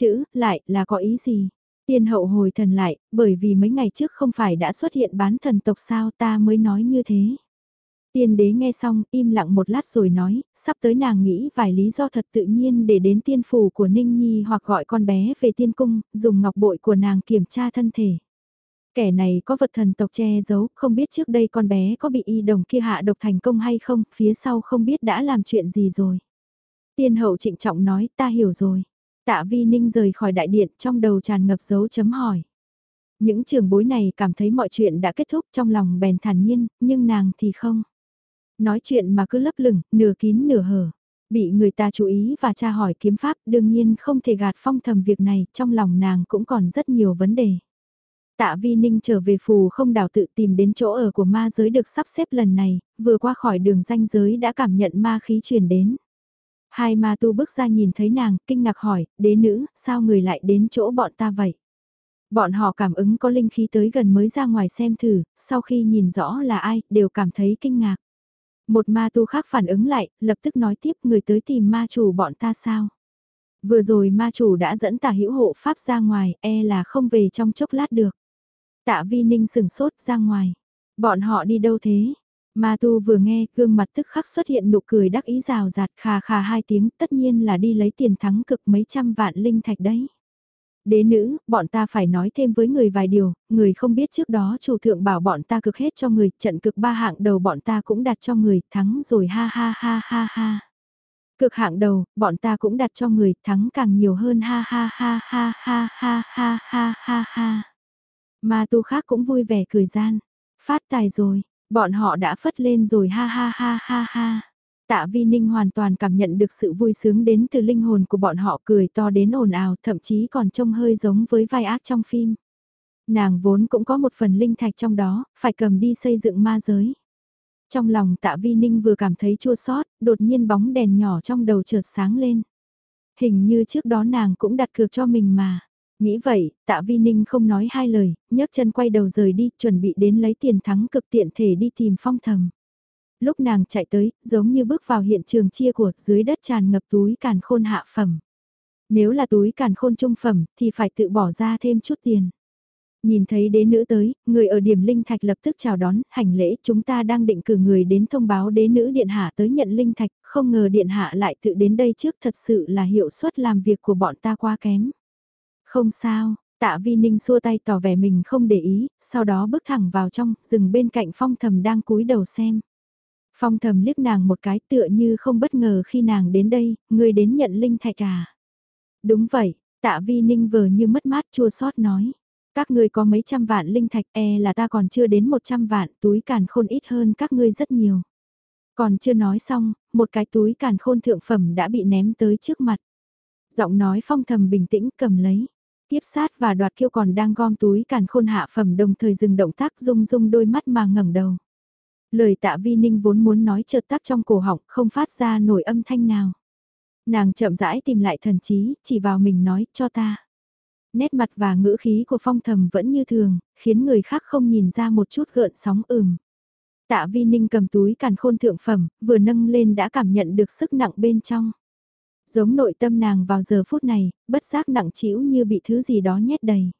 [SPEAKER 1] Chữ, lại là có ý gì? Tiên hậu hồi thần lại, bởi vì mấy ngày trước không phải đã xuất hiện bán thần tộc sao ta mới nói như thế. Tiên đế nghe xong, im lặng một lát rồi nói, sắp tới nàng nghĩ vài lý do thật tự nhiên để đến tiên phủ của Ninh Nhi hoặc gọi con bé về tiên cung, dùng ngọc bội của nàng kiểm tra thân thể. Kẻ này có vật thần tộc che giấu, không biết trước đây con bé có bị y đồng kia hạ độc thành công hay không, phía sau không biết đã làm chuyện gì rồi. Tiên hậu trịnh trọng nói, ta hiểu rồi. Tạ vi ninh rời khỏi đại điện trong đầu tràn ngập dấu chấm hỏi. Những trường bối này cảm thấy mọi chuyện đã kết thúc trong lòng bèn thản nhiên, nhưng nàng thì không. Nói chuyện mà cứ lấp lửng, nửa kín nửa hở. Bị người ta chú ý và tra hỏi kiếm pháp đương nhiên không thể gạt phong thầm việc này, trong lòng nàng cũng còn rất nhiều vấn đề. Tạ Vi Ninh trở về phù không đảo tự tìm đến chỗ ở của ma giới được sắp xếp lần này, vừa qua khỏi đường ranh giới đã cảm nhận ma khí truyền đến. Hai ma tu bước ra nhìn thấy nàng, kinh ngạc hỏi, đế nữ, sao người lại đến chỗ bọn ta vậy? Bọn họ cảm ứng có linh khí tới gần mới ra ngoài xem thử, sau khi nhìn rõ là ai, đều cảm thấy kinh ngạc. Một ma tu khác phản ứng lại, lập tức nói tiếp người tới tìm ma chủ bọn ta sao. Vừa rồi ma chủ đã dẫn tà hữu hộ pháp ra ngoài, e là không về trong chốc lát được. Tạ vi ninh sừng sốt ra ngoài. Bọn họ đi đâu thế? Ma tu vừa nghe, gương mặt tức khắc xuất hiện nụ cười đắc ý rào rạt khà khà hai tiếng, tất nhiên là đi lấy tiền thắng cực mấy trăm vạn linh thạch đấy. Đế nữ, bọn ta phải nói thêm với người vài điều, người không biết trước đó chủ thượng bảo bọn ta cực hết cho người, trận cực ba hạng đầu bọn ta cũng đặt cho người, thắng rồi ha ha ha ha ha. Cực hạng đầu, bọn ta cũng đặt cho người, thắng càng nhiều hơn ha ha ha ha ha ha ha ha ha ha. Ma tu khác cũng vui vẻ cười gian. Phát tài rồi, bọn họ đã phất lên rồi ha ha ha ha ha. Tạ Vi Ninh hoàn toàn cảm nhận được sự vui sướng đến từ linh hồn của bọn họ cười to đến ồn ào thậm chí còn trông hơi giống với vai ác trong phim. Nàng vốn cũng có một phần linh thạch trong đó, phải cầm đi xây dựng ma giới. Trong lòng tạ Vi Ninh vừa cảm thấy chua xót đột nhiên bóng đèn nhỏ trong đầu chợt sáng lên. Hình như trước đó nàng cũng đặt cược cho mình mà. Nghĩ vậy, tạ Vi Ninh không nói hai lời, nhấc chân quay đầu rời đi, chuẩn bị đến lấy tiền thắng cực tiện thể đi tìm phong thầm. Lúc nàng chạy tới, giống như bước vào hiện trường chia của, dưới đất tràn ngập túi càn khôn hạ phẩm. Nếu là túi càn khôn trung phẩm, thì phải tự bỏ ra thêm chút tiền. Nhìn thấy đế nữ tới, người ở điểm linh thạch lập tức chào đón, hành lễ chúng ta đang định cử người đến thông báo đế nữ điện hạ tới nhận linh thạch, không ngờ điện hạ lại tự đến đây trước thật sự là hiệu suất làm việc của bọn ta quá kém. Không sao, tạ vi ninh xua tay tỏ vẻ mình không để ý, sau đó bước thẳng vào trong, dừng bên cạnh phong thầm đang cúi đầu xem. Phong thầm liếc nàng một cái tựa như không bất ngờ khi nàng đến đây, người đến nhận linh thạch à. Đúng vậy, tạ vi ninh vờ như mất mát chua xót nói. Các ngươi có mấy trăm vạn linh thạch e là ta còn chưa đến một trăm vạn túi càn khôn ít hơn các ngươi rất nhiều. Còn chưa nói xong, một cái túi càn khôn thượng phẩm đã bị ném tới trước mặt. Giọng nói phong thầm bình tĩnh cầm lấy. Tiếp sát và đoạt kiêu còn đang gom túi càn khôn hạ phẩm đồng thời dừng động tác rung rung đôi mắt mà ngẩng đầu. Lời tạ vi ninh vốn muốn nói chợt tắc trong cổ họng không phát ra nổi âm thanh nào. Nàng chậm rãi tìm lại thần trí, chỉ vào mình nói cho ta. Nét mặt và ngữ khí của phong thầm vẫn như thường, khiến người khác không nhìn ra một chút gợn sóng ừm. Tạ vi ninh cầm túi càn khôn thượng phẩm, vừa nâng lên đã cảm nhận được sức nặng bên trong. Giống nội tâm nàng vào giờ phút này, bất giác nặng trĩu như bị thứ gì đó nhét đầy.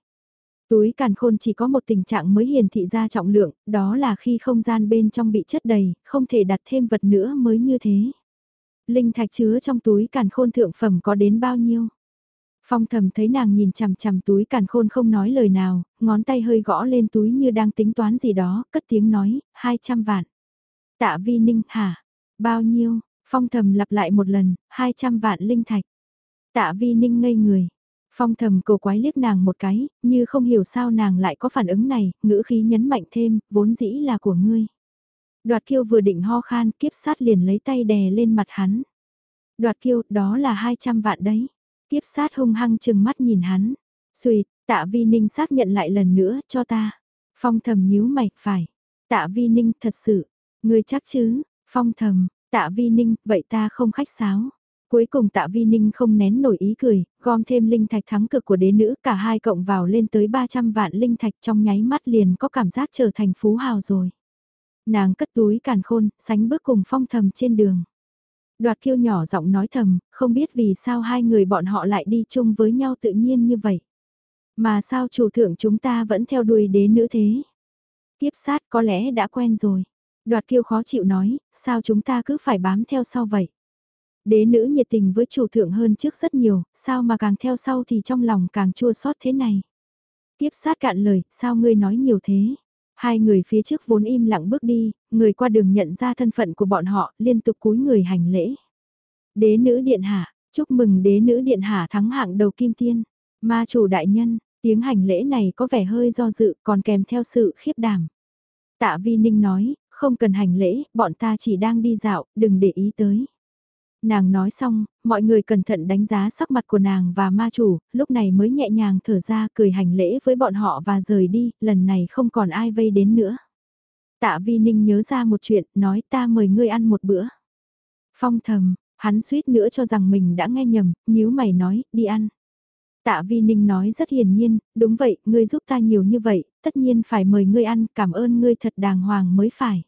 [SPEAKER 1] Túi càn khôn chỉ có một tình trạng mới hiển thị ra trọng lượng, đó là khi không gian bên trong bị chất đầy, không thể đặt thêm vật nữa mới như thế. Linh thạch chứa trong túi càn khôn thượng phẩm có đến bao nhiêu? Phong thầm thấy nàng nhìn chằm chằm túi càn khôn không nói lời nào, ngón tay hơi gõ lên túi như đang tính toán gì đó, cất tiếng nói, 200 vạn. Tạ vi ninh hả? Bao nhiêu? Phong thầm lặp lại một lần, 200 vạn linh thạch. Tạ vi ninh ngây người. Phong thầm cổ quái liếc nàng một cái, như không hiểu sao nàng lại có phản ứng này, ngữ khí nhấn mạnh thêm, vốn dĩ là của ngươi. Đoạt kiêu vừa định ho khan, kiếp sát liền lấy tay đè lên mặt hắn. Đoạt kiêu, đó là 200 vạn đấy. Kiếp sát hung hăng chừng mắt nhìn hắn. Xùi, tạ vi ninh xác nhận lại lần nữa, cho ta. Phong thầm nhíu mày, phải. Tạ vi ninh, thật sự. Ngươi chắc chứ, phong thầm, tạ vi ninh, vậy ta không khách sáo. Cuối cùng tạ vi ninh không nén nổi ý cười, gom thêm linh thạch thắng cực của đế nữ, cả hai cộng vào lên tới 300 vạn linh thạch trong nháy mắt liền có cảm giác trở thành phú hào rồi. Nàng cất túi càn khôn, sánh bước cùng phong thầm trên đường. Đoạt kiêu nhỏ giọng nói thầm, không biết vì sao hai người bọn họ lại đi chung với nhau tự nhiên như vậy. Mà sao chủ thượng chúng ta vẫn theo đuôi đế nữ thế? Tiếp sát có lẽ đã quen rồi. Đoạt kiêu khó chịu nói, sao chúng ta cứ phải bám theo sau vậy? Đế nữ nhiệt tình với chủ thượng hơn trước rất nhiều, sao mà càng theo sau thì trong lòng càng chua xót thế này? Tiếp sát cạn lời, sao ngươi nói nhiều thế? Hai người phía trước vốn im lặng bước đi, người qua đường nhận ra thân phận của bọn họ, liên tục cúi người hành lễ. Đế nữ điện hạ, chúc mừng đế nữ điện hạ thắng hạng đầu kim tiên. Ma chủ đại nhân, tiếng hành lễ này có vẻ hơi do dự còn kèm theo sự khiếp đảm. Tạ Vi Ninh nói, không cần hành lễ, bọn ta chỉ đang đi dạo, đừng để ý tới. Nàng nói xong, mọi người cẩn thận đánh giá sắc mặt của nàng và ma chủ, lúc này mới nhẹ nhàng thở ra cười hành lễ với bọn họ và rời đi, lần này không còn ai vây đến nữa. Tạ Vi Ninh nhớ ra một chuyện, nói ta mời ngươi ăn một bữa. Phong thầm, hắn suýt nữa cho rằng mình đã nghe nhầm, nhíu mày nói, đi ăn. Tạ Vi Ninh nói rất hiển nhiên, đúng vậy, ngươi giúp ta nhiều như vậy, tất nhiên phải mời ngươi ăn, cảm ơn ngươi thật đàng hoàng mới phải.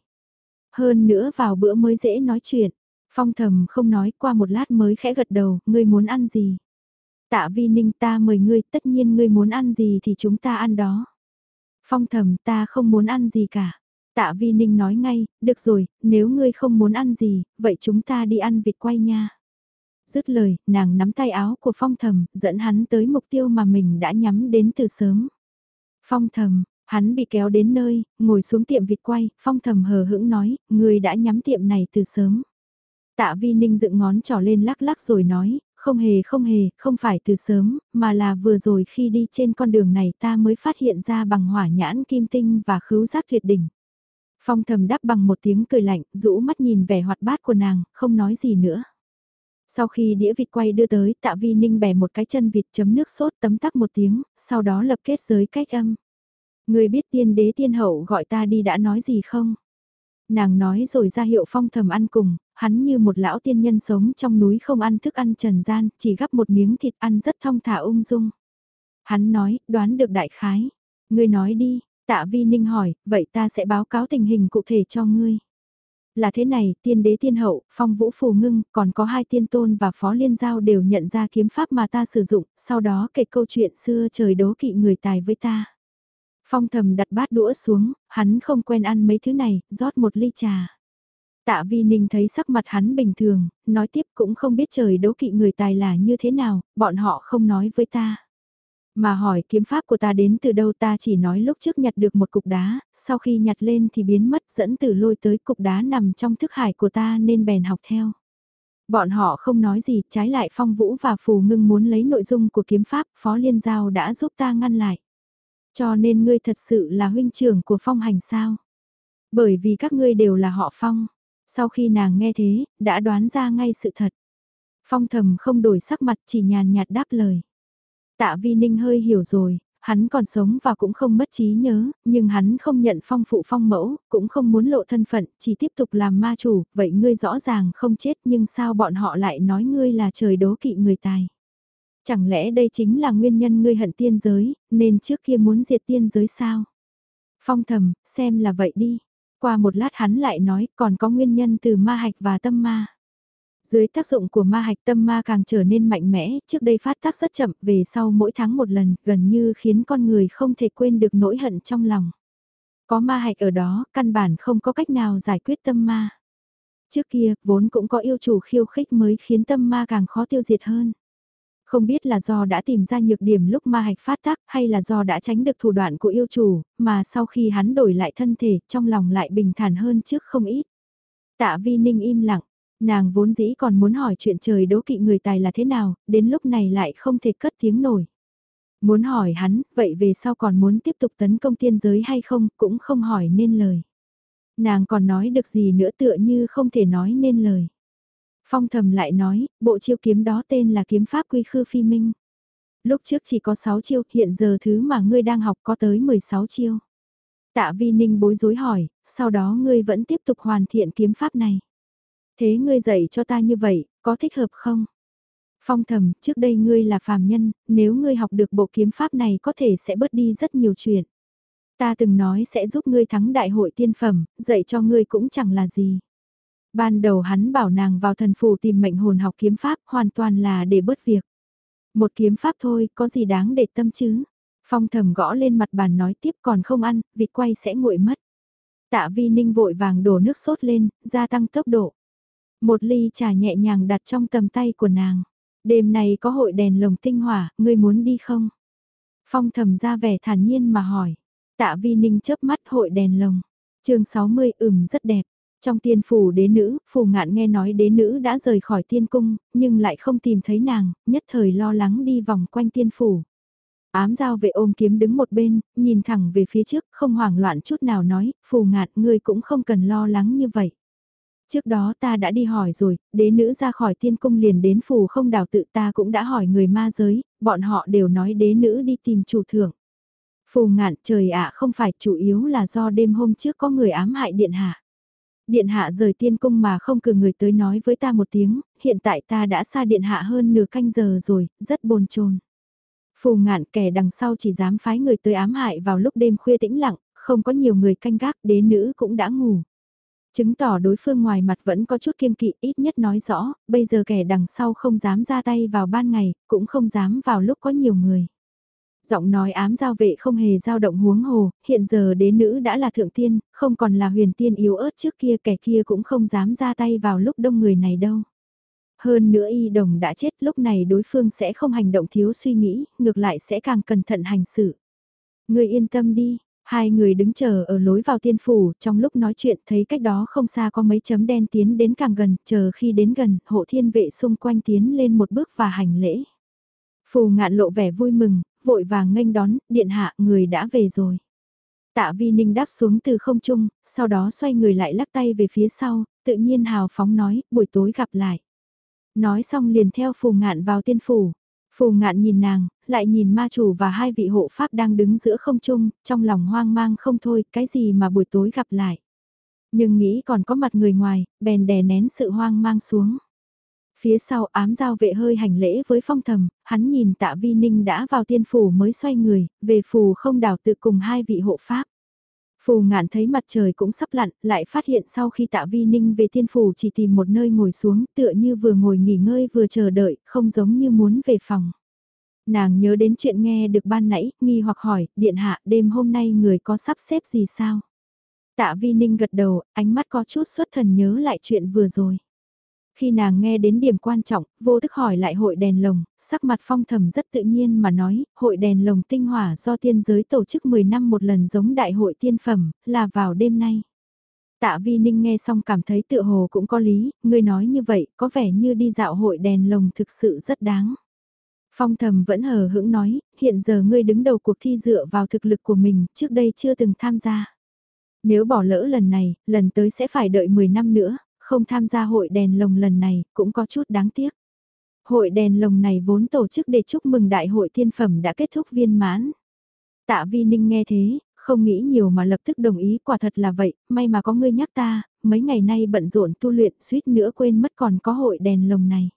[SPEAKER 1] Hơn nữa vào bữa mới dễ nói chuyện. Phong thầm không nói qua một lát mới khẽ gật đầu, ngươi muốn ăn gì? Tạ vi ninh ta mời ngươi, tất nhiên ngươi muốn ăn gì thì chúng ta ăn đó. Phong thầm ta không muốn ăn gì cả. Tạ vi ninh nói ngay, được rồi, nếu ngươi không muốn ăn gì, vậy chúng ta đi ăn vịt quay nha. Dứt lời, nàng nắm tay áo của phong thầm, dẫn hắn tới mục tiêu mà mình đã nhắm đến từ sớm. Phong thầm, hắn bị kéo đến nơi, ngồi xuống tiệm vịt quay, phong thầm hờ hững nói, người đã nhắm tiệm này từ sớm. Tạ Vi Ninh dựng ngón trỏ lên lắc lắc rồi nói, Không hề không hề, không phải từ sớm, mà là vừa rồi khi đi trên con đường này ta mới phát hiện ra bằng hỏa nhãn kim tinh và khứu giác tuyệt đỉnh. Phong thầm đáp bằng một tiếng cười lạnh, rũ mắt nhìn vẻ hoạt bát của nàng, không nói gì nữa. Sau khi đĩa vịt quay đưa tới, tạ vi ninh bẻ một cái chân vịt chấm nước sốt tấm tắc một tiếng, sau đó lập kết giới cách âm. Người biết tiên đế tiên hậu gọi ta đi đã nói gì không? Nàng nói rồi ra hiệu phong thầm ăn cùng, hắn như một lão tiên nhân sống trong núi không ăn thức ăn trần gian, chỉ gắp một miếng thịt ăn rất thong thả ung dung. Hắn nói, đoán được đại khái. Ngươi nói đi, tạ vi ninh hỏi, vậy ta sẽ báo cáo tình hình cụ thể cho ngươi. Là thế này, tiên đế tiên hậu, phong vũ phù ngưng, còn có hai tiên tôn và phó liên giao đều nhận ra kiếm pháp mà ta sử dụng, sau đó kể câu chuyện xưa trời đố kỵ người tài với ta. Phong thầm đặt bát đũa xuống, hắn không quen ăn mấy thứ này, rót một ly trà. Tạ Vi Ninh thấy sắc mặt hắn bình thường, nói tiếp cũng không biết trời đố kỵ người tài là như thế nào, bọn họ không nói với ta. Mà hỏi kiếm pháp của ta đến từ đâu ta chỉ nói lúc trước nhặt được một cục đá, sau khi nhặt lên thì biến mất dẫn từ lôi tới cục đá nằm trong thức hải của ta nên bèn học theo. Bọn họ không nói gì, trái lại Phong Vũ và Phù Ngưng muốn lấy nội dung của kiếm pháp, Phó Liên Giao đã giúp ta ngăn lại. Cho nên ngươi thật sự là huynh trưởng của Phong Hành sao? Bởi vì các ngươi đều là họ Phong. Sau khi nàng nghe thế, đã đoán ra ngay sự thật. Phong thầm không đổi sắc mặt chỉ nhàn nhạt đáp lời. Tạ Vi Ninh hơi hiểu rồi, hắn còn sống và cũng không mất trí nhớ, nhưng hắn không nhận phong phụ phong mẫu, cũng không muốn lộ thân phận, chỉ tiếp tục làm ma chủ, vậy ngươi rõ ràng không chết nhưng sao bọn họ lại nói ngươi là trời đố kỵ người tài. Chẳng lẽ đây chính là nguyên nhân ngươi hận tiên giới, nên trước kia muốn diệt tiên giới sao? Phong thầm, xem là vậy đi. Qua một lát hắn lại nói còn có nguyên nhân từ ma hạch và tâm ma. Dưới tác dụng của ma hạch tâm ma càng trở nên mạnh mẽ, trước đây phát tác rất chậm, về sau mỗi tháng một lần, gần như khiến con người không thể quên được nỗi hận trong lòng. Có ma hạch ở đó, căn bản không có cách nào giải quyết tâm ma. Trước kia, vốn cũng có yêu chủ khiêu khích mới khiến tâm ma càng khó tiêu diệt hơn. Không biết là do đã tìm ra nhược điểm lúc ma hạch phát tác hay là do đã tránh được thủ đoạn của yêu chủ, mà sau khi hắn đổi lại thân thể, trong lòng lại bình thản hơn trước không ít. Tạ Vi Ninh im lặng, nàng vốn dĩ còn muốn hỏi chuyện trời đố kỵ người tài là thế nào, đến lúc này lại không thể cất tiếng nổi. Muốn hỏi hắn, vậy về sau còn muốn tiếp tục tấn công tiên giới hay không, cũng không hỏi nên lời. Nàng còn nói được gì nữa tựa như không thể nói nên lời. Phong thầm lại nói, bộ chiêu kiếm đó tên là kiếm pháp quy khư phi minh. Lúc trước chỉ có 6 chiêu, hiện giờ thứ mà ngươi đang học có tới 16 chiêu. Tạ vi ninh bối rối hỏi, sau đó ngươi vẫn tiếp tục hoàn thiện kiếm pháp này. Thế ngươi dạy cho ta như vậy, có thích hợp không? Phong thầm, trước đây ngươi là phàm nhân, nếu ngươi học được bộ kiếm pháp này có thể sẽ bớt đi rất nhiều chuyện. Ta từng nói sẽ giúp ngươi thắng đại hội tiên phẩm, dạy cho ngươi cũng chẳng là gì. Ban đầu hắn bảo nàng vào thần phủ tìm mệnh hồn học kiếm pháp hoàn toàn là để bớt việc. Một kiếm pháp thôi, có gì đáng để tâm chứ? Phong thầm gõ lên mặt bàn nói tiếp còn không ăn, vịt quay sẽ nguội mất. Tạ vi ninh vội vàng đổ nước sốt lên, gia tăng tốc độ. Một ly trà nhẹ nhàng đặt trong tầm tay của nàng. Đêm này có hội đèn lồng tinh hỏa, ngươi muốn đi không? Phong thầm ra vẻ thản nhiên mà hỏi. Tạ vi ninh chớp mắt hội đèn lồng. chương 60 ửm rất đẹp. Trong tiên phủ đế nữ, phù ngạn nghe nói đế nữ đã rời khỏi tiên cung, nhưng lại không tìm thấy nàng, nhất thời lo lắng đi vòng quanh tiên phủ. Ám giao vệ ôm kiếm đứng một bên, nhìn thẳng về phía trước, không hoảng loạn chút nào nói, phù ngạn ngươi cũng không cần lo lắng như vậy. Trước đó ta đã đi hỏi rồi, đế nữ ra khỏi tiên cung liền đến phù không đảo tự ta cũng đã hỏi người ma giới, bọn họ đều nói đế nữ đi tìm chủ thưởng. Phù ngạn trời ạ không phải chủ yếu là do đêm hôm trước có người ám hại điện hạ. Điện hạ rời tiên cung mà không cử người tới nói với ta một tiếng, hiện tại ta đã xa điện hạ hơn nửa canh giờ rồi, rất bồn chồn. Phù ngạn kẻ đằng sau chỉ dám phái người tới ám hại vào lúc đêm khuya tĩnh lặng, không có nhiều người canh gác, đế nữ cũng đã ngủ. Chứng tỏ đối phương ngoài mặt vẫn có chút kiêng kỵ ít nhất nói rõ, bây giờ kẻ đằng sau không dám ra tay vào ban ngày, cũng không dám vào lúc có nhiều người. Giọng nói ám giao vệ không hề dao động huống hồ, hiện giờ đế nữ đã là thượng tiên, không còn là huyền tiên yếu ớt trước kia kẻ kia cũng không dám ra tay vào lúc đông người này đâu. Hơn nữa y đồng đã chết lúc này đối phương sẽ không hành động thiếu suy nghĩ, ngược lại sẽ càng cẩn thận hành xử. Người yên tâm đi, Hai người đứng chờ ở lối vào tiên phủ, trong lúc nói chuyện thấy cách đó không xa có mấy chấm đen tiến đến càng gần, chờ khi đến gần, hộ thiên vệ xung quanh tiến lên một bước và hành lễ. Phù ngạn lộ vẻ vui mừng, vội vàng nghênh đón, điện hạ người đã về rồi. Tạ Vi Ninh đáp xuống từ không trung, sau đó xoay người lại lắc tay về phía sau, tự nhiên hào phóng nói, buổi tối gặp lại. Nói xong liền theo phù ngạn vào tiên phủ. Phù ngạn nhìn nàng, lại nhìn ma chủ và hai vị hộ pháp đang đứng giữa không trung, trong lòng hoang mang không thôi, cái gì mà buổi tối gặp lại. Nhưng nghĩ còn có mặt người ngoài, bèn đè nén sự hoang mang xuống. Phía sau ám giao vệ hơi hành lễ với phong thầm, hắn nhìn tạ vi ninh đã vào tiên phủ mới xoay người, về phù không đảo tự cùng hai vị hộ pháp. Phù ngạn thấy mặt trời cũng sắp lặn, lại phát hiện sau khi tạ vi ninh về tiên phủ chỉ tìm một nơi ngồi xuống tựa như vừa ngồi nghỉ ngơi vừa chờ đợi, không giống như muốn về phòng. Nàng nhớ đến chuyện nghe được ban nãy, nghi hoặc hỏi, điện hạ đêm hôm nay người có sắp xếp gì sao? Tạ vi ninh gật đầu, ánh mắt có chút xuất thần nhớ lại chuyện vừa rồi. Khi nàng nghe đến điểm quan trọng, vô thức hỏi lại hội đèn lồng, sắc mặt phong thầm rất tự nhiên mà nói, hội đèn lồng tinh hỏa do tiên giới tổ chức 10 năm một lần giống đại hội tiên phẩm, là vào đêm nay. Tạ Vi Ninh nghe xong cảm thấy tựa hồ cũng có lý, người nói như vậy có vẻ như đi dạo hội đèn lồng thực sự rất đáng. Phong thầm vẫn hờ hững nói, hiện giờ ngươi đứng đầu cuộc thi dựa vào thực lực của mình, trước đây chưa từng tham gia. Nếu bỏ lỡ lần này, lần tới sẽ phải đợi 10 năm nữa, không tham gia hội đèn lồng lần này cũng có chút đáng tiếc. Hội đèn lồng này vốn tổ chức để chúc mừng đại hội thiên phẩm đã kết thúc viên mãn. Tạ Vi Ninh nghe thế, không nghĩ nhiều mà lập tức đồng ý quả thật là vậy, may mà có ngươi nhắc ta, mấy ngày nay bận rộn tu luyện suýt nữa quên mất còn có hội đèn lồng này.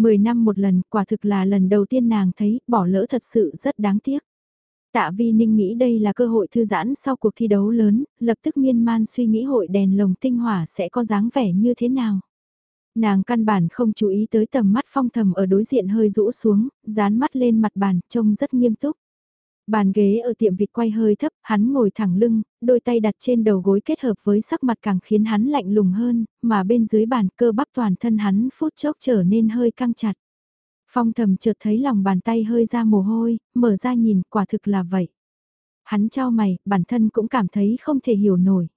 [SPEAKER 1] Mười năm một lần, quả thực là lần đầu tiên nàng thấy, bỏ lỡ thật sự rất đáng tiếc. Tạ Vi Ninh nghĩ đây là cơ hội thư giãn sau cuộc thi đấu lớn, lập tức miên man suy nghĩ hội đèn lồng tinh hỏa sẽ có dáng vẻ như thế nào. Nàng căn bản không chú ý tới tầm mắt phong thầm ở đối diện hơi rũ xuống, dán mắt lên mặt bàn, trông rất nghiêm túc. Bàn ghế ở tiệm vịt quay hơi thấp, hắn ngồi thẳng lưng, đôi tay đặt trên đầu gối kết hợp với sắc mặt càng khiến hắn lạnh lùng hơn, mà bên dưới bàn cơ bắp toàn thân hắn phút chốc trở nên hơi căng chặt. Phong thầm chợt thấy lòng bàn tay hơi ra mồ hôi, mở ra nhìn quả thực là vậy. Hắn trao mày, bản thân cũng cảm thấy không thể hiểu nổi.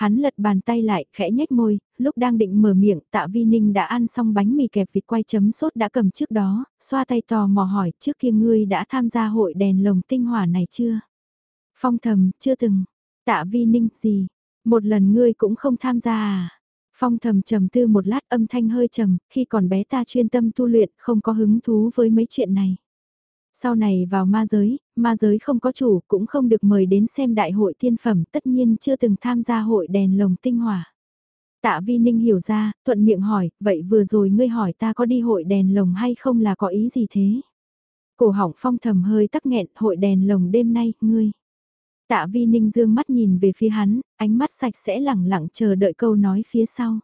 [SPEAKER 1] Hắn lật bàn tay lại, khẽ nhếch môi, lúc đang định mở miệng, tạ vi ninh đã ăn xong bánh mì kẹp vịt quay chấm sốt đã cầm trước đó, xoa tay tò mò hỏi trước kia ngươi đã tham gia hội đèn lồng tinh hỏa này chưa? Phong thầm, chưa từng. Tạ vi ninh, gì? Một lần ngươi cũng không tham gia à? Phong thầm trầm tư một lát âm thanh hơi trầm, khi còn bé ta chuyên tâm tu luyện, không có hứng thú với mấy chuyện này. Sau này vào ma giới, ma giới không có chủ, cũng không được mời đến xem đại hội thiên phẩm, tất nhiên chưa từng tham gia hội đèn lồng tinh hỏa. Tạ Vi Ninh hiểu ra, thuận miệng hỏi, vậy vừa rồi ngươi hỏi ta có đi hội đèn lồng hay không là có ý gì thế? Cổ họng phong thầm hơi tắc nghẹn, hội đèn lồng đêm nay, ngươi. Tạ Vi Ninh dương mắt nhìn về phía hắn, ánh mắt sạch sẽ lẳng lặng chờ đợi câu nói phía sau.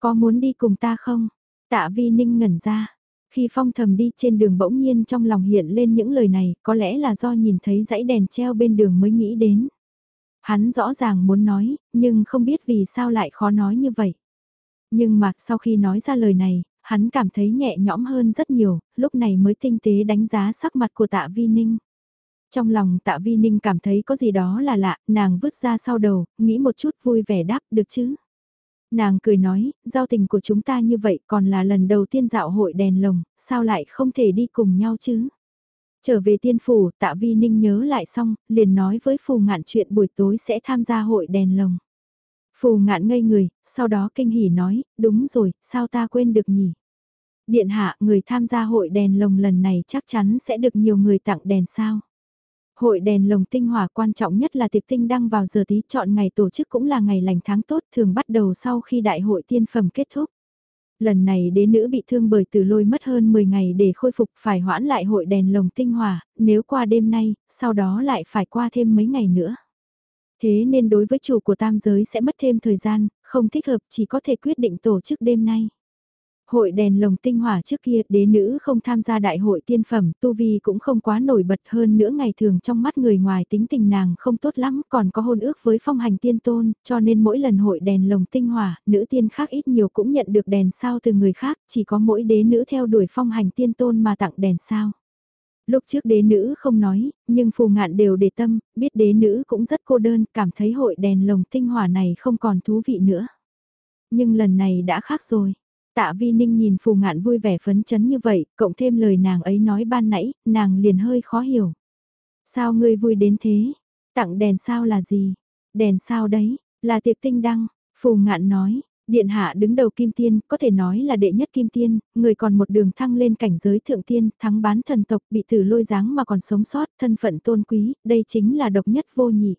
[SPEAKER 1] Có muốn đi cùng ta không? Tạ Vi Ninh ngẩn ra. Khi phong thầm đi trên đường bỗng nhiên trong lòng hiện lên những lời này, có lẽ là do nhìn thấy dãy đèn treo bên đường mới nghĩ đến. Hắn rõ ràng muốn nói, nhưng không biết vì sao lại khó nói như vậy. Nhưng mà sau khi nói ra lời này, hắn cảm thấy nhẹ nhõm hơn rất nhiều, lúc này mới tinh tế đánh giá sắc mặt của tạ vi ninh. Trong lòng tạ vi ninh cảm thấy có gì đó là lạ, nàng vứt ra sau đầu, nghĩ một chút vui vẻ đáp được chứ. Nàng cười nói, giao tình của chúng ta như vậy còn là lần đầu tiên dạo hội đèn lồng, sao lại không thể đi cùng nhau chứ? Trở về tiên phủ, tạ vi ninh nhớ lại xong, liền nói với phù ngạn chuyện buổi tối sẽ tham gia hội đèn lồng. Phù ngạn ngây người, sau đó kinh hỉ nói, đúng rồi, sao ta quên được nhỉ? Điện hạ, người tham gia hội đèn lồng lần này chắc chắn sẽ được nhiều người tặng đèn sao? Hội đèn lồng tinh hỏa quan trọng nhất là tiệc tinh đăng vào giờ tí chọn ngày tổ chức cũng là ngày lành tháng tốt thường bắt đầu sau khi đại hội tiên phẩm kết thúc. Lần này đế nữ bị thương bởi từ lôi mất hơn 10 ngày để khôi phục phải hoãn lại hội đèn lồng tinh hỏa, nếu qua đêm nay, sau đó lại phải qua thêm mấy ngày nữa. Thế nên đối với chủ của tam giới sẽ mất thêm thời gian, không thích hợp chỉ có thể quyết định tổ chức đêm nay. Hội đèn lồng tinh hỏa trước kia đế nữ không tham gia đại hội tiên phẩm, tu vi cũng không quá nổi bật hơn nữa ngày thường trong mắt người ngoài tính tình nàng không tốt lắm, còn có hôn ước với phong hành tiên tôn, cho nên mỗi lần hội đèn lồng tinh hỏa, nữ tiên khác ít nhiều cũng nhận được đèn sao từ người khác, chỉ có mỗi đế nữ theo đuổi phong hành tiên tôn mà tặng đèn sao. Lúc trước đế nữ không nói, nhưng phù ngạn đều để tâm, biết đế nữ cũng rất cô đơn, cảm thấy hội đèn lồng tinh hỏa này không còn thú vị nữa. Nhưng lần này đã khác rồi. Tạ Vi Ninh nhìn phù ngạn vui vẻ phấn chấn như vậy, cộng thêm lời nàng ấy nói ban nãy, nàng liền hơi khó hiểu. Sao ngươi vui đến thế? Tặng đèn sao là gì? Đèn sao đấy? Là tiệc tinh đăng, phù ngạn nói, Điện hạ đứng đầu kim tiên, có thể nói là đệ nhất kim tiên, người còn một đường thăng lên cảnh giới thượng tiên, thắng bán thần tộc bị tử lôi dáng mà còn sống sót, thân phận tôn quý, đây chính là độc nhất vô nhị.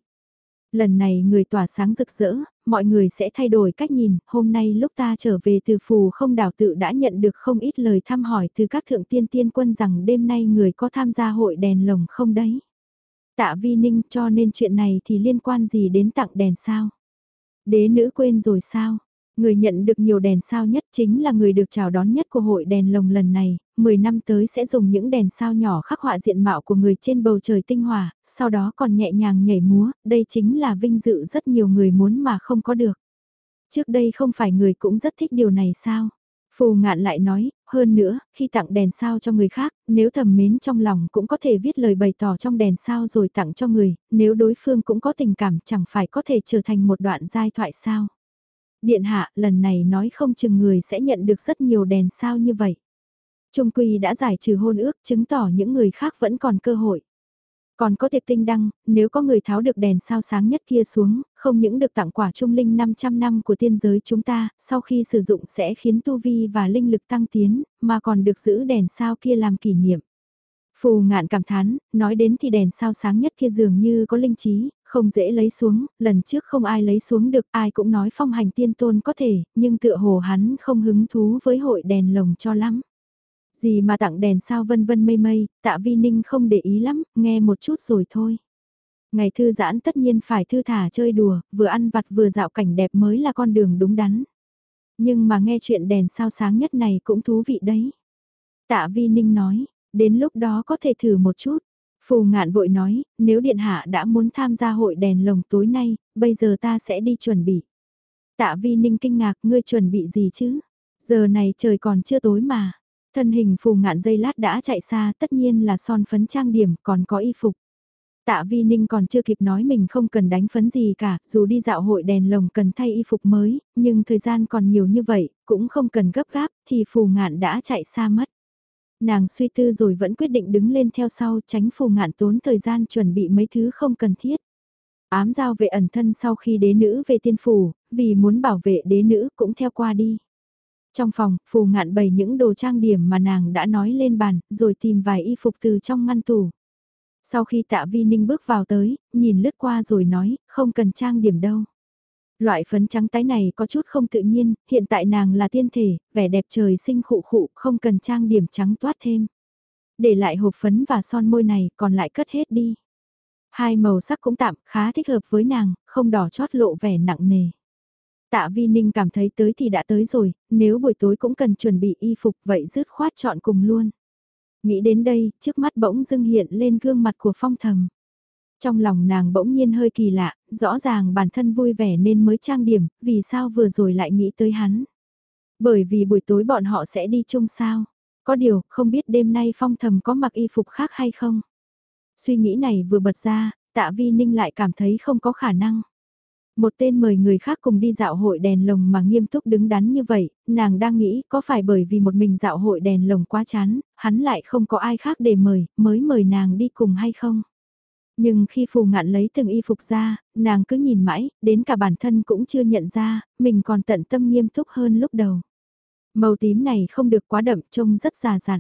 [SPEAKER 1] Lần này người tỏa sáng rực rỡ, mọi người sẽ thay đổi cách nhìn, hôm nay lúc ta trở về từ phù không đảo tự đã nhận được không ít lời thăm hỏi từ các thượng tiên tiên quân rằng đêm nay người có tham gia hội đèn lồng không đấy. Tạ vi ninh cho nên chuyện này thì liên quan gì đến tặng đèn sao? Đế nữ quên rồi sao? Người nhận được nhiều đèn sao nhất chính là người được chào đón nhất của hội đèn lồng lần này, 10 năm tới sẽ dùng những đèn sao nhỏ khắc họa diện mạo của người trên bầu trời tinh hòa, sau đó còn nhẹ nhàng nhảy múa, đây chính là vinh dự rất nhiều người muốn mà không có được. Trước đây không phải người cũng rất thích điều này sao? Phù ngạn lại nói, hơn nữa, khi tặng đèn sao cho người khác, nếu thầm mến trong lòng cũng có thể viết lời bày tỏ trong đèn sao rồi tặng cho người, nếu đối phương cũng có tình cảm chẳng phải có thể trở thành một đoạn giai thoại sao. Điện hạ, lần này nói không chừng người sẽ nhận được rất nhiều đèn sao như vậy. Trung Quy đã giải trừ hôn ước chứng tỏ những người khác vẫn còn cơ hội. Còn có tiệc tinh đăng, nếu có người tháo được đèn sao sáng nhất kia xuống, không những được tặng quả trung linh 500 năm của tiên giới chúng ta, sau khi sử dụng sẽ khiến tu vi và linh lực tăng tiến, mà còn được giữ đèn sao kia làm kỷ niệm. Phù ngạn cảm thán, nói đến thì đèn sao sáng nhất kia dường như có linh trí, không dễ lấy xuống, lần trước không ai lấy xuống được, ai cũng nói phong hành tiên tôn có thể, nhưng tựa hồ hắn không hứng thú với hội đèn lồng cho lắm. Gì mà tặng đèn sao vân vân mây mây, tạ vi ninh không để ý lắm, nghe một chút rồi thôi. Ngày thư giãn tất nhiên phải thư thả chơi đùa, vừa ăn vặt vừa dạo cảnh đẹp mới là con đường đúng đắn. Nhưng mà nghe chuyện đèn sao sáng nhất này cũng thú vị đấy. Tạ vi ninh nói, đến lúc đó có thể thử một chút. Phù ngạn vội nói, nếu điện hạ đã muốn tham gia hội đèn lồng tối nay, bây giờ ta sẽ đi chuẩn bị. Tạ vi ninh kinh ngạc, ngươi chuẩn bị gì chứ? Giờ này trời còn chưa tối mà. Thân hình phù ngạn dây lát đã chạy xa, tất nhiên là son phấn trang điểm, còn có y phục. Tạ Vi Ninh còn chưa kịp nói mình không cần đánh phấn gì cả, dù đi dạo hội đèn lồng cần thay y phục mới, nhưng thời gian còn nhiều như vậy, cũng không cần gấp gáp, thì phù ngạn đã chạy xa mất. Nàng suy tư rồi vẫn quyết định đứng lên theo sau tránh phù ngạn tốn thời gian chuẩn bị mấy thứ không cần thiết. Ám giao về ẩn thân sau khi đế nữ về tiên phủ, vì muốn bảo vệ đế nữ cũng theo qua đi. Trong phòng, phù ngạn bày những đồ trang điểm mà nàng đã nói lên bàn, rồi tìm vài y phục từ trong ngăn tủ. Sau khi tạ vi ninh bước vào tới, nhìn lướt qua rồi nói, không cần trang điểm đâu. Loại phấn trắng tái này có chút không tự nhiên, hiện tại nàng là tiên thể, vẻ đẹp trời sinh khụ khụ, không cần trang điểm trắng toát thêm. Để lại hộp phấn và son môi này, còn lại cất hết đi. Hai màu sắc cũng tạm, khá thích hợp với nàng, không đỏ chót lộ vẻ nặng nề. Tạ Vi Ninh cảm thấy tới thì đã tới rồi, nếu buổi tối cũng cần chuẩn bị y phục vậy dứt khoát chọn cùng luôn. Nghĩ đến đây, trước mắt bỗng dưng hiện lên gương mặt của phong thầm. Trong lòng nàng bỗng nhiên hơi kỳ lạ, rõ ràng bản thân vui vẻ nên mới trang điểm, vì sao vừa rồi lại nghĩ tới hắn. Bởi vì buổi tối bọn họ sẽ đi chung sao. Có điều, không biết đêm nay phong thầm có mặc y phục khác hay không. Suy nghĩ này vừa bật ra, tạ vi ninh lại cảm thấy không có khả năng. Một tên mời người khác cùng đi dạo hội đèn lồng mà nghiêm túc đứng đắn như vậy, nàng đang nghĩ có phải bởi vì một mình dạo hội đèn lồng quá chán, hắn lại không có ai khác để mời, mới mời nàng đi cùng hay không. Nhưng khi phù ngạn lấy từng y phục ra, nàng cứ nhìn mãi, đến cả bản thân cũng chưa nhận ra, mình còn tận tâm nghiêm túc hơn lúc đầu. Màu tím này không được quá đậm, trông rất già dặn.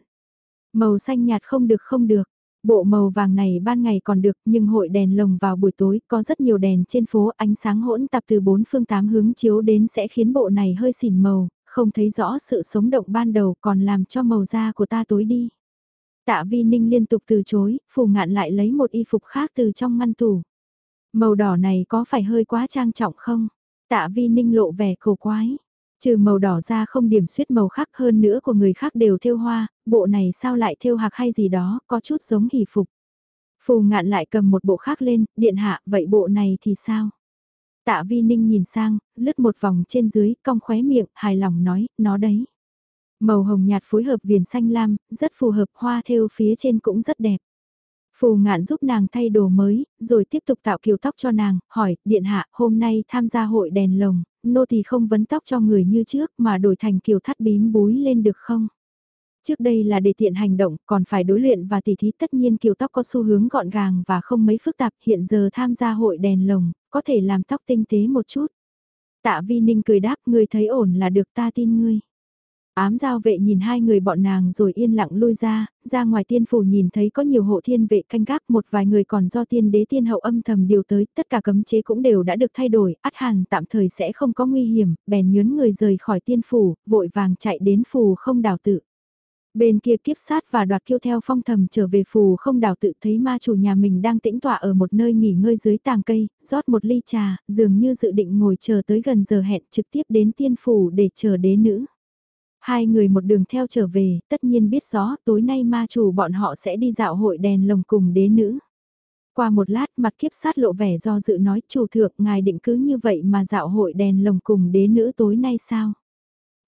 [SPEAKER 1] Màu xanh nhạt không được không được. Bộ màu vàng này ban ngày còn được nhưng hội đèn lồng vào buổi tối có rất nhiều đèn trên phố ánh sáng hỗn tạp từ bốn phương tám hướng chiếu đến sẽ khiến bộ này hơi xỉn màu, không thấy rõ sự sống động ban đầu còn làm cho màu da của ta tối đi. Tạ Vi Ninh liên tục từ chối, phù ngạn lại lấy một y phục khác từ trong ngăn tủ. Màu đỏ này có phải hơi quá trang trọng không? Tạ Vi Ninh lộ vẻ cổ quái. Trừ màu đỏ ra không điểm suyết màu khác hơn nữa của người khác đều thêu hoa, bộ này sao lại thêu hạc hay gì đó, có chút giống hỷ phục. Phù ngạn lại cầm một bộ khác lên, điện hạ, vậy bộ này thì sao? Tạ Vi Ninh nhìn sang, lướt một vòng trên dưới, cong khóe miệng, hài lòng nói, nó đấy. Màu hồng nhạt phối hợp viền xanh lam, rất phù hợp hoa thêu phía trên cũng rất đẹp. Phù ngạn giúp nàng thay đồ mới, rồi tiếp tục tạo kiểu tóc cho nàng, hỏi, điện hạ, hôm nay tham gia hội đèn lồng, nô thì không vấn tóc cho người như trước mà đổi thành kiểu thắt bím búi lên được không? Trước đây là để tiện hành động, còn phải đối luyện và tỉ thí tất nhiên kiểu tóc có xu hướng gọn gàng và không mấy phức tạp, hiện giờ tham gia hội đèn lồng, có thể làm tóc tinh tế một chút. Tạ Vi Ninh cười đáp, ngươi thấy ổn là được ta tin ngươi. Ám giao vệ nhìn hai người bọn nàng rồi yên lặng lui ra, ra ngoài tiên phủ nhìn thấy có nhiều hộ thiên vệ canh gác một vài người còn do tiên đế tiên hậu âm thầm điều tới, tất cả cấm chế cũng đều đã được thay đổi, át hàn tạm thời sẽ không có nguy hiểm, bèn nhướn người rời khỏi tiên phủ, vội vàng chạy đến phủ không đảo tự. Bên kia kiếp sát và đoạt kiêu theo phong thầm trở về phù không đảo tự thấy ma chủ nhà mình đang tĩnh tọa ở một nơi nghỉ ngơi dưới tàng cây, rót một ly trà, dường như dự định ngồi chờ tới gần giờ hẹn trực tiếp đến tiên phủ để chờ đế nữ. Hai người một đường theo trở về, tất nhiên biết rõ tối nay ma chủ bọn họ sẽ đi dạo hội đèn lồng cùng đế nữ. Qua một lát mặt kiếp sát lộ vẻ do dự nói chủ thượng ngài định cứ như vậy mà dạo hội đèn lồng cùng đế nữ tối nay sao?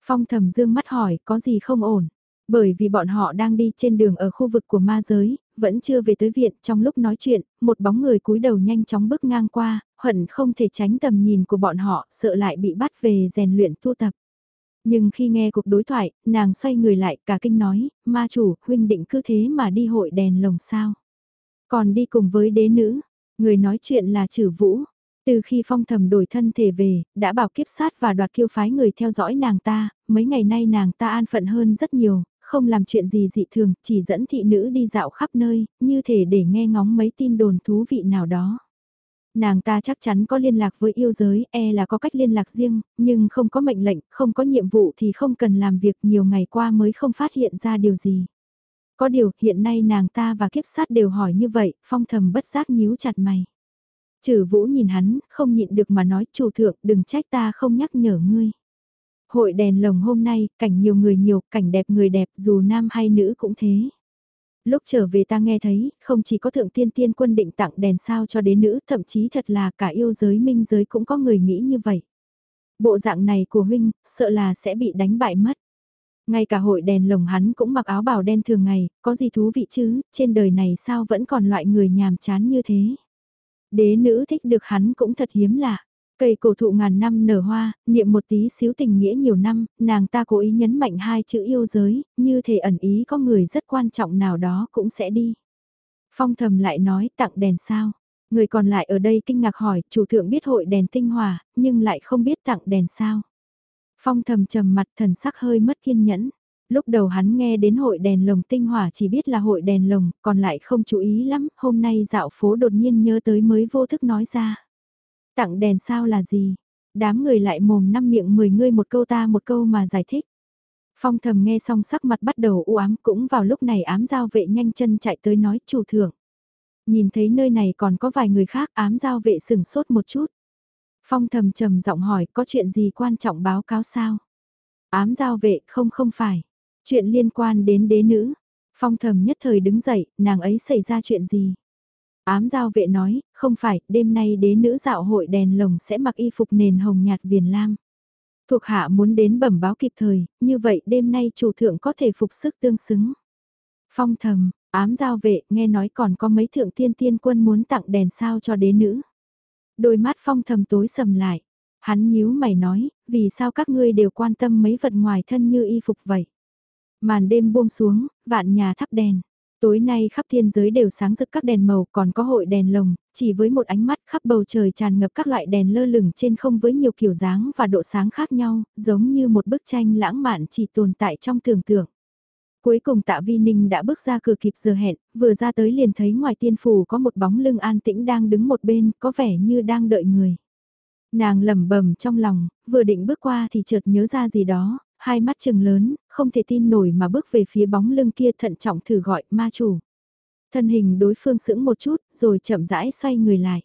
[SPEAKER 1] Phong thầm dương mắt hỏi có gì không ổn? Bởi vì bọn họ đang đi trên đường ở khu vực của ma giới, vẫn chưa về tới viện, trong lúc nói chuyện, một bóng người cúi đầu nhanh chóng bước ngang qua, hận không thể tránh tầm nhìn của bọn họ, sợ lại bị bắt về rèn luyện tu tập. Nhưng khi nghe cuộc đối thoại, nàng xoay người lại cả kinh nói, ma chủ, huynh định cứ thế mà đi hội đèn lồng sao. Còn đi cùng với đế nữ, người nói chuyện là trừ vũ. Từ khi phong thầm đổi thân thể về, đã bảo kiếp sát và đoạt kiêu phái người theo dõi nàng ta, mấy ngày nay nàng ta an phận hơn rất nhiều, không làm chuyện gì dị thường, chỉ dẫn thị nữ đi dạo khắp nơi, như thể để nghe ngóng mấy tin đồn thú vị nào đó. Nàng ta chắc chắn có liên lạc với yêu giới, e là có cách liên lạc riêng, nhưng không có mệnh lệnh, không có nhiệm vụ thì không cần làm việc nhiều ngày qua mới không phát hiện ra điều gì. Có điều, hiện nay nàng ta và kiếp sát đều hỏi như vậy, phong thầm bất giác nhíu chặt mày. Trừ vũ nhìn hắn, không nhịn được mà nói chủ thượng đừng trách ta không nhắc nhở ngươi. Hội đèn lồng hôm nay, cảnh nhiều người nhiều, cảnh đẹp người đẹp dù nam hay nữ cũng thế. Lúc trở về ta nghe thấy, không chỉ có thượng tiên tiên quân định tặng đèn sao cho đế nữ, thậm chí thật là cả yêu giới minh giới cũng có người nghĩ như vậy. Bộ dạng này của huynh, sợ là sẽ bị đánh bại mất. Ngay cả hội đèn lồng hắn cũng mặc áo bào đen thường ngày, có gì thú vị chứ, trên đời này sao vẫn còn loại người nhàm chán như thế. Đế nữ thích được hắn cũng thật hiếm lạ. Cây cổ thụ ngàn năm nở hoa, niệm một tí xíu tình nghĩa nhiều năm, nàng ta cố ý nhấn mạnh hai chữ yêu giới, như thể ẩn ý có người rất quan trọng nào đó cũng sẽ đi. Phong thầm lại nói tặng đèn sao. Người còn lại ở đây kinh ngạc hỏi, chủ thượng biết hội đèn tinh hòa, nhưng lại không biết tặng đèn sao. Phong thầm trầm mặt thần sắc hơi mất kiên nhẫn. Lúc đầu hắn nghe đến hội đèn lồng tinh hỏa chỉ biết là hội đèn lồng, còn lại không chú ý lắm, hôm nay dạo phố đột nhiên nhớ tới mới vô thức nói ra. Tặng đèn sao là gì? Đám người lại mồm năm miệng mười ngươi một câu ta một câu mà giải thích. Phong thầm nghe xong sắc mặt bắt đầu u ám cũng vào lúc này ám giao vệ nhanh chân chạy tới nói chủ thượng. Nhìn thấy nơi này còn có vài người khác ám giao vệ sừng sốt một chút. Phong thầm trầm giọng hỏi có chuyện gì quan trọng báo cáo sao? Ám giao vệ không không phải. Chuyện liên quan đến đế nữ. Phong thầm nhất thời đứng dậy, nàng ấy xảy ra chuyện gì? Ám giao vệ nói, không phải, đêm nay đế nữ dạo hội đèn lồng sẽ mặc y phục nền hồng nhạt viền lam. Thuộc hạ muốn đến bẩm báo kịp thời, như vậy đêm nay chủ thượng có thể phục sức tương xứng. Phong thầm, ám giao vệ, nghe nói còn có mấy thượng tiên tiên quân muốn tặng đèn sao cho đế nữ. Đôi mắt phong thầm tối sầm lại. Hắn nhíu mày nói, vì sao các ngươi đều quan tâm mấy vật ngoài thân như y phục vậy. Màn đêm buông xuống, vạn nhà thắp đèn. Tối nay khắp thiên giới đều sáng rực các đèn màu còn có hội đèn lồng, chỉ với một ánh mắt khắp bầu trời tràn ngập các loại đèn lơ lửng trên không với nhiều kiểu dáng và độ sáng khác nhau, giống như một bức tranh lãng mạn chỉ tồn tại trong tưởng tượng. Cuối cùng tạ vi ninh đã bước ra cửa kịp giờ hẹn, vừa ra tới liền thấy ngoài tiên phủ có một bóng lưng an tĩnh đang đứng một bên, có vẻ như đang đợi người. Nàng lẩm bẩm trong lòng, vừa định bước qua thì chợt nhớ ra gì đó, hai mắt trừng lớn, không thể tin nổi mà bước về phía bóng lưng kia thận trọng thử gọi ma chủ. Thân hình đối phương sững một chút, rồi chậm rãi xoay người lại.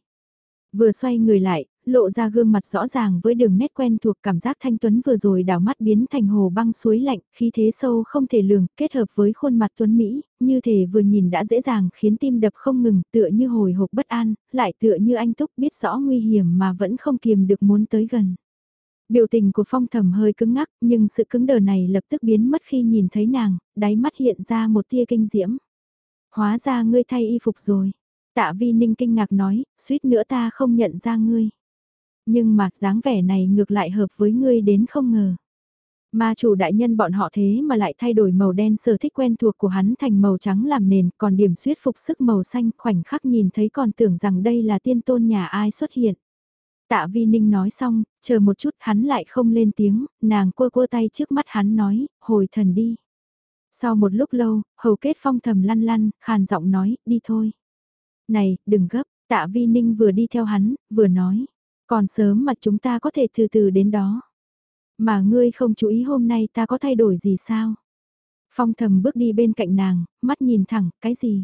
[SPEAKER 1] Vừa xoay người lại, lộ ra gương mặt rõ ràng với đường nét quen thuộc cảm giác thanh tuấn vừa rồi đảo mắt biến thành hồ băng suối lạnh, khí thế sâu không thể lường, kết hợp với khuôn mặt tuấn Mỹ, như thể vừa nhìn đã dễ dàng khiến tim đập không ngừng, tựa như hồi hộp bất an, lại tựa như anh túc biết rõ nguy hiểm mà vẫn không kiềm được muốn tới gần. Biểu tình của phong thầm hơi cứng ngắc, nhưng sự cứng đờ này lập tức biến mất khi nhìn thấy nàng, đáy mắt hiện ra một tia kinh diễm. Hóa ra ngươi thay y phục rồi. Tạ vi ninh kinh ngạc nói, suýt nữa ta không nhận ra ngươi. Nhưng mà dáng vẻ này ngược lại hợp với ngươi đến không ngờ. Ma chủ đại nhân bọn họ thế mà lại thay đổi màu đen sở thích quen thuộc của hắn thành màu trắng làm nền, còn điểm suyết phục sức màu xanh khoảnh khắc nhìn thấy còn tưởng rằng đây là tiên tôn nhà ai xuất hiện. Tạ Vi Ninh nói xong, chờ một chút hắn lại không lên tiếng, nàng cua cua tay trước mắt hắn nói, hồi thần đi. Sau một lúc lâu, hầu kết phong thầm lăn lăn, khàn giọng nói, đi thôi. Này, đừng gấp, tạ Vi Ninh vừa đi theo hắn, vừa nói, còn sớm mà chúng ta có thể từ từ đến đó. Mà ngươi không chú ý hôm nay ta có thay đổi gì sao? Phong thầm bước đi bên cạnh nàng, mắt nhìn thẳng, cái gì?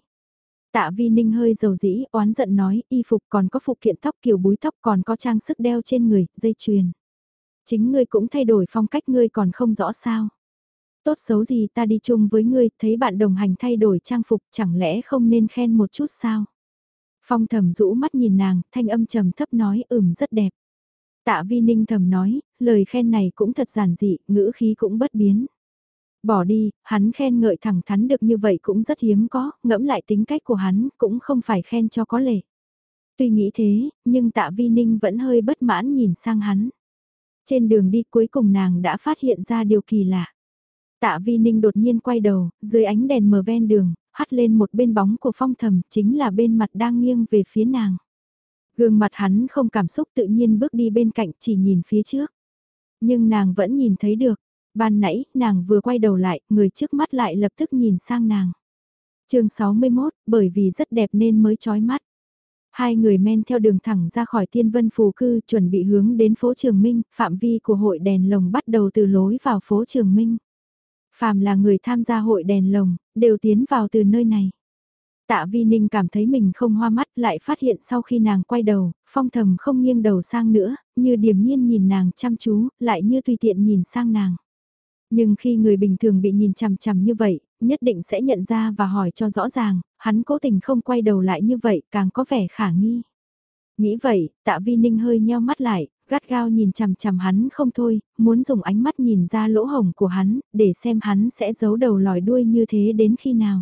[SPEAKER 1] Tạ Vi Ninh hơi dầu dĩ, oán giận nói, y phục còn có phụ kiện tóc kiểu búi tóc còn có trang sức đeo trên người, dây chuyền. Chính ngươi cũng thay đổi phong cách ngươi còn không rõ sao. Tốt xấu gì ta đi chung với ngươi, thấy bạn đồng hành thay đổi trang phục chẳng lẽ không nên khen một chút sao? Phong thầm rũ mắt nhìn nàng, thanh âm trầm thấp nói ừm rất đẹp. Tạ Vi Ninh thầm nói, lời khen này cũng thật giản dị, ngữ khí cũng bất biến. Bỏ đi, hắn khen ngợi thẳng thắn được như vậy cũng rất hiếm có, ngẫm lại tính cách của hắn cũng không phải khen cho có lệ. Tuy nghĩ thế, nhưng tạ vi ninh vẫn hơi bất mãn nhìn sang hắn. Trên đường đi cuối cùng nàng đã phát hiện ra điều kỳ lạ. Tạ vi ninh đột nhiên quay đầu, dưới ánh đèn mờ ven đường, hắt lên một bên bóng của phong thầm, chính là bên mặt đang nghiêng về phía nàng. Gương mặt hắn không cảm xúc tự nhiên bước đi bên cạnh chỉ nhìn phía trước. Nhưng nàng vẫn nhìn thấy được, Ban nãy, nàng vừa quay đầu lại, người trước mắt lại lập tức nhìn sang nàng. chương 61, bởi vì rất đẹp nên mới chói mắt. Hai người men theo đường thẳng ra khỏi tiên vân phù cư chuẩn bị hướng đến phố Trường Minh, phạm vi của hội đèn lồng bắt đầu từ lối vào phố Trường Minh. Phàm là người tham gia hội đèn lồng, đều tiến vào từ nơi này. Tạ Vi Ninh cảm thấy mình không hoa mắt lại phát hiện sau khi nàng quay đầu, phong thầm không nghiêng đầu sang nữa, như điềm nhiên nhìn nàng chăm chú, lại như tùy tiện nhìn sang nàng. Nhưng khi người bình thường bị nhìn chằm chằm như vậy, nhất định sẽ nhận ra và hỏi cho rõ ràng, hắn cố tình không quay đầu lại như vậy càng có vẻ khả nghi. Nghĩ vậy, tạ vi ninh hơi nheo mắt lại, gắt gao nhìn chằm chằm hắn không thôi, muốn dùng ánh mắt nhìn ra lỗ hồng của hắn, để xem hắn sẽ giấu đầu lòi đuôi như thế đến khi nào.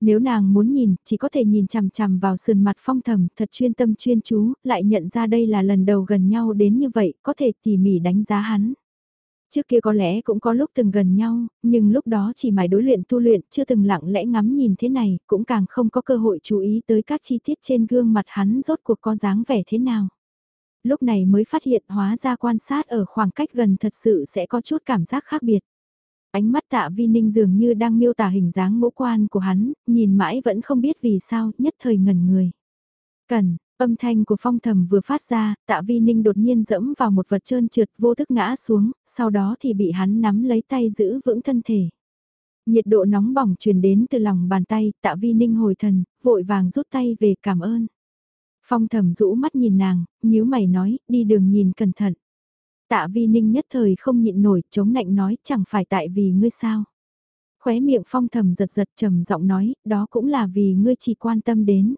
[SPEAKER 1] Nếu nàng muốn nhìn, chỉ có thể nhìn chằm chằm vào sườn mặt phong thầm, thật chuyên tâm chuyên chú, lại nhận ra đây là lần đầu gần nhau đến như vậy, có thể tỉ mỉ đánh giá hắn. Trước kia có lẽ cũng có lúc từng gần nhau, nhưng lúc đó chỉ mải đối luyện tu luyện, chưa từng lặng lẽ ngắm nhìn thế này, cũng càng không có cơ hội chú ý tới các chi tiết trên gương mặt hắn rốt cuộc có dáng vẻ thế nào. Lúc này mới phát hiện hóa ra quan sát ở khoảng cách gần thật sự sẽ có chút cảm giác khác biệt. Ánh mắt tạ vi ninh dường như đang miêu tả hình dáng ngũ quan của hắn, nhìn mãi vẫn không biết vì sao, nhất thời ngẩn người. Cần, Âm thanh của phong thầm vừa phát ra, tạ vi ninh đột nhiên dẫm vào một vật trơn trượt vô thức ngã xuống, sau đó thì bị hắn nắm lấy tay giữ vững thân thể. Nhiệt độ nóng bỏng truyền đến từ lòng bàn tay, tạ vi ninh hồi thần, vội vàng rút tay về cảm ơn. Phong thầm rũ mắt nhìn nàng, nhíu mày nói, đi đường nhìn cẩn thận. Tạ vi ninh nhất thời không nhịn nổi, chống nạnh nói, chẳng phải tại vì ngươi sao. Khóe miệng phong thầm giật giật trầm giọng nói, đó cũng là vì ngươi chỉ quan tâm đến.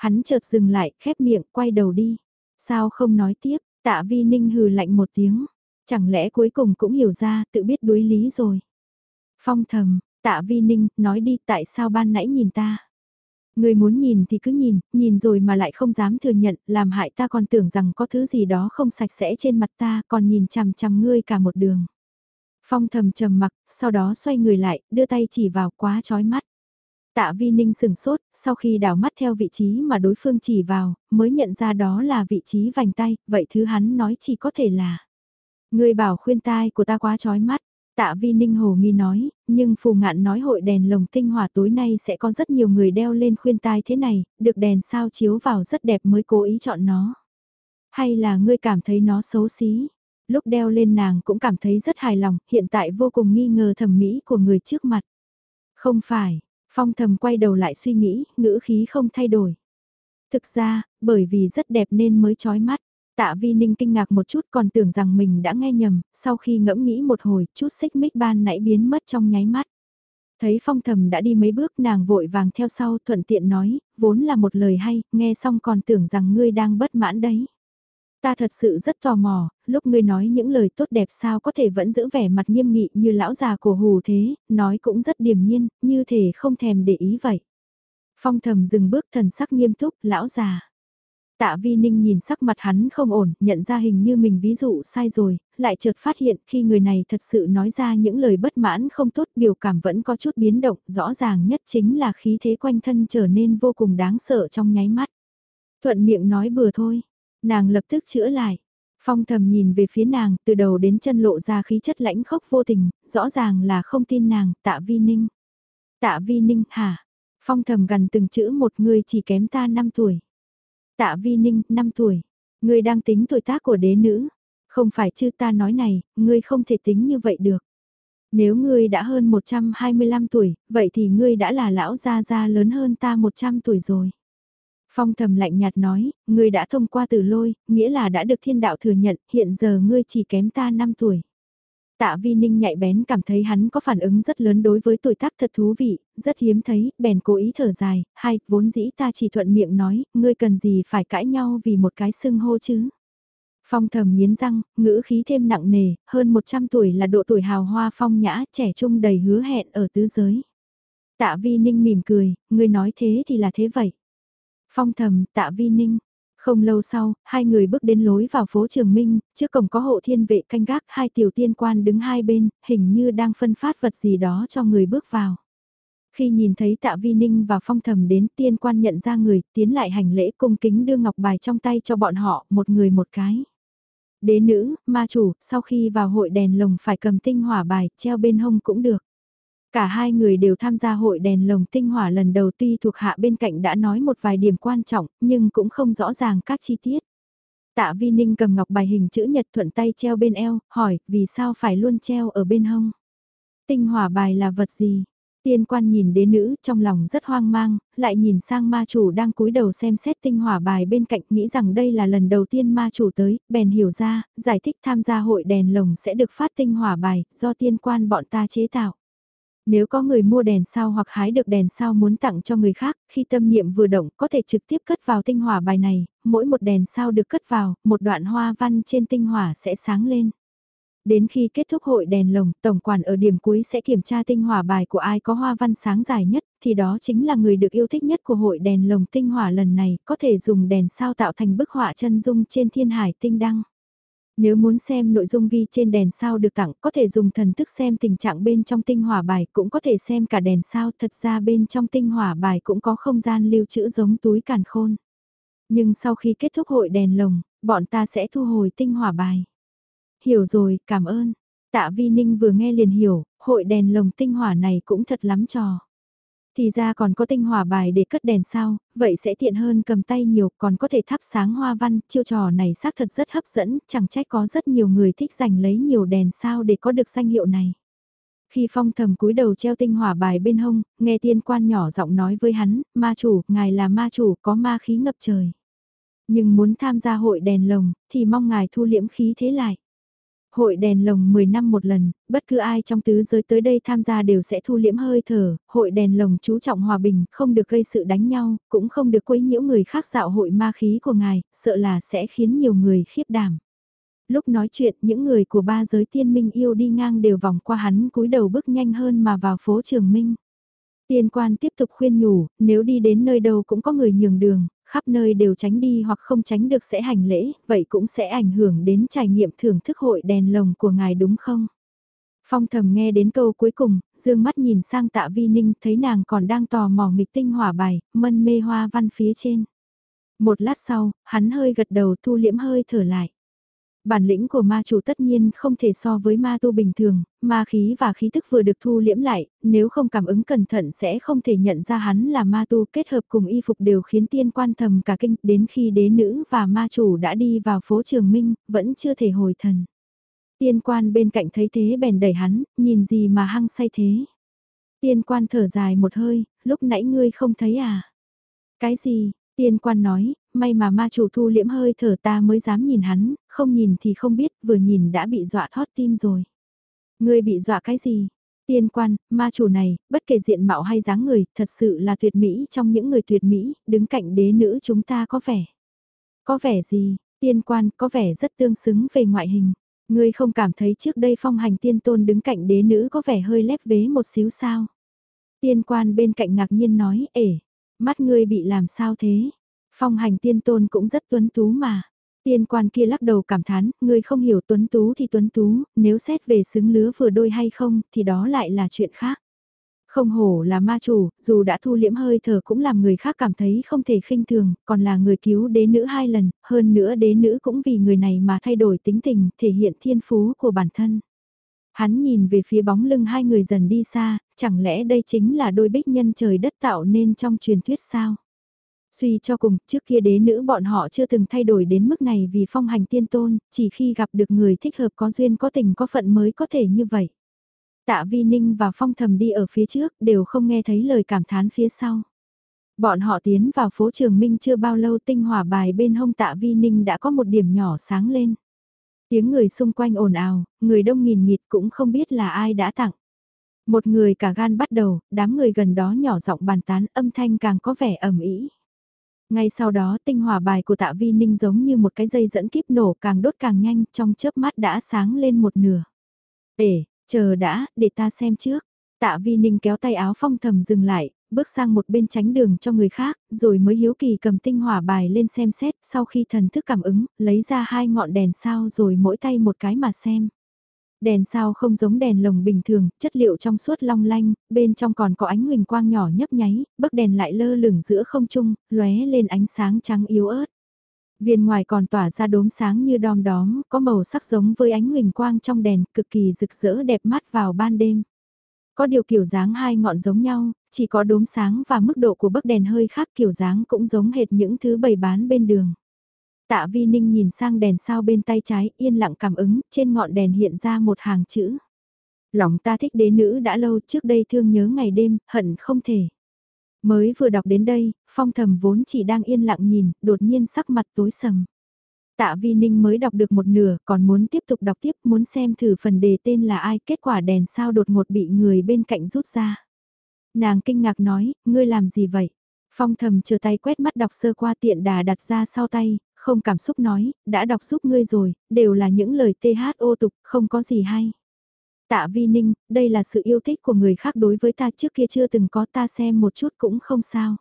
[SPEAKER 1] Hắn chợt dừng lại, khép miệng, quay đầu đi. Sao không nói tiếp, tạ vi ninh hừ lạnh một tiếng. Chẳng lẽ cuối cùng cũng hiểu ra, tự biết đối lý rồi. Phong thầm, tạ vi ninh, nói đi tại sao ban nãy nhìn ta. Người muốn nhìn thì cứ nhìn, nhìn rồi mà lại không dám thừa nhận, làm hại ta còn tưởng rằng có thứ gì đó không sạch sẽ trên mặt ta, còn nhìn chằm chằm ngươi cả một đường. Phong thầm trầm mặc, sau đó xoay người lại, đưa tay chỉ vào quá chói mắt. Tạ Vi Ninh sừng sốt, sau khi đảo mắt theo vị trí mà đối phương chỉ vào, mới nhận ra đó là vị trí vành tay, vậy thứ hắn nói chỉ có thể là. Người bảo khuyên tai của ta quá chói mắt, tạ Vi Ninh hồ nghi nói, nhưng phù ngạn nói hội đèn lồng tinh hỏa tối nay sẽ có rất nhiều người đeo lên khuyên tai thế này, được đèn sao chiếu vào rất đẹp mới cố ý chọn nó. Hay là ngươi cảm thấy nó xấu xí? Lúc đeo lên nàng cũng cảm thấy rất hài lòng, hiện tại vô cùng nghi ngờ thẩm mỹ của người trước mặt. Không phải, Phong thầm quay đầu lại suy nghĩ, ngữ khí không thay đổi. Thực ra, bởi vì rất đẹp nên mới chói mắt. Tạ Vi Ninh kinh ngạc một chút còn tưởng rằng mình đã nghe nhầm, sau khi ngẫm nghĩ một hồi, chút xích mích ban nãy biến mất trong nháy mắt. Thấy phong thầm đã đi mấy bước nàng vội vàng theo sau thuận tiện nói, vốn là một lời hay, nghe xong còn tưởng rằng ngươi đang bất mãn đấy. Ta thật sự rất tò mò, lúc ngươi nói những lời tốt đẹp sao có thể vẫn giữ vẻ mặt nghiêm nghị như lão già cổ hù thế, nói cũng rất điềm nhiên, như thể không thèm để ý vậy. Phong thầm dừng bước thần sắc nghiêm túc, lão già. Tạ Vi Ninh nhìn sắc mặt hắn không ổn, nhận ra hình như mình ví dụ sai rồi, lại chợt phát hiện khi người này thật sự nói ra những lời bất mãn không tốt biểu cảm vẫn có chút biến động, rõ ràng nhất chính là khí thế quanh thân trở nên vô cùng đáng sợ trong nháy mắt. Thuận miệng nói bừa thôi, nàng lập tức chữa lại. Phong thầm nhìn về phía nàng, từ đầu đến chân lộ ra khí chất lãnh khốc vô tình, rõ ràng là không tin nàng, tạ vi ninh. Tạ vi ninh, hả? Phong thầm gần từng chữ một người chỉ kém ta 5 tuổi. Tạ Vi Ninh, 5 tuổi. Ngươi đang tính tuổi tác của đế nữ. Không phải chứ ta nói này, ngươi không thể tính như vậy được. Nếu ngươi đã hơn 125 tuổi, vậy thì ngươi đã là lão gia gia lớn hơn ta 100 tuổi rồi. Phong thầm lạnh nhạt nói, ngươi đã thông qua từ lôi, nghĩa là đã được thiên đạo thừa nhận, hiện giờ ngươi chỉ kém ta 5 tuổi. Tạ Vi Ninh nhạy bén cảm thấy hắn có phản ứng rất lớn đối với tuổi tác thật thú vị, rất hiếm thấy, bèn cố ý thở dài, hay, vốn dĩ ta chỉ thuận miệng nói, ngươi cần gì phải cãi nhau vì một cái xưng hô chứ. Phong thầm nghiến răng, ngữ khí thêm nặng nề, hơn 100 tuổi là độ tuổi hào hoa phong nhã, trẻ trung đầy hứa hẹn ở tứ giới. Tạ Vi Ninh mỉm cười, ngươi nói thế thì là thế vậy. Phong thầm, tạ Vi Ninh, không lâu sau, hai người bước đến lối vào phố Trường Minh, trước cổng có hộ thiên vệ canh gác hai tiểu tiên quan đứng hai bên, hình như đang phân phát vật gì đó cho người bước vào. Khi nhìn thấy tạ vi ninh và phong thầm đến tiên quan nhận ra người, tiến lại hành lễ cung kính đưa ngọc bài trong tay cho bọn họ, một người một cái. Đế nữ, ma chủ, sau khi vào hội đèn lồng phải cầm tinh hỏa bài, treo bên hông cũng được. Cả hai người đều tham gia hội đèn lồng tinh hỏa lần đầu tuy thuộc hạ bên cạnh đã nói một vài điểm quan trọng, nhưng cũng không rõ ràng các chi tiết. Tạ Vi Ninh cầm ngọc bài hình chữ nhật thuận tay treo bên eo, hỏi, vì sao phải luôn treo ở bên hông? Tinh hỏa bài là vật gì? Tiên quan nhìn đế nữ trong lòng rất hoang mang, lại nhìn sang ma chủ đang cúi đầu xem xét tinh hỏa bài bên cạnh nghĩ rằng đây là lần đầu tiên ma chủ tới, bèn hiểu ra, giải thích tham gia hội đèn lồng sẽ được phát tinh hỏa bài do tiên quan bọn ta chế tạo. Nếu có người mua đèn sao hoặc hái được đèn sao muốn tặng cho người khác, khi tâm niệm vừa động có thể trực tiếp cất vào tinh hỏa bài này, mỗi một đèn sao được cất vào, một đoạn hoa văn trên tinh hỏa sẽ sáng lên. Đến khi kết thúc hội đèn lồng, tổng quản ở điểm cuối sẽ kiểm tra tinh hỏa bài của ai có hoa văn sáng dài nhất, thì đó chính là người được yêu thích nhất của hội đèn lồng tinh hỏa lần này, có thể dùng đèn sao tạo thành bức họa chân dung trên thiên hải tinh đăng. Nếu muốn xem nội dung ghi trên đèn sao được tặng, có thể dùng thần thức xem tình trạng bên trong tinh hỏa bài, cũng có thể xem cả đèn sao, thật ra bên trong tinh hỏa bài cũng có không gian lưu trữ giống túi càn khôn. Nhưng sau khi kết thúc hội đèn lồng, bọn ta sẽ thu hồi tinh hỏa bài. Hiểu rồi, cảm ơn. Tạ Vi Ninh vừa nghe liền hiểu, hội đèn lồng tinh hỏa này cũng thật lắm trò. Thì ra còn có tinh hỏa bài để cất đèn sao, vậy sẽ tiện hơn cầm tay nhiều, còn có thể thắp sáng hoa văn, chiêu trò này xác thật rất hấp dẫn, chẳng trách có rất nhiều người thích giành lấy nhiều đèn sao để có được danh hiệu này. Khi phong thầm cúi đầu treo tinh hỏa bài bên hông, nghe tiên quan nhỏ giọng nói với hắn, ma chủ, ngài là ma chủ, có ma khí ngập trời. Nhưng muốn tham gia hội đèn lồng, thì mong ngài thu liễm khí thế lại. Hội đèn lồng 10 năm một lần, bất cứ ai trong tứ giới tới đây tham gia đều sẽ thu liễm hơi thở, hội đèn lồng chú trọng hòa bình, không được gây sự đánh nhau, cũng không được quấy nhiễu người khác dạo hội ma khí của ngài, sợ là sẽ khiến nhiều người khiếp đảm. Lúc nói chuyện, những người của ba giới tiên minh yêu đi ngang đều vòng qua hắn cúi đầu bước nhanh hơn mà vào phố Trường Minh. Tiên quan tiếp tục khuyên nhủ, nếu đi đến nơi đâu cũng có người nhường đường, khắp nơi đều tránh đi hoặc không tránh được sẽ hành lễ, vậy cũng sẽ ảnh hưởng đến trải nghiệm thưởng thức hội đèn lồng của ngài đúng không? Phong thầm nghe đến câu cuối cùng, dương mắt nhìn sang tạ vi ninh thấy nàng còn đang tò mò nghịch tinh hỏa bài, mân mê hoa văn phía trên. Một lát sau, hắn hơi gật đầu thu liễm hơi thở lại. Bản lĩnh của ma chủ tất nhiên không thể so với ma tu bình thường, ma khí và khí thức vừa được thu liễm lại, nếu không cảm ứng cẩn thận sẽ không thể nhận ra hắn là ma tu kết hợp cùng y phục đều khiến tiên quan thầm cả kinh đến khi đế nữ và ma chủ đã đi vào phố Trường Minh, vẫn chưa thể hồi thần. Tiên quan bên cạnh thấy thế bèn đẩy hắn, nhìn gì mà hăng say thế. Tiên quan thở dài một hơi, lúc nãy ngươi không thấy à? Cái gì? Tiên quan nói, may mà ma chủ thu liễm hơi thở ta mới dám nhìn hắn, không nhìn thì không biết, vừa nhìn đã bị dọa thót tim rồi. Ngươi bị dọa cái gì? Tiên quan, ma chủ này, bất kể diện mạo hay dáng người, thật sự là tuyệt mỹ trong những người tuyệt mỹ, đứng cạnh đế nữ chúng ta có vẻ. Có vẻ gì? Tiên quan có vẻ rất tương xứng về ngoại hình. Ngươi không cảm thấy trước đây phong hành tiên tôn đứng cạnh đế nữ có vẻ hơi lép vế một xíu sao? Tiên quan bên cạnh ngạc nhiên nói, ể, mắt ngươi bị làm sao thế? Phong hành tiên tôn cũng rất tuấn tú mà. Tiên quan kia lắc đầu cảm thán, người không hiểu tuấn tú thì tuấn tú, nếu xét về xứng lứa vừa đôi hay không thì đó lại là chuyện khác. Không hổ là ma chủ, dù đã thu liễm hơi thở cũng làm người khác cảm thấy không thể khinh thường, còn là người cứu đế nữ hai lần, hơn nữa đế nữ cũng vì người này mà thay đổi tính tình, thể hiện thiên phú của bản thân. Hắn nhìn về phía bóng lưng hai người dần đi xa, chẳng lẽ đây chính là đôi bích nhân trời đất tạo nên trong truyền thuyết sao? Suy cho cùng, trước kia đế nữ bọn họ chưa từng thay đổi đến mức này vì phong hành tiên tôn, chỉ khi gặp được người thích hợp có duyên có tình có phận mới có thể như vậy. Tạ Vi Ninh và Phong Thầm đi ở phía trước đều không nghe thấy lời cảm thán phía sau. Bọn họ tiến vào phố Trường Minh chưa bao lâu tinh hỏa bài bên hông Tạ Vi Ninh đã có một điểm nhỏ sáng lên. Tiếng người xung quanh ồn ào, người đông nghìn nghịt cũng không biết là ai đã tặng. Một người cả gan bắt đầu, đám người gần đó nhỏ giọng bàn tán âm thanh càng có vẻ ẩm ý. Ngay sau đó tinh hỏa bài của tạ vi ninh giống như một cái dây dẫn kíp nổ càng đốt càng nhanh trong chớp mắt đã sáng lên một nửa. Để, chờ đã, để ta xem trước. Tạ vi ninh kéo tay áo phong thầm dừng lại, bước sang một bên tránh đường cho người khác, rồi mới hiếu kỳ cầm tinh hỏa bài lên xem xét, sau khi thần thức cảm ứng, lấy ra hai ngọn đèn sao rồi mỗi tay một cái mà xem. Đèn sao không giống đèn lồng bình thường, chất liệu trong suốt long lanh, bên trong còn có ánh huỳnh quang nhỏ nhấp nháy, bức đèn lại lơ lửng giữa không trung, lóe lên ánh sáng trắng yếu ớt. Viên ngoài còn tỏa ra đốm sáng như đom đóm, có màu sắc giống với ánh huỳnh quang trong đèn, cực kỳ rực rỡ đẹp mắt vào ban đêm. Có điều kiểu dáng hai ngọn giống nhau, chỉ có đốm sáng và mức độ của bức đèn hơi khác kiểu dáng cũng giống hệt những thứ bày bán bên đường. Tạ Vi Ninh nhìn sang đèn sao bên tay trái, yên lặng cảm ứng, trên ngọn đèn hiện ra một hàng chữ. Lòng ta thích đế nữ đã lâu trước đây thương nhớ ngày đêm, hận không thể. Mới vừa đọc đến đây, phong thầm vốn chỉ đang yên lặng nhìn, đột nhiên sắc mặt tối sầm. Tạ Vi Ninh mới đọc được một nửa, còn muốn tiếp tục đọc tiếp, muốn xem thử phần đề tên là ai, kết quả đèn sao đột ngột bị người bên cạnh rút ra. Nàng kinh ngạc nói, ngươi làm gì vậy? Phong thầm chờ tay quét mắt đọc sơ qua tiện đà đặt ra sau tay, không cảm xúc nói, đã đọc giúp ngươi rồi, đều là những lời THO tục, không có gì hay. Tạ Vi Ninh, đây là sự yêu thích của người khác đối với ta trước kia chưa từng có ta xem một chút cũng không sao.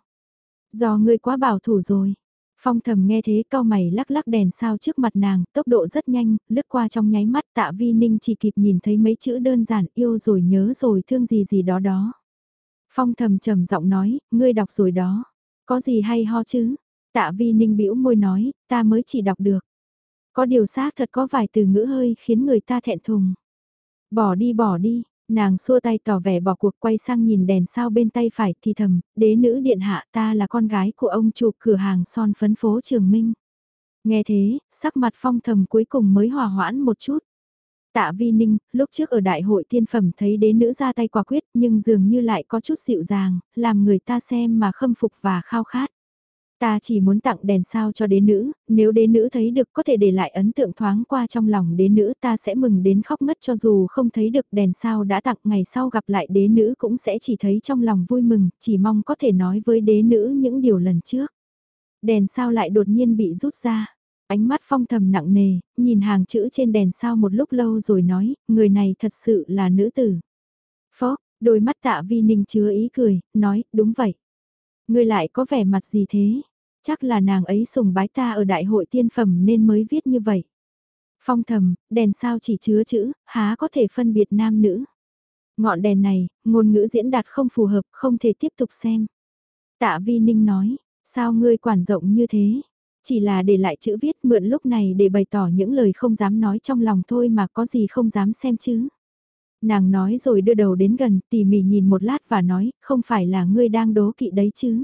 [SPEAKER 1] Do ngươi quá bảo thủ rồi. Phong thầm nghe thế cao mày lắc lắc đèn sao trước mặt nàng, tốc độ rất nhanh, lướt qua trong nháy mắt tạ vi ninh chỉ kịp nhìn thấy mấy chữ đơn giản yêu rồi nhớ rồi thương gì gì đó đó. Phong thầm trầm giọng nói, ngươi đọc rồi đó. Có gì hay ho chứ? Tạ vi ninh bĩu môi nói, ta mới chỉ đọc được. Có điều xác thật có vài từ ngữ hơi khiến người ta thẹn thùng. Bỏ đi bỏ đi, nàng xua tay tỏ vẻ bỏ cuộc quay sang nhìn đèn sao bên tay phải thì thầm, đế nữ điện hạ ta là con gái của ông chủ cửa hàng son phấn phố Trường Minh. Nghe thế, sắc mặt phong thầm cuối cùng mới hòa hoãn một chút. Tạ Vi Ninh, lúc trước ở đại hội tiên phẩm thấy đế nữ ra tay quả quyết nhưng dường như lại có chút dịu dàng, làm người ta xem mà khâm phục và khao khát. Ta chỉ muốn tặng đèn sao cho đế nữ, nếu đế nữ thấy được có thể để lại ấn tượng thoáng qua trong lòng đế nữ ta sẽ mừng đến khóc ngất cho dù không thấy được đèn sao đã tặng ngày sau gặp lại đế nữ cũng sẽ chỉ thấy trong lòng vui mừng, chỉ mong có thể nói với đế nữ những điều lần trước. Đèn sao lại đột nhiên bị rút ra, ánh mắt phong thầm nặng nề, nhìn hàng chữ trên đèn sao một lúc lâu rồi nói, người này thật sự là nữ tử. Phó, đôi mắt tạ vi ninh chứa ý cười, nói, đúng vậy. Ngươi lại có vẻ mặt gì thế? Chắc là nàng ấy sùng bái ta ở đại hội tiên phẩm nên mới viết như vậy. Phong thầm, đèn sao chỉ chứa chữ, há có thể phân biệt nam nữ. Ngọn đèn này, ngôn ngữ diễn đạt không phù hợp, không thể tiếp tục xem. Tạ Vi Ninh nói, sao ngươi quản rộng như thế? Chỉ là để lại chữ viết mượn lúc này để bày tỏ những lời không dám nói trong lòng thôi mà có gì không dám xem chứ. Nàng nói rồi đưa đầu đến gần, tỉ mỉ nhìn một lát và nói, không phải là ngươi đang đố kỵ đấy chứ.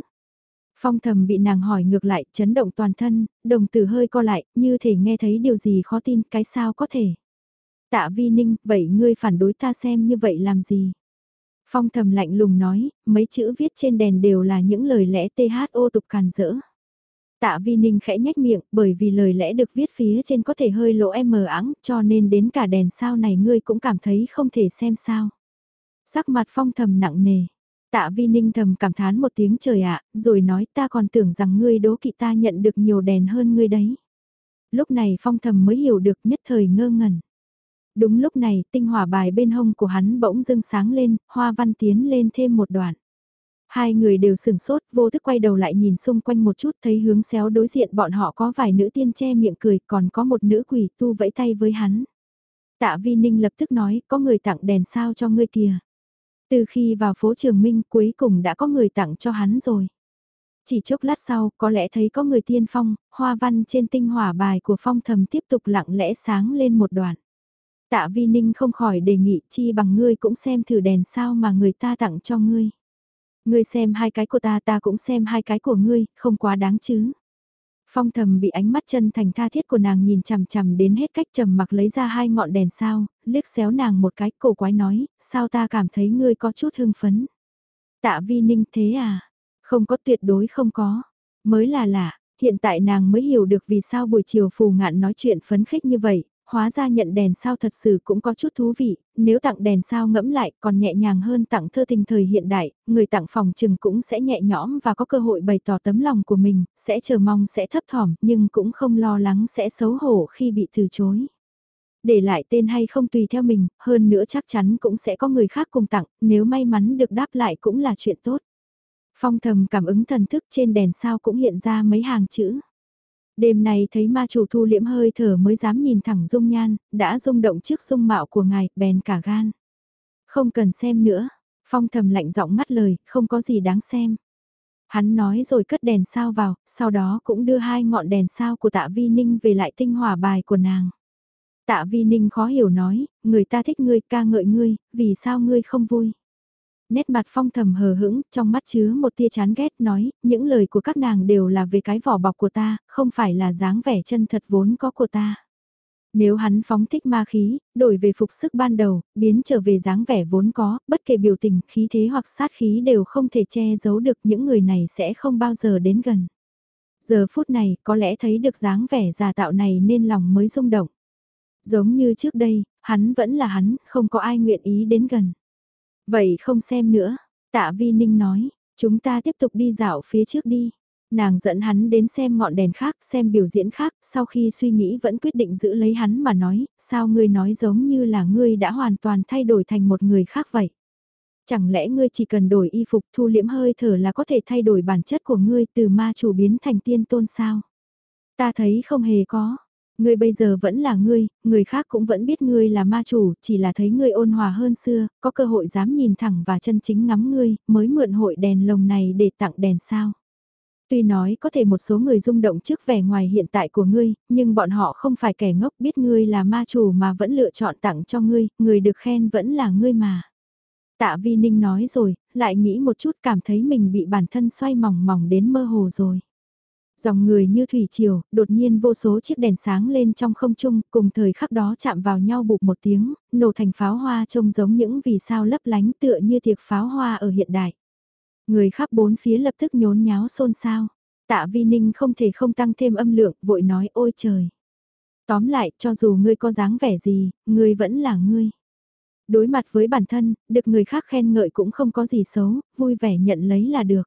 [SPEAKER 1] Phong thầm bị nàng hỏi ngược lại, chấn động toàn thân, đồng tử hơi co lại, như thể nghe thấy điều gì khó tin, cái sao có thể. Tạ vi ninh, vậy ngươi phản đối ta xem như vậy làm gì? Phong thầm lạnh lùng nói, mấy chữ viết trên đèn đều là những lời lẽ THO tục càn rỡ. Tạ Vi Ninh khẽ nhếch miệng, bởi vì lời lẽ được viết phía trên có thể hơi lỗ em mờ ắng, cho nên đến cả đèn sao này ngươi cũng cảm thấy không thể xem sao. Sắc mặt phong thầm nặng nề. Tạ Vi Ninh thầm cảm thán một tiếng trời ạ, rồi nói ta còn tưởng rằng ngươi đố kỵ ta nhận được nhiều đèn hơn ngươi đấy. Lúc này phong thầm mới hiểu được nhất thời ngơ ngẩn. Đúng lúc này, tinh hỏa bài bên hông của hắn bỗng dưng sáng lên, hoa văn tiến lên thêm một đoạn. Hai người đều sừng sốt, vô thức quay đầu lại nhìn xung quanh một chút thấy hướng xéo đối diện bọn họ có vài nữ tiên che miệng cười, còn có một nữ quỷ tu vẫy tay với hắn. Tạ Vi Ninh lập tức nói, có người tặng đèn sao cho ngươi kìa. Từ khi vào phố Trường Minh cuối cùng đã có người tặng cho hắn rồi. Chỉ chốc lát sau, có lẽ thấy có người tiên phong, hoa văn trên tinh hỏa bài của phong thầm tiếp tục lặng lẽ sáng lên một đoạn. Tạ Vi Ninh không khỏi đề nghị chi bằng ngươi cũng xem thử đèn sao mà người ta tặng cho ngươi. Ngươi xem hai cái của ta ta cũng xem hai cái của ngươi, không quá đáng chứ. Phong thầm bị ánh mắt chân thành tha thiết của nàng nhìn chằm chằm đến hết cách trầm mặc lấy ra hai ngọn đèn sao, liếc xéo nàng một cái cổ quái nói, sao ta cảm thấy ngươi có chút hưng phấn. Tạ vi ninh thế à? Không có tuyệt đối không có. Mới là lạ, hiện tại nàng mới hiểu được vì sao buổi chiều phù ngạn nói chuyện phấn khích như vậy, hóa ra nhận đèn sao thật sự cũng có chút thú vị, nếu tặng đèn sao ngẫm lại còn nhẹ nhàng hơn tặng thơ tình thời hiện đại, người tặng phòng trừng cũng sẽ nhẹ nhõm và có cơ hội bày tỏ tấm lòng của mình, sẽ chờ mong sẽ thấp thỏm nhưng cũng không lo lắng sẽ xấu hổ khi bị từ chối. Để lại tên hay không tùy theo mình, hơn nữa chắc chắn cũng sẽ có người khác cùng tặng, nếu may mắn được đáp lại cũng là chuyện tốt. Phong thầm cảm ứng thần thức trên đèn sao cũng hiện ra mấy hàng chữ. Đêm nay thấy ma chủ thu liễm hơi thở mới dám nhìn thẳng dung nhan, đã rung động trước dung mạo của ngài, bèn cả gan. Không cần xem nữa, phong thầm lạnh giọng ngắt lời, không có gì đáng xem. Hắn nói rồi cất đèn sao vào, sau đó cũng đưa hai ngọn đèn sao của tạ vi ninh về lại tinh hỏa bài của nàng. Tạ vi ninh khó hiểu nói, người ta thích ngươi ca ngợi ngươi, vì sao ngươi không vui nét mặt phong thầm hờ hững, trong mắt chứa một tia chán ghét nói, những lời của các nàng đều là về cái vỏ bọc của ta, không phải là dáng vẻ chân thật vốn có của ta. Nếu hắn phóng thích ma khí, đổi về phục sức ban đầu, biến trở về dáng vẻ vốn có, bất kể biểu tình, khí thế hoặc sát khí đều không thể che giấu được những người này sẽ không bao giờ đến gần. Giờ phút này, có lẽ thấy được dáng vẻ giả tạo này nên lòng mới rung động. Giống như trước đây, hắn vẫn là hắn, không có ai nguyện ý đến gần. Vậy không xem nữa, tạ vi ninh nói, chúng ta tiếp tục đi dạo phía trước đi. Nàng dẫn hắn đến xem ngọn đèn khác, xem biểu diễn khác, sau khi suy nghĩ vẫn quyết định giữ lấy hắn mà nói, sao ngươi nói giống như là ngươi đã hoàn toàn thay đổi thành một người khác vậy. Chẳng lẽ ngươi chỉ cần đổi y phục thu liễm hơi thở là có thể thay đổi bản chất của ngươi từ ma chủ biến thành tiên tôn sao? Ta thấy không hề có, Ngươi bây giờ vẫn là ngươi, người khác cũng vẫn biết ngươi là ma chủ, chỉ là thấy ngươi ôn hòa hơn xưa, có cơ hội dám nhìn thẳng và chân chính ngắm ngươi, mới mượn hội đèn lồng này để tặng đèn sao. Tuy nói có thể một số người rung động trước vẻ ngoài hiện tại của ngươi, nhưng bọn họ không phải kẻ ngốc biết ngươi là ma chủ mà vẫn lựa chọn tặng cho ngươi, người được khen vẫn là ngươi mà. Tạ Vi Ninh nói rồi, lại nghĩ một chút cảm thấy mình bị bản thân xoay mỏng mỏng đến mơ hồ rồi. Dòng người như thủy triều, đột nhiên vô số chiếc đèn sáng lên trong không trung, cùng thời khắc đó chạm vào nhau bụp một tiếng, nổ thành pháo hoa trông giống những vì sao lấp lánh tựa như tiệc pháo hoa ở hiện đại. Người khắp bốn phía lập tức nhốn nháo xôn xao. Tạ Vi Ninh không thể không tăng thêm âm lượng, vội nói ôi trời. Tóm lại, cho dù ngươi có dáng vẻ gì, ngươi vẫn là ngươi. Đối mặt với bản thân, được người khác khen ngợi cũng không có gì xấu, vui vẻ nhận lấy là được.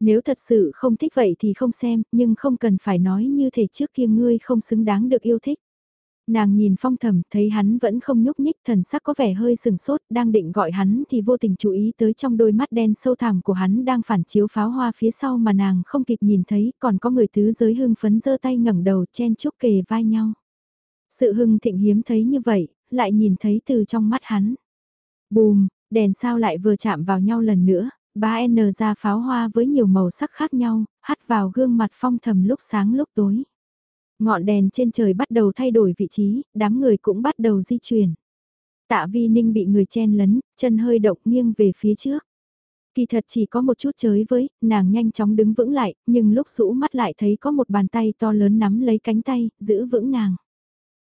[SPEAKER 1] Nếu thật sự không thích vậy thì không xem, nhưng không cần phải nói như thể trước kia ngươi không xứng đáng được yêu thích. Nàng nhìn phong thầm, thấy hắn vẫn không nhúc nhích, thần sắc có vẻ hơi sừng sốt, đang định gọi hắn thì vô tình chú ý tới trong đôi mắt đen sâu thẳm của hắn đang phản chiếu pháo hoa phía sau mà nàng không kịp nhìn thấy, còn có người tứ giới hưng phấn giơ tay ngẩng đầu chen chúc kề vai nhau. Sự hưng thịnh hiếm thấy như vậy, lại nhìn thấy từ trong mắt hắn. Bùm, đèn sao lại vừa chạm vào nhau lần nữa, ba N ra pháo hoa với nhiều màu sắc khác nhau, hắt vào gương mặt phong thầm lúc sáng lúc tối. Ngọn đèn trên trời bắt đầu thay đổi vị trí, đám người cũng bắt đầu di chuyển. Tạ vi ninh bị người chen lấn, chân hơi động nghiêng về phía trước. Kỳ thật chỉ có một chút chới với, nàng nhanh chóng đứng vững lại, nhưng lúc rũ mắt lại thấy có một bàn tay to lớn nắm lấy cánh tay, giữ vững nàng.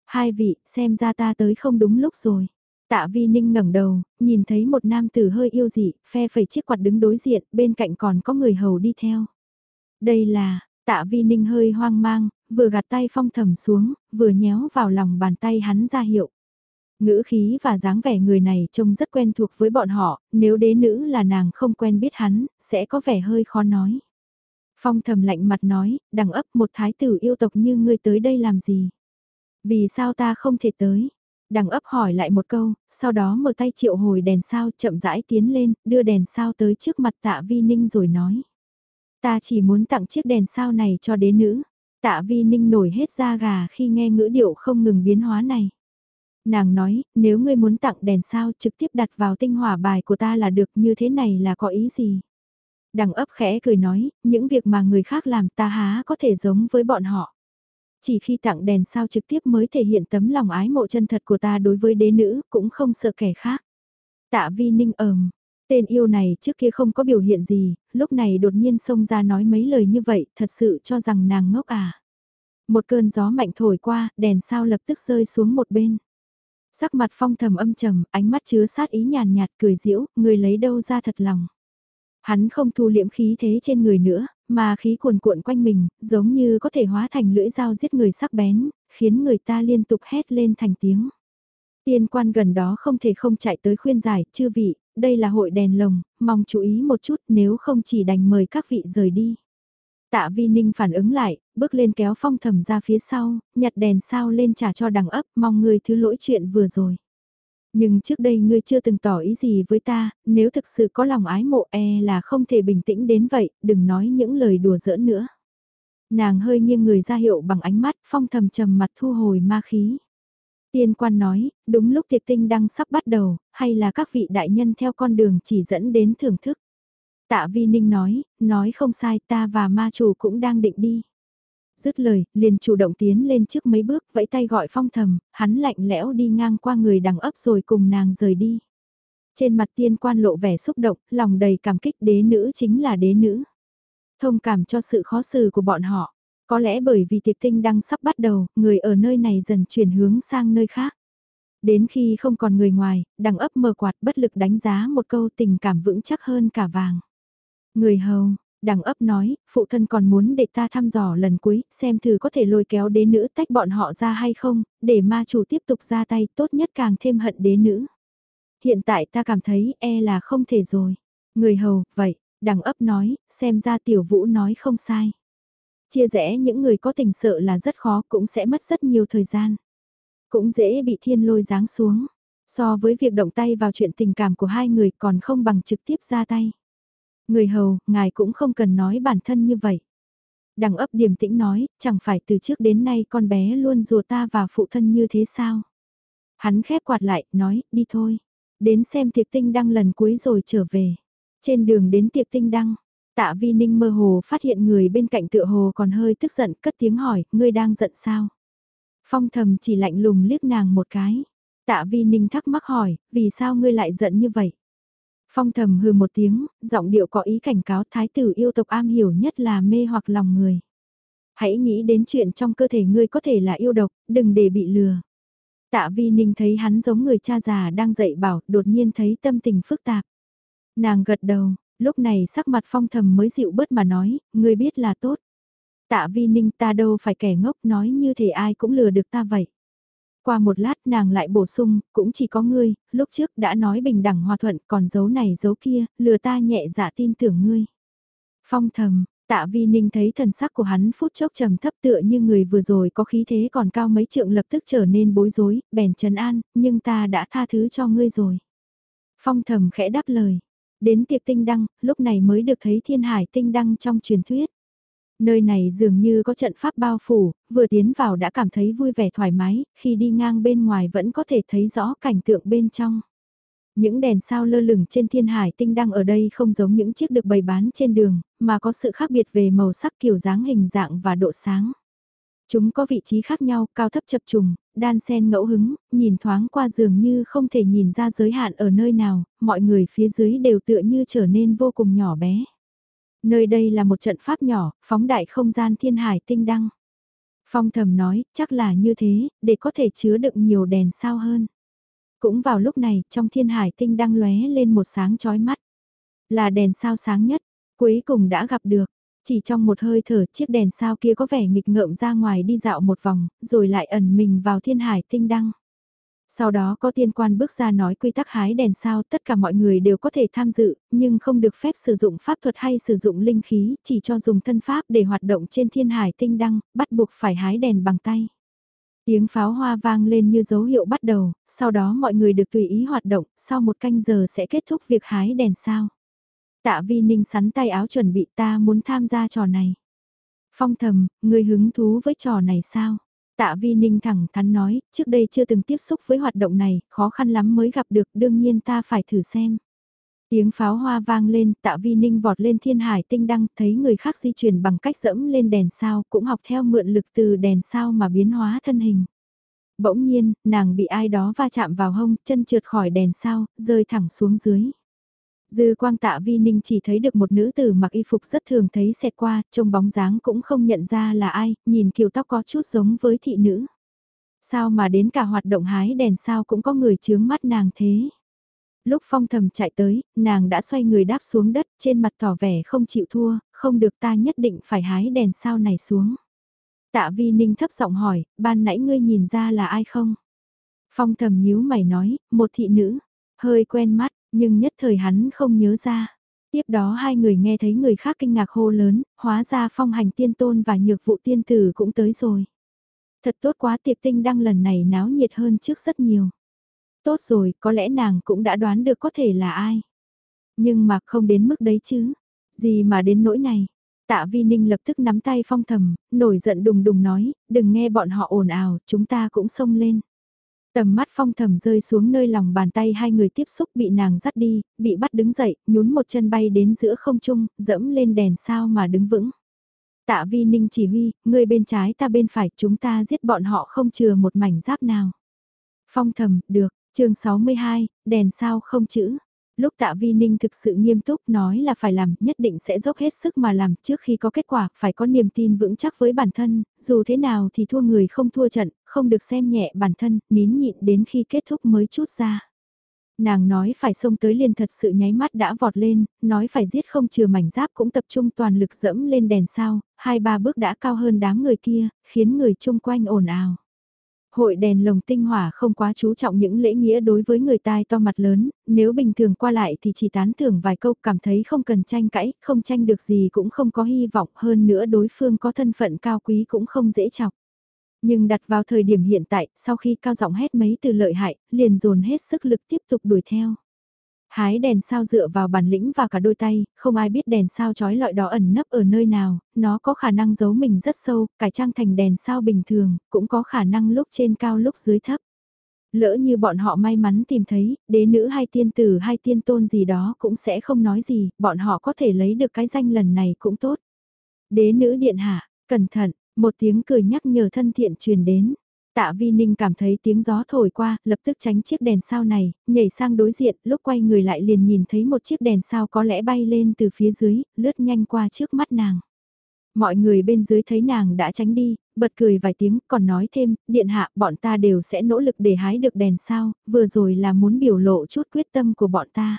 [SPEAKER 1] Hai vị, xem ra ta tới không đúng lúc rồi. Tạ Vi Ninh ngẩng đầu, nhìn thấy một nam tử hơi yêu dị, phe phẩy chiếc quạt đứng đối diện, bên cạnh còn có người hầu đi theo. Đây là, Tạ Vi Ninh hơi hoang mang, vừa gạt tay phong thầm xuống, vừa nhéo vào lòng bàn tay hắn ra hiệu. Ngữ khí và dáng vẻ người này trông rất quen thuộc với bọn họ, nếu đế nữ là nàng không quen biết hắn, sẽ có vẻ hơi khó nói. Phong thầm lạnh mặt nói, đằng ấp một thái tử yêu tộc như ngươi tới đây làm gì? Vì sao ta không thể tới? Đằng ấp hỏi lại một câu, sau đó mở tay triệu hồi đèn sao chậm rãi tiến lên, đưa đèn sao tới trước mặt tạ vi ninh rồi nói. Ta chỉ muốn tặng chiếc đèn sao này cho đế nữ. Tạ vi ninh nổi hết da gà khi nghe ngữ điệu không ngừng biến hóa này. Nàng nói, nếu ngươi muốn tặng đèn sao trực tiếp đặt vào tinh hỏa bài của ta là được như thế này là có ý gì? Đằng ấp khẽ cười nói, những việc mà người khác làm ta há có thể giống với bọn họ. Chỉ khi tặng đèn sao trực tiếp mới thể hiện tấm lòng ái mộ chân thật của ta đối với đế nữ, cũng không sợ kẻ khác. Tạ vi ninh ờm, tên yêu này trước kia không có biểu hiện gì, lúc này đột nhiên xông ra nói mấy lời như vậy, thật sự cho rằng nàng ngốc à. Một cơn gió mạnh thổi qua, đèn sao lập tức rơi xuống một bên. Sắc mặt phong thầm âm trầm, ánh mắt chứa sát ý nhàn nhạt cười diễu, người lấy đâu ra thật lòng. Hắn không thu liễm khí thế trên người nữa, mà khí cuồn cuộn quanh mình, giống như có thể hóa thành lưỡi dao giết người sắc bén, khiến người ta liên tục hét lên thành tiếng. Tiên quan gần đó không thể không chạy tới khuyên giải, chư vị, đây là hội đèn lồng, mong chú ý một chút nếu không chỉ đành mời các vị rời đi. Tạ Vi Ninh phản ứng lại, bước lên kéo phong thầm ra phía sau, nhặt đèn sao lên trả cho đằng ấp, mong người thứ lỗi chuyện vừa rồi. Nhưng trước đây ngươi chưa từng tỏ ý gì với ta, nếu thực sự có lòng ái mộ e là không thể bình tĩnh đến vậy, đừng nói những lời đùa giỡn nữa. Nàng hơi nghiêng người ra hiệu bằng ánh mắt, phong thầm trầm mặt thu hồi ma khí. Tiên quan nói, đúng lúc tiệc tinh đang sắp bắt đầu, hay là các vị đại nhân theo con đường chỉ dẫn đến thưởng thức. Tạ Vi Ninh nói, nói không sai ta và ma chủ cũng đang định đi. Dứt lời, liền chủ động tiến lên trước mấy bước vẫy tay gọi phong thầm, hắn lạnh lẽo đi ngang qua người đằng ấp rồi cùng nàng rời đi. Trên mặt tiên quan lộ vẻ xúc động, lòng đầy cảm kích đế nữ chính là đế nữ. Thông cảm cho sự khó xử của bọn họ. Có lẽ bởi vì tiệc tinh đang sắp bắt đầu, người ở nơi này dần chuyển hướng sang nơi khác. Đến khi không còn người ngoài, đằng ấp mờ quạt bất lực đánh giá một câu tình cảm vững chắc hơn cả vàng. Người hầu, đằng ấp nói, phụ thân còn muốn để ta thăm dò lần cuối, xem thử có thể lôi kéo đế nữ tách bọn họ ra hay không, để ma chủ tiếp tục ra tay tốt nhất càng thêm hận đế nữ. Hiện tại ta cảm thấy e là không thể rồi. Người hầu, vậy, đằng ấp nói, xem ra tiểu vũ nói không sai. Chia rẽ những người có tình sợ là rất khó cũng sẽ mất rất nhiều thời gian. Cũng dễ bị thiên lôi giáng xuống. So với việc động tay vào chuyện tình cảm của hai người còn không bằng trực tiếp ra tay. Người hầu, ngài cũng không cần nói bản thân như vậy. Đằng ấp điềm tĩnh nói, chẳng phải từ trước đến nay con bé luôn rùa ta và phụ thân như thế sao? Hắn khép quạt lại, nói, đi thôi. Đến xem tiệc tinh đăng lần cuối rồi trở về. Trên đường đến tiệc tinh đăng, tạ vi ninh mơ hồ phát hiện người bên cạnh tựa hồ còn hơi tức giận, cất tiếng hỏi, ngươi đang giận sao? Phong thầm chỉ lạnh lùng liếc nàng một cái. Tạ vi ninh thắc mắc hỏi, vì sao ngươi lại giận như vậy? Phong thầm hừ một tiếng, giọng điệu có ý cảnh cáo thái tử yêu tộc am hiểu nhất là mê hoặc lòng người. Hãy nghĩ đến chuyện trong cơ thể ngươi có thể là yêu độc, đừng để bị lừa. Tạ vi ninh thấy hắn giống người cha già đang dạy bảo, đột nhiên thấy tâm tình phức tạp. Nàng gật đầu, lúc này sắc mặt phong thầm mới dịu bớt mà nói, ngươi biết là tốt. Tạ vi ninh ta đâu phải kẻ ngốc nói như thể ai cũng lừa được ta vậy. Qua một lát nàng lại bổ sung, cũng chỉ có ngươi, lúc trước đã nói bình đẳng hòa thuận còn dấu này dấu kia, lừa ta nhẹ dạ tin tưởng ngươi. Phong thầm, tạ vi ninh thấy thần sắc của hắn phút chốc trầm thấp tựa như người vừa rồi có khí thế còn cao mấy trượng lập tức trở nên bối rối, bèn trấn an, nhưng ta đã tha thứ cho ngươi rồi. Phong thầm khẽ đáp lời, đến tiệc tinh đăng, lúc này mới được thấy thiên hải tinh đăng trong truyền thuyết. Nơi này dường như có trận pháp bao phủ, vừa tiến vào đã cảm thấy vui vẻ thoải mái, khi đi ngang bên ngoài vẫn có thể thấy rõ cảnh tượng bên trong. Những đèn sao lơ lửng trên thiên hải tinh đang ở đây không giống những chiếc được bày bán trên đường, mà có sự khác biệt về màu sắc kiểu dáng hình dạng và độ sáng. Chúng có vị trí khác nhau, cao thấp chập trùng, đan sen ngẫu hứng, nhìn thoáng qua dường như không thể nhìn ra giới hạn ở nơi nào, mọi người phía dưới đều tựa như trở nên vô cùng nhỏ bé. Nơi đây là một trận pháp nhỏ, phóng đại không gian thiên hải tinh đăng. Phong thầm nói, chắc là như thế, để có thể chứa đựng nhiều đèn sao hơn. Cũng vào lúc này, trong thiên hải tinh đăng lóe lên một sáng chói mắt. Là đèn sao sáng nhất, cuối cùng đã gặp được. Chỉ trong một hơi thở chiếc đèn sao kia có vẻ nghịch ngợm ra ngoài đi dạo một vòng, rồi lại ẩn mình vào thiên hải tinh đăng. Sau đó có tiên quan bước ra nói quy tắc hái đèn sao tất cả mọi người đều có thể tham dự, nhưng không được phép sử dụng pháp thuật hay sử dụng linh khí, chỉ cho dùng thân pháp để hoạt động trên thiên hải tinh đăng, bắt buộc phải hái đèn bằng tay. Tiếng pháo hoa vang lên như dấu hiệu bắt đầu, sau đó mọi người được tùy ý hoạt động, sau một canh giờ sẽ kết thúc việc hái đèn sao. Tạ Vi Ninh sắn tay áo chuẩn bị ta muốn tham gia trò này. Phong thầm, người hứng thú với trò này sao? Tạ Vi Ninh thẳng thắn nói, trước đây chưa từng tiếp xúc với hoạt động này, khó khăn lắm mới gặp được, đương nhiên ta phải thử xem. Tiếng pháo hoa vang lên, tạ vi ninh vọt lên thiên hải tinh đăng, thấy người khác di chuyển bằng cách dẫm lên đèn sao, cũng học theo mượn lực từ đèn sao mà biến hóa thân hình. Bỗng nhiên, nàng bị ai đó va chạm vào hông, chân trượt khỏi đèn sao, rơi thẳng xuống dưới. Dư quang tạ vi ninh chỉ thấy được một nữ tử mặc y phục rất thường thấy xẹt qua, trông bóng dáng cũng không nhận ra là ai, nhìn kiểu tóc có chút giống với thị nữ. Sao mà đến cả hoạt động hái đèn sao cũng có người chướng mắt nàng thế? Lúc phong thầm chạy tới, nàng đã xoay người đáp xuống đất trên mặt tỏ vẻ không chịu thua, không được ta nhất định phải hái đèn sao này xuống. Tạ vi ninh thấp giọng hỏi, ban nãy ngươi nhìn ra là ai không? Phong thầm nhíu mày nói, một thị nữ, hơi quen mắt, nhưng nhất thời hắn không nhớ ra. Tiếp đó hai người nghe thấy người khác kinh ngạc hô lớn, hóa ra phong hành tiên tôn và nhược vụ tiên tử cũng tới rồi. Thật tốt quá tiệc tinh đăng lần này náo nhiệt hơn trước rất nhiều. Tốt rồi, có lẽ nàng cũng đã đoán được có thể là ai. Nhưng mà không đến mức đấy chứ. Gì mà đến nỗi này. Tạ Vi Ninh lập tức nắm tay phong thầm, nổi giận đùng đùng nói, đừng nghe bọn họ ồn ào, chúng ta cũng xông lên. Tầm mắt phong thầm rơi xuống nơi lòng bàn tay hai người tiếp xúc bị nàng dắt đi, bị bắt đứng dậy, nhún một chân bay đến giữa không trung, dẫm lên đèn sao mà đứng vững. Tạ Vi Ninh chỉ huy, người bên trái ta bên phải, chúng ta giết bọn họ không chừa một mảnh giáp nào. Phong thầm, được, chương 62, đèn sao không chữ. Lúc tạ vi ninh thực sự nghiêm túc nói là phải làm, nhất định sẽ dốc hết sức mà làm trước khi có kết quả, phải có niềm tin vững chắc với bản thân, dù thế nào thì thua người không thua trận, không được xem nhẹ bản thân, nín nhịn đến khi kết thúc mới chút ra. Nàng nói phải xông tới liền thật sự nháy mắt đã vọt lên, nói phải giết không chừa mảnh giáp cũng tập trung toàn lực dẫm lên đèn sao, hai ba bước đã cao hơn đám người kia, khiến người chung quanh ồn ào. Hội đèn lồng tinh hỏa không quá chú trọng những lễ nghĩa đối với người tai to mặt lớn, nếu bình thường qua lại thì chỉ tán thưởng vài câu cảm thấy không cần tranh cãi, không tranh được gì cũng không có hy vọng hơn nữa đối phương có thân phận cao quý cũng không dễ chọc. Nhưng đặt vào thời điểm hiện tại, sau khi cao giọng hét mấy từ lợi hại, liền dồn hết sức lực tiếp tục đuổi theo. Hái đèn sao dựa vào bản lĩnh và cả đôi tay, không ai biết đèn sao trói lọi đó ẩn nấp ở nơi nào, nó có khả năng giấu mình rất sâu, cải trang thành đèn sao bình thường, cũng có khả năng lúc trên cao lúc dưới thấp. Lỡ như bọn họ may mắn tìm thấy, đế nữ hay tiên tử hay tiên tôn gì đó cũng sẽ không nói gì, bọn họ có thể lấy được cái danh lần này cũng tốt. Đế nữ điện hạ, cẩn thận, một tiếng cười nhắc nhở thân thiện truyền đến. Tạ Vi Ninh cảm thấy tiếng gió thổi qua, lập tức tránh chiếc đèn sao này, nhảy sang đối diện, lúc quay người lại liền nhìn thấy một chiếc đèn sao có lẽ bay lên từ phía dưới, lướt nhanh qua trước mắt nàng. Mọi người bên dưới thấy nàng đã tránh đi, bật cười vài tiếng, còn nói thêm, điện hạ, bọn ta đều sẽ nỗ lực để hái được đèn sao, vừa rồi là muốn biểu lộ chút quyết tâm của bọn ta.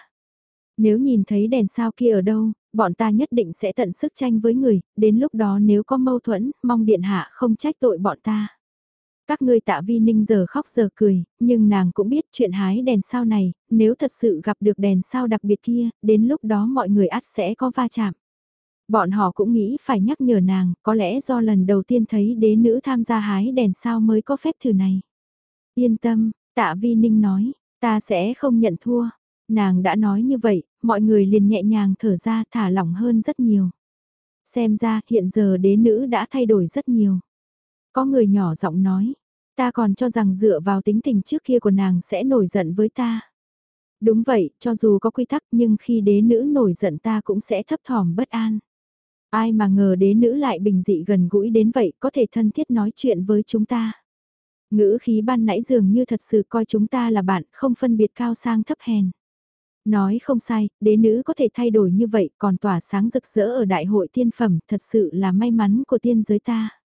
[SPEAKER 1] Nếu nhìn thấy đèn sao kia ở đâu, bọn ta nhất định sẽ tận sức tranh với người, đến lúc đó nếu có mâu thuẫn, mong điện hạ không trách tội bọn ta. Các ngươi tạ vi ninh giờ khóc giờ cười, nhưng nàng cũng biết chuyện hái đèn sao này, nếu thật sự gặp được đèn sao đặc biệt kia, đến lúc đó mọi người ắt sẽ có va chạm. Bọn họ cũng nghĩ phải nhắc nhở nàng, có lẽ do lần đầu tiên thấy đế nữ tham gia hái đèn sao mới có phép thử này. Yên tâm, tạ vi ninh nói, ta sẽ không nhận thua. Nàng đã nói như vậy, mọi người liền nhẹ nhàng thở ra thả lỏng hơn rất nhiều. Xem ra hiện giờ đế nữ đã thay đổi rất nhiều. Có người nhỏ giọng nói, ta còn cho rằng dựa vào tính tình trước kia của nàng sẽ nổi giận với ta. Đúng vậy, cho dù có quy tắc nhưng khi đế nữ nổi giận ta cũng sẽ thấp thỏm bất an. Ai mà ngờ đế nữ lại bình dị gần gũi đến vậy có thể thân thiết nói chuyện với chúng ta. Ngữ khí ban nãy dường như thật sự coi chúng ta là bạn không phân biệt cao sang thấp hèn. Nói không sai, đế nữ có thể thay đổi như vậy còn tỏa sáng rực rỡ ở đại hội tiên phẩm thật sự là may mắn của tiên giới ta.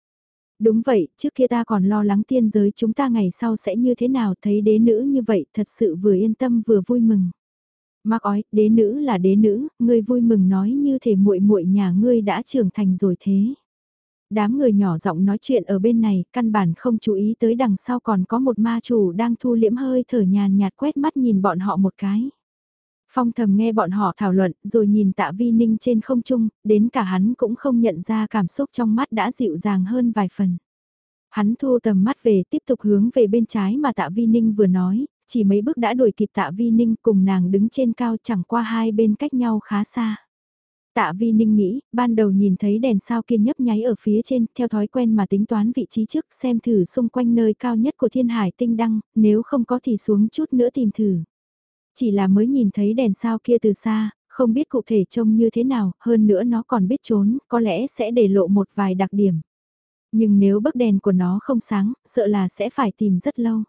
[SPEAKER 1] Đúng vậy, trước kia ta còn lo lắng tiên giới chúng ta ngày sau sẽ như thế nào thấy đế nữ như vậy thật sự vừa yên tâm vừa vui mừng. Mạc ói, đế nữ là đế nữ, ngươi vui mừng nói như thể muội muội nhà ngươi đã trưởng thành rồi thế. Đám người nhỏ giọng nói chuyện ở bên này, căn bản không chú ý tới đằng sau còn có một ma chủ đang thu liễm hơi thở nhàn nhạt quét mắt nhìn bọn họ một cái. Phong thầm nghe bọn họ thảo luận rồi nhìn tạ vi ninh trên không trung, đến cả hắn cũng không nhận ra cảm xúc trong mắt đã dịu dàng hơn vài phần. Hắn thu tầm mắt về tiếp tục hướng về bên trái mà tạ vi ninh vừa nói, chỉ mấy bước đã đuổi kịp tạ vi ninh cùng nàng đứng trên cao chẳng qua hai bên cách nhau khá xa. Tạ Vi Ninh nghĩ, ban đầu nhìn thấy đèn sao kia nhấp nháy ở phía trên, theo thói quen mà tính toán vị trí trước xem thử xung quanh nơi cao nhất của thiên hải tinh đăng, nếu không có thì xuống chút nữa tìm thử. Chỉ là mới nhìn thấy đèn sao kia từ xa, không biết cụ thể trông như thế nào, hơn nữa nó còn biết trốn, có lẽ sẽ để lộ một vài đặc điểm. Nhưng nếu bức đèn của nó không sáng, sợ là sẽ phải tìm rất lâu.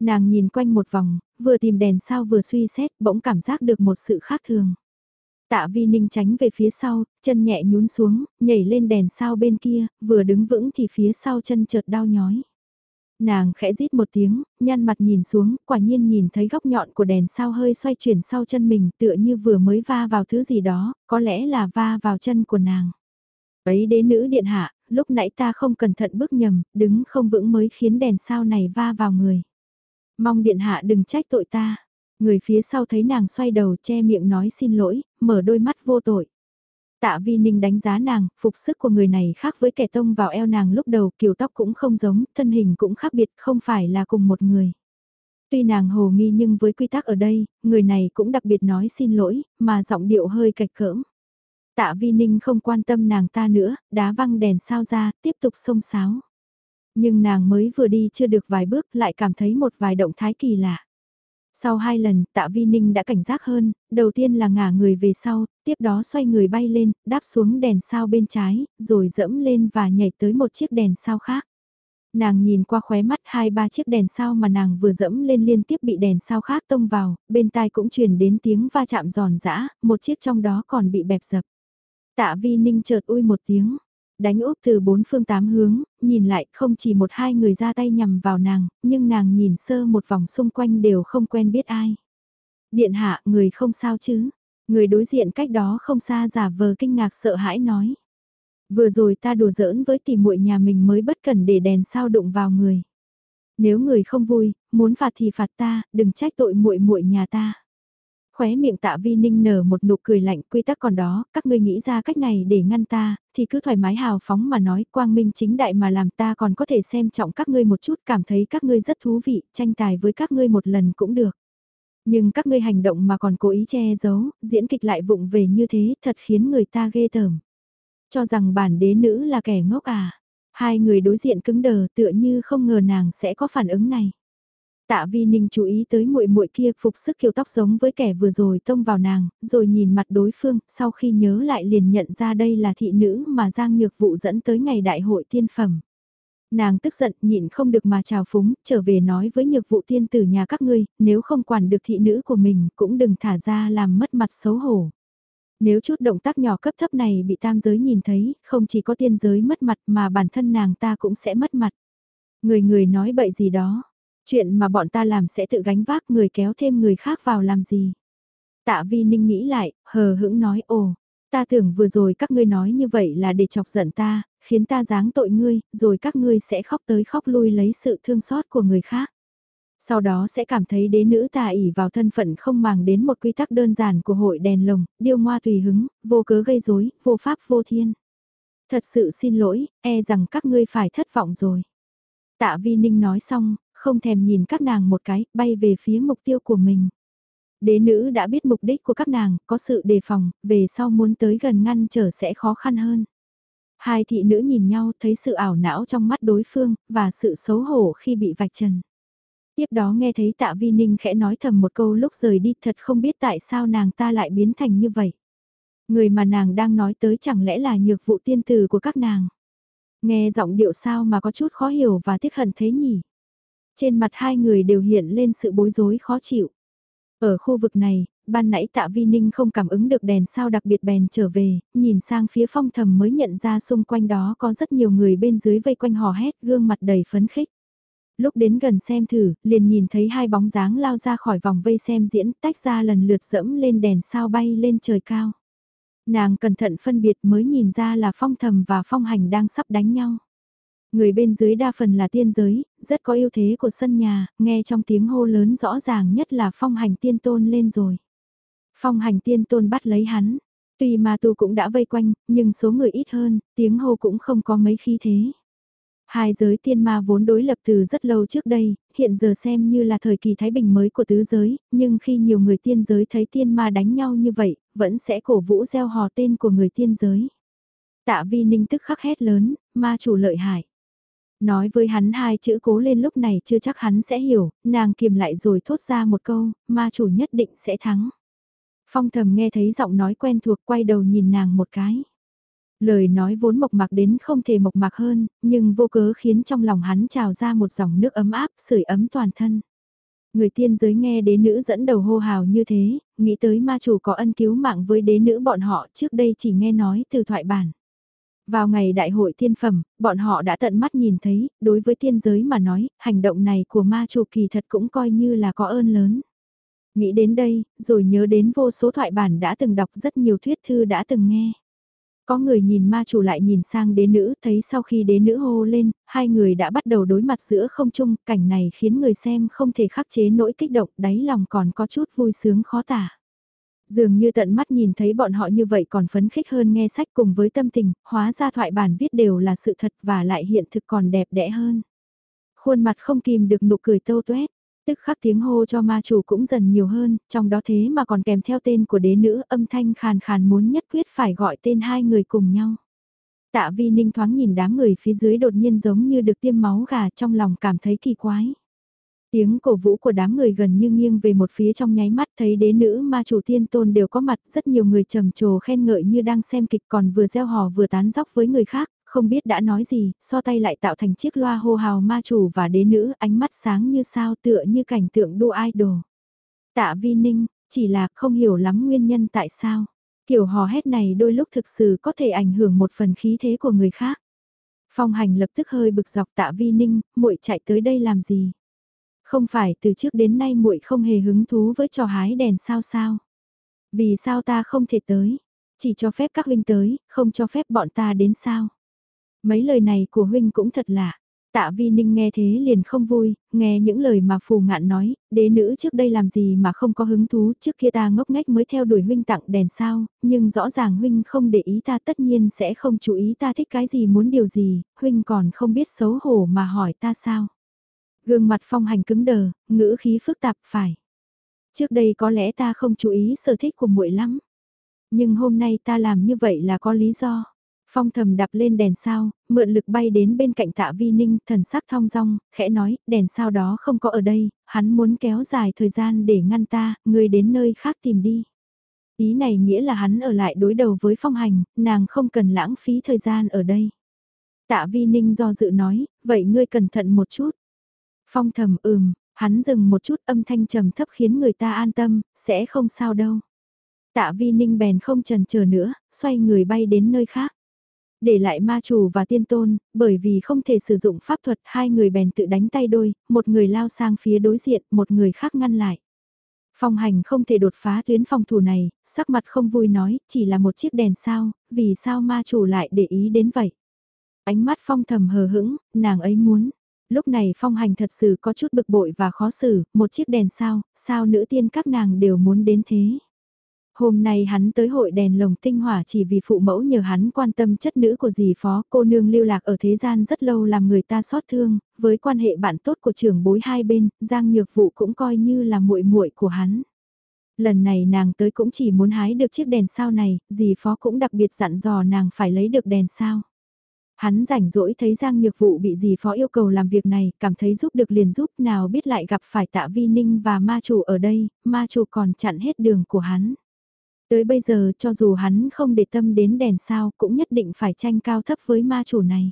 [SPEAKER 1] Nàng nhìn quanh một vòng, vừa tìm đèn sao vừa suy xét, bỗng cảm giác được một sự khác thường. Tạ Vi Ninh tránh về phía sau, chân nhẹ nhún xuống, nhảy lên đèn sao bên kia, vừa đứng vững thì phía sau chân chợt đau nhói. Nàng khẽ rít một tiếng, nhăn mặt nhìn xuống, quả nhiên nhìn thấy góc nhọn của đèn sao hơi xoay chuyển sau chân mình tựa như vừa mới va vào thứ gì đó, có lẽ là va vào chân của nàng. Ấy đế nữ điện hạ, lúc nãy ta không cẩn thận bước nhầm, đứng không vững mới khiến đèn sao này va vào người. Mong điện hạ đừng trách tội ta. Người phía sau thấy nàng xoay đầu che miệng nói xin lỗi, mở đôi mắt vô tội. Tạ Vi Ninh đánh giá nàng, phục sức của người này khác với kẻ tông vào eo nàng lúc đầu, kiểu tóc cũng không giống, thân hình cũng khác biệt, không phải là cùng một người. Tuy nàng hồ nghi nhưng với quy tắc ở đây, người này cũng đặc biệt nói xin lỗi, mà giọng điệu hơi cạch cỡm. Tạ Vi Ninh không quan tâm nàng ta nữa, đá văng đèn sao ra, tiếp tục xông xáo. Nhưng nàng mới vừa đi chưa được vài bước lại cảm thấy một vài động thái kỳ lạ. Sau hai lần, tạ vi ninh đã cảnh giác hơn, đầu tiên là ngả người về sau, tiếp đó xoay người bay lên, đáp xuống đèn sao bên trái, rồi dẫm lên và nhảy tới một chiếc đèn sao khác. Nàng nhìn qua khóe mắt hai ba chiếc đèn sao mà nàng vừa dẫm lên liên tiếp bị đèn sao khác tông vào, bên tai cũng truyền đến tiếng va chạm giòn giã, một chiếc trong đó còn bị bẹp dập. Tạ vi ninh chợt ui một tiếng, đánh úp từ bốn phương tám hướng, nhìn lại không chỉ một hai người ra tay nhằm vào nàng, nhưng nàng nhìn sơ một vòng xung quanh đều không quen biết ai. Điện hạ, người không sao chứ? Người đối diện cách đó không xa giả vờ kinh ngạc sợ hãi nói. Vừa rồi ta đùa giỡn với tỷ muội nhà mình mới bất cần để đèn sao đụng vào người. Nếu người không vui, muốn phạt thì phạt ta, đừng trách tội muội muội nhà ta. Khóe miệng tạ vi ninh nở một nụ cười lạnh quy tắc còn đó, các ngươi nghĩ ra cách này để ngăn ta, thì cứ thoải mái hào phóng mà nói quang minh chính đại mà làm ta còn có thể xem trọng các ngươi một chút cảm thấy các ngươi rất thú vị, tranh tài với các ngươi một lần cũng được. Nhưng các ngươi hành động mà còn cố ý che giấu, diễn kịch lại vụng về như thế thật khiến người ta ghê tởm. Cho rằng bản đế nữ là kẻ ngốc à. Hai người đối diện cứng đờ tựa như không ngờ nàng sẽ có phản ứng này. Tạ Vi Ninh chú ý tới muội muội kia phục sức kiểu tóc giống với kẻ vừa rồi tông vào nàng, rồi nhìn mặt đối phương, sau khi nhớ lại liền nhận ra đây là thị nữ mà Giang Nhược Vụ dẫn tới ngày đại hội tiên phẩm. Nàng tức giận nhịn không được mà chào phúng, trở về nói với Nhược Vụ tiên tử nhà các ngươi, nếu không quản được thị nữ của mình cũng đừng thả ra làm mất mặt xấu hổ. Nếu chút động tác nhỏ cấp thấp này bị tam giới nhìn thấy, không chỉ có tiên giới mất mặt mà bản thân nàng ta cũng sẽ mất mặt. Người người nói bậy gì đó, Chuyện mà bọn ta làm sẽ tự gánh vác người kéo thêm người khác vào làm gì. Tạ Vi Ninh nghĩ lại, hờ hững nói ồ, ta tưởng vừa rồi các ngươi nói như vậy là để chọc giận ta, khiến ta giáng tội ngươi, rồi các ngươi sẽ khóc tới khóc lui lấy sự thương xót của người khác. Sau đó sẽ cảm thấy đế nữ tà ỉ vào thân phận không màng đến một quy tắc đơn giản của hội đèn lồng, điêu ngoa tùy hứng, vô cớ gây rối, vô pháp vô thiên. Thật sự xin lỗi, e rằng các ngươi phải thất vọng rồi. Tạ Vi Ninh nói xong, không thèm nhìn các nàng một cái, bay về phía mục tiêu của mình. Đế nữ đã biết mục đích của các nàng, có sự đề phòng, về sau muốn tới gần ngăn trở sẽ khó khăn hơn. Hai thị nữ nhìn nhau thấy sự ảo não trong mắt đối phương, và sự xấu hổ khi bị vạch trần. Tiếp đó nghe thấy tạ vi ninh khẽ nói thầm một câu lúc rời đi thật không biết tại sao nàng ta lại biến thành như vậy. Người mà nàng đang nói tới chẳng lẽ là nhược vụ tiên tử của các nàng. Nghe giọng điệu sao mà có chút khó hiểu và tiếc hận thế nhỉ. Trên mặt hai người đều hiện lên sự bối rối khó chịu. Ở khu vực này, ban nãy tạ vi ninh không cảm ứng được đèn sao đặc biệt bèn trở về, nhìn sang phía phong thầm mới nhận ra xung quanh đó có rất nhiều người bên dưới vây quanh hò hét gương mặt đầy phấn khích. Lúc đến gần xem thử, liền nhìn thấy hai bóng dáng lao ra khỏi vòng vây xem diễn tách ra lần lượt dẫm lên đèn sao bay lên trời cao. Nàng cẩn thận phân biệt mới nhìn ra là phong thầm và phong hành đang sắp đánh nhau. Người bên dưới đa phần là tiên giới, rất có ưu thế của sân nhà, nghe trong tiếng hô lớn rõ ràng nhất là phong hành tiên tôn lên rồi. Phong hành tiên tôn bắt lấy hắn. Tuy ma tu cũng đã vây quanh, nhưng số người ít hơn, tiếng hô cũng không có mấy khí thế. Hai giới tiên ma vốn đối lập từ rất lâu trước đây, hiện giờ xem như là thời kỳ thái bình mới của tứ giới, nhưng khi nhiều người tiên giới thấy tiên ma đánh nhau như vậy, vẫn sẽ cổ vũ gieo hò tên của người tiên giới. Tạ vi ninh tức khắc hét lớn, ma chủ lợi hại. Nói với hắn hai chữ cố lên lúc này chưa chắc hắn sẽ hiểu, nàng kiềm lại rồi thốt ra một câu, ma chủ nhất định sẽ thắng. Phong thầm nghe thấy giọng nói quen thuộc quay đầu nhìn nàng một cái. Lời nói vốn mộc mạc đến không thể mộc mạc hơn, nhưng vô cớ khiến trong lòng hắn trào ra một dòng nước ấm áp, sưởi ấm toàn thân. Người tiên giới nghe đế nữ dẫn đầu hô hào như thế, nghĩ tới ma chủ có ân cứu mạng với đế nữ bọn họ trước đây chỉ nghe nói từ thoại bản. Vào ngày đại hội thiên phẩm, bọn họ đã tận mắt nhìn thấy, đối với thiên giới mà nói, hành động này của ma chủ kỳ thật cũng coi như là có ơn lớn. Nghĩ đến đây, rồi nhớ đến vô số thoại bản đã từng đọc rất nhiều thuyết thư đã từng nghe. Có người nhìn ma chủ lại nhìn sang đế nữ, thấy sau khi đế nữ hô lên, hai người đã bắt đầu đối mặt giữa không trung, cảnh này khiến người xem không thể khắc chế nỗi kích động, đáy lòng còn có chút vui sướng khó tả. Dường như tận mắt nhìn thấy bọn họ như vậy còn phấn khích hơn nghe sách cùng với tâm tình, hóa ra thoại bản viết đều là sự thật và lại hiện thực còn đẹp đẽ hơn. Khuôn mặt không kìm được nụ cười tâu tuét, tức khắc tiếng hô cho ma chủ cũng dần nhiều hơn, trong đó thế mà còn kèm theo tên của đế nữ âm thanh khàn khàn muốn nhất quyết phải gọi tên hai người cùng nhau. Tạ vi ninh thoáng nhìn đám người phía dưới đột nhiên giống như được tiêm máu gà trong lòng cảm thấy kỳ quái. Tiếng cổ vũ của đám người gần như nghiêng về một phía trong nháy mắt thấy đế nữ ma chủ tiên tôn đều có mặt rất nhiều người trầm trồ khen ngợi như đang xem kịch còn vừa gieo hò vừa tán dóc với người khác, không biết đã nói gì, so tay lại tạo thành chiếc loa hô hào ma chủ và đế nữ ánh mắt sáng như sao tựa như cảnh tượng đua idol. Tạ vi ninh, chỉ là không hiểu lắm nguyên nhân tại sao. Kiểu hò hét này đôi lúc thực sự có thể ảnh hưởng một phần khí thế của người khác. Phong hành lập tức hơi bực dọc tạ vi ninh, muội chạy tới đây làm gì? Không phải từ trước đến nay muội không hề hứng thú với trò hái đèn sao sao. Vì sao ta không thể tới? Chỉ cho phép các huynh tới, không cho phép bọn ta đến sao? Mấy lời này của huynh cũng thật lạ. Tạ Vi Ninh nghe thế liền không vui, nghe những lời mà phù ngạn nói, đế nữ trước đây làm gì mà không có hứng thú, trước kia ta ngốc nghếch mới theo đuổi huynh tặng đèn sao, nhưng rõ ràng huynh không để ý ta tất nhiên sẽ không chú ý ta thích cái gì muốn điều gì, huynh còn không biết xấu hổ mà hỏi ta sao. Gương mặt phong hành cứng đờ, ngữ khí phức tạp phải. Trước đây có lẽ ta không chú ý sở thích của muội lắm. Nhưng hôm nay ta làm như vậy là có lý do. Phong thầm đạp lên đèn sao, mượn lực bay đến bên cạnh tạ vi ninh, thần sắc thong dong, khẽ nói, đèn sao đó không có ở đây, hắn muốn kéo dài thời gian để ngăn ta, người đến nơi khác tìm đi. Ý này nghĩa là hắn ở lại đối đầu với phong hành, nàng không cần lãng phí thời gian ở đây. Tạ vi ninh do dự nói, vậy ngươi cẩn thận một chút. Phong thầm ừm, hắn dừng một chút âm thanh trầm thấp khiến người ta an tâm, sẽ không sao đâu. Tạ vi ninh bèn không trần chờ nữa, xoay người bay đến nơi khác. Để lại ma chủ và tiên tôn, bởi vì không thể sử dụng pháp thuật hai người bèn tự đánh tay đôi, một người lao sang phía đối diện, một người khác ngăn lại. Phong hành không thể đột phá tuyến phòng thủ này, sắc mặt không vui nói, chỉ là một chiếc đèn sao, vì sao ma chủ lại để ý đến vậy. Ánh mắt phong thầm hờ hững, nàng ấy muốn. Lúc này phong hành thật sự có chút bực bội và khó xử, một chiếc đèn sao, sao nữ tiên các nàng đều muốn đến thế. Hôm nay hắn tới hội đèn lồng tinh hỏa chỉ vì phụ mẫu nhờ hắn quan tâm chất nữ của dì phó cô nương lưu lạc ở thế gian rất lâu làm người ta xót thương, với quan hệ bạn tốt của trưởng bối hai bên, Giang Nhược Vụ cũng coi như là muội muội của hắn. Lần này nàng tới cũng chỉ muốn hái được chiếc đèn sao này, dì phó cũng đặc biệt dặn dò nàng phải lấy được đèn sao. Hắn rảnh rỗi thấy Giang Nhược Vụ bị dì phó yêu cầu làm việc này, cảm thấy giúp được liền giúp nào biết lại gặp phải tạ vi ninh và ma chủ ở đây, ma chủ còn chặn hết đường của hắn. Tới bây giờ cho dù hắn không để tâm đến đèn sao cũng nhất định phải tranh cao thấp với ma chủ này.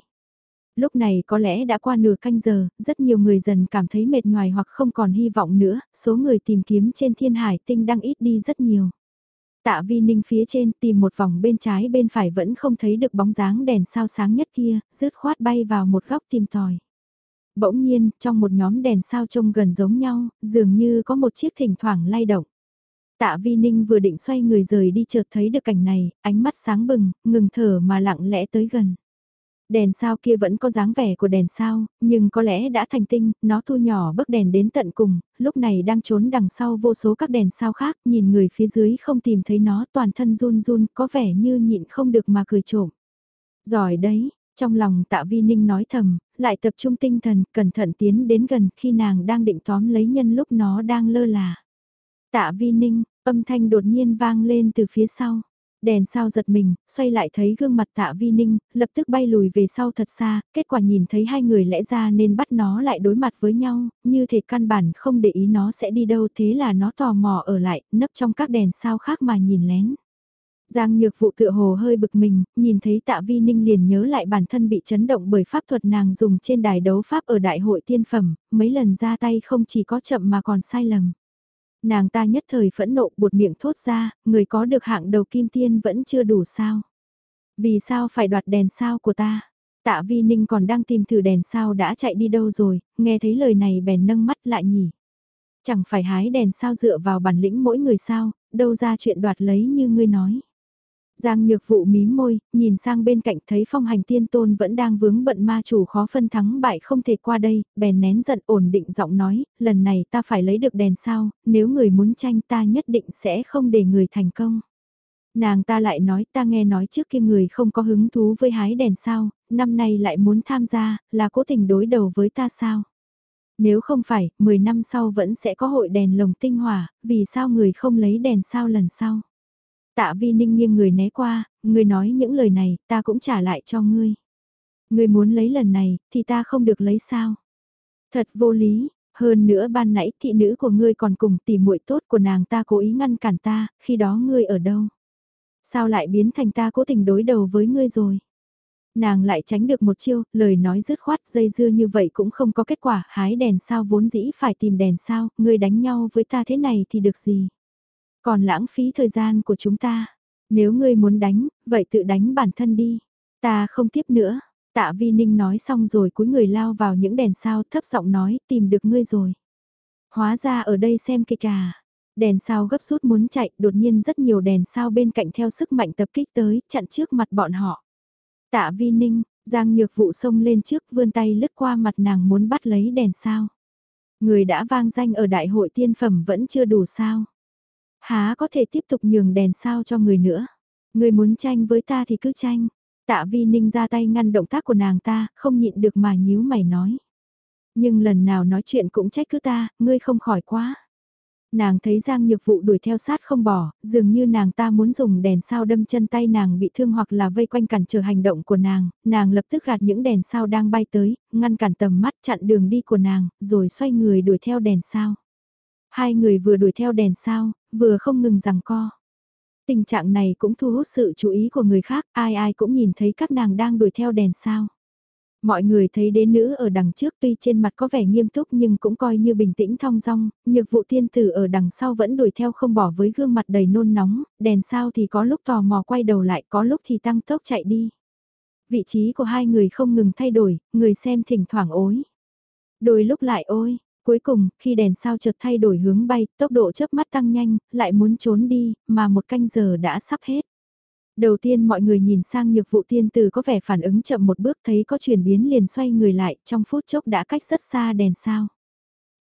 [SPEAKER 1] Lúc này có lẽ đã qua nửa canh giờ, rất nhiều người dần cảm thấy mệt nhoài hoặc không còn hy vọng nữa, số người tìm kiếm trên thiên hải tinh đang ít đi rất nhiều. Tạ vi ninh phía trên tìm một vòng bên trái bên phải vẫn không thấy được bóng dáng đèn sao sáng nhất kia, rứt khoát bay vào một góc tìm tòi. Bỗng nhiên, trong một nhóm đèn sao trông gần giống nhau, dường như có một chiếc thỉnh thoảng lay động. Tạ Vi Ninh vừa định xoay người rời đi chợt thấy được cảnh này, ánh mắt sáng bừng, ngừng thở mà lặng lẽ tới gần. Đèn sao kia vẫn có dáng vẻ của đèn sao, nhưng có lẽ đã thành tinh, nó thu nhỏ bức đèn đến tận cùng, lúc này đang trốn đằng sau vô số các đèn sao khác, nhìn người phía dưới không tìm thấy nó toàn thân run run, có vẻ như nhịn không được mà cười trộm. Giỏi đấy, trong lòng tạ vi ninh nói thầm, lại tập trung tinh thần, cẩn thận tiến đến gần khi nàng đang định tóm lấy nhân lúc nó đang lơ là. Tạ vi ninh, âm thanh đột nhiên vang lên từ phía sau. Đèn sao giật mình, xoay lại thấy gương mặt tạ vi ninh, lập tức bay lùi về sau thật xa, kết quả nhìn thấy hai người lẽ ra nên bắt nó lại đối mặt với nhau, như thể căn bản không để ý nó sẽ đi đâu thế là nó tò mò ở lại, nấp trong các đèn sao khác mà nhìn lén. Giang nhược vụ tựa hồ hơi bực mình, nhìn thấy tạ vi ninh liền nhớ lại bản thân bị chấn động bởi pháp thuật nàng dùng trên đài đấu pháp ở đại hội tiên phẩm, mấy lần ra tay không chỉ có chậm mà còn sai lầm. Nàng ta nhất thời phẫn nộ buột miệng thốt ra, người có được hạng đầu kim tiên vẫn chưa đủ sao. Vì sao phải đoạt đèn sao của ta? Tạ Vi Ninh còn đang tìm thử đèn sao đã chạy đi đâu rồi, nghe thấy lời này bèn nâng mắt lại nhỉ. Chẳng phải hái đèn sao dựa vào bản lĩnh mỗi người sao, đâu ra chuyện đoạt lấy như ngươi nói. Giang nhược vụ mím môi, nhìn sang bên cạnh thấy phong hành tiên tôn vẫn đang vướng bận ma chủ khó phân thắng bại không thể qua đây, bèn nén giận ổn định giọng nói, lần này ta phải lấy được đèn sao, nếu người muốn tranh ta nhất định sẽ không để người thành công. Nàng ta lại nói ta nghe nói trước kia người không có hứng thú với hái đèn sao, năm nay lại muốn tham gia, là cố tình đối đầu với ta sao? Nếu không phải, 10 năm sau vẫn sẽ có hội đèn lồng tinh hỏa, vì sao người không lấy đèn sao lần sau? Tạ vi ninh nghiêng người né qua, người nói những lời này, ta cũng trả lại cho ngươi. Ngươi muốn lấy lần này, thì ta không được lấy sao? Thật vô lý, hơn nữa ban nãy thị nữ của ngươi còn cùng tỉ muội tốt của nàng ta cố ý ngăn cản ta, khi đó ngươi ở đâu? Sao lại biến thành ta cố tình đối đầu với ngươi rồi? Nàng lại tránh được một chiêu, lời nói dứt khoát dây dưa như vậy cũng không có kết quả, hái đèn sao vốn dĩ phải tìm đèn sao, ngươi đánh nhau với ta thế này thì được gì? Còn lãng phí thời gian của chúng ta. Nếu ngươi muốn đánh, vậy tự đánh bản thân đi. Ta không tiếp nữa. Tạ Vi Ninh nói xong rồi cúi người lao vào những đèn sao thấp giọng nói tìm được ngươi rồi. Hóa ra ở đây xem kịch à. Đèn sao gấp rút muốn chạy, đột nhiên rất nhiều đèn sao bên cạnh theo sức mạnh tập kích tới, chặn trước mặt bọn họ. Tạ Vi Ninh, Giang Nhược Vụ xông lên trước vươn tay lướt qua mặt nàng muốn bắt lấy đèn sao. Người đã vang danh ở đại hội tiên phẩm vẫn chưa đủ sao. Há có thể tiếp tục nhường đèn sao cho người nữa. Người muốn tranh với ta thì cứ tranh. Tạ vi ninh ra tay ngăn động tác của nàng ta, không nhịn được mà nhíu mày nói. Nhưng lần nào nói chuyện cũng trách cứ ta, ngươi không khỏi quá. Nàng thấy Giang Nhược Vụ đuổi theo sát không bỏ, dường như nàng ta muốn dùng đèn sao đâm chân tay nàng bị thương hoặc là vây quanh cản trở hành động của nàng, nàng lập tức gạt những đèn sao đang bay tới, ngăn cản tầm mắt chặn đường đi của nàng, rồi xoay người đuổi theo đèn sao. Hai người vừa đuổi theo đèn sao, vừa không ngừng rằng co. Tình trạng này cũng thu hút sự chú ý của người khác, ai ai cũng nhìn thấy các nàng đang đuổi theo đèn sao. Mọi người thấy đế nữ ở đằng trước tuy trên mặt có vẻ nghiêm túc nhưng cũng coi như bình tĩnh thong dong, nhược vụ tiên tử ở đằng sau vẫn đuổi theo không bỏ với gương mặt đầy nôn nóng, đèn sao thì có lúc tò mò quay đầu lại có lúc thì tăng tốc chạy đi. Vị trí của hai người không ngừng thay đổi, người xem thỉnh thoảng ối. Đôi lúc lại ôi, Cuối cùng, khi đèn sao chợt thay đổi hướng bay, tốc độ chớp mắt tăng nhanh, lại muốn trốn đi, mà một canh giờ đã sắp hết. Đầu tiên mọi người nhìn sang nhược vụ tiên tử có vẻ phản ứng chậm một bước thấy có chuyển biến liền xoay người lại, trong phút chốc đã cách rất xa đèn sao.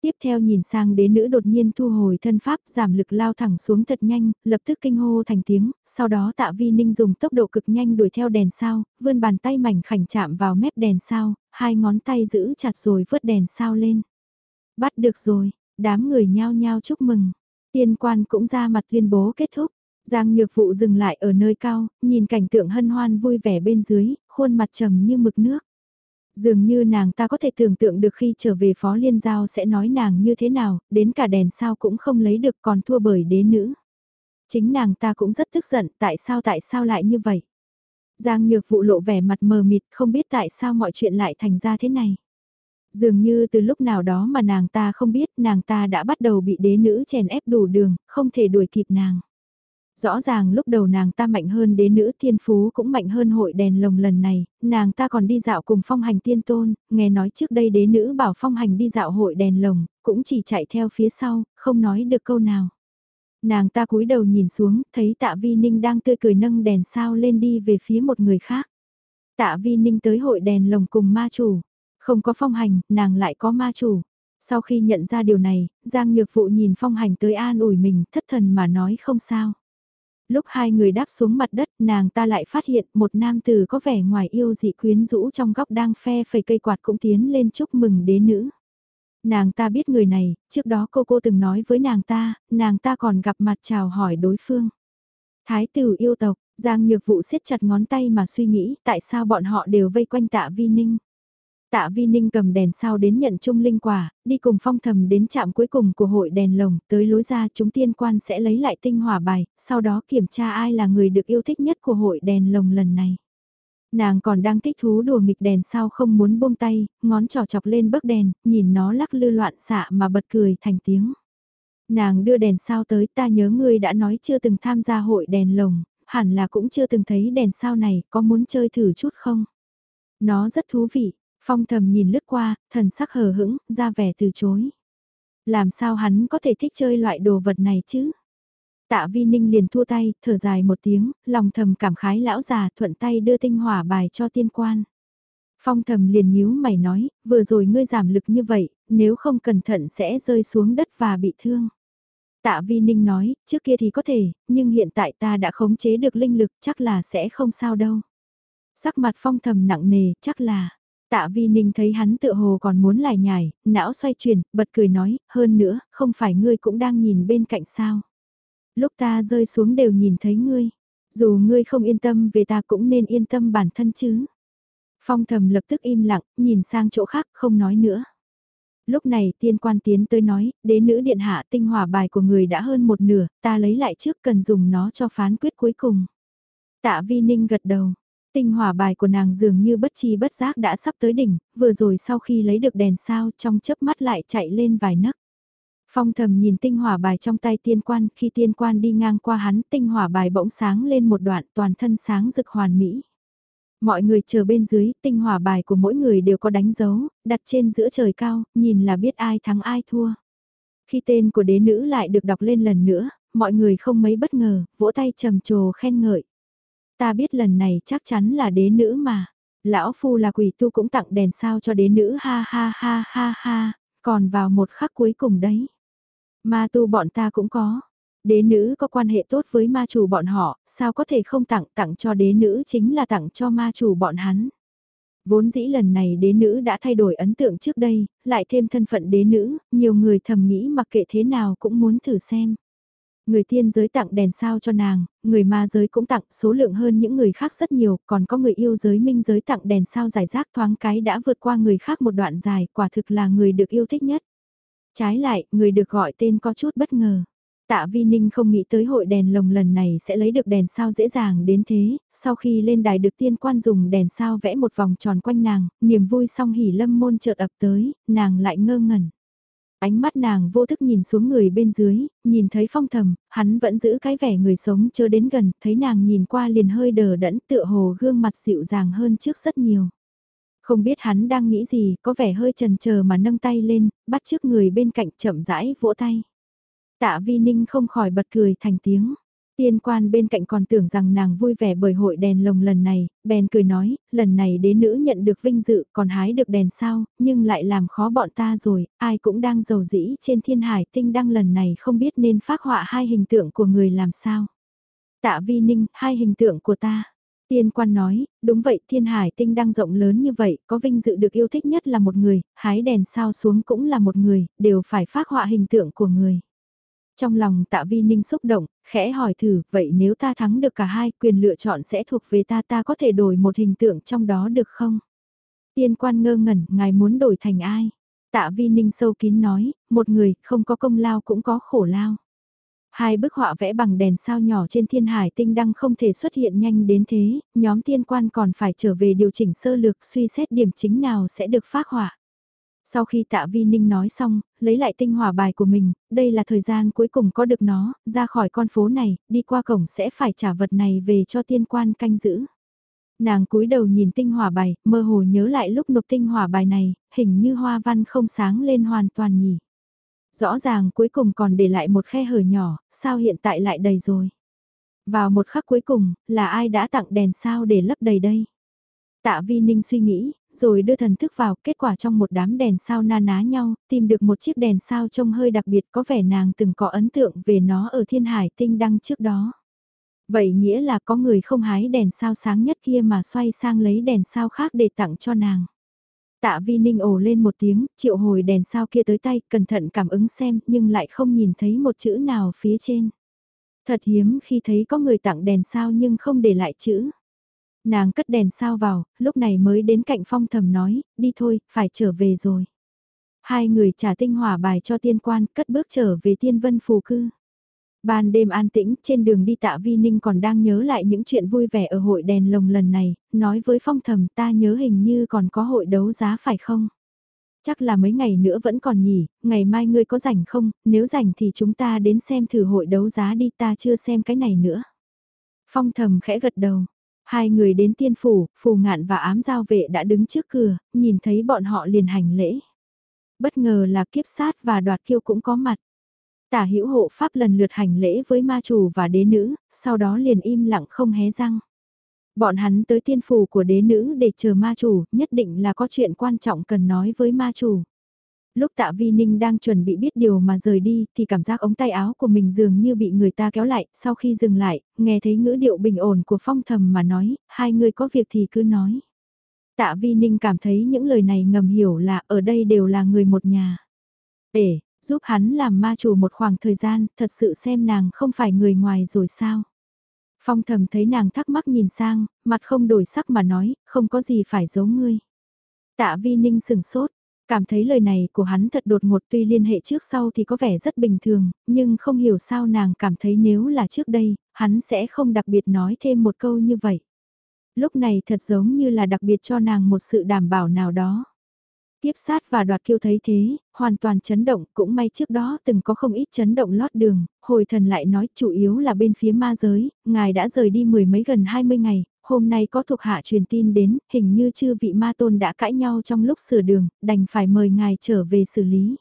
[SPEAKER 1] Tiếp theo nhìn sang đế nữ đột nhiên thu hồi thân pháp giảm lực lao thẳng xuống thật nhanh, lập tức kinh hô thành tiếng, sau đó tạ vi ninh dùng tốc độ cực nhanh đuổi theo đèn sao, vươn bàn tay mảnh khảnh chạm vào mép đèn sao, hai ngón tay giữ chặt rồi vớt đèn sao lên. Bắt được rồi, đám người nhao nhao chúc mừng. Tiên quan cũng ra mặt tuyên bố kết thúc. Giang nhược vụ dừng lại ở nơi cao, nhìn cảnh tượng hân hoan vui vẻ bên dưới, khuôn mặt trầm như mực nước. Dường như nàng ta có thể tưởng tượng được khi trở về phó liên giao sẽ nói nàng như thế nào, đến cả đèn sao cũng không lấy được còn thua bởi đế nữ. Chính nàng ta cũng rất tức giận tại sao tại sao lại như vậy. Giang nhược vụ lộ vẻ mặt mờ mịt không biết tại sao mọi chuyện lại thành ra thế này. Dường như từ lúc nào đó mà nàng ta không biết nàng ta đã bắt đầu bị đế nữ chèn ép đủ đường, không thể đuổi kịp nàng. Rõ ràng lúc đầu nàng ta mạnh hơn đế nữ thiên phú cũng mạnh hơn hội đèn lồng lần này, nàng ta còn đi dạo cùng phong hành tiên tôn, nghe nói trước đây đế nữ bảo phong hành đi dạo hội đèn lồng, cũng chỉ chạy theo phía sau, không nói được câu nào. Nàng ta cúi đầu nhìn xuống, thấy tạ vi ninh đang tươi cười nâng đèn sao lên đi về phía một người khác. Tạ vi ninh tới hội đèn lồng cùng ma chủ. Không có phong hành, nàng lại có ma chủ. Sau khi nhận ra điều này, Giang Nhược Vụ nhìn phong hành tới an ủi mình thất thần mà nói không sao. Lúc hai người đáp xuống mặt đất nàng ta lại phát hiện một nam tử có vẻ ngoài yêu dị quyến rũ trong góc đang phe phẩy cây quạt cũng tiến lên chúc mừng đế nữ. Nàng ta biết người này, trước đó cô cô từng nói với nàng ta, nàng ta còn gặp mặt chào hỏi đối phương. Thái tử yêu tộc, Giang Nhược Vụ siết chặt ngón tay mà suy nghĩ tại sao bọn họ đều vây quanh tạ vi ninh. Tạ Vi Ninh cầm đèn sau đến nhận chung linh quả, đi cùng phong thầm đến trạm cuối cùng của hội đèn lồng, tới lối ra chúng tiên quan sẽ lấy lại tinh hỏa bài, sau đó kiểm tra ai là người được yêu thích nhất của hội đèn lồng lần này. Nàng còn đang thích thú đùa nghịch đèn sao không muốn buông tay, ngón trỏ chọc lên bấc đèn, nhìn nó lắc lư loạn xạ mà bật cười thành tiếng. Nàng đưa đèn sao tới ta nhớ ngươi đã nói chưa từng tham gia hội đèn lồng, hẳn là cũng chưa từng thấy đèn sao này, có muốn chơi thử chút không? Nó rất thú vị, Phong thầm nhìn lướt qua, thần sắc hờ hững, ra vẻ từ chối. Làm sao hắn có thể thích chơi loại đồ vật này chứ? Tạ Vi Ninh liền thua tay, thở dài một tiếng, lòng thầm cảm khái lão già thuận tay đưa tinh hỏa bài cho tiên quan. Phong thầm liền nhíu mày nói, vừa rồi ngươi giảm lực như vậy, nếu không cẩn thận sẽ rơi xuống đất và bị thương. Tạ Vi Ninh nói, trước kia thì có thể, nhưng hiện tại ta đã khống chế được linh lực chắc là sẽ không sao đâu. Sắc mặt phong thầm nặng nề, chắc là, Tạ Vi Ninh thấy hắn tựa hồ còn muốn lải nhải, não xoay chuyển, bật cười nói, hơn nữa, không phải ngươi cũng đang nhìn bên cạnh sao. Lúc ta rơi xuống đều nhìn thấy ngươi, dù ngươi không yên tâm về ta cũng nên yên tâm bản thân chứ. Phong thầm lập tức im lặng, nhìn sang chỗ khác, không nói nữa. Lúc này tiên quan tiến tới nói, đế nữ điện hạ tinh hỏa bài của người đã hơn một nửa, ta lấy lại trước cần dùng nó cho phán quyết cuối cùng. Tạ Vi Ninh gật đầu, Tinh hỏa bài của nàng dường như bất chi bất giác đã sắp tới đỉnh, vừa rồi sau khi lấy được đèn sao trong chớp mắt lại chạy lên vài nấc. Phong thầm nhìn tinh hỏa bài trong tay tiên quan, khi tiên quan đi ngang qua hắn, tinh hỏa bài bỗng sáng lên một đoạn toàn thân sáng rực hoàn mỹ. Mọi người chờ bên dưới, tinh hỏa bài của mỗi người đều có đánh dấu, đặt trên giữa trời cao, nhìn là biết ai thắng ai thua. Khi tên của đế nữ lại được đọc lên lần nữa, mọi người không mấy bất ngờ, vỗ tay trầm trồ khen ngợi. Ta biết lần này chắc chắn là đế nữ mà. Lão phu là quỷ tu cũng tặng đèn sao cho đế nữ ha ha ha ha ha, còn vào một khắc cuối cùng đấy. Ma tu bọn ta cũng có. Đế nữ có quan hệ tốt với ma chủ bọn họ, sao có thể không tặng tặng cho đế nữ chính là tặng cho ma chủ bọn hắn. Vốn dĩ lần này đế nữ đã thay đổi ấn tượng trước đây, lại thêm thân phận đế nữ, nhiều người thầm nghĩ mặc kệ thế nào cũng muốn thử xem. Người tiên giới tặng đèn sao cho nàng, người ma giới cũng tặng số lượng hơn những người khác rất nhiều, còn có người yêu giới minh giới tặng đèn sao giải rác thoáng cái đã vượt qua người khác một đoạn dài, quả thực là người được yêu thích nhất. Trái lại, người được gọi tên có chút bất ngờ. Tạ Vi Ninh không nghĩ tới hội đèn lồng lần này sẽ lấy được đèn sao dễ dàng đến thế, sau khi lên đài được tiên quan dùng đèn sao vẽ một vòng tròn quanh nàng, niềm vui song hỉ lâm môn chợt ập tới, nàng lại ngơ ngẩn. Ánh mắt nàng vô thức nhìn xuống người bên dưới, nhìn thấy phong thầm, hắn vẫn giữ cái vẻ người sống chưa đến gần, thấy nàng nhìn qua liền hơi đờ đẫn tựa hồ gương mặt dịu dàng hơn trước rất nhiều. Không biết hắn đang nghĩ gì, có vẻ hơi trần chờ mà nâng tay lên, bắt trước người bên cạnh chậm rãi vỗ tay. Tạ Vi Ninh không khỏi bật cười thành tiếng. Tiên quan bên cạnh còn tưởng rằng nàng vui vẻ bởi hội đèn lồng lần này, bèn cười nói, lần này đế nữ nhận được vinh dự còn hái được đèn sao, nhưng lại làm khó bọn ta rồi, ai cũng đang giàu dĩ trên thiên hải tinh đăng lần này không biết nên phát họa hai hình tượng của người làm sao. Tạ vi ninh, hai hình tượng của ta. Tiên quan nói, đúng vậy thiên hải tinh đăng rộng lớn như vậy, có vinh dự được yêu thích nhất là một người, hái đèn sao xuống cũng là một người, đều phải phát họa hình tượng của người. Trong lòng tạ vi ninh xúc động, khẽ hỏi thử, vậy nếu ta thắng được cả hai, quyền lựa chọn sẽ thuộc về ta ta có thể đổi một hình tượng trong đó được không? Tiên quan ngơ ngẩn, ngài muốn đổi thành ai? Tạ vi ninh sâu kín nói, một người, không có công lao cũng có khổ lao. Hai bức họa vẽ bằng đèn sao nhỏ trên thiên hải tinh đăng không thể xuất hiện nhanh đến thế, nhóm tiên quan còn phải trở về điều chỉnh sơ lược suy xét điểm chính nào sẽ được phát họa. Sau khi tạ vi ninh nói xong, lấy lại tinh hỏa bài của mình, đây là thời gian cuối cùng có được nó, ra khỏi con phố này, đi qua cổng sẽ phải trả vật này về cho tiên quan canh giữ. Nàng cúi đầu nhìn tinh hỏa bài, mơ hồ nhớ lại lúc nộp tinh hỏa bài này, hình như hoa văn không sáng lên hoàn toàn nhỉ. Rõ ràng cuối cùng còn để lại một khe hở nhỏ, sao hiện tại lại đầy rồi. Vào một khắc cuối cùng, là ai đã tặng đèn sao để lấp đầy đây? Tạ Vi Ninh suy nghĩ, rồi đưa thần thức vào, kết quả trong một đám đèn sao na ná nhau, tìm được một chiếc đèn sao trông hơi đặc biệt có vẻ nàng từng có ấn tượng về nó ở thiên hải tinh đăng trước đó. Vậy nghĩa là có người không hái đèn sao sáng nhất kia mà xoay sang lấy đèn sao khác để tặng cho nàng. Tạ Vi Ninh ồ lên một tiếng, triệu hồi đèn sao kia tới tay, cẩn thận cảm ứng xem, nhưng lại không nhìn thấy một chữ nào phía trên. Thật hiếm khi thấy có người tặng đèn sao nhưng không để lại chữ. Nàng cất đèn sao vào, lúc này mới đến cạnh phong thầm nói, đi thôi, phải trở về rồi. Hai người trả tinh hỏa bài cho tiên quan, cất bước trở về tiên vân phù cư. Ban đêm an tĩnh, trên đường đi tạ vi ninh còn đang nhớ lại những chuyện vui vẻ ở hội đèn lồng lần này, nói với phong thầm ta nhớ hình như còn có hội đấu giá phải không? Chắc là mấy ngày nữa vẫn còn nhỉ, ngày mai ngươi có rảnh không, nếu rảnh thì chúng ta đến xem thử hội đấu giá đi ta chưa xem cái này nữa. Phong thầm khẽ gật đầu, hai người đến tiên phủ, phù ngạn và ám giao vệ đã đứng trước cửa, nhìn thấy bọn họ liền hành lễ. Bất ngờ là kiếp sát và đoạt kiêu cũng có mặt. Tả hữu hộ pháp lần lượt hành lễ với ma chủ và đế nữ, sau đó liền im lặng không hé răng. Bọn hắn tới tiên phủ của đế nữ để chờ ma chủ, nhất định là có chuyện quan trọng cần nói với ma chủ. Lúc tạ vi ninh đang chuẩn bị biết điều mà rời đi thì cảm giác ống tay áo của mình dường như bị người ta kéo lại, sau khi dừng lại, nghe thấy ngữ điệu bình ổn của phong thầm mà nói, hai người có việc thì cứ nói. Tạ vi ninh cảm thấy những lời này ngầm hiểu là ở đây đều là người một nhà. Để, giúp hắn làm ma chủ một khoảng thời gian, thật sự xem nàng không phải người ngoài rồi sao. Phong thầm thấy nàng thắc mắc nhìn sang, mặt không đổi sắc mà nói, không có gì phải giấu ngươi. Tạ vi ninh sừng sốt, cảm thấy lời này của hắn thật đột ngột tuy liên hệ trước sau thì có vẻ rất bình thường, nhưng không hiểu sao nàng cảm thấy nếu là trước đây, hắn sẽ không đặc biệt nói thêm một câu như vậy. Lúc này thật giống như là đặc biệt cho nàng một sự đảm bảo nào đó. Tiếp sát và đoạt kiêu thấy thế, hoàn toàn chấn động, cũng may trước đó từng có không ít chấn động lót đường, hồi thần lại nói chủ yếu là bên phía ma giới, ngài đã rời đi mười mấy gần 20 ngày, hôm nay có thuộc hạ truyền tin đến, hình như chư vị ma tôn đã cãi nhau trong lúc sửa đường, đành phải mời ngài trở về xử lý.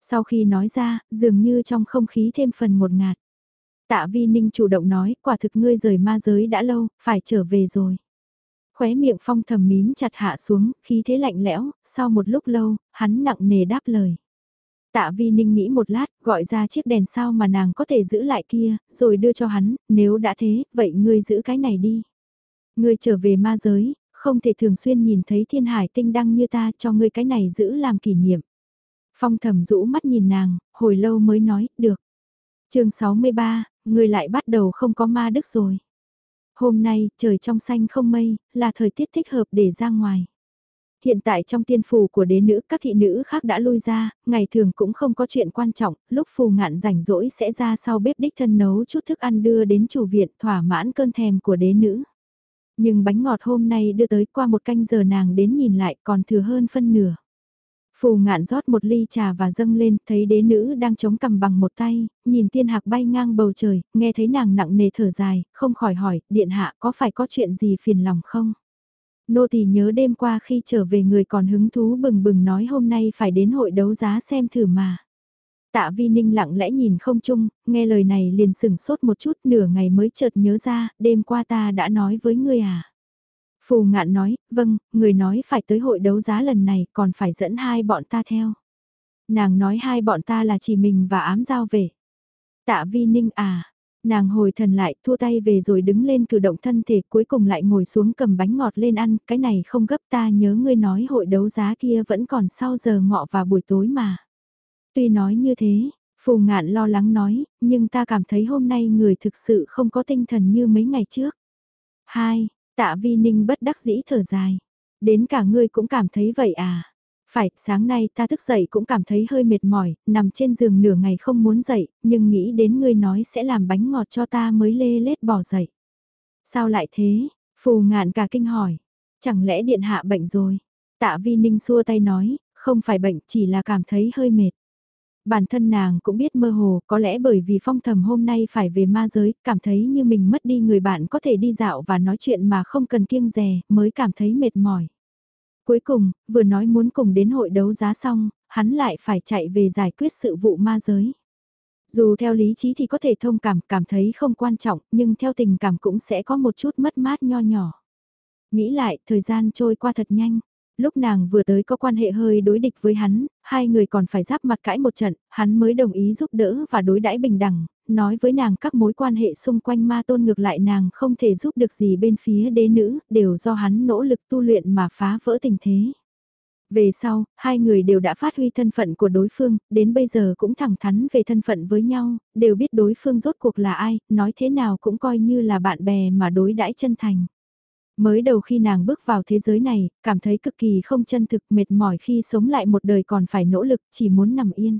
[SPEAKER 1] Sau khi nói ra, dường như trong không khí thêm phần một ngạt. Tạ Vi Ninh chủ động nói, quả thực ngươi rời ma giới đã lâu, phải trở về rồi. Khóe miệng phong thầm mím chặt hạ xuống, khí thế lạnh lẽo, sau một lúc lâu, hắn nặng nề đáp lời. Tạ Vi Ninh nghĩ một lát, gọi ra chiếc đèn sao mà nàng có thể giữ lại kia, rồi đưa cho hắn, nếu đã thế, vậy ngươi giữ cái này đi. Ngươi trở về ma giới, không thể thường xuyên nhìn thấy thiên hải tinh đăng như ta cho ngươi cái này giữ làm kỷ niệm. Phong thầm rũ mắt nhìn nàng, hồi lâu mới nói, được. chương 63, ngươi lại bắt đầu không có ma đức rồi. Hôm nay, trời trong xanh không mây, là thời tiết thích hợp để ra ngoài. Hiện tại trong tiên phù của đế nữ, các thị nữ khác đã lui ra, ngày thường cũng không có chuyện quan trọng, lúc phù ngạn rảnh rỗi sẽ ra sau bếp đích thân nấu chút thức ăn đưa đến chủ viện thỏa mãn cơn thèm của đế nữ. Nhưng bánh ngọt hôm nay đưa tới qua một canh giờ nàng đến nhìn lại còn thừa hơn phân nửa. Phù ngạn rót một ly trà và dâng lên, thấy đế nữ đang chống cầm bằng một tay, nhìn tiên hạc bay ngang bầu trời, nghe thấy nàng nặng nề thở dài, không khỏi hỏi, điện hạ có phải có chuyện gì phiền lòng không? Nô tỳ nhớ đêm qua khi trở về người còn hứng thú bừng bừng nói hôm nay phải đến hội đấu giá xem thử mà. Tạ Vi Ninh lặng lẽ nhìn không chung, nghe lời này liền sừng sốt một chút nửa ngày mới chợt nhớ ra, đêm qua ta đã nói với ngươi à. Phù ngạn nói, vâng, người nói phải tới hội đấu giá lần này còn phải dẫn hai bọn ta theo. Nàng nói hai bọn ta là chỉ mình và ám giao về. Tạ vi ninh à, nàng hồi thần lại thua tay về rồi đứng lên cử động thân thể cuối cùng lại ngồi xuống cầm bánh ngọt lên ăn, cái này không gấp ta nhớ ngươi nói hội đấu giá kia vẫn còn sau giờ ngọ và buổi tối mà. Tuy nói như thế, phù ngạn lo lắng nói, nhưng ta cảm thấy hôm nay người thực sự không có tinh thần như mấy ngày trước. hai Tạ Vi Ninh bất đắc dĩ thở dài. Đến cả ngươi cũng cảm thấy vậy à? Phải, sáng nay ta thức dậy cũng cảm thấy hơi mệt mỏi, nằm trên giường nửa ngày không muốn dậy, nhưng nghĩ đến ngươi nói sẽ làm bánh ngọt cho ta mới lê lết bỏ dậy. Sao lại thế? Phù ngạn cả kinh hỏi. Chẳng lẽ điện hạ bệnh rồi? Tạ Vi Ninh xua tay nói, không phải bệnh chỉ là cảm thấy hơi mệt. Bản thân nàng cũng biết mơ hồ, có lẽ bởi vì phong thầm hôm nay phải về ma giới, cảm thấy như mình mất đi người bạn có thể đi dạo và nói chuyện mà không cần kiêng rè, mới cảm thấy mệt mỏi. Cuối cùng, vừa nói muốn cùng đến hội đấu giá xong, hắn lại phải chạy về giải quyết sự vụ ma giới. Dù theo lý trí thì có thể thông cảm, cảm thấy không quan trọng, nhưng theo tình cảm cũng sẽ có một chút mất mát nho nhỏ. Nghĩ lại, thời gian trôi qua thật nhanh. Lúc nàng vừa tới có quan hệ hơi đối địch với hắn, hai người còn phải giáp mặt cãi một trận, hắn mới đồng ý giúp đỡ và đối đãi bình đẳng, nói với nàng các mối quan hệ xung quanh ma tôn ngược lại nàng không thể giúp được gì bên phía đế nữ, đều do hắn nỗ lực tu luyện mà phá vỡ tình thế. Về sau, hai người đều đã phát huy thân phận của đối phương, đến bây giờ cũng thẳng thắn về thân phận với nhau, đều biết đối phương rốt cuộc là ai, nói thế nào cũng coi như là bạn bè mà đối đãi chân thành. Mới đầu khi nàng bước vào thế giới này, cảm thấy cực kỳ không chân thực mệt mỏi khi sống lại một đời còn phải nỗ lực chỉ muốn nằm yên.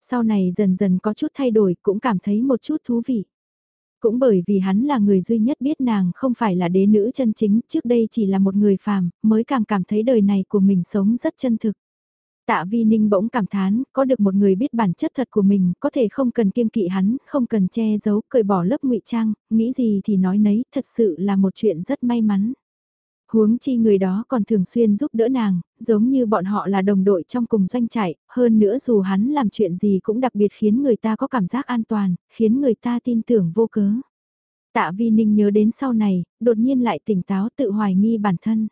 [SPEAKER 1] Sau này dần dần có chút thay đổi cũng cảm thấy một chút thú vị. Cũng bởi vì hắn là người duy nhất biết nàng không phải là đế nữ chân chính, trước đây chỉ là một người phàm, mới càng cảm thấy đời này của mình sống rất chân thực. Tạ Vi Ninh bỗng cảm thán, có được một người biết bản chất thật của mình, có thể không cần kiêng kỵ hắn, không cần che giấu, cởi bỏ lớp ngụy trang, nghĩ gì thì nói nấy, thật sự là một chuyện rất may mắn. Huống chi người đó còn thường xuyên giúp đỡ nàng, giống như bọn họ là đồng đội trong cùng doanh trại, hơn nữa dù hắn làm chuyện gì cũng đặc biệt khiến người ta có cảm giác an toàn, khiến người ta tin tưởng vô cớ. Tạ Vi Ninh nhớ đến sau này, đột nhiên lại tỉnh táo tự hoài nghi bản thân.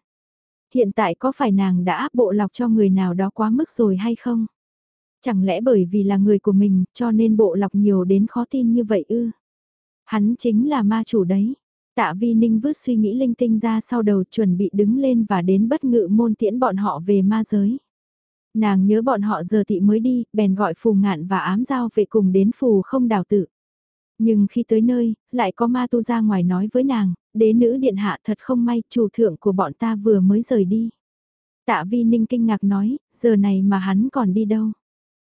[SPEAKER 1] Hiện tại có phải nàng đã áp bộ lọc cho người nào đó quá mức rồi hay không? Chẳng lẽ bởi vì là người của mình cho nên bộ lọc nhiều đến khó tin như vậy ư? Hắn chính là ma chủ đấy. Tạ Vi Ninh vứt suy nghĩ linh tinh ra sau đầu chuẩn bị đứng lên và đến bất ngự môn tiễn bọn họ về ma giới. Nàng nhớ bọn họ giờ tị mới đi, bèn gọi phù ngạn và ám giao về cùng đến phù không đào tự. Nhưng khi tới nơi, lại có ma tu ra ngoài nói với nàng, đế nữ điện hạ thật không may, chủ thượng của bọn ta vừa mới rời đi. Tạ Vi Ninh kinh ngạc nói, giờ này mà hắn còn đi đâu?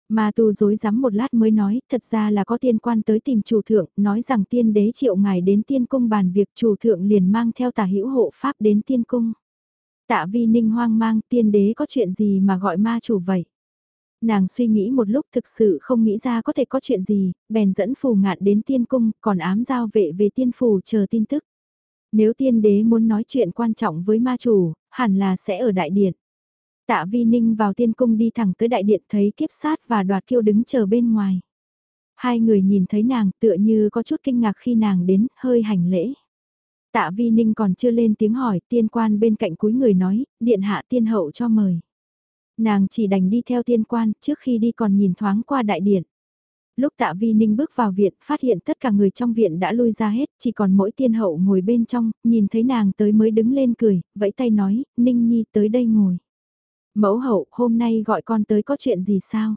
[SPEAKER 1] Ma tu dối rắm một lát mới nói, thật ra là có tiên quan tới tìm chủ thượng, nói rằng tiên đế triệu ngài đến tiên cung bàn việc chủ thượng liền mang theo tả hữu hộ pháp đến tiên cung. Tạ vi ninh hoang mang tiên đế có chuyện gì mà gọi ma chủ vậy? Nàng suy nghĩ một lúc thực sự không nghĩ ra có thể có chuyện gì, bèn dẫn phù ngạn đến tiên cung, còn ám giao vệ về tiên phù chờ tin tức. Nếu tiên đế muốn nói chuyện quan trọng với ma chủ, hẳn là sẽ ở đại điện. Tạ Vi Ninh vào tiên cung đi thẳng tới đại điện thấy kiếp sát và đoạt kiêu đứng chờ bên ngoài. Hai người nhìn thấy nàng tựa như có chút kinh ngạc khi nàng đến, hơi hành lễ. Tạ Vi Ninh còn chưa lên tiếng hỏi, tiên quan bên cạnh cúi người nói, điện hạ tiên hậu cho mời. Nàng chỉ đành đi theo tiên quan, trước khi đi còn nhìn thoáng qua đại điện. Lúc tạ vi ninh bước vào viện, phát hiện tất cả người trong viện đã lui ra hết, chỉ còn mỗi tiên hậu ngồi bên trong, nhìn thấy nàng tới mới đứng lên cười, vẫy tay nói, ninh nhi tới đây ngồi. Mẫu hậu, hôm nay gọi con tới có chuyện gì sao?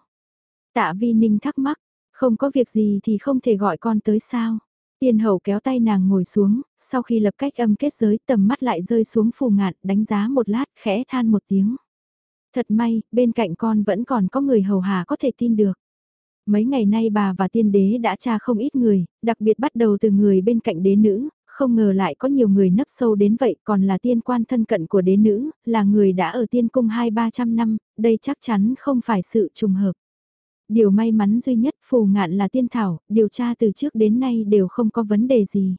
[SPEAKER 1] Tạ vi ninh thắc mắc, không có việc gì thì không thể gọi con tới sao? Tiên hậu kéo tay nàng ngồi xuống, sau khi lập cách âm kết giới tầm mắt lại rơi xuống phù ngạn, đánh giá một lát, khẽ than một tiếng. Thật may, bên cạnh con vẫn còn có người hầu hà có thể tin được. Mấy ngày nay bà và tiên đế đã tra không ít người, đặc biệt bắt đầu từ người bên cạnh đế nữ, không ngờ lại có nhiều người nấp sâu đến vậy còn là tiên quan thân cận của đế nữ, là người đã ở tiên cung hai ba trăm năm, đây chắc chắn không phải sự trùng hợp. Điều may mắn duy nhất phù ngạn là tiên thảo, điều tra từ trước đến nay đều không có vấn đề gì.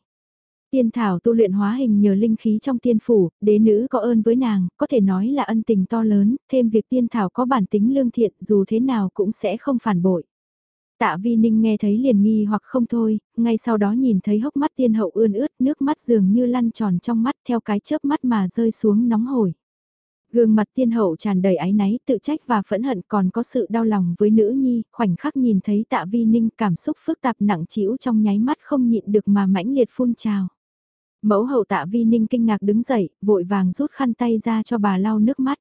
[SPEAKER 1] Tiên thảo tu luyện hóa hình nhờ linh khí trong tiên phủ, đế nữ có ơn với nàng, có thể nói là ân tình to lớn, thêm việc tiên thảo có bản tính lương thiện dù thế nào cũng sẽ không phản bội. Tạ Vi Ninh nghe thấy liền nghi hoặc không thôi, ngay sau đó nhìn thấy hốc mắt tiên hậu ươn ướt, nước mắt dường như lăn tròn trong mắt theo cái chớp mắt mà rơi xuống nóng hổi. Gương mặt tiên hậu tràn đầy áy náy, tự trách và phẫn hận còn có sự đau lòng với nữ nhi, khoảnh khắc nhìn thấy tạ vi ninh cảm xúc phức tạp nặng trĩu trong nháy mắt không nhịn được mà mãnh liệt phun trào. Mẫu hậu tạ vi ninh kinh ngạc đứng dậy, vội vàng rút khăn tay ra cho bà lau nước mắt.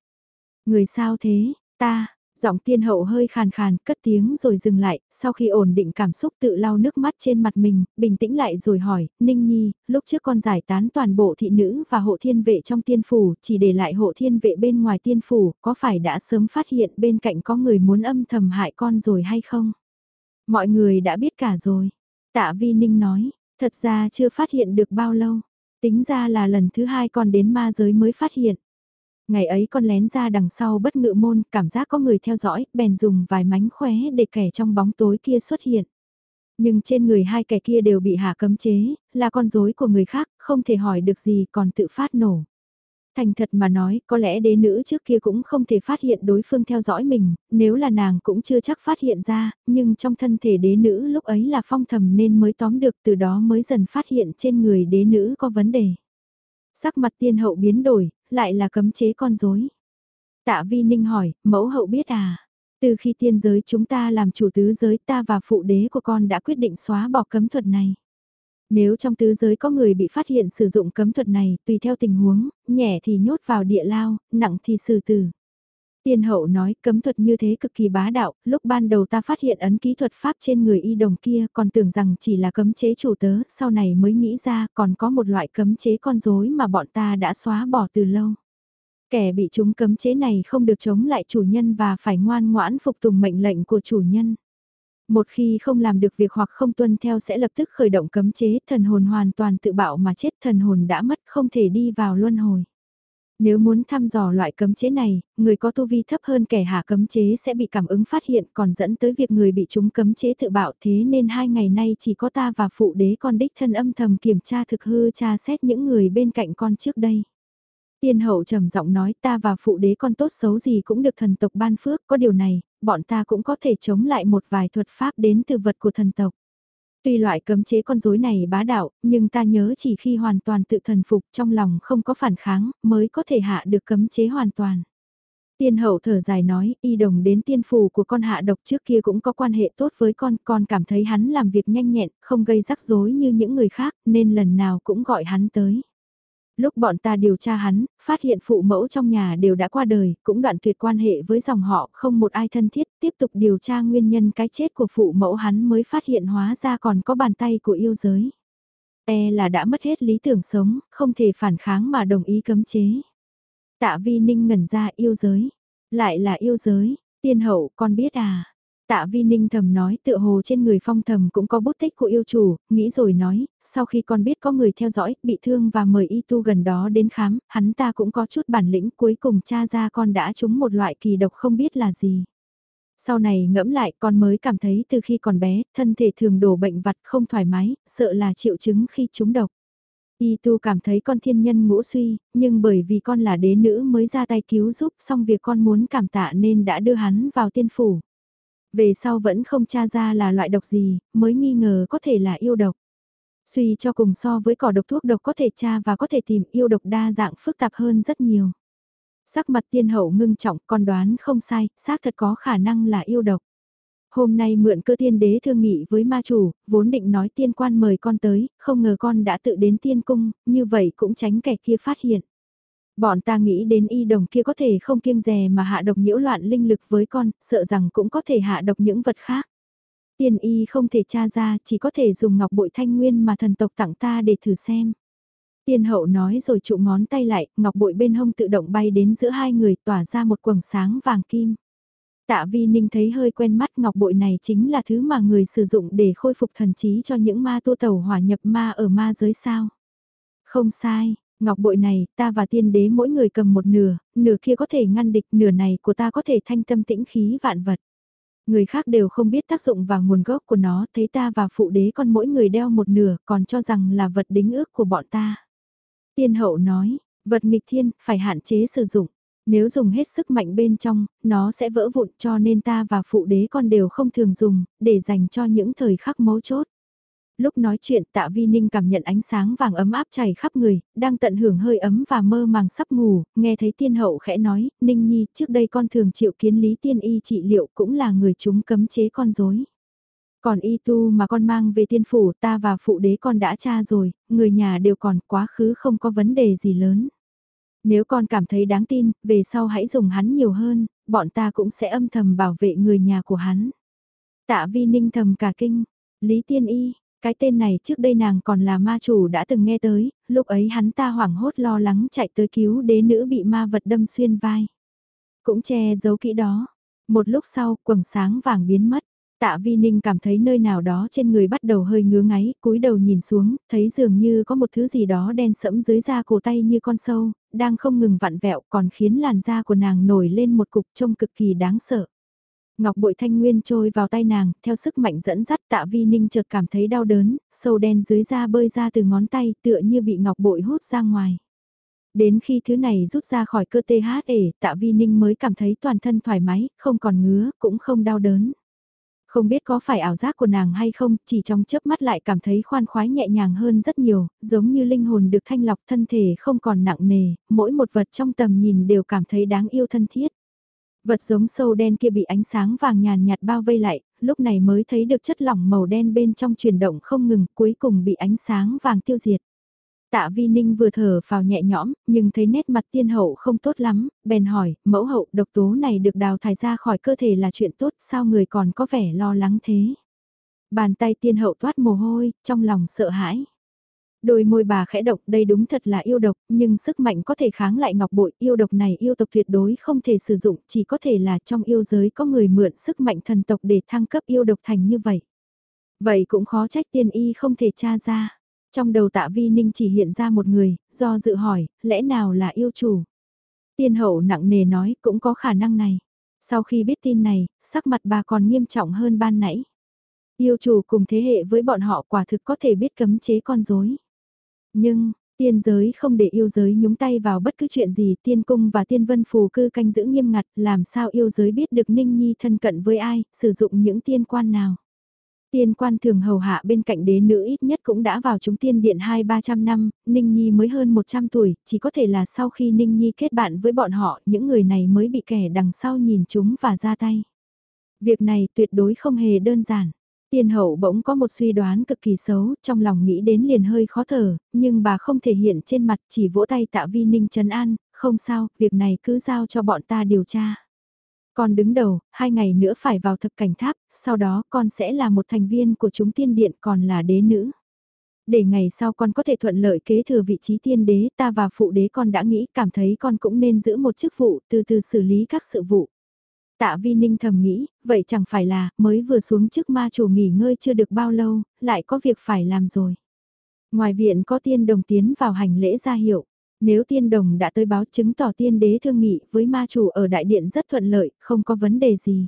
[SPEAKER 1] Người sao thế, ta, Giọng tiên hậu hơi khàn khàn, cất tiếng rồi dừng lại, sau khi ổn định cảm xúc tự lau nước mắt trên mặt mình, bình tĩnh lại rồi hỏi, Ninh Nhi, lúc trước con giải tán toàn bộ thị nữ và hộ thiên vệ trong tiên phủ, chỉ để lại hộ thiên vệ bên ngoài tiên phủ, có phải đã sớm phát hiện bên cạnh có người muốn âm thầm hại con rồi hay không? Mọi người đã biết cả rồi. Tạ Vi Ninh nói, thật ra chưa phát hiện được bao lâu, tính ra là lần thứ hai con đến ma giới mới phát hiện. Ngày ấy con lén ra đằng sau bất ngự môn, cảm giác có người theo dõi, bèn dùng vài mánh khóe để kẻ trong bóng tối kia xuất hiện. Nhưng trên người hai kẻ kia đều bị hạ cấm chế, là con rối của người khác, không thể hỏi được gì còn tự phát nổ. Thành thật mà nói, có lẽ đế nữ trước kia cũng không thể phát hiện đối phương theo dõi mình, nếu là nàng cũng chưa chắc phát hiện ra, nhưng trong thân thể đế nữ lúc ấy là phong thầm nên mới tóm được từ đó mới dần phát hiện trên người đế nữ có vấn đề. Sắc mặt tiên hậu biến đổi, lại là cấm chế con rối. Tạ vi ninh hỏi, mẫu hậu biết à? Từ khi tiên giới chúng ta làm chủ tứ giới ta và phụ đế của con đã quyết định xóa bỏ cấm thuật này. Nếu trong tứ giới có người bị phát hiện sử dụng cấm thuật này, tùy theo tình huống, nhẹ thì nhốt vào địa lao, nặng thì xử tử. Tiên hậu nói cấm thuật như thế cực kỳ bá đạo, lúc ban đầu ta phát hiện ấn ký thuật pháp trên người y đồng kia còn tưởng rằng chỉ là cấm chế chủ tớ, sau này mới nghĩ ra còn có một loại cấm chế con rối mà bọn ta đã xóa bỏ từ lâu. Kẻ bị chúng cấm chế này không được chống lại chủ nhân và phải ngoan ngoãn phục tùng mệnh lệnh của chủ nhân. Một khi không làm được việc hoặc không tuân theo sẽ lập tức khởi động cấm chế, thần hồn hoàn toàn tự bạo mà chết thần hồn đã mất không thể đi vào luân hồi. Nếu muốn thăm dò loại cấm chế này, người có tu vi thấp hơn kẻ hạ cấm chế sẽ bị cảm ứng phát hiện còn dẫn tới việc người bị chúng cấm chế tự bạo thế nên hai ngày nay chỉ có ta và phụ đế con đích thân âm thầm kiểm tra thực hư tra xét những người bên cạnh con trước đây. Tiên hậu trầm giọng nói ta và phụ đế con tốt xấu gì cũng được thần tộc ban phước, có điều này, bọn ta cũng có thể chống lại một vài thuật pháp đến từ vật của thần tộc. Tuy loại cấm chế con rối này bá đạo, nhưng ta nhớ chỉ khi hoàn toàn tự thần phục trong lòng không có phản kháng, mới có thể hạ được cấm chế hoàn toàn. Tiên hậu thở dài nói, y đồng đến tiên phù của con hạ độc trước kia cũng có quan hệ tốt với con, con cảm thấy hắn làm việc nhanh nhẹn, không gây rắc rối như những người khác, nên lần nào cũng gọi hắn tới lúc bọn ta điều tra hắn, phát hiện phụ mẫu trong nhà đều đã qua đời, cũng đoạn tuyệt quan hệ với dòng họ, không một ai thân thiết, tiếp tục điều tra nguyên nhân cái chết của phụ mẫu hắn mới phát hiện hóa ra còn có bàn tay của yêu giới. E là đã mất hết lý tưởng sống, không thể phản kháng mà đồng ý cấm chế. Tạ vi ninh ngẩn ra yêu giới, lại là yêu giới, tiên hậu con biết à, Tạ Vi Ninh thầm nói tựa hồ trên người phong thầm cũng có bút tích của yêu chủ, nghĩ rồi nói, sau khi con biết có người theo dõi, bị thương và mời y tu gần đó đến khám, hắn ta cũng có chút bản lĩnh cuối cùng cha ra con đã trúng một loại kỳ độc không biết là gì. Sau này ngẫm lại con mới cảm thấy từ khi còn bé, thân thể thường đổ bệnh vặt không thoải mái, sợ là triệu chứng khi trúng độc. Y tu cảm thấy con thiên nhân ngũ suy, nhưng bởi vì con là đế nữ mới ra tay cứu giúp xong việc con muốn cảm tạ nên đã đưa hắn vào tiên phủ. Về sau vẫn không tra ra là loại độc gì, mới nghi ngờ có thể là yêu độc. Suy cho cùng so với cỏ độc thuốc độc có thể tra và có thể tìm yêu độc đa dạng phức tạp hơn rất nhiều. Sắc mặt tiên hậu ngưng trọng còn đoán không sai, xác thật có khả năng là yêu độc. Hôm nay mượn cơ tiên đế thương nghị với ma chủ, vốn định nói tiên quan mời con tới, không ngờ con đã tự đến tiên cung, như vậy cũng tránh kẻ kia phát hiện. Bọn ta nghĩ đến y đồng kia có thể không kiêng dè mà hạ độc nhiễu loạn linh lực với con, sợ rằng cũng có thể hạ độc những vật khác. Tiên y không thể tra ra, chỉ có thể dùng ngọc bội thanh nguyên mà thần tộc tặng ta để thử xem. Tiên hậu nói rồi trụ ngón tay lại, ngọc bội bên hông tự động bay đến giữa hai người tỏa ra một quầng sáng vàng kim. Tạ vi ninh thấy hơi quen mắt ngọc bội này chính là thứ mà người sử dụng để khôi phục thần trí cho những ma tu tàu hỏa nhập ma ở ma giới sao. Không sai, Ngọc bội này, ta và tiên đế mỗi người cầm một nửa, nửa kia có thể ngăn địch, nửa này của ta có thể thanh tâm tĩnh khí vạn vật. Người khác đều không biết tác dụng và nguồn gốc của nó, thấy ta và phụ đế con mỗi người đeo một nửa, còn cho rằng là vật đính ước của bọn ta. Tiên hậu nói, vật nghịch thiên, phải hạn chế sử dụng. Nếu dùng hết sức mạnh bên trong, nó sẽ vỡ vụn cho nên ta và phụ đế con đều không thường dùng, để dành cho những thời khắc mấu chốt lúc nói chuyện tạ vi ninh cảm nhận ánh sáng vàng ấm áp chảy khắp người, đang tận hưởng hơi ấm và mơ màng sắp ngủ, nghe thấy tiên hậu khẽ nói, ninh nhi, trước đây con thường chịu kiến lý tiên y trị liệu cũng là người chúng cấm chế con dối. Còn y tu mà con mang về tiên phủ ta và phụ đế con đã tra rồi, người nhà đều còn quá khứ không có vấn đề gì lớn. Nếu con cảm thấy đáng tin, về sau hãy dùng hắn nhiều hơn, bọn ta cũng sẽ âm thầm bảo vệ người nhà của hắn. Tạ vi ninh thầm cả kinh, Lý Tiên Y, cái tên này trước đây nàng còn là ma chủ đã từng nghe tới, lúc ấy hắn ta hoảng hốt lo lắng chạy tới cứu đế nữ bị ma vật đâm xuyên vai. Cũng che giấu kỹ đó. Một lúc sau, quầng sáng vàng biến mất. Tạ Vi Ninh cảm thấy nơi nào đó trên người bắt đầu hơi ngứa ngáy, cúi đầu nhìn xuống, thấy dường như có một thứ gì đó đen sẫm dưới da cổ tay như con sâu, đang không ngừng vặn vẹo còn khiến làn da của nàng nổi lên một cục trông cực kỳ đáng sợ. Ngọc bội thanh nguyên trôi vào tay nàng, theo sức mạnh dẫn dắt tạ vi ninh chợt cảm thấy đau đớn, sâu đen dưới da bơi ra từ ngón tay tựa như bị ngọc bội hút ra ngoài. Đến khi thứ này rút ra khỏi cơ TH ể, tạ vi ninh mới cảm thấy toàn thân thoải mái, không còn ngứa, cũng không đau đớn. Không biết có phải ảo giác của nàng hay không, chỉ trong chớp mắt lại cảm thấy khoan khoái nhẹ nhàng hơn rất nhiều, giống như linh hồn được thanh lọc thân thể không còn nặng nề, mỗi một vật trong tầm nhìn đều cảm thấy đáng yêu thân thiết. Vật giống sâu đen kia bị ánh sáng vàng nhàn nhạt bao vây lại, lúc này mới thấy được chất lỏng màu đen bên trong chuyển động không ngừng, cuối cùng bị ánh sáng vàng tiêu diệt. Tạ Vi Ninh vừa thở vào nhẹ nhõm, nhưng thấy nét mặt tiên hậu không tốt lắm, bèn hỏi, mẫu hậu độc tố này được đào thải ra khỏi cơ thể là chuyện tốt, sao người còn có vẻ lo lắng thế? Bàn tay tiên hậu toát mồ hôi, trong lòng sợ hãi. Đôi môi bà khẽ độc đây đúng thật là yêu độc, nhưng sức mạnh có thể kháng lại ngọc bội, yêu độc này yêu tộc tuyệt đối không thể sử dụng, chỉ có thể là trong yêu giới có người mượn sức mạnh thần tộc để thăng cấp yêu độc thành như vậy. Vậy cũng khó trách tiên y không thể tra ra. Trong đầu tạ vi ninh chỉ hiện ra một người, do dự hỏi, lẽ nào là yêu chủ? Tiên hậu nặng nề nói cũng có khả năng này. Sau khi biết tin này, sắc mặt bà còn nghiêm trọng hơn ban nãy. Yêu chủ cùng thế hệ với bọn họ quả thực có thể biết cấm chế con rối. Nhưng, tiên giới không để yêu giới nhúng tay vào bất cứ chuyện gì tiên cung và tiên vân phù cư canh giữ nghiêm ngặt làm sao yêu giới biết được Ninh Nhi thân cận với ai, sử dụng những tiên quan nào. Tiên quan thường hầu hạ bên cạnh đế nữ ít nhất cũng đã vào chúng tiên điện 2-300 năm, Ninh Nhi mới hơn 100 tuổi, chỉ có thể là sau khi Ninh Nhi kết bạn với bọn họ, những người này mới bị kẻ đằng sau nhìn chúng và ra tay. Việc này tuyệt đối không hề đơn giản. Tiên hậu bỗng có một suy đoán cực kỳ xấu, trong lòng nghĩ đến liền hơi khó thở, nhưng bà không thể hiện trên mặt chỉ vỗ tay tạ vi ninh trấn an, không sao, việc này cứ giao cho bọn ta điều tra. Con đứng đầu, hai ngày nữa phải vào thập cảnh tháp, sau đó con sẽ là một thành viên của chúng tiên điện còn là đế nữ. Để ngày sau con có thể thuận lợi kế thừa vị trí tiên đế ta và phụ đế con đã nghĩ cảm thấy con cũng nên giữ một chức vụ từ từ xử lý các sự vụ. Tạ Vi Ninh thầm nghĩ, vậy chẳng phải là mới vừa xuống chức ma chủ nghỉ ngơi chưa được bao lâu, lại có việc phải làm rồi. Ngoài viện có tiên đồng tiến vào hành lễ gia hiệu. Nếu tiên đồng đã tới báo chứng tỏ tiên đế thương nghị với ma chủ ở đại điện rất thuận lợi, không có vấn đề gì.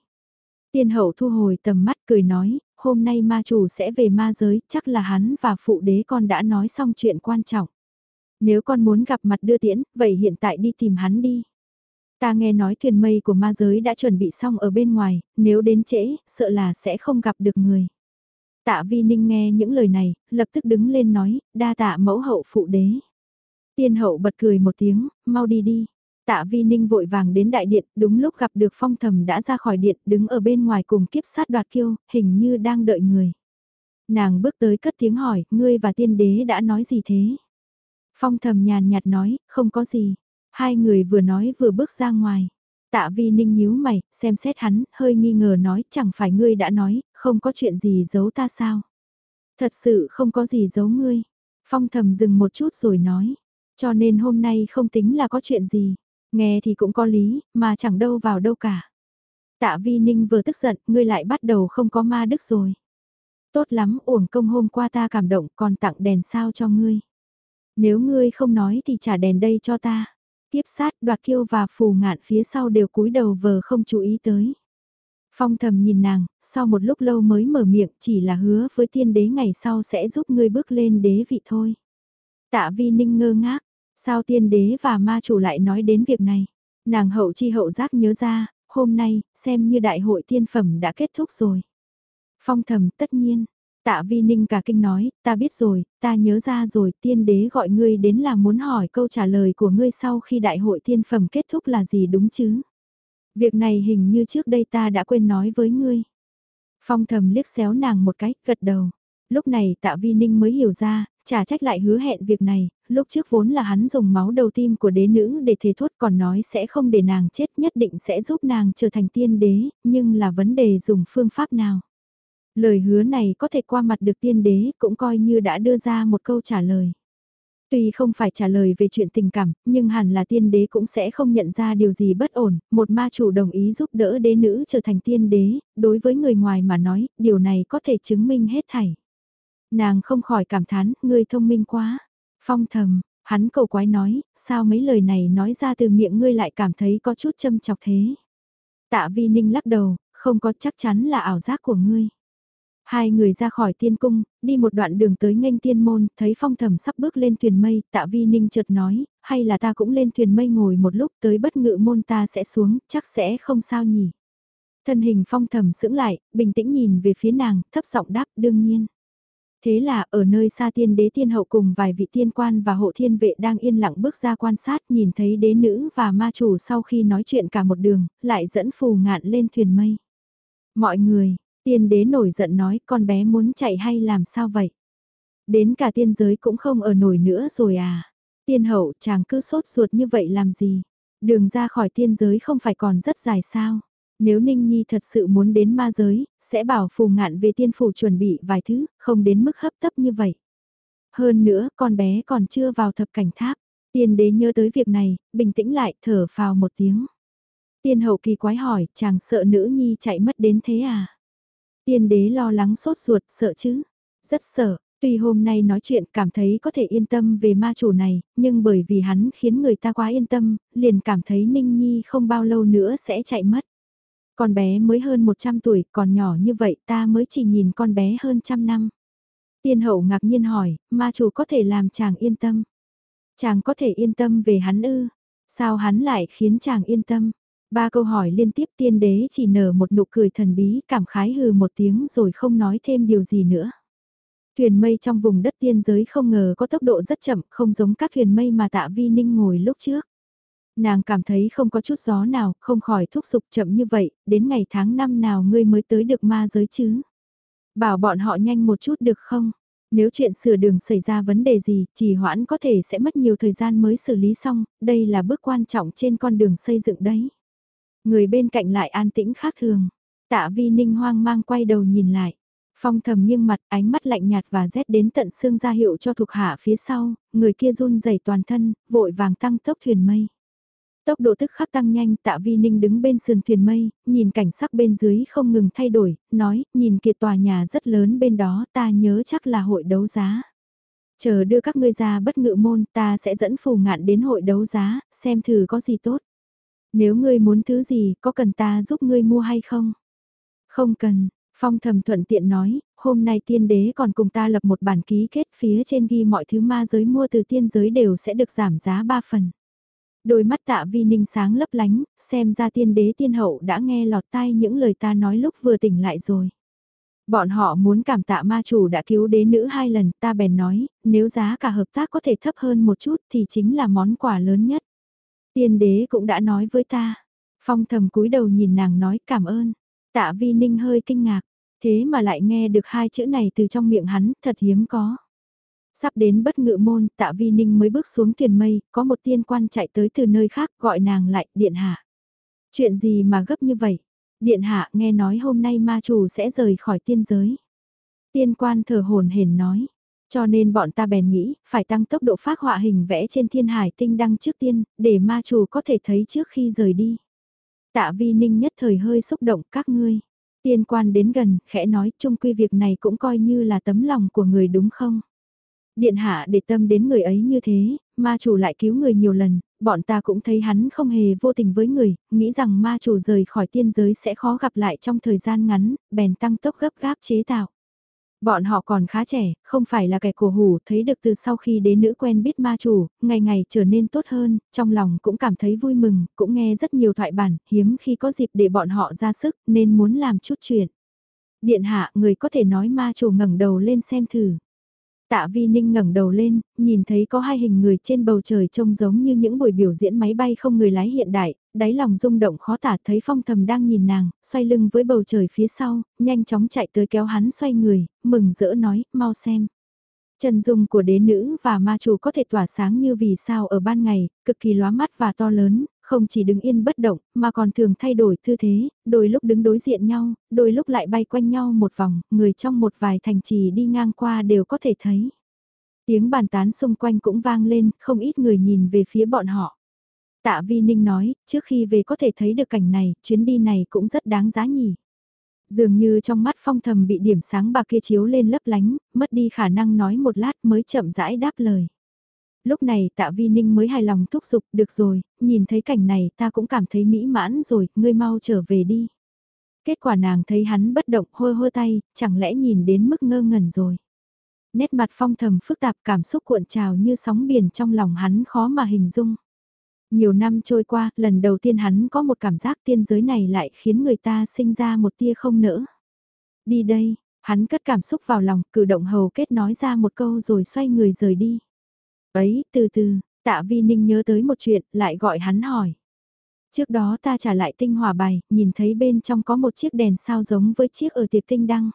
[SPEAKER 1] Tiên hậu thu hồi tầm mắt cười nói, hôm nay ma chủ sẽ về ma giới, chắc là hắn và phụ đế con đã nói xong chuyện quan trọng. Nếu con muốn gặp mặt đưa tiễn, vậy hiện tại đi tìm hắn đi. Ta nghe nói thuyền mây của ma giới đã chuẩn bị xong ở bên ngoài, nếu đến trễ, sợ là sẽ không gặp được người. Tạ Vi Ninh nghe những lời này, lập tức đứng lên nói, đa tạ mẫu hậu phụ đế. Tiên hậu bật cười một tiếng, mau đi đi. Tạ Vi Ninh vội vàng đến đại điện, đúng lúc gặp được phong thầm đã ra khỏi điện, đứng ở bên ngoài cùng kiếp sát đoạt kiêu, hình như đang đợi người. Nàng bước tới cất tiếng hỏi, ngươi và tiên đế đã nói gì thế? Phong thầm nhàn nhạt nói, không có gì. Hai người vừa nói vừa bước ra ngoài. Tạ Vi Ninh nhíu mày, xem xét hắn, hơi nghi ngờ nói, chẳng phải ngươi đã nói, không có chuyện gì giấu ta sao? Thật sự không có gì giấu ngươi. Phong thầm dừng một chút rồi nói, cho nên hôm nay không tính là có chuyện gì. Nghe thì cũng có lý, mà chẳng đâu vào đâu cả. Tạ Vi Ninh vừa tức giận, ngươi lại bắt đầu không có ma đức rồi. Tốt lắm, uổng công hôm qua ta cảm động còn tặng đèn sao cho ngươi. Nếu ngươi không nói thì trả đèn đây cho ta. Tiếp sát đoạt kiêu và phù ngạn phía sau đều cúi đầu vờ không chú ý tới. Phong thầm nhìn nàng, sau một lúc lâu mới mở miệng chỉ là hứa với tiên đế ngày sau sẽ giúp ngươi bước lên đế vị thôi. Tạ vi ninh ngơ ngác, sao tiên đế và ma chủ lại nói đến việc này? Nàng hậu chi hậu giác nhớ ra, hôm nay, xem như đại hội tiên phẩm đã kết thúc rồi. Phong thầm tất nhiên, Tạ Vi Ninh cả kinh nói, ta biết rồi, ta nhớ ra rồi, tiên đế gọi ngươi đến là muốn hỏi câu trả lời của ngươi sau khi đại hội tiên phẩm kết thúc là gì đúng chứ? Việc này hình như trước đây ta đã quên nói với ngươi. Phong thầm liếc xéo nàng một cái, gật đầu. Lúc này tạ vi ninh mới hiểu ra, trả trách lại hứa hẹn việc này, lúc trước vốn là hắn dùng máu đầu tim của đế nữ để thề thốt còn nói sẽ không để nàng chết nhất định sẽ giúp nàng trở thành tiên đế, nhưng là vấn đề dùng phương pháp nào. Lời hứa này có thể qua mặt được tiên đế cũng coi như đã đưa ra một câu trả lời. Tuy không phải trả lời về chuyện tình cảm, nhưng hẳn là tiên đế cũng sẽ không nhận ra điều gì bất ổn, một ma chủ đồng ý giúp đỡ đế nữ trở thành tiên đế, đối với người ngoài mà nói, điều này có thể chứng minh hết thảy. Nàng không khỏi cảm thán, ngươi thông minh quá. Phong thầm, hắn cầu quái nói, sao mấy lời này nói ra từ miệng ngươi lại cảm thấy có chút châm chọc thế. Tạ vi ninh lắc đầu, không có chắc chắn là ảo giác của ngươi. Hai người ra khỏi tiên cung, đi một đoạn đường tới nghênh tiên môn, thấy phong thầm sắp bước lên thuyền mây, tạ vi ninh chợt nói, hay là ta cũng lên thuyền mây ngồi một lúc tới bất ngự môn ta sẽ xuống, chắc sẽ không sao nhỉ. Thân hình phong thầm sững lại, bình tĩnh nhìn về phía nàng, thấp giọng đáp đương nhiên. Thế là ở nơi xa tiên đế tiên hậu cùng vài vị tiên quan và hộ thiên vệ đang yên lặng bước ra quan sát nhìn thấy đế nữ và ma chủ sau khi nói chuyện cả một đường, lại dẫn phù ngạn lên thuyền mây. Mọi người, tiên đế nổi giận nói con bé muốn chạy hay làm sao vậy? Đến cả tiên giới cũng không ở nổi nữa rồi à? Tiên hậu chàng cứ sốt ruột như vậy làm gì? Đường ra khỏi tiên giới không phải còn rất dài sao? Nếu Ninh Nhi thật sự muốn đến ma giới, sẽ bảo phù ngạn về tiên phủ chuẩn bị vài thứ, không đến mức hấp tấp như vậy. Hơn nữa, con bé còn chưa vào thập cảnh tháp. Tiên đế nhớ tới việc này, bình tĩnh lại, thở phào một tiếng. Tiên hậu kỳ quái hỏi, chàng sợ nữ nhi chạy mất đến thế à? Tiên đế lo lắng sốt ruột, sợ chứ? Rất sợ, tuy hôm nay nói chuyện cảm thấy có thể yên tâm về ma chủ này, nhưng bởi vì hắn khiến người ta quá yên tâm, liền cảm thấy Ninh Nhi không bao lâu nữa sẽ chạy mất. Con bé mới hơn 100 tuổi, còn nhỏ như vậy ta mới chỉ nhìn con bé hơn trăm năm. Tiên hậu ngạc nhiên hỏi, ma chủ có thể làm chàng yên tâm. Chàng có thể yên tâm về hắn ư? Sao hắn lại khiến chàng yên tâm? Ba câu hỏi liên tiếp tiên đế chỉ nở một nụ cười thần bí cảm khái hừ một tiếng rồi không nói thêm điều gì nữa. Thuyền mây trong vùng đất tiên giới không ngờ có tốc độ rất chậm không giống các thuyền mây mà tạ vi ninh ngồi lúc trước. Nàng cảm thấy không có chút gió nào, không khỏi thúc giục chậm như vậy, đến ngày tháng năm nào ngươi mới tới được ma giới chứ. Bảo bọn họ nhanh một chút được không? Nếu chuyện sửa đường xảy ra vấn đề gì, chỉ hoãn có thể sẽ mất nhiều thời gian mới xử lý xong, đây là bước quan trọng trên con đường xây dựng đấy. Người bên cạnh lại an tĩnh khác thường. Tạ vi ninh hoang mang quay đầu nhìn lại. Phong thầm nghiêng mặt, ánh mắt lạnh nhạt và rét đến tận xương ra hiệu cho thuộc hạ phía sau, người kia run rẩy toàn thân, vội vàng tăng tốc thuyền mây. Tốc độ tức khắc tăng nhanh tạ vi ninh đứng bên sườn thuyền mây, nhìn cảnh sắc bên dưới không ngừng thay đổi, nói, nhìn kia tòa nhà rất lớn bên đó ta nhớ chắc là hội đấu giá. Chờ đưa các ngươi ra bất ngự môn ta sẽ dẫn phù ngạn đến hội đấu giá, xem thử có gì tốt. Nếu ngươi muốn thứ gì, có cần ta giúp ngươi mua hay không? Không cần, Phong thầm thuận tiện nói, hôm nay tiên đế còn cùng ta lập một bản ký kết phía trên ghi mọi thứ ma giới mua từ tiên giới đều sẽ được giảm giá 3 phần. Đôi mắt tạ vi ninh sáng lấp lánh, xem ra tiên đế tiên hậu đã nghe lọt tai những lời ta nói lúc vừa tỉnh lại rồi. Bọn họ muốn cảm tạ ma chủ đã cứu đế nữ hai lần, ta bèn nói, nếu giá cả hợp tác có thể thấp hơn một chút thì chính là món quà lớn nhất. Tiên đế cũng đã nói với ta. Phong thầm cúi đầu nhìn nàng nói cảm ơn. Tạ vi ninh hơi kinh ngạc, thế mà lại nghe được hai chữ này từ trong miệng hắn, thật hiếm có. Sắp đến bất ngự môn, tạ vi ninh mới bước xuống thuyền mây, có một tiên quan chạy tới từ nơi khác gọi nàng lại, điện hạ. Chuyện gì mà gấp như vậy? Điện hạ nghe nói hôm nay ma chủ sẽ rời khỏi tiên giới. Tiên quan thở hồn hển nói. Cho nên bọn ta bèn nghĩ, phải tăng tốc độ phát họa hình vẽ trên thiên hải tinh đăng trước tiên, để ma chủ có thể thấy trước khi rời đi. Tạ vi ninh nhất thời hơi xúc động các ngươi. Tiên quan đến gần, khẽ nói chung quy việc này cũng coi như là tấm lòng của người đúng không? Điện hạ để tâm đến người ấy như thế, ma chủ lại cứu người nhiều lần, bọn ta cũng thấy hắn không hề vô tình với người, nghĩ rằng ma chủ rời khỏi tiên giới sẽ khó gặp lại trong thời gian ngắn, bèn tăng tốc gấp gáp chế tạo. Bọn họ còn khá trẻ, không phải là kẻ cổ hủ, thấy được từ sau khi đế nữ quen biết ma chủ, ngày ngày trở nên tốt hơn, trong lòng cũng cảm thấy vui mừng, cũng nghe rất nhiều thoại bản, hiếm khi có dịp để bọn họ ra sức, nên muốn làm chút chuyện. Điện hạ, người có thể nói ma chủ ngẩng đầu lên xem thử. Tạ Vi Ninh ngẩng đầu lên, nhìn thấy có hai hình người trên bầu trời trông giống như những buổi biểu diễn máy bay không người lái hiện đại, đáy lòng rung động khó tả thấy phong thầm đang nhìn nàng, xoay lưng với bầu trời phía sau, nhanh chóng chạy tới kéo hắn xoay người, mừng rỡ nói, mau xem. Chân dung của đế nữ và ma chủ có thể tỏa sáng như vì sao ở ban ngày, cực kỳ lóa mắt và to lớn, không chỉ đứng yên bất động, mà còn thường thay đổi tư thế, đôi lúc đứng đối diện nhau, đôi lúc lại bay quanh nhau một vòng, người trong một vài thành trì đi ngang qua đều có thể thấy. Tiếng bàn tán xung quanh cũng vang lên, không ít người nhìn về phía bọn họ. Tạ Vi Ninh nói, trước khi về có thể thấy được cảnh này, chuyến đi này cũng rất đáng giá nhỉ. Dường như trong mắt phong thầm bị điểm sáng bạc kia chiếu lên lấp lánh, mất đi khả năng nói một lát mới chậm rãi đáp lời. Lúc này tạ vi ninh mới hài lòng thúc giục, được rồi, nhìn thấy cảnh này ta cũng cảm thấy mỹ mãn rồi, ngươi mau trở về đi. Kết quả nàng thấy hắn bất động hôi hôi tay, chẳng lẽ nhìn đến mức ngơ ngẩn rồi. Nét mặt phong thầm phức tạp cảm xúc cuộn trào như sóng biển trong lòng hắn khó mà hình dung. Nhiều năm trôi qua, lần đầu tiên hắn có một cảm giác tiên giới này lại khiến người ta sinh ra một tia không nỡ. Đi đây, hắn cất cảm xúc vào lòng, cử động hầu kết nói ra một câu rồi xoay người rời đi. Ấy, từ từ, tạ vi ninh nhớ tới một chuyện, lại gọi hắn hỏi. Trước đó ta trả lại tinh hỏa bài, nhìn thấy bên trong có một chiếc đèn sao giống với chiếc ở tiệc tinh đăng.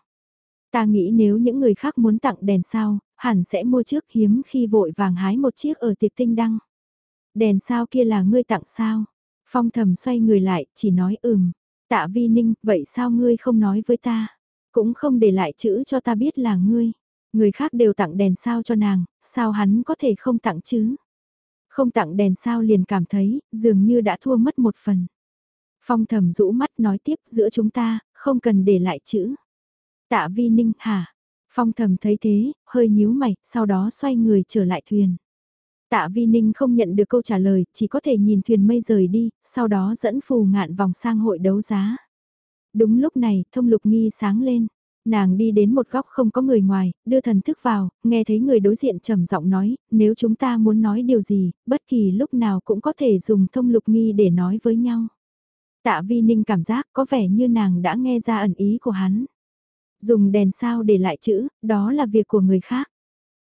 [SPEAKER 1] Ta nghĩ nếu những người khác muốn tặng đèn sao, hẳn sẽ mua trước hiếm khi vội vàng hái một chiếc ở tiệc tinh đăng. Đèn sao kia là ngươi tặng sao? Phong thầm xoay người lại, chỉ nói ừm. Tạ vi ninh, vậy sao ngươi không nói với ta? Cũng không để lại chữ cho ta biết là ngươi. Người khác đều tặng đèn sao cho nàng, sao hắn có thể không tặng chứ? Không tặng đèn sao liền cảm thấy, dường như đã thua mất một phần. Phong thầm rũ mắt nói tiếp giữa chúng ta, không cần để lại chữ. Tạ vi ninh hả? Phong thầm thấy thế, hơi nhíu mày, sau đó xoay người trở lại thuyền. Tạ Vi Ninh không nhận được câu trả lời, chỉ có thể nhìn thuyền mây rời đi, sau đó dẫn phù ngạn vòng sang hội đấu giá. Đúng lúc này, thông lục nghi sáng lên. Nàng đi đến một góc không có người ngoài, đưa thần thức vào, nghe thấy người đối diện trầm giọng nói, nếu chúng ta muốn nói điều gì, bất kỳ lúc nào cũng có thể dùng thông lục nghi để nói với nhau. Tạ Vi Ninh cảm giác có vẻ như nàng đã nghe ra ẩn ý của hắn. Dùng đèn sao để lại chữ, đó là việc của người khác.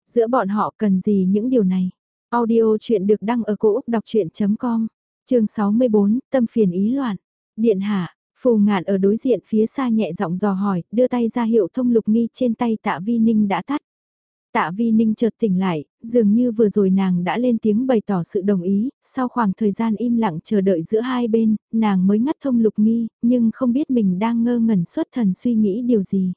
[SPEAKER 1] Giữa bọn họ cần gì những điều này? Audio chuyện được đăng ở cổ Úc đọc chuyện.com, trường 64, tâm phiền ý loạn. Điện hạ, phù ngạn ở đối diện phía xa nhẹ giọng dò hỏi, đưa tay ra hiệu thông lục nghi trên tay tạ vi ninh đã tắt. Tạ vi ninh chợt tỉnh lại, dường như vừa rồi nàng đã lên tiếng bày tỏ sự đồng ý, sau khoảng thời gian im lặng chờ đợi giữa hai bên, nàng mới ngắt thông lục nghi, nhưng không biết mình đang ngơ ngẩn xuất thần suy nghĩ điều gì.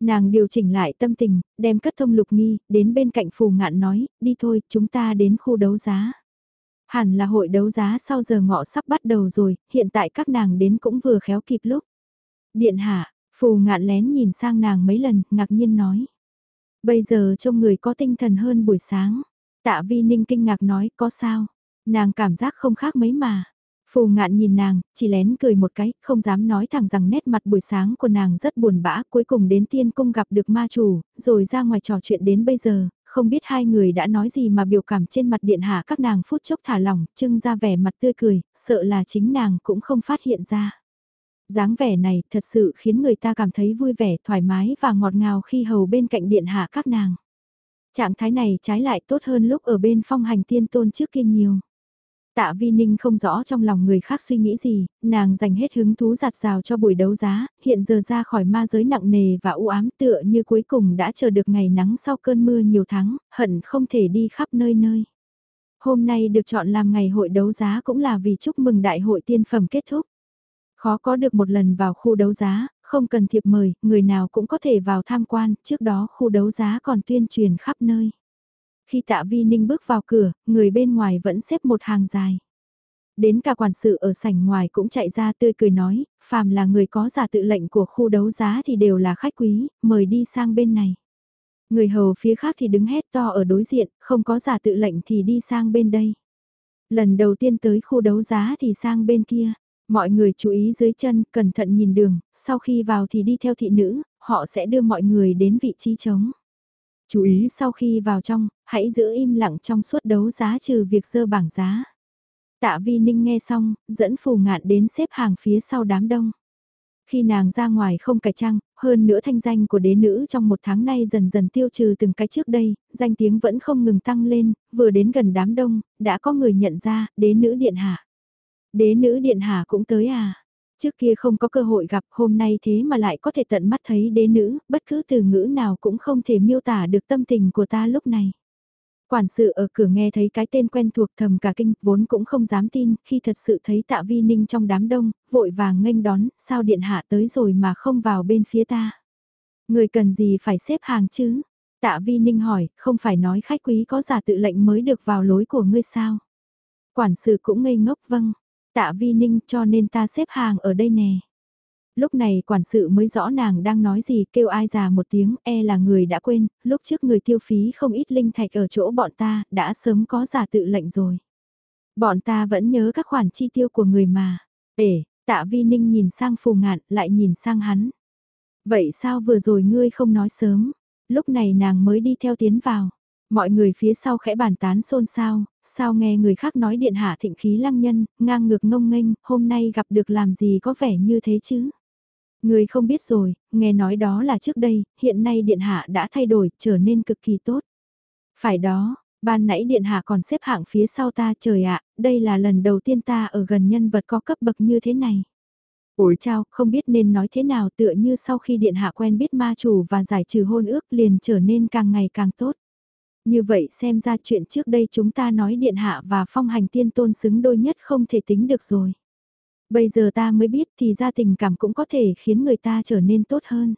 [SPEAKER 1] Nàng điều chỉnh lại tâm tình, đem cất thông lục nghi, đến bên cạnh phù ngạn nói, đi thôi, chúng ta đến khu đấu giá. Hẳn là hội đấu giá sau giờ ngọ sắp bắt đầu rồi, hiện tại các nàng đến cũng vừa khéo kịp lúc. Điện hạ, phù ngạn lén nhìn sang nàng mấy lần, ngạc nhiên nói. Bây giờ trông người có tinh thần hơn buổi sáng. Tạ vi ninh kinh ngạc nói, có sao? Nàng cảm giác không khác mấy mà. Phù ngạn nhìn nàng, chỉ lén cười một cái, không dám nói thẳng rằng nét mặt buổi sáng của nàng rất buồn bã, cuối cùng đến tiên cung gặp được ma chủ, rồi ra ngoài trò chuyện đến bây giờ, không biết hai người đã nói gì mà biểu cảm trên mặt điện hạ các nàng phút chốc thả lỏng, trưng ra vẻ mặt tươi cười, sợ là chính nàng cũng không phát hiện ra. dáng vẻ này thật sự khiến người ta cảm thấy vui vẻ, thoải mái và ngọt ngào khi hầu bên cạnh điện hạ các nàng. Trạng thái này trái lại tốt hơn lúc ở bên phong hành tiên tôn trước kia nhiều. Tạ Vi Ninh không rõ trong lòng người khác suy nghĩ gì, nàng dành hết hứng thú giặt rào cho buổi đấu giá, hiện giờ ra khỏi ma giới nặng nề và u ám tựa như cuối cùng đã chờ được ngày nắng sau cơn mưa nhiều tháng, hận không thể đi khắp nơi nơi. Hôm nay được chọn làm ngày hội đấu giá cũng là vì chúc mừng đại hội tiên phẩm kết thúc. Khó có được một lần vào khu đấu giá, không cần thiệp mời, người nào cũng có thể vào tham quan, trước đó khu đấu giá còn tuyên truyền khắp nơi. Khi tạ vi ninh bước vào cửa, người bên ngoài vẫn xếp một hàng dài. Đến cả quản sự ở sảnh ngoài cũng chạy ra tươi cười nói, phàm là người có giả tự lệnh của khu đấu giá thì đều là khách quý, mời đi sang bên này. Người hầu phía khác thì đứng hét to ở đối diện, không có giả tự lệnh thì đi sang bên đây. Lần đầu tiên tới khu đấu giá thì sang bên kia. Mọi người chú ý dưới chân, cẩn thận nhìn đường, sau khi vào thì đi theo thị nữ, họ sẽ đưa mọi người đến vị trí trống. Chú ý sau khi vào trong, hãy giữ im lặng trong suốt đấu giá trừ việc dơ bảng giá. Tạ Vi Ninh nghe xong, dẫn phù ngạn đến xếp hàng phía sau đám đông. Khi nàng ra ngoài không cải trang, hơn nữa thanh danh của đế nữ trong một tháng nay dần dần tiêu trừ từng cái trước đây, danh tiếng vẫn không ngừng tăng lên, vừa đến gần đám đông, đã có người nhận ra, đế nữ điện hạ. Đế nữ điện hạ cũng tới à? Trước kia không có cơ hội gặp hôm nay thế mà lại có thể tận mắt thấy đế nữ, bất cứ từ ngữ nào cũng không thể miêu tả được tâm tình của ta lúc này. Quản sự ở cửa nghe thấy cái tên quen thuộc thầm cả kinh, vốn cũng không dám tin, khi thật sự thấy tạ vi ninh trong đám đông, vội vàng nghênh đón, sao điện hạ tới rồi mà không vào bên phía ta. Người cần gì phải xếp hàng chứ? Tạ vi ninh hỏi, không phải nói khách quý có giả tự lệnh mới được vào lối của ngươi sao? Quản sự cũng ngây ngốc vâng, Tạ vi ninh cho nên ta xếp hàng ở đây nè. Lúc này quản sự mới rõ nàng đang nói gì kêu ai già một tiếng e là người đã quên, lúc trước người tiêu phí không ít linh thạch ở chỗ bọn ta đã sớm có giả tự lệnh rồi. Bọn ta vẫn nhớ các khoản chi tiêu của người mà. Để, Tạ Vi Ninh nhìn sang phù ngạn, lại nhìn sang hắn. Vậy sao vừa rồi ngươi không nói sớm? Lúc này nàng mới đi theo tiến vào. Mọi người phía sau khẽ bàn tán xôn xao, sao nghe người khác nói điện hạ thịnh khí lăng nhân, ngang ngược ngông nghênh, hôm nay gặp được làm gì có vẻ như thế chứ? Người không biết rồi, nghe nói đó là trước đây, hiện nay điện hạ đã thay đổi, trở nên cực kỳ tốt. Phải đó, ban nãy điện hạ còn xếp hạng phía sau ta trời ạ, đây là lần đầu tiên ta ở gần nhân vật có cấp bậc như thế này. Ủi chào, không biết nên nói thế nào tựa như sau khi điện hạ quen biết ma chủ và giải trừ hôn ước liền trở nên càng ngày càng tốt. Như vậy xem ra chuyện trước đây chúng ta nói điện hạ và phong hành tiên tôn xứng đôi nhất không thể tính được rồi. Bây giờ ta mới biết thì ra tình cảm cũng có thể khiến người ta trở nên tốt hơn.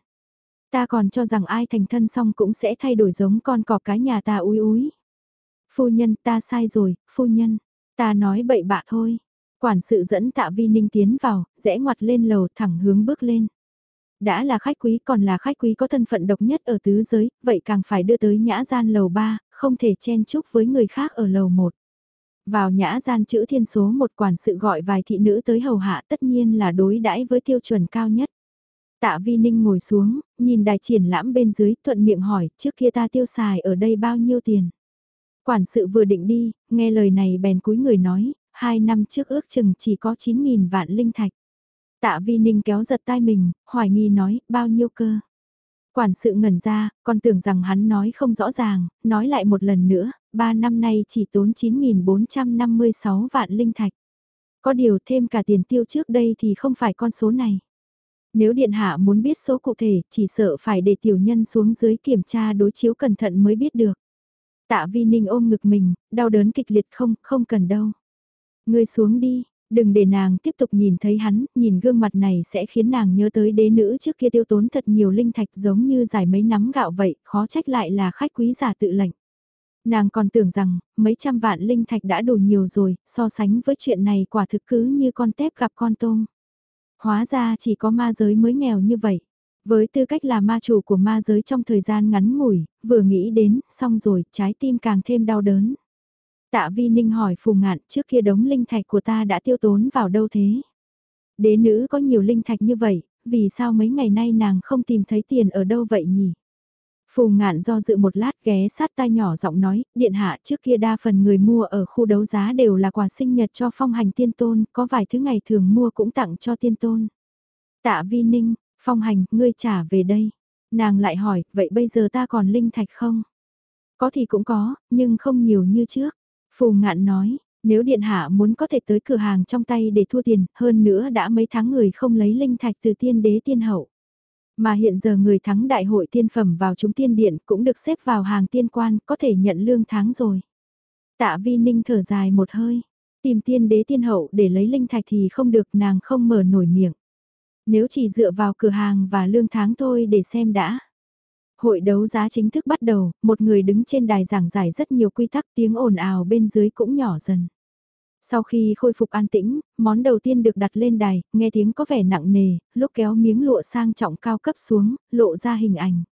[SPEAKER 1] Ta còn cho rằng ai thành thân xong cũng sẽ thay đổi giống con cọp cái nhà ta úi úi. Phu nhân ta sai rồi, phu nhân, ta nói bậy bạ thôi. Quản sự dẫn tạ vi ninh tiến vào, rẽ ngoặt lên lầu thẳng hướng bước lên. Đã là khách quý còn là khách quý có thân phận độc nhất ở tứ giới, vậy càng phải đưa tới nhã gian lầu 3, không thể chen chúc với người khác ở lầu 1. Vào nhã gian chữ thiên số một quản sự gọi vài thị nữ tới hầu hạ tất nhiên là đối đãi với tiêu chuẩn cao nhất. Tạ Vi Ninh ngồi xuống, nhìn đài triển lãm bên dưới thuận miệng hỏi trước kia ta tiêu xài ở đây bao nhiêu tiền. Quản sự vừa định đi, nghe lời này bèn cúi người nói, hai năm trước ước chừng chỉ có 9.000 vạn linh thạch. Tạ Vi Ninh kéo giật tai mình, hoài nghi nói, bao nhiêu cơ. Quản sự ngẩn ra, còn tưởng rằng hắn nói không rõ ràng, nói lại một lần nữa, ba năm nay chỉ tốn 9.456 vạn linh thạch. Có điều thêm cả tiền tiêu trước đây thì không phải con số này. Nếu điện hạ muốn biết số cụ thể, chỉ sợ phải để tiểu nhân xuống dưới kiểm tra đối chiếu cẩn thận mới biết được. Tạ Vi Ninh ôm ngực mình, đau đớn kịch liệt không, không cần đâu. Ngươi xuống đi, đừng để nàng tiếp tục nhìn thấy hắn, nhìn gương mặt này sẽ khiến nàng nhớ tới đế nữ trước kia tiêu tốn thật nhiều linh thạch giống như giải mấy nắm gạo vậy, khó trách lại là khách quý giả tự lệnh. Nàng còn tưởng rằng, mấy trăm vạn linh thạch đã đủ nhiều rồi, so sánh với chuyện này quả thực cứ như con tép gặp con tôm. Hóa ra chỉ có ma giới mới nghèo như vậy. Với tư cách là ma chủ của ma giới trong thời gian ngắn ngủi, vừa nghĩ đến, xong rồi, trái tim càng thêm đau đớn. Tạ Vi Ninh hỏi Phù Ngạn trước kia đống linh thạch của ta đã tiêu tốn vào đâu thế? Đế nữ có nhiều linh thạch như vậy, vì sao mấy ngày nay nàng không tìm thấy tiền ở đâu vậy nhỉ? Phù ngạn do dự một lát ghé sát tai nhỏ giọng nói, điện hạ trước kia đa phần người mua ở khu đấu giá đều là quà sinh nhật cho phong hành tiên tôn, có vài thứ ngày thường mua cũng tặng cho tiên tôn. Tạ vi ninh, phong hành, ngươi trả về đây. Nàng lại hỏi, vậy bây giờ ta còn linh thạch không? Có thì cũng có, nhưng không nhiều như trước. Phù ngạn nói, nếu điện hạ muốn có thể tới cửa hàng trong tay để thua tiền, hơn nữa đã mấy tháng người không lấy linh thạch từ tiên đế tiên hậu. Mà hiện giờ người thắng đại hội tiên phẩm vào chúng tiên điện cũng được xếp vào hàng tiên quan, có thể nhận lương tháng rồi. Tạ vi ninh thở dài một hơi, tìm tiên đế tiên hậu để lấy linh thạch thì không được nàng không mở nổi miệng. Nếu chỉ dựa vào cửa hàng và lương tháng thôi để xem đã. Hội đấu giá chính thức bắt đầu, một người đứng trên đài giảng giải rất nhiều quy tắc tiếng ồn ào bên dưới cũng nhỏ dần. Sau khi khôi phục an tĩnh, món đầu tiên được đặt lên đài, nghe tiếng có vẻ nặng nề, lúc kéo miếng lụa sang trọng cao cấp xuống, lộ ra hình ảnh.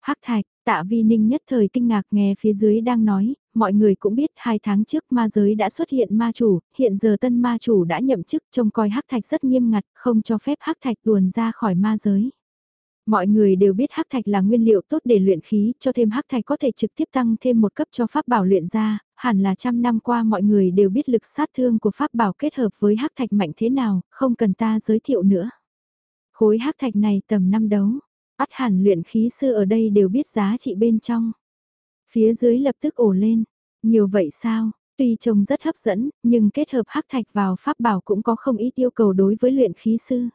[SPEAKER 1] Hắc thạch, tạ vi ninh nhất thời kinh ngạc nghe phía dưới đang nói, mọi người cũng biết hai tháng trước ma giới đã xuất hiện ma chủ, hiện giờ tân ma chủ đã nhậm chức trông coi hắc thạch rất nghiêm ngặt, không cho phép hắc thạch tuồn ra khỏi ma giới. Mọi người đều biết hắc thạch là nguyên liệu tốt để luyện khí, cho thêm hắc thạch có thể trực tiếp tăng thêm một cấp cho pháp bảo luyện ra, hẳn là trăm năm qua mọi người đều biết lực sát thương của pháp bảo kết hợp với hắc thạch mạnh thế nào, không cần ta giới thiệu nữa. Khối hắc thạch này tầm năm đấu, ắt hẳn luyện khí sư ở đây đều biết giá trị bên trong. Phía dưới lập tức ổ lên, nhiều vậy sao? Tuy trông rất hấp dẫn, nhưng kết hợp hắc thạch vào pháp bảo cũng có không ít yêu cầu đối với luyện khí sư.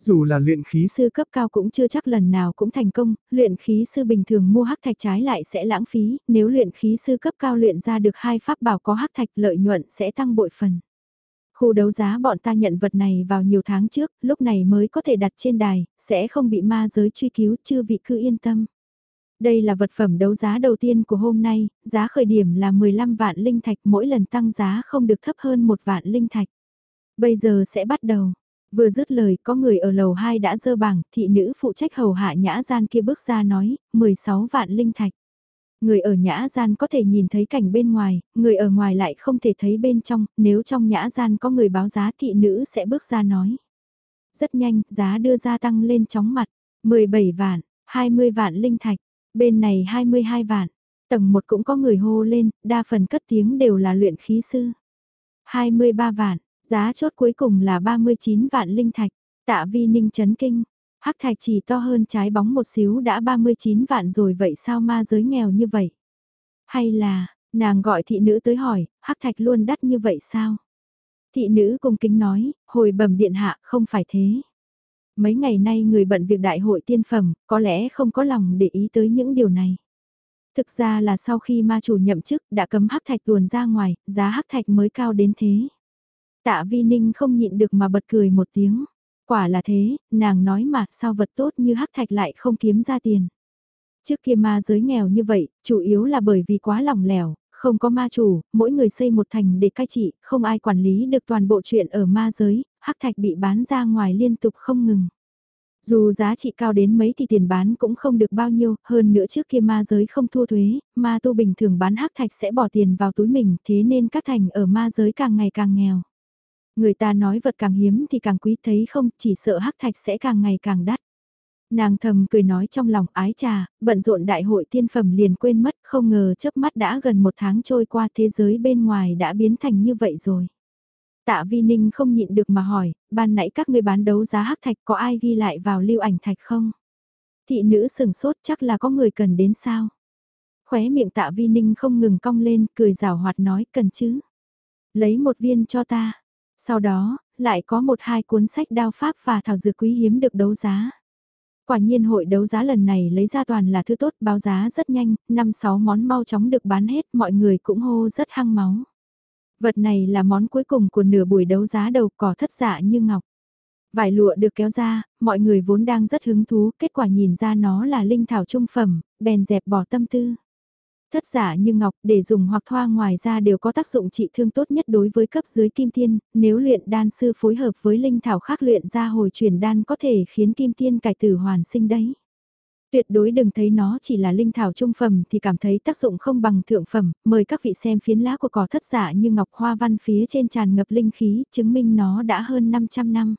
[SPEAKER 2] Dù là luyện khí
[SPEAKER 1] sư cấp cao cũng chưa chắc lần nào cũng thành công, luyện khí sư bình thường mua hắc thạch trái lại sẽ lãng phí, nếu luyện khí sư cấp cao luyện ra được hai pháp bảo có hắc thạch lợi nhuận sẽ tăng bội phần. Khu đấu giá bọn ta nhận vật này vào nhiều tháng trước, lúc này mới có thể đặt trên đài, sẽ không bị ma giới truy cứu, chư vị cứ yên tâm. Đây là vật phẩm đấu giá đầu tiên của hôm nay, giá khởi điểm là 15 vạn linh thạch, mỗi lần tăng giá không được thấp hơn một vạn linh thạch. Bây giờ sẽ bắt đầu, Vừa dứt lời có người ở lầu 2 đã dơ bảng, thị nữ phụ trách hầu hạ nhã gian kia bước ra nói, 16 vạn linh thạch. Người ở nhã gian có thể nhìn thấy cảnh bên ngoài, người ở ngoài lại không thể thấy bên trong, nếu trong nhã gian có người báo giá thị nữ sẽ bước ra nói. Rất nhanh, giá đưa ra tăng lên chóng mặt, 17 vạn, 20 vạn linh thạch, bên này 22 vạn, tầng 1 cũng có người hô lên, đa phần cất tiếng đều là luyện khí sư. 23 vạn, giá chốt cuối cùng là 39 vạn linh thạch, tạ vi ninh chấn kinh, hắc thạch chỉ to hơn trái bóng một xíu đã 39 vạn rồi vậy sao ma giới nghèo như vậy? Hay là, nàng gọi thị nữ tới hỏi, hắc thạch luôn đắt như vậy sao? Thị nữ cung kính nói, hồi bẩm điện hạ không phải thế. Mấy ngày nay người bận việc đại hội tiên phẩm, có lẽ không có lòng để ý tới những điều này. Thực ra là sau khi ma chủ nhậm chức đã cấm hắc thạch tuồn ra ngoài, giá hắc thạch mới cao đến thế. Tạ vi ninh không nhịn được mà bật cười một tiếng. Quả là thế, nàng nói mà sao vật tốt như hắc thạch lại không kiếm ra tiền. Trước kia ma giới nghèo như vậy, chủ yếu là bởi vì quá lỏng lẻo, không có ma chủ, mỗi người xây một thành để cai trị, không ai quản lý được toàn bộ chuyện ở ma giới, hắc thạch bị bán ra ngoài liên tục không ngừng. Dù giá trị cao đến mấy thì tiền bán cũng không được bao nhiêu, hơn nữa trước kia ma giới không thua thuế, ma tu bình thường bán hắc thạch sẽ bỏ tiền vào túi mình, thế nên các thành ở ma giới càng ngày càng nghèo. Người ta nói vật càng hiếm thì càng quý thấy không, chỉ sợ hắc thạch sẽ càng ngày càng đắt. Nàng thầm cười nói trong lòng ái trà, bận rộn đại hội tiên phẩm liền quên mất, không ngờ chớp mắt đã gần một tháng trôi qua thế giới bên ngoài đã biến thành như vậy rồi. Tạ Vi Ninh không nhịn được mà hỏi, ban nãy các người bán đấu giá hắc thạch có ai ghi lại vào lưu ảnh thạch không? Thị nữ sừng sốt chắc là có người cần đến sao? Khóe miệng tạ Vi Ninh không ngừng cong lên, cười rào hoạt nói cần chứ. Lấy một viên cho ta. Sau đó, lại có một hai cuốn sách đao pháp và thảo dược quý hiếm được đấu giá. Quả nhiên hội đấu giá lần này lấy ra toàn là thứ tốt báo giá rất nhanh, 5-6 món mau chóng được bán hết mọi người cũng hô rất hăng máu. Vật này là món cuối cùng của nửa buổi đấu giá đầu cỏ thất dạ như ngọc. Vải lụa được kéo ra, mọi người vốn đang rất hứng thú, kết quả nhìn ra nó là linh thảo trung phẩm, bèn dẹp bỏ tâm tư. Thất giả như ngọc để dùng hoặc thoa ngoài ra đều có tác dụng trị thương tốt nhất đối với cấp dưới kim tiên, nếu luyện đan sư phối hợp với linh thảo khác luyện ra hồi chuyển đan có thể khiến kim tiên cải tử hoàn sinh đấy. Tuyệt đối đừng thấy nó chỉ là linh thảo trung phẩm thì cảm thấy tác dụng không bằng thượng phẩm, mời các vị xem phiến lá của cỏ thất giả như ngọc hoa văn phía trên tràn ngập linh khí, chứng minh nó đã hơn 500 năm.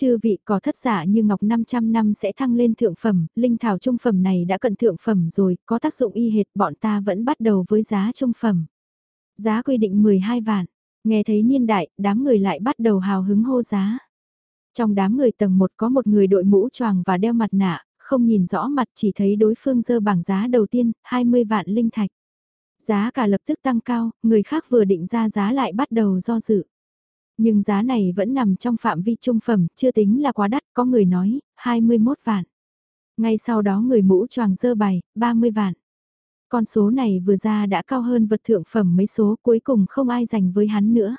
[SPEAKER 1] Chư vị có thất giả như ngọc 500 năm sẽ thăng lên thượng phẩm, linh thảo trung phẩm này đã cận thượng phẩm rồi, có tác dụng y hệt bọn ta vẫn bắt đầu với giá trung phẩm. Giá quy định 12 vạn, nghe thấy niên đại, đám người lại bắt đầu hào hứng hô giá. Trong đám người tầng 1 có một người đội mũ choàng và đeo mặt nạ, không nhìn rõ mặt chỉ thấy đối phương dơ bảng giá đầu tiên, 20 vạn linh thạch. Giá cả lập tức tăng cao, người khác vừa định ra giá lại bắt đầu do dự. Nhưng giá này vẫn nằm trong phạm vi trung phẩm, chưa tính là quá đắt, có người nói, 21 vạn. Ngay sau đó người mũ choàng dơ bài, 30 vạn. Con số này vừa ra đã cao hơn vật thượng phẩm mấy số cuối cùng không ai giành với hắn nữa.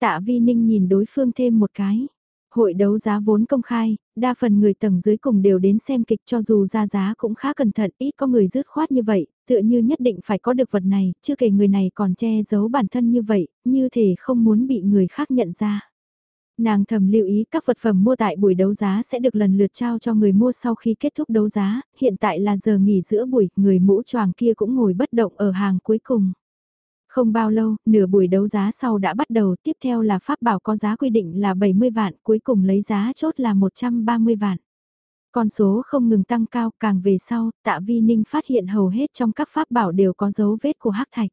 [SPEAKER 1] Tạ Vi Ninh nhìn đối phương thêm một cái. Hội đấu giá vốn công khai, đa phần người tầng dưới cùng đều đến xem kịch cho dù ra giá cũng khá cẩn thận, ít có người dứt khoát như vậy, tựa như nhất định phải có được vật này, chưa kể người này còn che giấu bản thân như vậy, như thể không muốn bị người khác nhận ra. Nàng thầm lưu ý các vật phẩm mua tại buổi đấu giá sẽ được lần lượt trao cho người mua sau khi kết thúc đấu giá, hiện tại là giờ nghỉ giữa buổi, người mũ choàng kia cũng ngồi bất động ở hàng cuối cùng. Không bao lâu, nửa buổi đấu giá sau đã bắt đầu, tiếp theo là pháp bảo có giá quy định là 70 vạn, cuối cùng lấy giá chốt là 130 vạn. Con số không ngừng tăng cao, càng về sau, tạ vi ninh phát hiện hầu hết trong các pháp bảo đều có dấu vết của hắc thạch.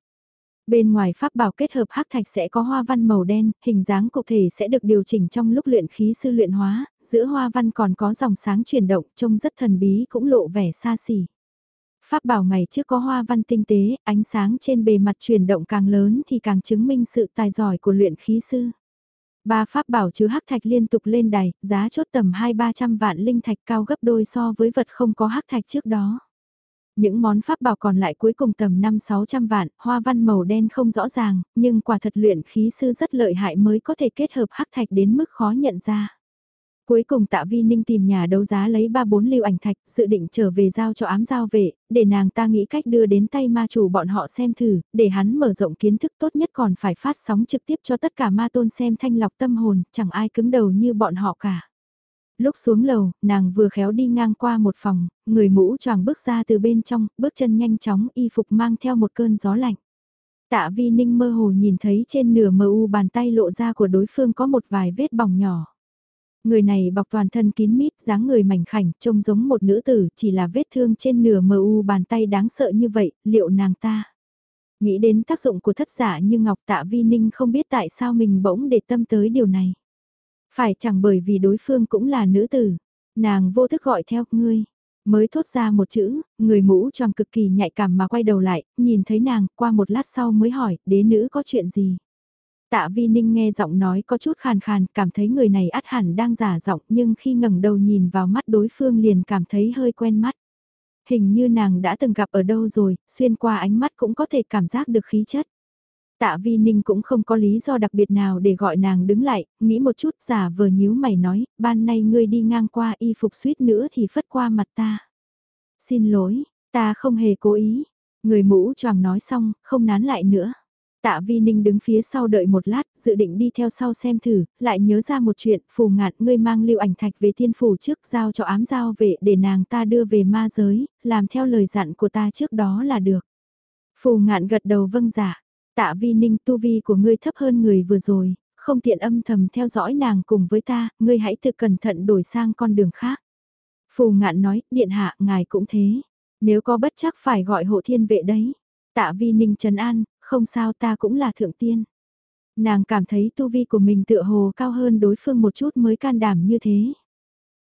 [SPEAKER 1] Bên ngoài pháp bảo kết hợp hắc thạch sẽ có hoa văn màu đen, hình dáng cụ thể sẽ được điều chỉnh trong lúc luyện khí sư luyện hóa, giữa hoa văn còn có dòng sáng chuyển động, trông rất thần bí cũng lộ vẻ xa xỉ. Pháp bảo ngày trước có hoa văn tinh tế, ánh sáng trên bề mặt chuyển động càng lớn thì càng chứng minh sự tài giỏi của luyện khí sư. Ba pháp bảo chứa hắc thạch liên tục lên đài, giá chốt tầm 2-300 vạn linh thạch cao gấp đôi so với vật không có hắc thạch trước đó. Những món pháp bảo còn lại cuối cùng tầm 5-600 vạn, hoa văn màu đen không rõ ràng, nhưng quả thật luyện khí sư rất lợi hại mới có thể kết hợp hắc thạch đến mức khó nhận ra. Cuối cùng tạ vi ninh tìm nhà đấu giá lấy ba bốn lưu ảnh thạch, dự định trở về giao cho ám giao vệ, để nàng ta nghĩ cách đưa đến tay ma chủ bọn họ xem thử, để hắn mở rộng kiến thức tốt nhất còn phải phát sóng trực tiếp cho tất cả ma tôn xem thanh lọc tâm hồn, chẳng ai cứng đầu như bọn họ cả. Lúc xuống lầu, nàng vừa khéo đi ngang qua một phòng, người mũ choàng bước ra từ bên trong, bước chân nhanh chóng, y phục mang theo một cơn gió lạnh. Tạ vi ninh mơ hồ nhìn thấy trên nửa mờ u bàn tay lộ ra của đối phương có một vài vết bỏng nhỏ. Người này bọc toàn thân kín mít, dáng người mảnh khảnh, trông giống một nữ tử, chỉ là vết thương trên nửa mờ u bàn tay đáng sợ như vậy, liệu nàng ta? Nghĩ đến tác dụng của thất giả như Ngọc Tạ Vi Ninh không biết tại sao mình bỗng để tâm tới điều này. Phải chẳng bởi vì đối phương cũng là nữ tử. Nàng vô thức gọi theo ngươi. Mới thốt ra một chữ, người mũ tròn cực kỳ nhạy cảm mà quay đầu lại, nhìn thấy nàng, qua một lát sau mới hỏi, đế nữ có chuyện gì? Tạ Vi Ninh nghe giọng nói có chút khàn khàn, cảm thấy người này át hẳn đang giả giọng nhưng khi ngẩng đầu nhìn vào mắt đối phương liền cảm thấy hơi quen mắt. Hình như nàng đã từng gặp ở đâu rồi, xuyên qua ánh mắt cũng có thể cảm giác được khí chất. Tạ Vi Ninh cũng không có lý do đặc biệt nào để gọi nàng đứng lại, nghĩ một chút giả vờ nhíu mày nói, ban nay ngươi đi ngang qua y phục suýt nữa thì phất qua mặt ta. Xin lỗi, ta không hề cố ý. Người mũ choàng nói xong, không nán lại nữa. Tạ Vi Ninh đứng phía sau đợi một lát, dự định đi theo sau xem thử, lại nhớ ra một chuyện, phù ngạn ngươi mang lưu ảnh thạch về tiên phủ trước giao cho ám giao vệ để nàng ta đưa về ma giới, làm theo lời dặn của ta trước đó là được. Phù ngạn gật đầu vâng giả, tạ Vi Ninh tu vi của ngươi thấp hơn người vừa rồi, không tiện âm thầm theo dõi nàng cùng với ta, ngươi hãy thực cẩn thận đổi sang con đường khác. Phù ngạn nói, điện hạ ngài cũng thế, nếu có bất chắc phải gọi hộ thiên vệ đấy. Tạ Vi Ninh trấn an, không sao ta cũng là thượng tiên. Nàng cảm thấy tu vi của mình tựa hồ cao hơn đối phương một chút mới can đảm như thế.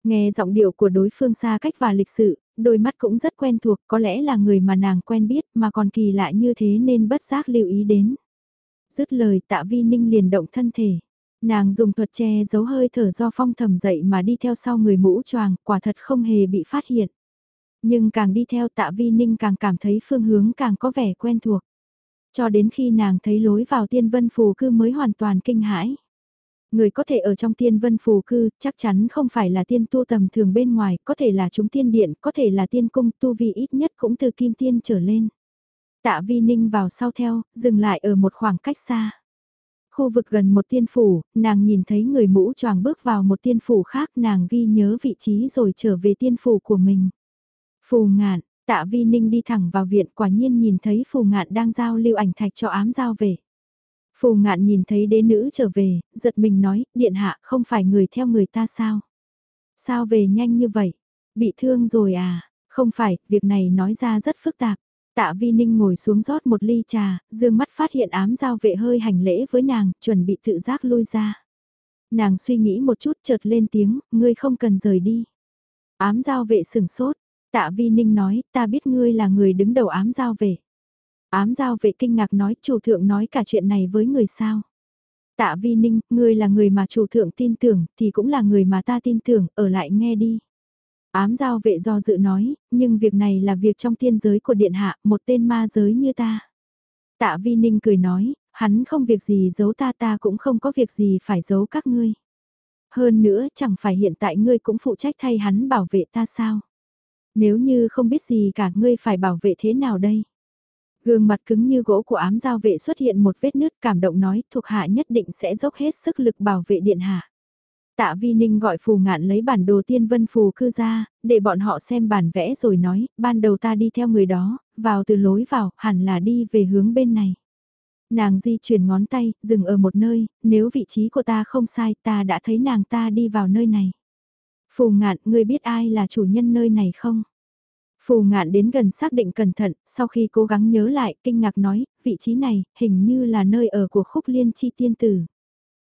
[SPEAKER 1] Nghe giọng điệu của đối phương xa cách và lịch sự, đôi mắt cũng rất quen thuộc, có lẽ là người mà nàng quen biết mà còn kỳ lạ như thế nên bất giác lưu ý đến. Dứt lời tạ vi ninh liền động thân thể. Nàng dùng thuật che giấu hơi thở do phong thầm dậy mà đi theo sau người mũ choàng, quả thật không hề bị phát hiện. Nhưng càng đi theo tạ vi ninh càng cảm thấy phương hướng càng có vẻ quen thuộc. Cho đến khi nàng thấy lối vào tiên vân phù cư mới hoàn toàn kinh hãi. Người có thể ở trong tiên vân phù cư, chắc chắn không phải là tiên tu tầm thường bên ngoài, có thể là chúng tiên điện, có thể là tiên cung tu vi ít nhất cũng từ kim tiên trở lên. Tạ vi ninh vào sau theo, dừng lại ở một khoảng cách xa. Khu vực gần một tiên phủ, nàng nhìn thấy người mũ choàng bước vào một tiên phủ khác nàng ghi nhớ vị trí rồi trở về tiên phủ của mình. Phù ngạn, Tạ Vi Ninh đi thẳng vào viện quả nhiên nhìn thấy Phù Ngạn đang giao lưu ảnh thạch cho ám giao về. Phù Ngạn nhìn thấy đế nữ trở về, giật mình nói, điện hạ không phải người theo người ta sao? Sao về nhanh như vậy? Bị thương rồi à? Không phải, việc này nói ra rất phức tạp. Tạ Vi Ninh ngồi xuống rót một ly trà, dương mắt phát hiện ám giao vệ hơi hành lễ với nàng, chuẩn bị tự giác lui ra. Nàng suy nghĩ một chút chợt lên tiếng, ngươi không cần rời đi. Ám giao vệ sừng sốt, Tạ Vi Ninh nói, ta biết ngươi là người đứng đầu ám giao vệ. Ám giao vệ kinh ngạc nói, chủ thượng nói cả chuyện này với người sao. Tạ Vi Ninh, ngươi là người mà chủ thượng tin tưởng, thì cũng là người mà ta tin tưởng, ở lại nghe đi. Ám giao vệ do dự nói, nhưng việc này là việc trong tiên giới của điện hạ, một tên ma giới như ta. Tạ Vi Ninh cười nói, hắn không việc gì giấu ta ta cũng không có việc gì phải giấu các ngươi. Hơn nữa chẳng phải hiện tại ngươi cũng phụ trách thay hắn bảo vệ ta sao. Nếu như không biết gì cả ngươi phải bảo vệ thế nào đây? Gương mặt cứng như gỗ của ám giao vệ xuất hiện một vết nứt cảm động nói thuộc hạ nhất định sẽ dốc hết sức lực bảo vệ điện hạ. Tạ Vi Ninh gọi phù ngạn lấy bản đồ tiên vân phù cư ra, để bọn họ xem bản vẽ rồi nói, ban đầu ta đi theo người đó, vào từ lối vào, hẳn là đi về hướng bên này. Nàng di chuyển ngón tay, dừng ở một nơi, nếu vị trí của ta không sai ta đã thấy nàng ta đi vào nơi này. Phù ngạn, ngươi biết ai là chủ nhân nơi này không? Phù ngạn đến gần xác định cẩn thận, sau khi cố gắng nhớ lại, kinh ngạc nói, vị trí này, hình như là nơi ở của khúc liên chi tiên tử.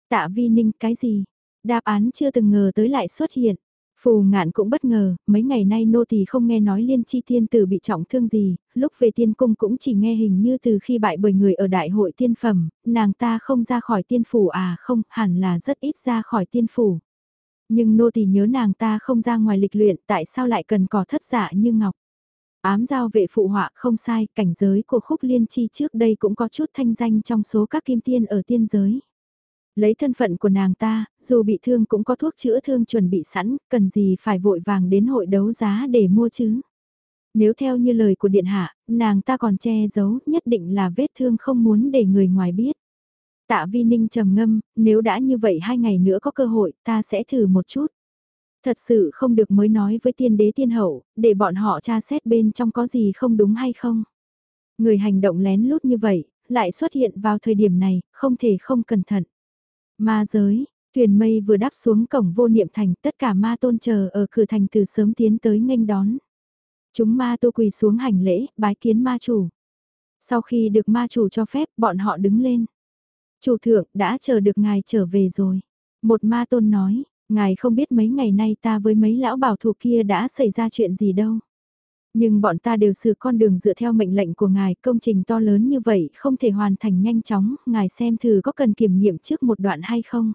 [SPEAKER 1] Tạ vi ninh, cái gì? Đáp án chưa từng ngờ tới lại xuất hiện. Phù ngạn cũng bất ngờ, mấy ngày nay nô tỳ không nghe nói liên chi tiên tử bị trọng thương gì, lúc về tiên cung cũng chỉ nghe hình như từ khi bại bởi người ở đại hội tiên phẩm, nàng ta không ra khỏi tiên phủ à không, hẳn là rất ít ra khỏi tiên phủ. Nhưng nô tỳ nhớ nàng ta không ra ngoài lịch luyện tại sao lại cần cỏ thất giả dạ như ngọc. Ám giao vệ phụ họa không sai, cảnh giới của khúc liên chi trước đây cũng có chút thanh danh trong số các kim tiên ở tiên giới. Lấy thân phận của nàng ta, dù bị thương cũng có thuốc chữa thương chuẩn bị sẵn, cần gì phải vội vàng đến hội đấu giá để mua chứ. Nếu theo như lời của điện hạ, nàng ta còn che giấu, nhất định là vết thương không muốn để người ngoài biết. Tạ Vi Ninh trầm ngâm, nếu đã như vậy hai ngày nữa có cơ hội, ta sẽ thử một chút. Thật sự không được mới nói với tiên đế tiên hậu, để bọn họ tra xét bên trong có gì không đúng hay không. Người hành động lén lút như vậy, lại xuất hiện vào thời điểm này, không thể không cẩn thận. Ma giới, thuyền mây vừa đáp xuống cổng vô niệm thành, tất cả ma tôn chờ ở cửa thành từ sớm tiến tới nghênh đón. Chúng ma tô quỳ xuống hành lễ, bái kiến ma chủ. Sau khi được ma chủ cho phép, bọn họ đứng lên. Chủ thượng đã chờ được ngài trở về rồi. Một ma tôn nói, ngài không biết mấy ngày nay ta với mấy lão bảo thủ kia đã xảy ra chuyện gì đâu. Nhưng bọn ta đều xử con đường dựa theo mệnh lệnh của ngài, công trình to lớn như vậy không thể hoàn thành nhanh chóng, ngài xem thử có cần kiểm nghiệm trước một đoạn hay không.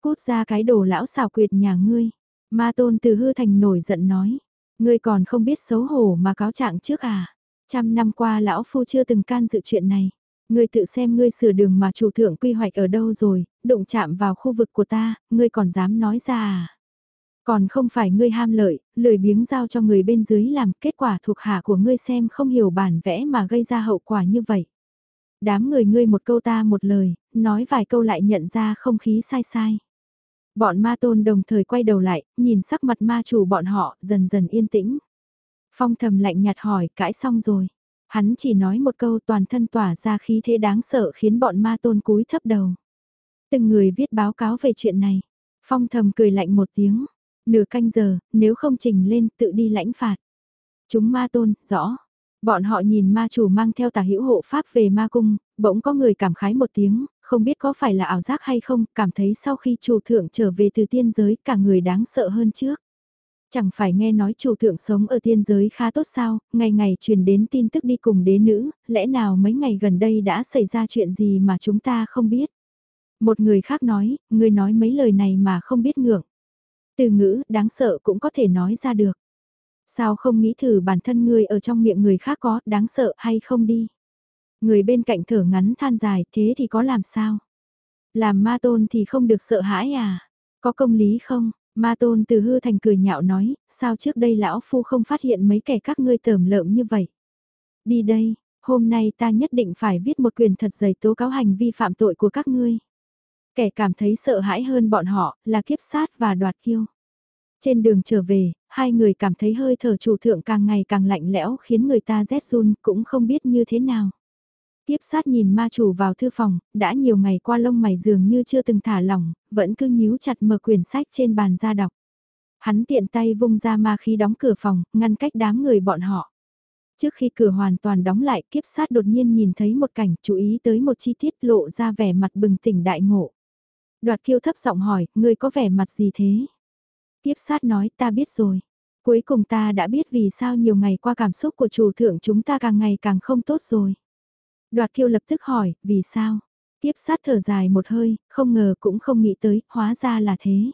[SPEAKER 1] Cút ra cái đồ lão xào quyệt nhà ngươi. Ma tôn từ hư thành nổi giận nói, ngươi còn không biết xấu hổ mà cáo trạng trước à. Trăm năm qua lão phu chưa từng can dự chuyện này. Ngươi tự xem ngươi sửa đường mà chủ thượng quy hoạch ở đâu rồi, đụng chạm vào khu vực của ta, ngươi còn dám nói ra à? Còn không phải ngươi ham lợi, lười biếng giao cho người bên dưới làm kết quả thuộc hạ của ngươi xem không hiểu bản vẽ mà gây ra hậu quả như vậy. Đám người ngươi một câu ta một lời, nói vài câu lại nhận ra không khí sai sai. Bọn ma tôn đồng thời quay đầu lại, nhìn sắc mặt ma chủ bọn họ, dần dần yên tĩnh. Phong thầm lạnh nhạt hỏi, cãi xong rồi. Hắn chỉ nói một câu toàn thân tỏa ra khí thế đáng sợ khiến bọn ma tôn cúi thấp đầu. Từng người viết báo cáo về chuyện này. Phong thầm cười lạnh một tiếng. Nửa canh giờ, nếu không trình lên tự đi lãnh phạt. Chúng ma tôn, rõ. Bọn họ nhìn ma chủ mang theo tà hữu hộ pháp về ma cung, bỗng có người cảm khái một tiếng, không biết có phải là ảo giác hay không, cảm thấy sau khi chủ thượng trở về từ tiên giới cả người đáng sợ hơn trước. Chẳng phải nghe nói chủ thượng sống ở tiên giới khá tốt sao, ngày ngày truyền đến tin tức đi cùng đế nữ, lẽ nào mấy ngày gần đây đã xảy ra chuyện gì mà chúng ta không biết. Một người khác nói, người nói mấy lời này mà không biết ngưỡng. Từ ngữ đáng sợ cũng có thể nói ra được. Sao không nghĩ thử bản thân người ở trong miệng người khác có đáng sợ hay không đi. Người bên cạnh thở ngắn than dài thế thì có làm sao? Làm ma tôn thì không được sợ hãi à? Có công lý không? Ma tôn từ hư thành cười nhạo nói, sao trước đây lão phu không phát hiện mấy kẻ các ngươi tởm lợm như vậy? Đi đây, hôm nay ta nhất định phải viết một quyền thật dày tố cáo hành vi phạm tội của các ngươi. Kẻ cảm thấy sợ hãi hơn bọn họ là kiếp sát và đoạt kiêu. Trên đường trở về, hai người cảm thấy hơi thở chủ thượng càng ngày càng lạnh lẽo khiến người ta rét run cũng không biết như thế nào. Tiếp sát nhìn ma chủ vào thư phòng, đã nhiều ngày qua lông mày dường như chưa từng thả lỏng, vẫn cứ nhíu chặt mở quyển sách trên bàn ra đọc. Hắn tiện tay vung ra ma khí đóng cửa phòng, ngăn cách đám người bọn họ. Trước khi cửa hoàn toàn đóng lại kiếp sát đột nhiên nhìn thấy một cảnh chú ý tới một chi tiết lộ ra vẻ mặt bừng tỉnh đại ngộ. Đoạt kiêu thấp giọng hỏi, ngươi có vẻ mặt gì thế? Kiếp sát nói ta biết rồi. Cuối cùng ta đã biết vì sao nhiều ngày qua cảm xúc của chủ thượng chúng ta càng ngày càng không tốt rồi. Đoạt kiêu lập tức hỏi, vì sao? Tiếp sát thở dài một hơi, không ngờ cũng không nghĩ tới, hóa ra là thế.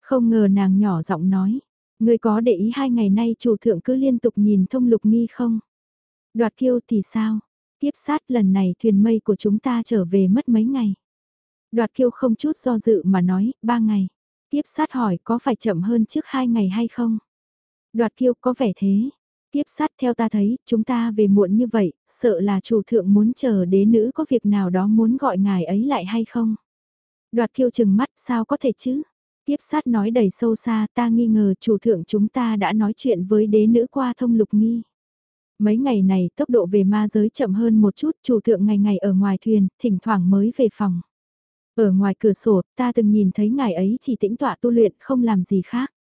[SPEAKER 1] Không ngờ nàng nhỏ giọng nói, người có để ý hai ngày nay chủ thượng cứ liên tục nhìn thông lục nghi không? Đoạt kiêu thì sao? Tiếp sát lần này thuyền mây của chúng ta trở về mất mấy ngày. Đoạt kiêu không chút do dự mà nói, ba ngày. Tiếp sát hỏi có phải chậm hơn trước hai ngày hay không? Đoạt kiêu có vẻ thế. Tiếp sát theo ta thấy, chúng ta về muộn như vậy, sợ là chủ thượng muốn chờ đế nữ có việc nào đó muốn gọi ngài ấy lại hay không? Đoạt kiêu chừng mắt, sao có thể chứ? Tiếp sát nói đầy sâu xa, ta nghi ngờ chủ thượng chúng ta đã nói chuyện với đế nữ qua thông lục nghi. Mấy ngày này tốc độ về ma giới chậm hơn một chút, chủ thượng ngày ngày ở ngoài thuyền, thỉnh thoảng mới về phòng. Ở ngoài cửa sổ, ta từng nhìn thấy ngài ấy chỉ tĩnh tọa tu luyện không làm gì khác.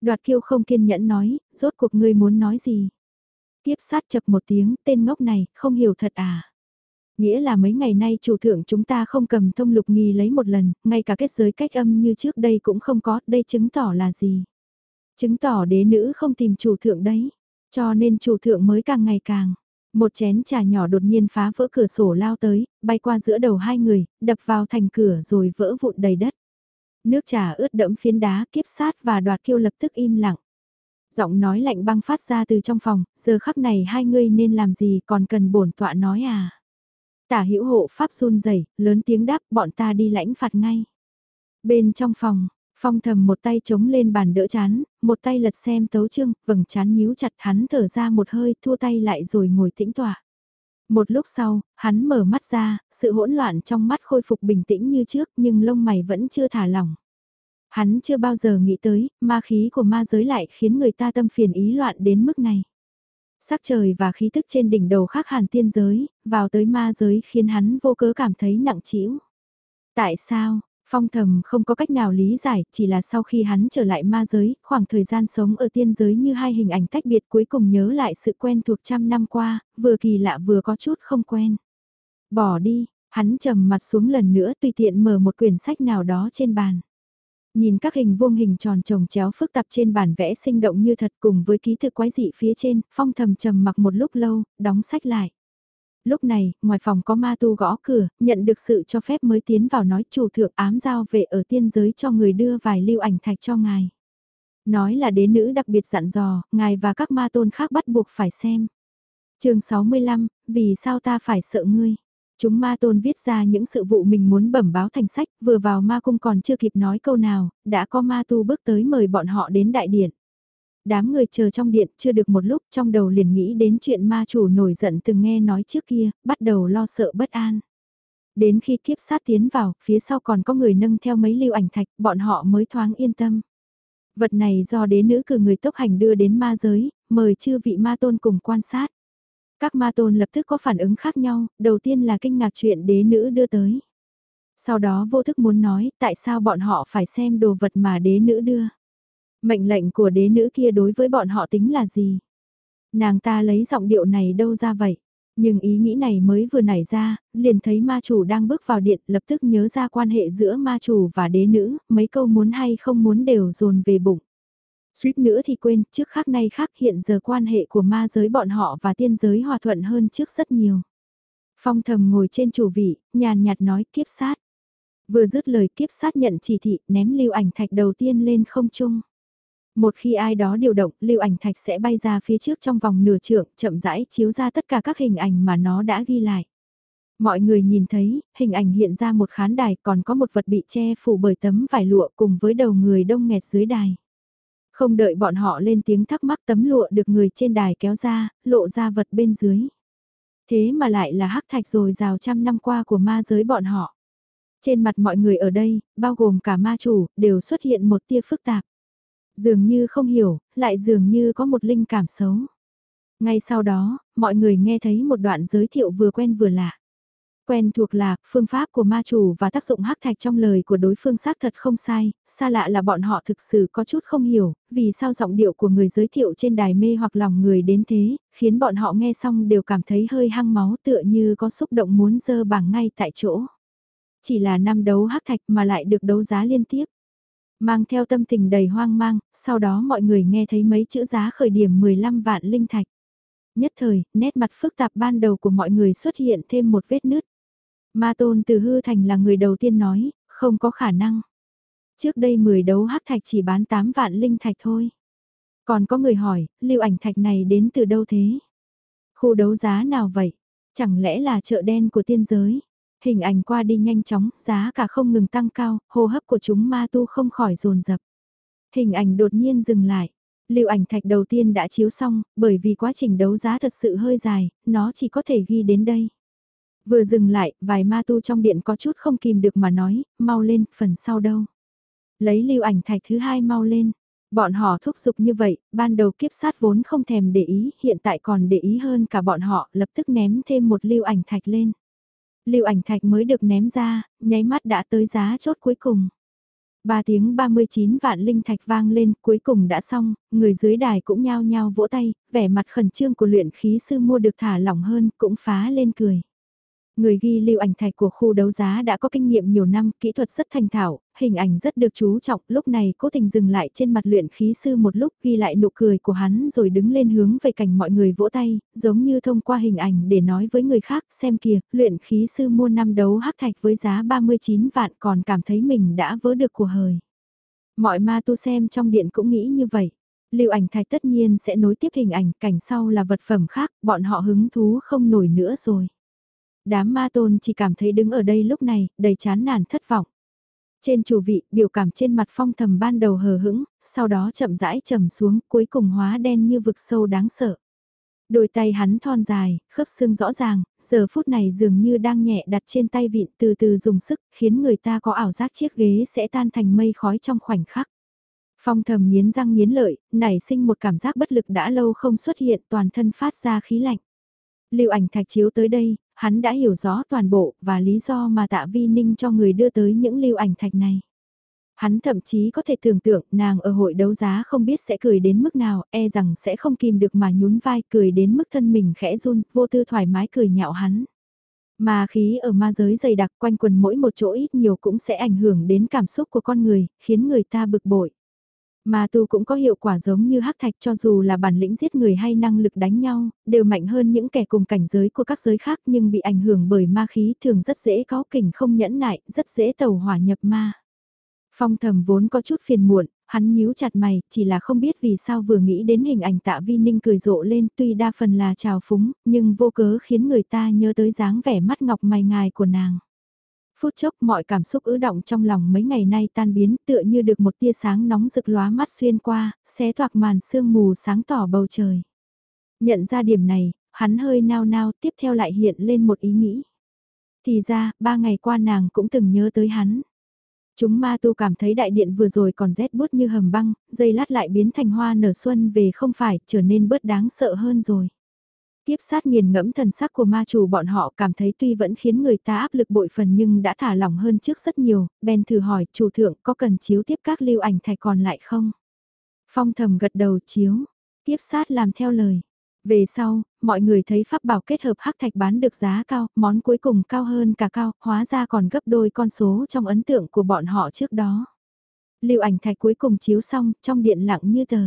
[SPEAKER 1] Đoạt kiêu không kiên nhẫn nói, rốt cuộc ngươi muốn nói gì? Tiếp sát chập một tiếng, tên ngốc này, không hiểu thật à? Nghĩa là mấy ngày nay chủ thượng chúng ta không cầm thông lục nghi lấy một lần, ngay cả kết giới cách âm như trước đây cũng không có, đây chứng tỏ là gì? Chứng tỏ đế nữ không tìm chủ thượng đấy, cho nên chủ thượng mới càng ngày càng. Một chén trà nhỏ đột nhiên phá vỡ cửa sổ lao tới, bay qua giữa đầu hai người, đập vào thành cửa rồi vỡ vụn đầy đất. Nước trà ướt đẫm phiến đá kiếp sát và đoạt kiêu lập tức im lặng. Giọng nói lạnh băng phát ra từ trong phòng, giờ khắc này hai ngươi nên làm gì còn cần bổn tọa nói à. Tả hữu hộ pháp run rẩy lớn tiếng đáp bọn ta đi lãnh phạt ngay. Bên trong phòng, phong thầm một tay chống lên bàn đỡ chán, một tay lật xem tấu chương, vầng chán nhíu chặt hắn thở ra một hơi thua tay lại rồi ngồi tĩnh tọa. Một lúc sau, hắn mở mắt ra, sự hỗn loạn trong mắt khôi phục bình tĩnh như trước nhưng lông mày vẫn chưa thả lỏng. Hắn chưa bao giờ nghĩ tới, ma khí của ma giới lại khiến người ta tâm phiền ý loạn đến mức này. Sắc trời và khí tức trên đỉnh đầu khác hàn tiên giới, vào tới ma giới khiến hắn vô cớ cảm thấy nặng trĩu. Tại sao, Phong thầm không có cách nào lý giải, chỉ là sau khi hắn trở lại ma giới, khoảng thời gian sống ở tiên giới như hai hình ảnh tách biệt cuối cùng nhớ lại sự quen thuộc trăm năm qua, vừa kỳ lạ vừa có chút không quen. Bỏ đi, hắn trầm mặt xuống lần nữa tùy tiện mở một quyển sách nào đó trên bàn. Nhìn các hình vuông hình tròn trồng chéo phức tạp trên bản vẽ sinh động như thật cùng với ký tự quái dị phía trên, phong thầm trầm mặc một lúc lâu, đóng sách lại. Lúc này, ngoài phòng có ma tu gõ cửa, nhận được sự cho phép mới tiến vào nói chủ thượng ám giao về ở tiên giới cho người đưa vài lưu ảnh thạch cho ngài. Nói là đế nữ đặc biệt dặn dò, ngài và các ma tôn khác bắt buộc phải xem. chương 65, vì sao ta phải sợ ngươi? Chúng ma tôn viết ra những sự vụ mình muốn bẩm báo thành sách, vừa vào ma cung còn chưa kịp nói câu nào, đã có ma tu bước tới mời bọn họ đến đại điện. Đám người chờ trong điện chưa được một lúc trong đầu liền nghĩ đến chuyện ma chủ nổi giận từng nghe nói trước kia, bắt đầu lo sợ bất an. Đến khi kiếp sát tiến vào, phía sau còn có người nâng theo mấy lưu ảnh thạch, bọn họ mới thoáng yên tâm. Vật này do đế nữ cử người tốc hành đưa đến ma giới, mời chư vị ma tôn cùng quan sát. Các ma tôn lập tức có phản ứng khác nhau, đầu tiên là kinh ngạc chuyện đế nữ đưa tới. Sau đó vô thức muốn nói tại sao bọn họ phải xem đồ vật mà đế nữ đưa. Mệnh lệnh của đế nữ kia đối với bọn họ tính là gì? Nàng ta lấy giọng điệu này đâu ra vậy? Nhưng ý nghĩ này mới vừa nảy ra, liền thấy ma chủ đang bước vào điện lập tức nhớ ra quan hệ giữa ma chủ và đế nữ, mấy câu muốn hay không muốn đều dồn về bụng. Suýt nữa thì quên, trước khác nay khác hiện giờ quan hệ của ma giới bọn họ và tiên giới hòa thuận hơn trước rất nhiều. Phong thầm ngồi trên chủ vị, nhàn nhạt nói kiếp sát. Vừa dứt lời kiếp sát nhận chỉ thị ném lưu ảnh thạch đầu tiên lên không trung. Một khi ai đó điều động, lưu ảnh thạch sẽ bay ra phía trước trong vòng nửa trượng, chậm rãi chiếu ra tất cả các hình ảnh mà nó đã ghi lại. Mọi người nhìn thấy, hình ảnh hiện ra một khán đài còn có một vật bị che phủ bởi tấm vải lụa cùng với đầu người đông nghẹt dưới đài. Không đợi bọn họ lên tiếng thắc mắc tấm lụa được người trên đài kéo ra, lộ ra vật bên dưới. Thế mà lại là hắc thạch rồi rào trăm năm qua của ma giới bọn họ. Trên mặt mọi người ở đây, bao gồm cả ma chủ, đều xuất hiện một tia phức tạp. Dường như không hiểu, lại dường như có một linh cảm xấu. Ngay sau đó, mọi người nghe thấy một đoạn giới thiệu vừa quen vừa lạ. Quen thuộc là, phương pháp của ma chủ và tác dụng hắc thạch trong lời của đối phương xác thật không sai, xa lạ là bọn họ thực sự có chút không hiểu, vì sao giọng điệu của người giới thiệu trên đài mê hoặc lòng người đến thế, khiến bọn họ nghe xong đều cảm thấy hơi hăng máu tựa như có xúc động muốn dơ bảng ngay tại chỗ. Chỉ là năm đấu hắc thạch mà lại được đấu giá liên tiếp. Mang theo tâm tình đầy hoang mang, sau đó mọi người nghe thấy mấy chữ giá khởi điểm 15 vạn linh thạch. Nhất thời, nét mặt phức tạp ban đầu của mọi người xuất hiện thêm một vết nứt. Ma tôn từ hư thành là người đầu tiên nói, không có khả năng. Trước đây 10 đấu hắc thạch chỉ bán 8 vạn linh thạch thôi. Còn có người hỏi, lưu ảnh thạch này đến từ đâu thế? Khu đấu giá nào vậy? Chẳng lẽ là chợ đen của tiên giới? Hình ảnh qua đi nhanh chóng, giá cả không ngừng tăng cao, hô hấp của chúng ma tu không khỏi dồn dập. Hình ảnh đột nhiên dừng lại. Lưu ảnh thạch đầu tiên đã chiếu xong, bởi vì quá trình đấu giá thật sự hơi dài, nó chỉ có thể ghi đến đây. Vừa dừng lại, vài ma tu trong điện có chút không kìm được mà nói, mau lên, phần sau đâu. Lấy lưu ảnh thạch thứ hai mau lên. Bọn họ thúc giục như vậy, ban đầu kiếp sát vốn không thèm để ý, hiện tại còn để ý hơn cả bọn họ, lập tức ném thêm một lưu ảnh thạch lên. Lưu ảnh thạch mới được ném ra, nháy mắt đã tới giá chốt cuối cùng. Ba tiếng 39 vạn linh thạch vang lên, cuối cùng đã xong, người dưới đài cũng nhao nhao vỗ tay, vẻ mặt khẩn trương của luyện khí sư mua được thả lỏng hơn, cũng phá lên cười. Người ghi lưu ảnh thạch của khu đấu giá đã có kinh nghiệm nhiều năm, kỹ thuật rất thành thạo, hình ảnh rất được chú trọng, lúc này cố tình dừng lại trên mặt luyện khí sư một lúc ghi lại nụ cười của hắn rồi đứng lên hướng về cảnh mọi người vỗ tay, giống như thông qua hình ảnh để nói với người khác, xem kìa, luyện khí sư mua năm đấu hắc thạch với giá 39 vạn còn cảm thấy mình đã vỡ được của hời. Mọi ma tu xem trong điện cũng nghĩ như vậy. Lưu ảnh thạch tất nhiên sẽ nối tiếp hình ảnh, cảnh sau là vật phẩm khác, bọn họ hứng thú không nổi nữa rồi. Đám ma tôn chỉ cảm thấy đứng ở đây lúc này, đầy chán nản thất vọng. Trên chủ vị, biểu cảm trên mặt phong thầm ban đầu hờ hững, sau đó chậm rãi trầm xuống, cuối cùng hóa đen như vực sâu đáng sợ. Đôi tay hắn thon dài, khớp xương rõ ràng, giờ phút này dường như đang nhẹ đặt trên tay vịn từ từ dùng sức, khiến người ta có ảo giác chiếc ghế sẽ tan thành mây khói trong khoảnh khắc. Phong thầm nghiến răng nghiến lợi, nảy sinh một cảm giác bất lực đã lâu không xuất hiện toàn thân phát ra khí lạnh. Lưu ảnh thạch chiếu tới đây, hắn đã hiểu rõ toàn bộ và lý do mà tạ vi ninh cho người đưa tới những lưu ảnh thạch này. Hắn thậm chí có thể tưởng tượng nàng ở hội đấu giá không biết sẽ cười đến mức nào, e rằng sẽ không kìm được mà nhún vai cười đến mức thân mình khẽ run, vô tư thoải mái cười nhạo hắn. Mà khí ở ma giới dày đặc quanh quần mỗi một chỗ ít nhiều cũng sẽ ảnh hưởng đến cảm xúc của con người, khiến người ta bực bội. Ma tu cũng có hiệu quả giống như hắc thạch cho dù là bản lĩnh giết người hay năng lực đánh nhau, đều mạnh hơn những kẻ cùng cảnh giới của các giới khác nhưng bị ảnh hưởng bởi ma khí thường rất dễ có kình không nhẫn nại, rất dễ tàu hỏa nhập ma. Phong thầm vốn có chút phiền muộn, hắn nhíu chặt mày, chỉ là không biết vì sao vừa nghĩ đến hình ảnh tạ vi ninh cười rộ lên tuy đa phần là trào phúng, nhưng vô cớ khiến người ta nhớ tới dáng vẻ mắt ngọc mày ngài của nàng. Phút chốc mọi cảm xúc ứ động trong lòng mấy ngày nay tan biến tựa như được một tia sáng nóng rực lóa mắt xuyên qua, xé toạc màn sương mù sáng tỏ bầu trời. Nhận ra điểm này, hắn hơi nao nao tiếp theo lại hiện lên một ý nghĩ. Thì ra, ba ngày qua nàng cũng từng nhớ tới hắn. Chúng ma tu cảm thấy đại điện vừa rồi còn rét bút như hầm băng, dây lát lại biến thành hoa nở xuân về không phải, trở nên bớt đáng sợ hơn rồi. Tiếp sát nghiền ngẫm thần sắc của ma chủ bọn họ cảm thấy tuy vẫn khiến người ta áp lực bội phần nhưng đã thả lỏng hơn trước rất nhiều, bèn thử hỏi chủ thượng có cần chiếu tiếp các lưu ảnh thạch còn lại không? Phong thầm gật đầu chiếu, tiếp sát làm theo lời. Về sau, mọi người thấy pháp bảo kết hợp hắc thạch bán được giá cao, món cuối cùng cao hơn cả cao, hóa ra còn gấp đôi con số trong ấn tượng của bọn họ trước đó. Lưu ảnh thạch cuối cùng chiếu xong, trong điện lặng như tờ.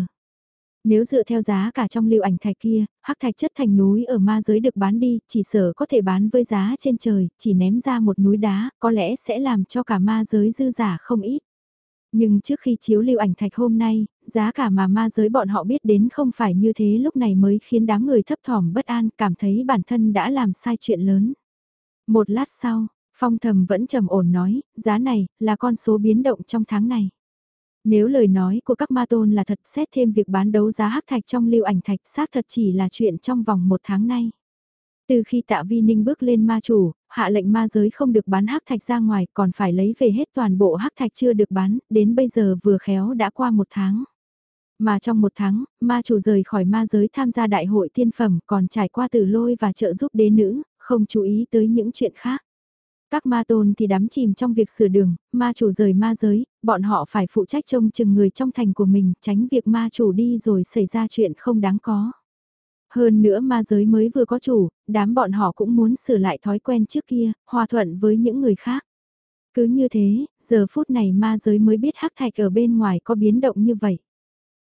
[SPEAKER 1] Nếu dựa theo giá cả trong lưu ảnh thạch kia, hắc thạch chất thành núi ở ma giới được bán đi, chỉ sở có thể bán với giá trên trời, chỉ ném ra một núi đá, có lẽ sẽ làm cho cả ma giới dư giả không ít. Nhưng trước khi chiếu lưu ảnh thạch hôm nay, giá cả mà ma giới bọn họ biết đến không phải như thế lúc này mới khiến đám người thấp thỏm bất an cảm thấy bản thân đã làm sai chuyện lớn. Một lát sau, phong thầm vẫn trầm ổn nói, giá này là con số biến động trong tháng này. Nếu lời nói của các ma tôn là thật xét thêm việc bán đấu giá hắc thạch trong lưu ảnh thạch xác thật chỉ là chuyện trong vòng một tháng nay. Từ khi tạ vi ninh bước lên ma chủ, hạ lệnh ma giới không được bán hắc thạch ra ngoài còn phải lấy về hết toàn bộ hắc thạch chưa được bán, đến bây giờ vừa khéo đã qua một tháng. Mà trong một tháng, ma chủ rời khỏi ma giới tham gia đại hội tiên phẩm còn trải qua từ lôi và trợ giúp đế nữ, không chú ý tới những chuyện khác. Các ma tôn thì đắm chìm trong việc sửa đường, ma chủ rời ma giới, bọn họ phải phụ trách trông chừng người trong thành của mình, tránh việc ma chủ đi rồi xảy ra chuyện không đáng có. Hơn nữa ma giới mới vừa có chủ, đám bọn họ cũng muốn sửa lại thói quen trước kia, hòa thuận với những người khác. Cứ như thế, giờ phút này ma giới mới biết hắc thạch ở bên ngoài có biến động như vậy.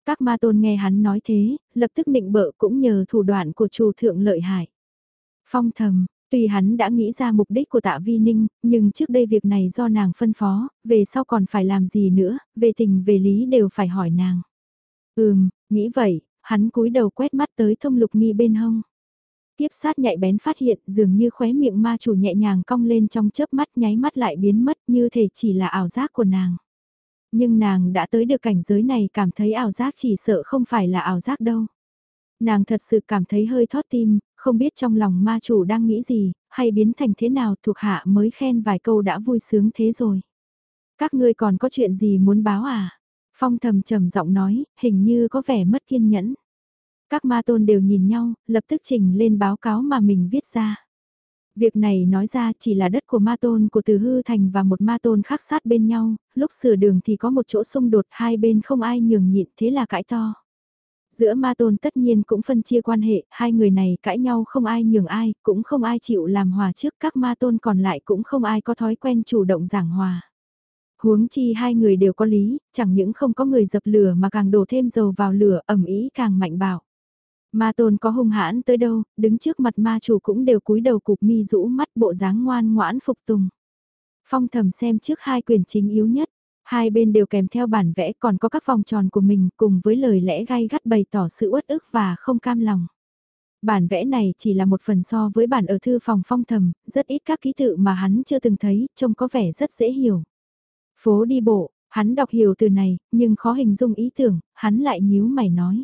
[SPEAKER 1] Các ma tôn nghe hắn nói thế, lập tức định bợ cũng nhờ thủ đoạn của chủ thượng lợi hại. Phong thầm, tuy hắn đã nghĩ ra mục đích của tạ vi ninh, nhưng trước đây việc này do nàng phân phó, về sau còn phải làm gì nữa, về tình về lý đều phải hỏi nàng. Ừm, nghĩ vậy, hắn cúi đầu quét mắt tới thông lục nghi bên hông. Tiếp sát nhạy bén phát hiện dường như khóe miệng ma chủ nhẹ nhàng cong lên trong chớp mắt nháy mắt lại biến mất như thể chỉ là ảo giác của nàng. Nhưng nàng đã tới được cảnh giới này cảm thấy ảo giác chỉ sợ không phải là ảo giác đâu. Nàng thật sự cảm thấy hơi thót tim, không biết trong lòng ma chủ đang nghĩ gì, hay biến thành thế nào thuộc hạ mới khen vài câu đã vui sướng thế rồi. Các ngươi còn có chuyện gì muốn báo à? Phong thầm trầm giọng nói, hình như có vẻ mất kiên nhẫn. Các ma tôn đều nhìn nhau, lập tức trình lên báo cáo mà mình viết ra. Việc này nói ra chỉ là đất của ma tôn của từ hư thành và một ma tôn khác sát bên nhau, lúc sửa đường thì có một chỗ xung đột hai bên không ai nhường nhịn thế là cãi to. Giữa ma tôn tất nhiên cũng phân chia quan hệ, hai người này cãi nhau không ai nhường ai, cũng không ai chịu làm hòa trước các ma tôn còn lại cũng không ai có thói quen chủ động giảng hòa. Huống chi hai người đều có lý, chẳng những không có người dập lửa mà càng đổ thêm dầu vào lửa ẩm ý càng mạnh bạo. Ma tôn có hung hãn tới đâu, đứng trước mặt ma chủ cũng đều cúi đầu cục mi rũ mắt bộ dáng ngoan ngoãn phục tùng. Phong thầm xem trước hai quyền chính yếu nhất, hai bên đều kèm theo bản vẽ còn có các vòng tròn của mình cùng với lời lẽ gai gắt bày tỏ sự uất ức và không cam lòng. Bản vẽ này chỉ là một phần so với bản ở thư phòng phong thầm, rất ít các ký tự mà hắn chưa từng thấy, trông có vẻ rất dễ hiểu. Phố đi bộ, hắn đọc hiểu từ này, nhưng khó hình dung ý tưởng, hắn lại nhíu mày nói.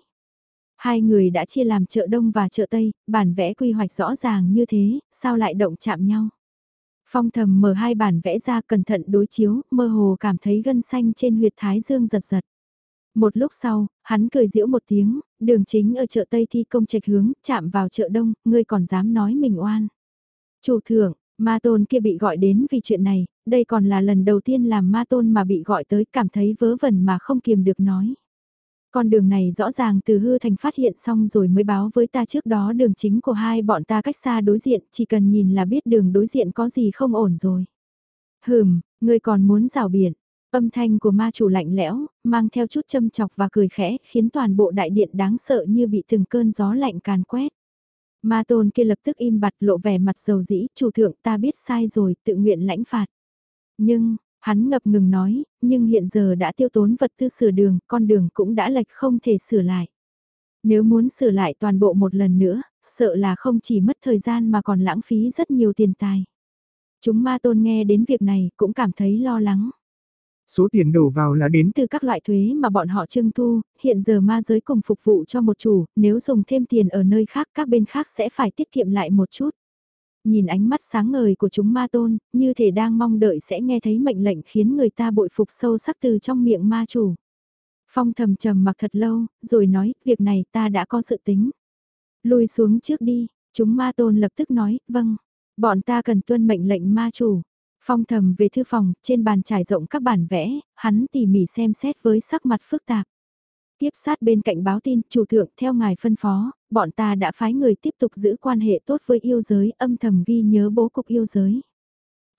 [SPEAKER 1] Hai người đã chia làm chợ Đông và chợ Tây, bản vẽ quy hoạch rõ ràng như thế, sao lại động chạm nhau. Phong thầm mở hai bản vẽ ra cẩn thận đối chiếu, mơ hồ cảm thấy gân xanh trên huyệt thái dương giật giật. Một lúc sau, hắn cười giễu một tiếng, đường chính ở chợ Tây thi công trạch hướng, chạm vào chợ Đông, ngươi còn dám nói mình oan. Chủ thượng, ma tôn kia bị gọi đến vì chuyện này, đây còn là lần đầu tiên làm ma tôn mà bị gọi tới cảm thấy vớ vẩn mà không kiềm được nói. Con đường này rõ ràng từ hư thành phát hiện xong rồi mới báo với ta trước đó đường chính của hai bọn ta cách xa đối diện, chỉ cần nhìn là biết đường đối diện có gì không ổn rồi. Hừm, ngươi còn muốn rào biển. Âm thanh của ma chủ lạnh lẽo, mang theo chút châm chọc và cười khẽ, khiến toàn bộ đại điện đáng sợ như bị từng cơn gió lạnh càn quét. Ma tôn kia lập tức im bặt lộ vẻ mặt dầu dĩ, chủ thượng ta biết sai rồi, tự nguyện lãnh phạt. Nhưng, hắn ngập ngừng nói, nhưng hiện giờ đã tiêu tốn vật tư sửa đường, con đường cũng đã lệch không thể sửa lại. Nếu muốn sửa lại toàn bộ một lần nữa, sợ là không chỉ mất thời gian mà còn lãng phí rất nhiều tiền tài. Chúng ma tôn nghe đến việc này cũng cảm thấy lo lắng.
[SPEAKER 2] Số tiền đổ vào là đến
[SPEAKER 1] từ các loại thuế mà bọn họ trưng thu, hiện giờ ma giới cùng phục vụ cho một chủ, nếu dùng thêm tiền ở nơi khác các bên khác sẽ phải tiết kiệm lại một chút. Nhìn ánh mắt sáng ngời của chúng ma tôn, như thể đang mong đợi sẽ nghe thấy mệnh lệnh khiến người ta bội phục sâu sắc từ trong miệng ma chủ. Phong thầm trầm mặc thật lâu, rồi nói, việc này ta đã có sự tính. Lùi xuống trước đi, chúng ma tôn lập tức nói, vâng, bọn ta cần tuân mệnh lệnh ma chủ. Phong thầm về thư phòng, trên bàn trải rộng các bản vẽ, hắn tỉ mỉ xem xét với sắc mặt phức tạp. Tiếp sát bên cạnh báo tin, chủ thượng theo ngài phân phó, bọn ta đã phái người tiếp tục giữ quan hệ tốt với yêu giới, âm thầm ghi nhớ bố cục yêu giới.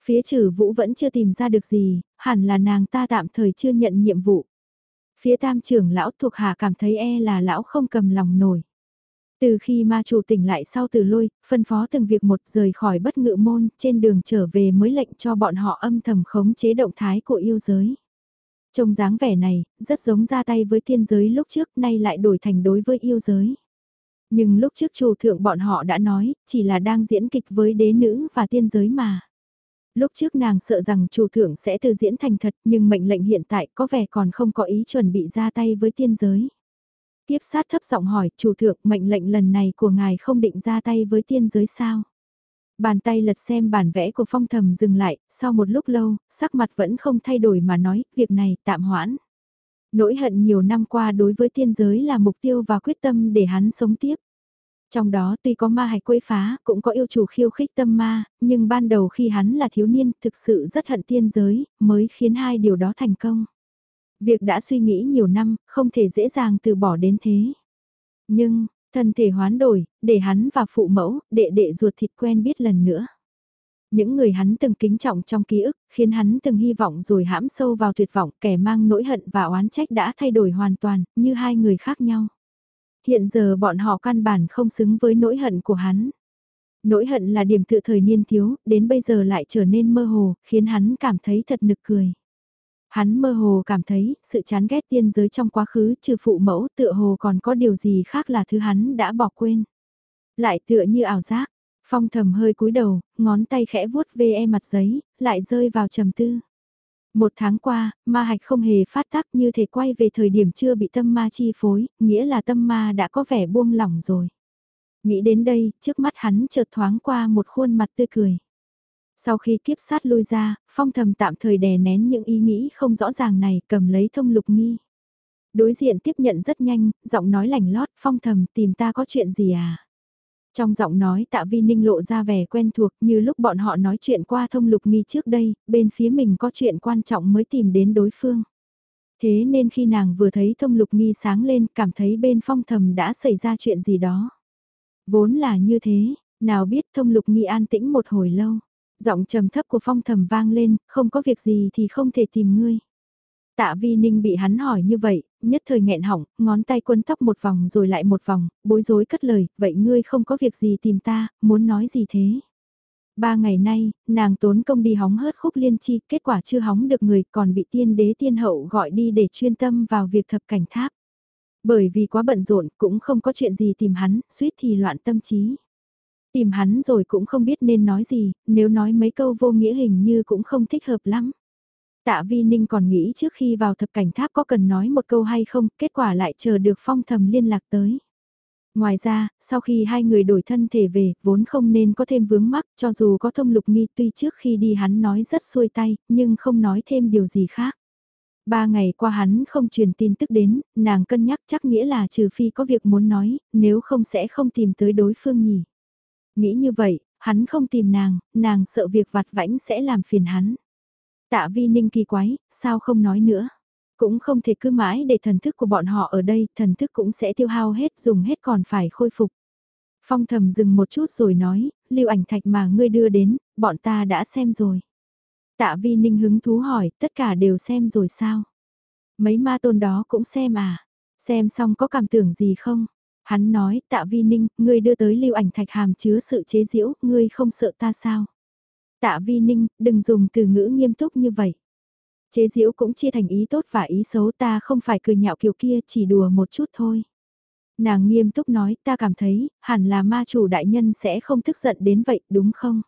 [SPEAKER 1] Phía trừ vũ vẫn chưa tìm ra được gì, hẳn là nàng ta tạm thời chưa nhận nhiệm vụ. Phía tam trưởng lão thuộc hạ cảm thấy e là lão không cầm lòng nổi. Từ khi ma chủ tỉnh lại sau từ lôi, phân phó từng việc một rời khỏi bất ngự môn, trên đường trở về mới lệnh cho bọn họ âm thầm khống chế động thái của yêu giới. Trông dáng vẻ này, rất giống ra tay với tiên giới lúc trước nay lại đổi thành đối với yêu giới. Nhưng lúc trước chủ thượng bọn họ đã nói, chỉ là đang diễn kịch với đế nữ và tiên giới mà. Lúc trước nàng sợ rằng chủ thượng sẽ từ diễn thành thật nhưng mệnh lệnh hiện tại có vẻ còn không có ý chuẩn bị ra tay với tiên giới. Tiếp sát thấp giọng hỏi, chủ thượng mệnh lệnh lần này của ngài không định ra tay với tiên giới sao? Bàn tay lật xem bản vẽ của phong thầm dừng lại, sau một lúc lâu, sắc mặt vẫn không thay đổi mà nói, việc này tạm hoãn. Nỗi hận nhiều năm qua đối với tiên giới là mục tiêu và quyết tâm để hắn sống tiếp. Trong đó tuy có ma hạch quấy phá, cũng có yêu chủ khiêu khích tâm ma, nhưng ban đầu khi hắn là thiếu niên thực sự rất hận tiên giới, mới khiến hai điều đó thành công. Việc đã suy nghĩ nhiều năm, không thể dễ dàng từ bỏ đến thế. Nhưng, thân thể hoán đổi, để hắn và phụ mẫu, đệ đệ ruột thịt quen biết lần nữa. Những người hắn từng kính trọng trong ký ức, khiến hắn từng hy vọng rồi hãm sâu vào tuyệt vọng, kẻ mang nỗi hận và oán trách đã thay đổi hoàn toàn, như hai người khác nhau. Hiện giờ bọn họ căn bản không xứng với nỗi hận của hắn. Nỗi hận là điểm tự thời niên thiếu, đến bây giờ lại trở nên mơ hồ, khiến hắn cảm thấy thật nực cười. Hắn mơ hồ cảm thấy, sự chán ghét tiên giới trong quá khứ trừ phụ mẫu tựa hồ còn có điều gì khác là thứ hắn đã bỏ quên. Lại tựa như ảo giác, phong thầm hơi cúi đầu, ngón tay khẽ vuốt ve e mặt giấy, lại rơi vào trầm tư. Một tháng qua, ma hạch không hề phát tác như thể quay về thời điểm chưa bị tâm ma chi phối, nghĩa là tâm ma đã có vẻ buông lỏng rồi. Nghĩ đến đây, trước mắt hắn chợt thoáng qua một khuôn mặt tươi cười. Sau khi kiếp sát lui ra, phong thầm tạm thời đè nén những ý nghĩ không rõ ràng này cầm lấy thông lục nghi. Đối diện tiếp nhận rất nhanh, giọng nói lành lót, phong thầm tìm ta có chuyện gì à? Trong giọng nói tạ vi ninh lộ ra vẻ quen thuộc như lúc bọn họ nói chuyện qua thông lục nghi trước đây, bên phía mình có chuyện quan trọng mới tìm đến đối phương. Thế nên khi nàng vừa thấy thông lục nghi sáng lên cảm thấy bên phong thầm đã xảy ra chuyện gì đó. Vốn là như thế, nào biết thông lục nghi an tĩnh một hồi lâu. Giọng trầm thấp của phong thầm vang lên, không có việc gì thì không thể tìm ngươi. Tạ Vi Ninh bị hắn hỏi như vậy, nhất thời nghẹn hỏng, ngón tay quấn tóc một vòng rồi lại một vòng, bối rối cất lời, vậy ngươi không có việc gì tìm ta, muốn nói gì thế? Ba ngày nay, nàng tốn công đi hóng hớt khúc liên chi, kết quả chưa hóng được người còn bị tiên đế tiên hậu gọi đi để chuyên tâm vào việc thập cảnh tháp. Bởi vì quá bận rộn cũng không có chuyện gì tìm hắn, suýt thì loạn tâm trí. Tìm hắn rồi cũng không biết nên nói gì, nếu nói mấy câu vô nghĩa hình như cũng không thích hợp lắm. Tạ Vi Ninh còn nghĩ trước khi vào thập cảnh tháp có cần nói một câu hay không, kết quả lại chờ được phong thầm liên lạc tới. Ngoài ra, sau khi hai người đổi thân thể về, vốn không nên có thêm vướng mắc, cho dù có thông lục nghi tuy trước khi đi hắn nói rất xuôi tay, nhưng không nói thêm điều gì khác. Ba ngày qua hắn không truyền tin tức đến, nàng cân nhắc chắc nghĩa là trừ phi có việc muốn nói, nếu không sẽ không tìm tới đối phương nhỉ. Nghĩ như vậy, hắn không tìm nàng, nàng sợ việc vặt vãnh sẽ làm phiền hắn. Tạ vi ninh kỳ quái, sao không nói nữa. Cũng không thể cứ mãi để thần thức của bọn họ ở đây, thần thức cũng sẽ tiêu hao hết, dùng hết còn phải khôi phục. Phong thầm dừng một chút rồi nói, lưu ảnh thạch mà ngươi đưa đến, bọn ta đã xem rồi. Tạ vi ninh hứng thú hỏi, tất cả đều xem rồi sao? Mấy ma tôn đó cũng xem à? Xem xong có cảm tưởng gì không? Hắn nói, tạ vi ninh, ngươi đưa tới lưu ảnh thạch hàm chứa sự chế giễu, ngươi không sợ ta sao? Tạ vi ninh, đừng dùng từ ngữ nghiêm túc như vậy. Chế diễu cũng chia thành ý tốt và ý xấu ta không phải cười nhạo kiểu kia chỉ đùa một chút thôi. Nàng nghiêm túc nói ta cảm thấy hẳn là ma chủ đại nhân sẽ không tức giận đến vậy đúng không?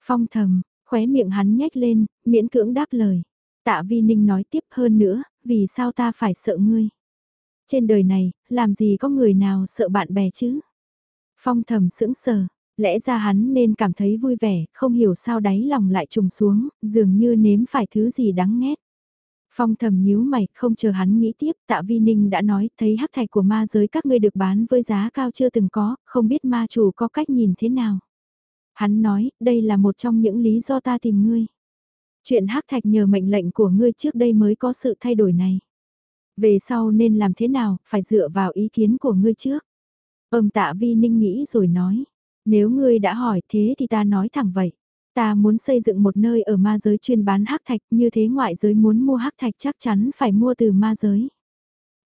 [SPEAKER 1] Phong thầm, khóe miệng hắn nhếch lên, miễn cưỡng đáp lời. Tạ Vi Ninh nói tiếp hơn nữa, vì sao ta phải sợ ngươi? Trên đời này, làm gì có người nào sợ bạn bè chứ? Phong thầm sững sờ, Lẽ ra hắn nên cảm thấy vui vẻ, không hiểu sao đáy lòng lại trùng xuống, dường như nếm phải thứ gì đáng ghét. Phong thầm nhíu mày, không chờ hắn nghĩ tiếp, tạ vi ninh đã nói, thấy hắc thạch của ma giới các ngươi được bán với giá cao chưa từng có, không biết ma chủ có cách nhìn thế nào. Hắn nói, đây là một trong những lý do ta tìm ngươi. Chuyện hắc thạch nhờ mệnh lệnh của ngươi trước đây mới có sự thay đổi này. Về sau nên làm thế nào, phải dựa vào ý kiến của ngươi trước. Âm tạ vi ninh nghĩ rồi nói, nếu ngươi đã hỏi thế thì ta nói thẳng vậy. Ta muốn xây dựng một nơi ở ma giới chuyên bán hắc thạch như thế ngoại giới muốn mua hắc thạch chắc chắn phải mua từ ma giới.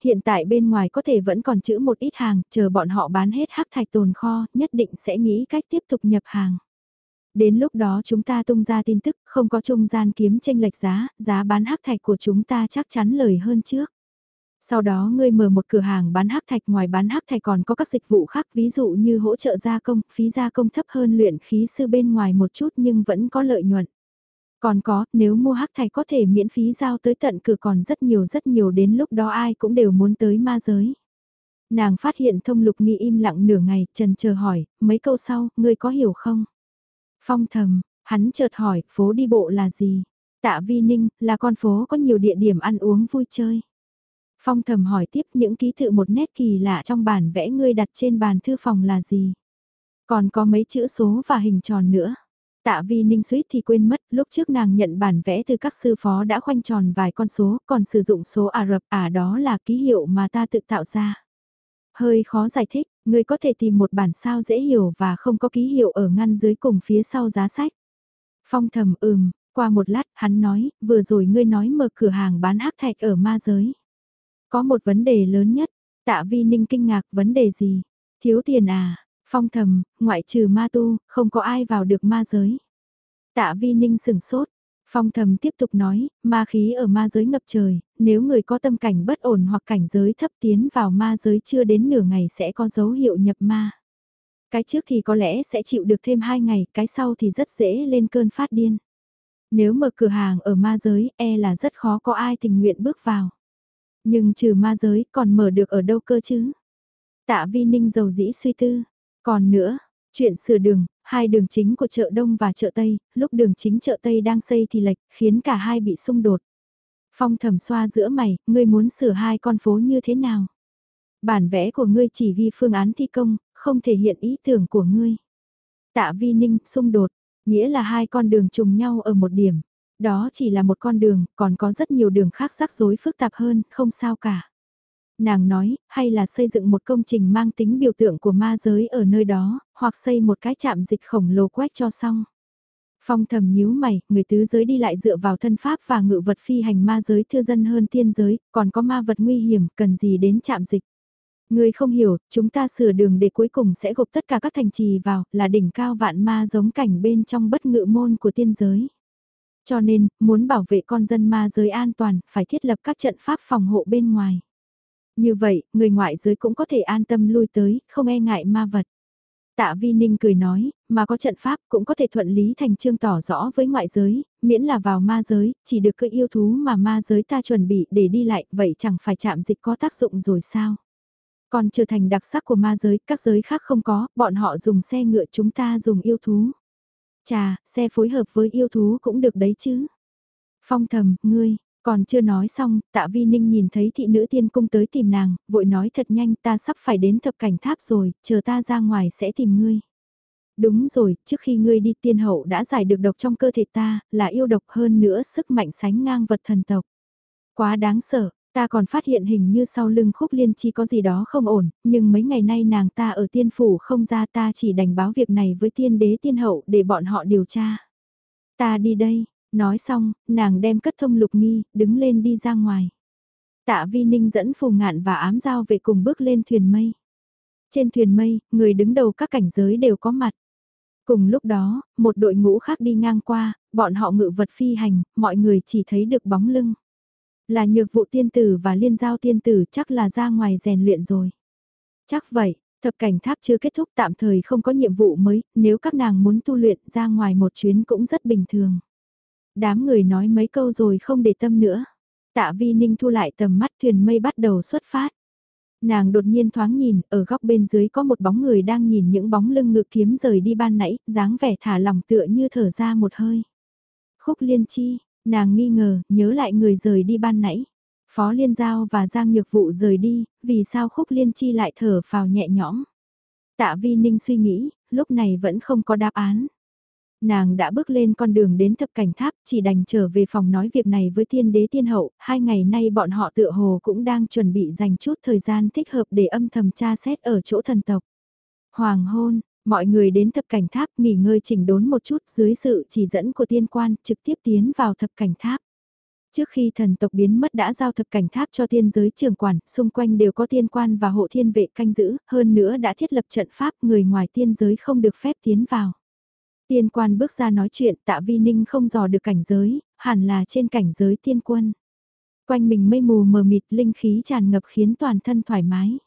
[SPEAKER 1] Hiện tại bên ngoài có thể vẫn còn chữ một ít hàng, chờ bọn họ bán hết hắc thạch tồn kho, nhất định sẽ nghĩ cách tiếp tục nhập hàng. Đến lúc đó chúng ta tung ra tin tức, không có trung gian kiếm tranh lệch giá, giá bán hắc thạch của chúng ta chắc chắn lời hơn trước. Sau đó ngươi mở một cửa hàng bán hắc thạch ngoài bán hắc thạch còn có các dịch vụ khác ví dụ như hỗ trợ gia công, phí gia công thấp hơn luyện khí sư bên ngoài một chút nhưng vẫn có lợi nhuận. Còn có, nếu mua hắc thạch có thể miễn phí giao tới tận cửa còn rất nhiều rất nhiều đến lúc đó ai cũng đều muốn tới ma giới. Nàng phát hiện thông lục nghi im lặng nửa ngày, trần chờ hỏi, mấy câu sau, ngươi có hiểu không? Phong thầm, hắn chợt hỏi, phố đi bộ là gì? Tạ Vi Ninh, là con phố có nhiều địa điểm ăn uống vui chơi. Phong thầm hỏi tiếp những ký tự một nét kỳ lạ trong bản vẽ ngươi đặt trên bàn thư phòng là gì? Còn có mấy chữ số và hình tròn nữa. Tạ vi ninh suýt thì quên mất, lúc trước nàng nhận bản vẽ từ các sư phó đã khoanh tròn vài con số, còn sử dụng số Ả Rập, à đó là ký hiệu mà ta tự tạo ra. Hơi khó giải thích, ngươi có thể tìm một bản sao dễ hiểu và không có ký hiệu ở ngăn dưới cùng phía sau giá sách. Phong thầm ừm, qua một lát hắn nói, vừa rồi ngươi nói mở cửa hàng bán hắc thạch ở ma giới. Có một vấn đề lớn nhất, tạ vi ninh kinh ngạc vấn đề gì? Thiếu tiền à? Phong thầm, ngoại trừ ma tu, không có ai vào được ma giới. Tạ vi ninh sừng sốt. Phong thầm tiếp tục nói, ma khí ở ma giới ngập trời, nếu người có tâm cảnh bất ổn hoặc cảnh giới thấp tiến vào ma giới chưa đến nửa ngày sẽ có dấu hiệu nhập ma. Cái trước thì có lẽ sẽ chịu được thêm hai ngày, cái sau thì rất dễ lên cơn phát điên. Nếu mở cửa hàng ở ma giới, e là rất khó có ai tình nguyện bước vào. Nhưng trừ ma giới còn mở được ở đâu cơ chứ? Tạ vi ninh dầu dĩ suy tư. Còn nữa, chuyện sửa đường, hai đường chính của chợ Đông và chợ Tây, lúc đường chính chợ Tây đang xây thì lệch, khiến cả hai bị xung đột. Phong thầm xoa giữa mày, ngươi muốn sửa hai con phố như thế nào? Bản vẽ của ngươi chỉ ghi phương án thi công, không thể hiện ý tưởng của ngươi. Tạ vi ninh, xung đột, nghĩa là hai con đường trùng nhau ở một điểm. Đó chỉ là một con đường, còn có rất nhiều đường khác rắc rối phức tạp hơn, không sao cả. Nàng nói, hay là xây dựng một công trình mang tính biểu tượng của ma giới ở nơi đó, hoặc xây một cái chạm dịch khổng lồ quét cho xong. Phong thầm nhíu mày, người tứ giới đi lại dựa vào thân pháp và ngự vật phi hành ma giới thưa dân hơn tiên giới, còn có ma vật nguy hiểm, cần gì đến chạm dịch. Người không hiểu, chúng ta sửa đường để cuối cùng sẽ gộp tất cả các thành trì vào, là đỉnh cao vạn ma giống cảnh bên trong bất ngự môn của tiên giới. Cho nên, muốn bảo vệ con dân ma giới an toàn, phải thiết lập các trận pháp phòng hộ bên ngoài. Như vậy, người ngoại giới cũng có thể an tâm lui tới, không e ngại ma vật. Tạ Vi Ninh cười nói, mà có trận pháp cũng có thể thuận lý thành trương tỏ rõ với ngoại giới, miễn là vào ma giới, chỉ được cơ yêu thú mà ma giới ta chuẩn bị để đi lại, vậy chẳng phải chạm dịch có tác dụng rồi sao? Còn trở thành đặc sắc của ma giới, các giới khác không có, bọn họ dùng xe ngựa chúng ta dùng yêu thú. Chà, xe phối hợp với yêu thú cũng được đấy chứ. Phong thầm, ngươi, còn chưa nói xong, tạ vi ninh nhìn thấy thị nữ tiên cung tới tìm nàng, vội nói thật nhanh ta sắp phải đến thập cảnh tháp rồi, chờ ta ra ngoài sẽ tìm ngươi. Đúng rồi, trước khi ngươi đi tiên hậu đã giải được độc trong cơ thể ta, là yêu độc hơn nữa sức mạnh sánh ngang vật thần tộc. Quá đáng sợ, ta còn phát hiện hình như sau lưng khúc liên chi có gì đó không ổn, nhưng mấy ngày nay nàng ta ở tiên phủ không ra ta chỉ đành báo việc này với tiên đế tiên hậu để bọn họ điều tra. Ta đi đây, nói xong, nàng đem cất thông lục nghi, đứng lên đi ra ngoài. Tạ vi ninh dẫn phù ngạn và ám giao về cùng bước lên thuyền mây. Trên thuyền mây, người đứng đầu các cảnh giới đều có mặt. Cùng lúc đó, một đội ngũ khác đi ngang qua, bọn họ ngự vật phi hành, mọi người chỉ thấy được bóng lưng. Là nhược vụ tiên tử và liên giao tiên tử chắc là ra ngoài rèn luyện rồi. Chắc vậy, thập cảnh tháp chưa kết thúc tạm thời không có nhiệm vụ mới, nếu các nàng muốn tu luyện ra ngoài một chuyến cũng rất bình thường. Đám người nói mấy câu rồi không để tâm nữa. Tạ vi ninh thu lại tầm mắt thuyền mây bắt đầu xuất phát. Nàng đột nhiên thoáng nhìn, ở góc bên dưới có một bóng người đang nhìn những bóng lưng ngự kiếm rời đi ban nãy, dáng vẻ thả lòng tựa như thở ra một hơi. Khúc liên chi, nàng nghi ngờ, nhớ lại người rời đi ban nãy. Phó Liên Giao và Giang Nhược Vụ rời đi, vì sao Khúc Liên Chi lại thở phào nhẹ nhõm. Tạ Vi Ninh suy nghĩ, lúc này vẫn không có đáp án. Nàng đã bước lên con đường đến thập cảnh tháp, chỉ đành trở về phòng nói việc này với thiên đế tiên hậu, hai ngày nay bọn họ tựa hồ cũng đang chuẩn bị dành chút thời gian thích hợp để âm thầm tra xét ở chỗ thần tộc. Hoàng hôn, mọi người đến thập cảnh tháp nghỉ ngơi chỉnh đốn một chút dưới sự chỉ dẫn của tiên quan trực tiếp tiến vào thập cảnh tháp. Trước khi thần tộc biến mất đã giao thập cảnh tháp cho tiên giới trường quản, xung quanh đều có tiên quan và hộ thiên vệ canh giữ, hơn nữa đã thiết lập trận pháp người ngoài tiên giới không được phép tiến vào. Tiên quan bước ra nói chuyện tạ vi ninh không dò được cảnh giới, hẳn là trên cảnh giới tiên quân. Quanh mình mây mù mờ mịt linh khí tràn ngập khiến toàn thân thoải mái.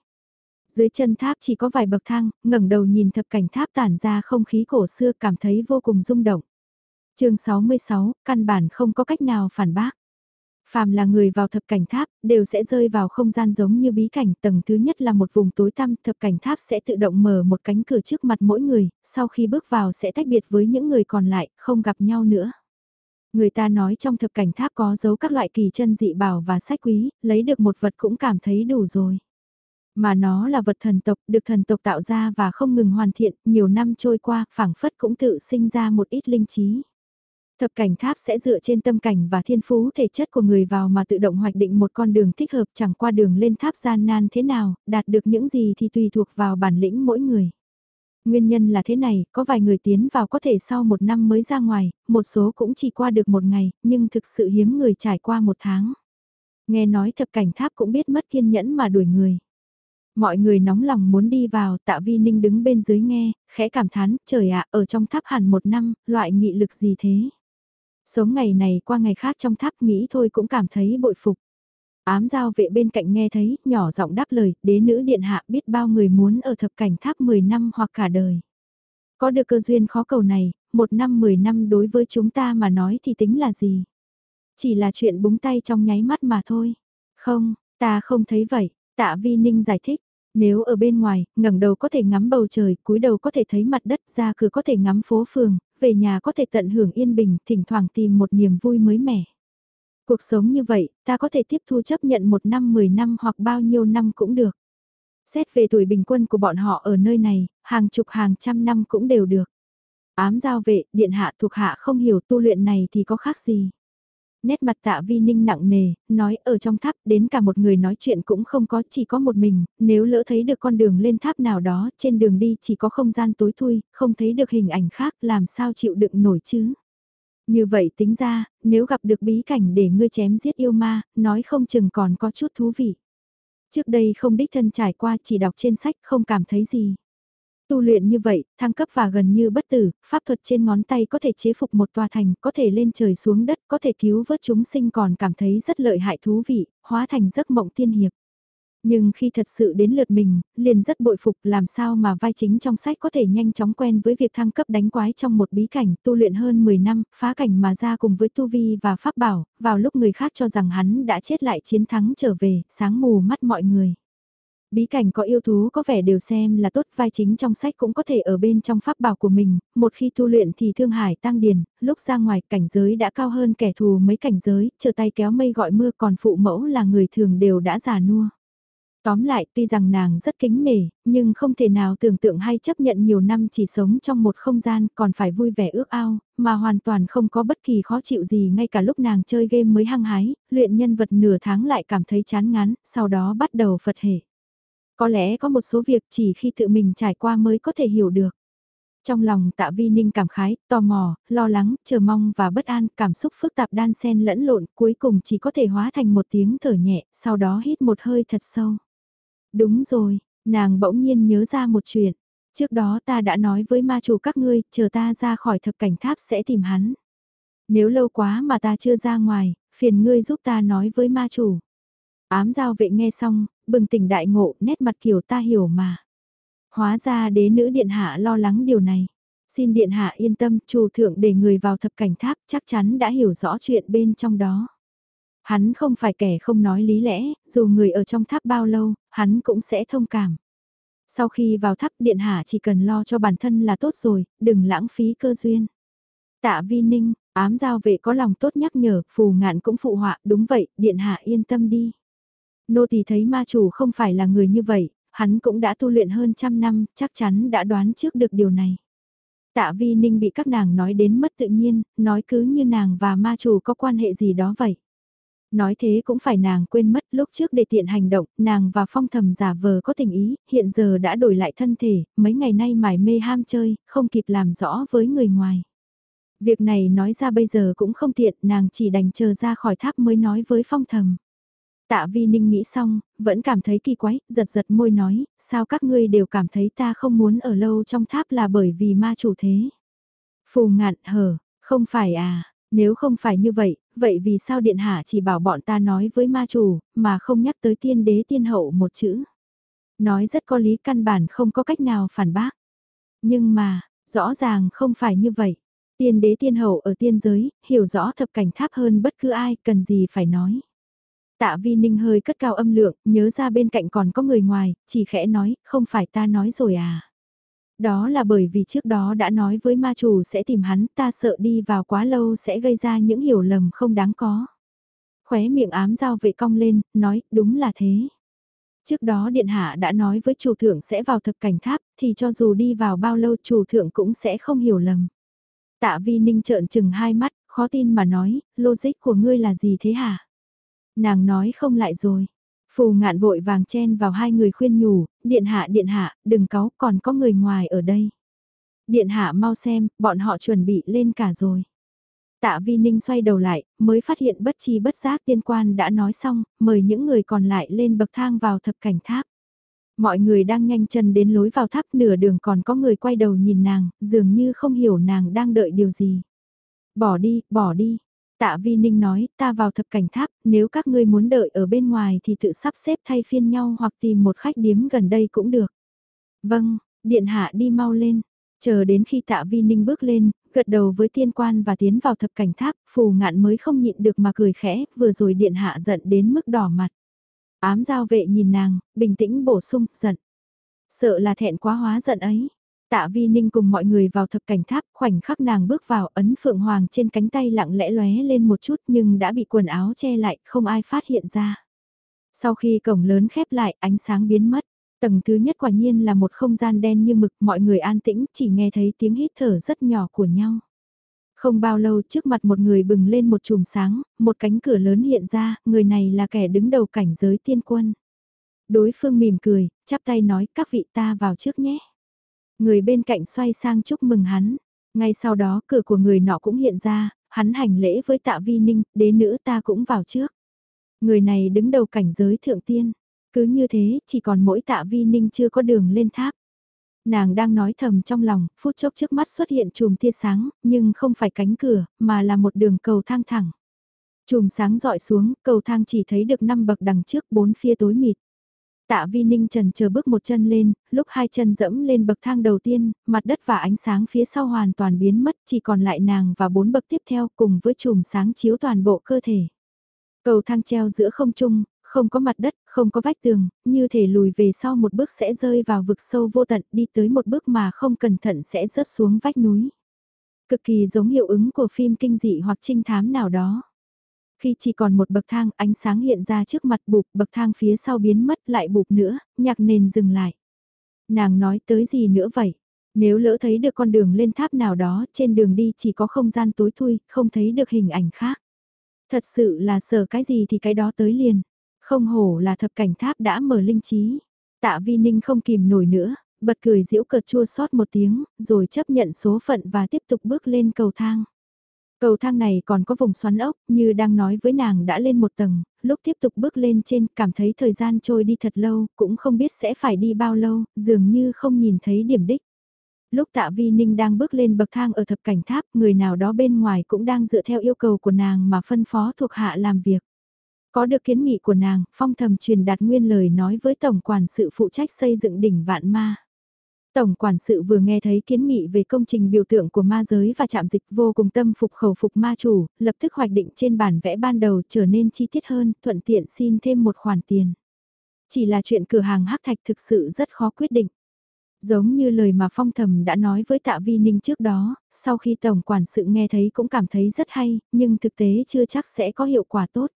[SPEAKER 1] Dưới chân tháp chỉ có vài bậc thang, ngẩng đầu nhìn thập cảnh tháp tản ra không khí cổ xưa cảm thấy vô cùng rung động. chương 66, căn bản không có cách nào phản bác. Phàm là người vào thập cảnh tháp, đều sẽ rơi vào không gian giống như bí cảnh, tầng thứ nhất là một vùng tối tăm, thập cảnh tháp sẽ tự động mở một cánh cửa trước mặt mỗi người, sau khi bước vào sẽ tách biệt với những người còn lại, không gặp nhau nữa. Người ta nói trong thập cảnh tháp có giấu các loại kỳ chân dị bảo và sách quý, lấy được một vật cũng cảm thấy đủ rồi. Mà nó là vật thần tộc, được thần tộc tạo ra và không ngừng hoàn thiện, nhiều năm trôi qua, phảng phất cũng tự sinh ra một ít linh trí. Thập cảnh tháp sẽ dựa trên tâm cảnh và thiên phú thể chất của người vào mà tự động hoạch định một con đường thích hợp chẳng qua đường lên tháp gian nan thế nào, đạt được những gì thì tùy thuộc vào bản lĩnh mỗi người. Nguyên nhân là thế này, có vài người tiến vào có thể sau một năm mới ra ngoài, một số cũng chỉ qua được một ngày, nhưng thực sự hiếm người trải qua một tháng. Nghe nói thập cảnh tháp cũng biết mất kiên nhẫn mà đuổi người. Mọi người nóng lòng muốn đi vào, tạ vi ninh đứng bên dưới nghe, khẽ cảm thán, trời ạ, ở trong tháp hẳn một năm, loại nghị lực gì thế? Sống ngày này qua ngày khác trong tháp nghĩ thôi cũng cảm thấy bội phục. Ám giao vệ bên cạnh nghe thấy, nhỏ giọng đáp lời, đế nữ điện hạ biết bao người muốn ở thập cảnh tháp 10 năm hoặc cả đời. Có được cơ duyên khó cầu này, một năm 10 năm đối với chúng ta mà nói thì tính là gì? Chỉ là chuyện búng tay trong nháy mắt mà thôi. Không, ta không thấy vậy, tạ vi ninh giải thích. Nếu ở bên ngoài, ngẩng đầu có thể ngắm bầu trời, cúi đầu có thể thấy mặt đất, ra cửa có thể ngắm phố phường, về nhà có thể tận hưởng yên bình, thỉnh thoảng tìm một niềm vui mới mẻ. Cuộc sống như vậy, ta có thể tiếp thu chấp nhận một năm 10 năm hoặc bao nhiêu năm cũng được. Xét về tuổi bình quân của bọn họ ở nơi này, hàng chục hàng trăm năm cũng đều được. Ám giao vệ, điện hạ thuộc hạ không hiểu tu luyện này thì có khác gì. Nét mặt tạ vi ninh nặng nề, nói ở trong tháp đến cả một người nói chuyện cũng không có chỉ có một mình, nếu lỡ thấy được con đường lên tháp nào đó, trên đường đi chỉ có không gian tối thui, không thấy được hình ảnh khác làm sao chịu đựng nổi chứ. Như vậy tính ra, nếu gặp được bí cảnh để ngươi chém giết yêu ma, nói không chừng còn có chút thú vị. Trước đây không đích thân trải qua chỉ đọc trên sách không cảm thấy gì. Tu luyện như vậy, thăng cấp và gần như bất tử, pháp thuật trên ngón tay có thể chế phục một tòa thành, có thể lên trời xuống đất, có thể cứu vớt chúng sinh còn cảm thấy rất lợi hại thú vị, hóa thành giấc mộng tiên hiệp. Nhưng khi thật sự đến lượt mình, liền rất bội phục làm sao mà vai chính trong sách có thể nhanh chóng quen với việc thăng cấp đánh quái trong một bí cảnh tu luyện hơn 10 năm, phá cảnh mà ra cùng với tu vi và pháp bảo, vào lúc người khác cho rằng hắn đã chết lại chiến thắng trở về, sáng mù mắt mọi người. Bí cảnh có yêu thú có vẻ đều xem là tốt, vai chính trong sách cũng có thể ở bên trong pháp bảo của mình, một khi tu luyện thì thương hải tăng điền, lúc ra ngoài cảnh giới đã cao hơn kẻ thù mấy cảnh giới, chờ tay kéo mây gọi mưa còn phụ mẫu là người thường đều đã già nua. Tóm lại, tuy rằng nàng rất kính nể, nhưng không thể nào tưởng tượng hay chấp nhận nhiều năm chỉ sống trong một không gian còn phải vui vẻ ước ao, mà hoàn toàn không có bất kỳ khó chịu gì ngay cả lúc nàng chơi game mới hăng hái, luyện nhân vật nửa tháng lại cảm thấy chán ngán, sau đó bắt đầu phật hệ. Có lẽ có một số việc chỉ khi tự mình trải qua mới có thể hiểu được. Trong lòng tạ vi ninh cảm khái, tò mò, lo lắng, chờ mong và bất an, cảm xúc phức tạp đan xen lẫn lộn, cuối cùng chỉ có thể hóa thành một tiếng thở nhẹ, sau đó hít một hơi thật sâu. Đúng rồi, nàng bỗng nhiên nhớ ra một chuyện. Trước đó ta đã nói với ma chủ các ngươi, chờ ta ra khỏi thập cảnh tháp sẽ tìm hắn. Nếu lâu quá mà ta chưa ra ngoài, phiền ngươi giúp ta nói với ma chủ. Ám giao vệ nghe xong, bừng tỉnh đại ngộ, nét mặt kiểu ta hiểu mà. Hóa ra đế nữ điện hạ lo lắng điều này. Xin điện hạ yên tâm, chủ thượng để người vào thập cảnh tháp chắc chắn đã hiểu rõ chuyện bên trong đó. Hắn không phải kẻ không nói lý lẽ, dù người ở trong tháp bao lâu, hắn cũng sẽ thông cảm. Sau khi vào tháp điện hạ chỉ cần lo cho bản thân là tốt rồi, đừng lãng phí cơ duyên. Tạ vi ninh, ám giao vệ có lòng tốt nhắc nhở, phù ngạn cũng phụ họa, đúng vậy, điện hạ yên tâm đi. Nô tỳ thấy ma chủ không phải là người như vậy, hắn cũng đã tu luyện hơn trăm năm, chắc chắn đã đoán trước được điều này. Tạ vi ninh bị các nàng nói đến mất tự nhiên, nói cứ như nàng và ma chủ có quan hệ gì đó vậy. Nói thế cũng phải nàng quên mất lúc trước để tiện hành động, nàng và phong thầm giả vờ có tình ý, hiện giờ đã đổi lại thân thể, mấy ngày nay mải mê ham chơi, không kịp làm rõ với người ngoài. Việc này nói ra bây giờ cũng không tiện, nàng chỉ đành chờ ra khỏi tháp mới nói với phong thầm. Tạ vi ninh nghĩ xong, vẫn cảm thấy kỳ quái, giật giật môi nói, sao các ngươi đều cảm thấy ta không muốn ở lâu trong tháp là bởi vì ma chủ thế. Phù ngạn hở, không phải à, nếu không phải như vậy, vậy vì sao điện hạ chỉ bảo bọn ta nói với ma chủ, mà không nhắc tới tiên đế tiên hậu một chữ. Nói rất có lý căn bản không có cách nào phản bác. Nhưng mà, rõ ràng không phải như vậy. Tiên đế tiên hậu ở tiên giới, hiểu rõ thập cảnh tháp hơn bất cứ ai, cần gì phải nói. Tạ vi ninh hơi cất cao âm lượng, nhớ ra bên cạnh còn có người ngoài, chỉ khẽ nói, không phải ta nói rồi à. Đó là bởi vì trước đó đã nói với ma chủ sẽ tìm hắn, ta sợ đi vào quá lâu sẽ gây ra những hiểu lầm không đáng có. Khóe miệng ám giao vệ cong lên, nói, đúng là thế. Trước đó Điện Hạ đã nói với chủ thượng sẽ vào thập cảnh tháp, thì cho dù đi vào bao lâu chủ thượng cũng sẽ không hiểu lầm. Tạ vi ninh trợn chừng hai mắt, khó tin mà nói, logic của ngươi là gì thế hả? Nàng nói không lại rồi. Phù ngạn vội vàng chen vào hai người khuyên nhủ, điện hạ điện hạ, đừng cáu, còn có người ngoài ở đây. Điện hạ mau xem, bọn họ chuẩn bị lên cả rồi. Tạ Vi Ninh xoay đầu lại, mới phát hiện bất chi bất giác tiên quan đã nói xong, mời những người còn lại lên bậc thang vào thập cảnh tháp. Mọi người đang nhanh chân đến lối vào tháp nửa đường còn có người quay đầu nhìn nàng, dường như không hiểu nàng đang đợi điều gì. Bỏ đi, bỏ đi, Tạ Vi Ninh nói, ta vào thập cảnh tháp, nếu các ngươi muốn đợi ở bên ngoài thì tự sắp xếp thay phiên nhau hoặc tìm một khách điếm gần đây cũng được. Vâng, điện hạ đi mau lên. Chờ đến khi tạ Vi Ninh bước lên, gật đầu với tiên quan và tiến vào thập cảnh tháp, phù ngạn mới không nhịn được mà cười khẽ, vừa rồi điện hạ giận đến mức đỏ mặt. Ám giao vệ nhìn nàng, bình tĩnh bổ sung, giận. Sợ là thẹn quá hóa giận ấy. Tạ Vi Ninh cùng mọi người vào thập cảnh tháp, khoảnh khắc nàng bước vào ấn phượng hoàng trên cánh tay lặng lẽ lóe lên một chút nhưng đã bị quần áo che lại, không ai phát hiện ra. Sau khi cổng lớn khép lại, ánh sáng biến mất. Tầng thứ nhất quả nhiên là một không gian đen như mực, mọi người an tĩnh, chỉ nghe thấy tiếng hít thở rất nhỏ của nhau. Không bao lâu trước mặt một người bừng lên một chùm sáng, một cánh cửa lớn hiện ra, người này là kẻ đứng đầu cảnh giới tiên quân. Đối phương mỉm cười, chắp tay nói các vị ta vào trước nhé. Người bên cạnh xoay sang chúc mừng hắn. Ngay sau đó cửa của người nọ cũng hiện ra, hắn hành lễ với tạ vi ninh, đế nữ ta cũng vào trước. Người này đứng đầu cảnh giới thượng tiên. Cứ như thế, chỉ còn mỗi tạ vi ninh chưa có đường lên tháp. Nàng đang nói thầm trong lòng, phút chốc trước mắt xuất hiện chùm tia sáng, nhưng không phải cánh cửa, mà là một đường cầu thang thẳng. Chùm sáng dọi xuống, cầu thang chỉ thấy được 5 bậc đằng trước bốn phía tối mịt. Tạ Vi Ninh trần chờ bước một chân lên, lúc hai chân dẫm lên bậc thang đầu tiên, mặt đất và ánh sáng phía sau hoàn toàn biến mất, chỉ còn lại nàng và bốn bậc tiếp theo cùng với chùm sáng chiếu toàn bộ cơ thể. Cầu thang treo giữa không trung, không có mặt đất, không có vách tường, như thể lùi về sau một bước sẽ rơi vào vực sâu vô tận, đi tới một bước mà không cẩn thận sẽ rớt xuống vách núi. Cực kỳ giống hiệu ứng của phim kinh dị hoặc trinh thám nào đó. Khi chỉ còn một bậc thang, ánh sáng hiện ra trước mặt bụp, bậc thang phía sau biến mất lại bụp nữa, nhạc nền dừng lại. Nàng nói tới gì nữa vậy? Nếu lỡ thấy được con đường lên tháp nào đó, trên đường đi chỉ có không gian tối thui, không thấy được hình ảnh khác. Thật sự là sờ cái gì thì cái đó tới liền. Không hổ là thập cảnh tháp đã mở linh trí. Tạ Vi Ninh không kìm nổi nữa, bật cười giễu cợt chua xót một tiếng, rồi chấp nhận số phận và tiếp tục bước lên cầu thang. Cầu thang này còn có vùng xoắn ốc, như đang nói với nàng đã lên một tầng, lúc tiếp tục bước lên trên cảm thấy thời gian trôi đi thật lâu, cũng không biết sẽ phải đi bao lâu, dường như không nhìn thấy điểm đích. Lúc tạ vi ninh đang bước lên bậc thang ở thập cảnh tháp, người nào đó bên ngoài cũng đang dựa theo yêu cầu của nàng mà phân phó thuộc hạ làm việc. Có được kiến nghị của nàng, phong thầm truyền đạt nguyên lời nói với tổng quản sự phụ trách xây dựng đỉnh vạn ma. Tổng quản sự vừa nghe thấy kiến nghị về công trình biểu tượng của ma giới và chạm dịch vô cùng tâm phục khẩu phục ma chủ, lập tức hoạch định trên bản vẽ ban đầu trở nên chi tiết hơn, thuận tiện xin thêm một khoản tiền. Chỉ là chuyện cửa hàng hắc thạch thực sự rất khó quyết định. Giống như lời mà Phong Thầm đã nói với Tạ Vi Ninh trước đó, sau khi Tổng quản sự nghe thấy cũng cảm thấy rất hay, nhưng thực tế chưa chắc sẽ có hiệu quả tốt.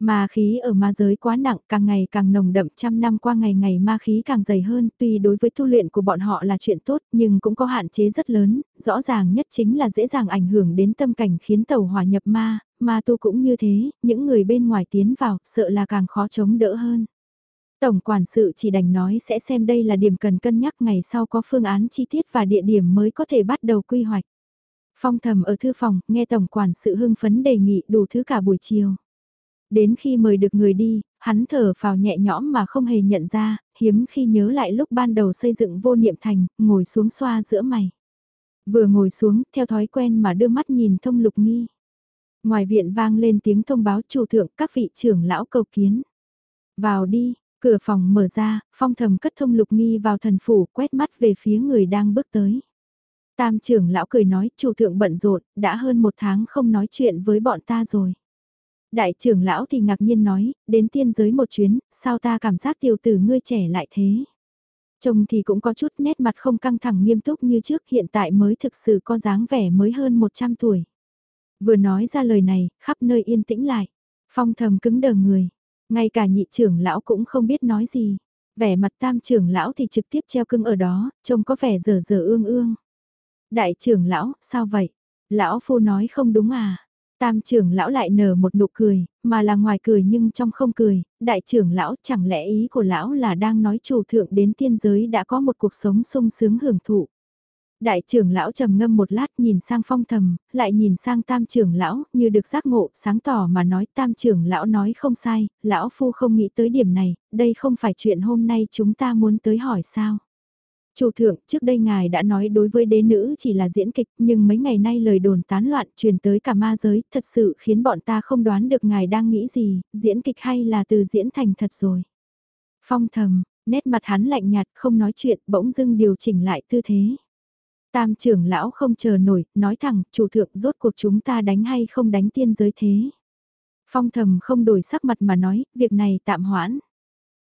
[SPEAKER 1] Ma khí ở ma giới quá nặng, càng ngày càng nồng đậm trăm năm qua ngày ngày ma khí càng dày hơn, tuy đối với tu luyện của bọn họ là chuyện tốt nhưng cũng có hạn chế rất lớn, rõ ràng nhất chính là dễ dàng ảnh hưởng đến tâm cảnh khiến tàu hỏa nhập ma, ma tu cũng như thế, những người bên ngoài tiến vào, sợ là càng khó chống đỡ hơn. Tổng quản sự chỉ đành nói sẽ xem đây là điểm cần cân nhắc ngày sau có phương án chi tiết và địa điểm mới có thể bắt đầu quy hoạch. Phong thầm ở thư phòng, nghe tổng quản sự hưng phấn đề nghị đủ thứ cả buổi chiều. Đến khi mời được người đi, hắn thở vào nhẹ nhõm mà không hề nhận ra, hiếm khi nhớ lại lúc ban đầu xây dựng vô niệm thành, ngồi xuống xoa giữa mày. Vừa ngồi xuống, theo thói quen mà đưa mắt nhìn thông lục nghi. Ngoài viện vang lên tiếng thông báo chủ thượng các vị trưởng lão cầu kiến. Vào đi, cửa phòng mở ra, phong thầm cất thông lục nghi vào thần phủ quét mắt về phía người đang bước tới. Tam trưởng lão cười nói chủ thượng bận rộn, đã hơn một tháng không nói chuyện với bọn ta rồi. Đại trưởng lão thì ngạc nhiên nói, đến tiên giới một chuyến, sao ta cảm giác tiểu tử ngươi trẻ lại thế? Trông thì cũng có chút nét mặt không căng thẳng nghiêm túc như trước hiện tại mới thực sự có dáng vẻ mới hơn 100 tuổi. Vừa nói ra lời này, khắp nơi yên tĩnh lại. Phong thầm cứng đờ người. Ngay cả nhị trưởng lão cũng không biết nói gì. Vẻ mặt tam trưởng lão thì trực tiếp treo cưng ở đó, trông có vẻ dở dở ương ương. Đại trưởng lão, sao vậy? Lão phu nói không đúng à? Tam trưởng lão lại nở một nụ cười, mà là ngoài cười nhưng trong không cười, đại trưởng lão chẳng lẽ ý của lão là đang nói chủ thượng đến tiên giới đã có một cuộc sống sung sướng hưởng thụ. Đại trưởng lão trầm ngâm một lát nhìn sang phong thầm, lại nhìn sang tam trưởng lão, như được giác ngộ, sáng tỏ mà nói tam trưởng lão nói không sai, lão phu không nghĩ tới điểm này, đây không phải chuyện hôm nay chúng ta muốn tới hỏi sao. Chủ thượng, trước đây ngài đã nói đối với đế nữ chỉ là diễn kịch, nhưng mấy ngày nay lời đồn tán loạn truyền tới cả ma giới, thật sự khiến bọn ta không đoán được ngài đang nghĩ gì, diễn kịch hay là từ diễn thành thật rồi. Phong thầm, nét mặt hắn lạnh nhạt, không nói chuyện, bỗng dưng điều chỉnh lại tư thế. Tam trưởng lão không chờ nổi, nói thẳng, chủ thượng rốt cuộc chúng ta đánh hay không đánh tiên giới thế. Phong thầm không đổi sắc mặt mà nói, việc này tạm hoãn.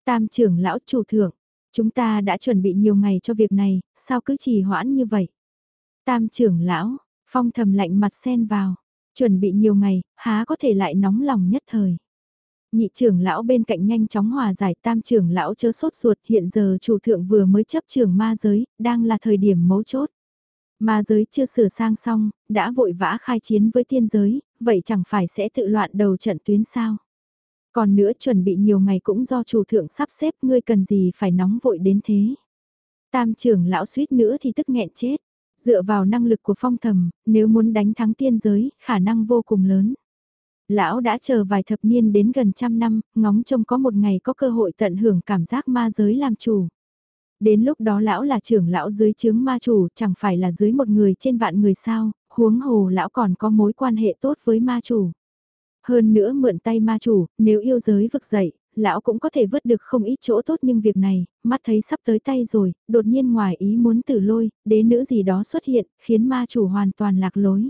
[SPEAKER 1] Tam trưởng lão chủ thượng, Chúng ta đã chuẩn bị nhiều ngày cho việc này, sao cứ trì hoãn như vậy? Tam trưởng lão, phong thầm lạnh mặt xen vào, chuẩn bị nhiều ngày, há có thể lại nóng lòng nhất thời. Nhị trưởng lão bên cạnh nhanh chóng hòa giải tam trưởng lão chớ sốt ruột hiện giờ chủ thượng vừa mới chấp trưởng ma giới, đang là thời điểm mấu chốt. Ma giới chưa sửa sang xong, đã vội vã khai chiến với thiên giới, vậy chẳng phải sẽ tự loạn đầu trận tuyến sao? Còn nữa chuẩn bị nhiều ngày cũng do chủ thượng sắp xếp ngươi cần gì phải nóng vội đến thế. Tam trưởng lão suýt nữa thì tức nghẹn chết. Dựa vào năng lực của phong thầm, nếu muốn đánh thắng tiên giới, khả năng vô cùng lớn. Lão đã chờ vài thập niên đến gần trăm năm, ngóng trông có một ngày có cơ hội tận hưởng cảm giác ma giới làm chủ. Đến lúc đó lão là trưởng lão dưới chướng ma chủ, chẳng phải là dưới một người trên vạn người sao, huống hồ lão còn có mối quan hệ tốt với ma chủ. Hơn nữa mượn tay ma chủ, nếu yêu giới vực dậy, lão cũng có thể vứt được không ít chỗ tốt nhưng việc này, mắt thấy sắp tới tay rồi, đột nhiên ngoài ý muốn tử lôi, đế nữ gì đó xuất hiện, khiến ma chủ hoàn toàn lạc lối.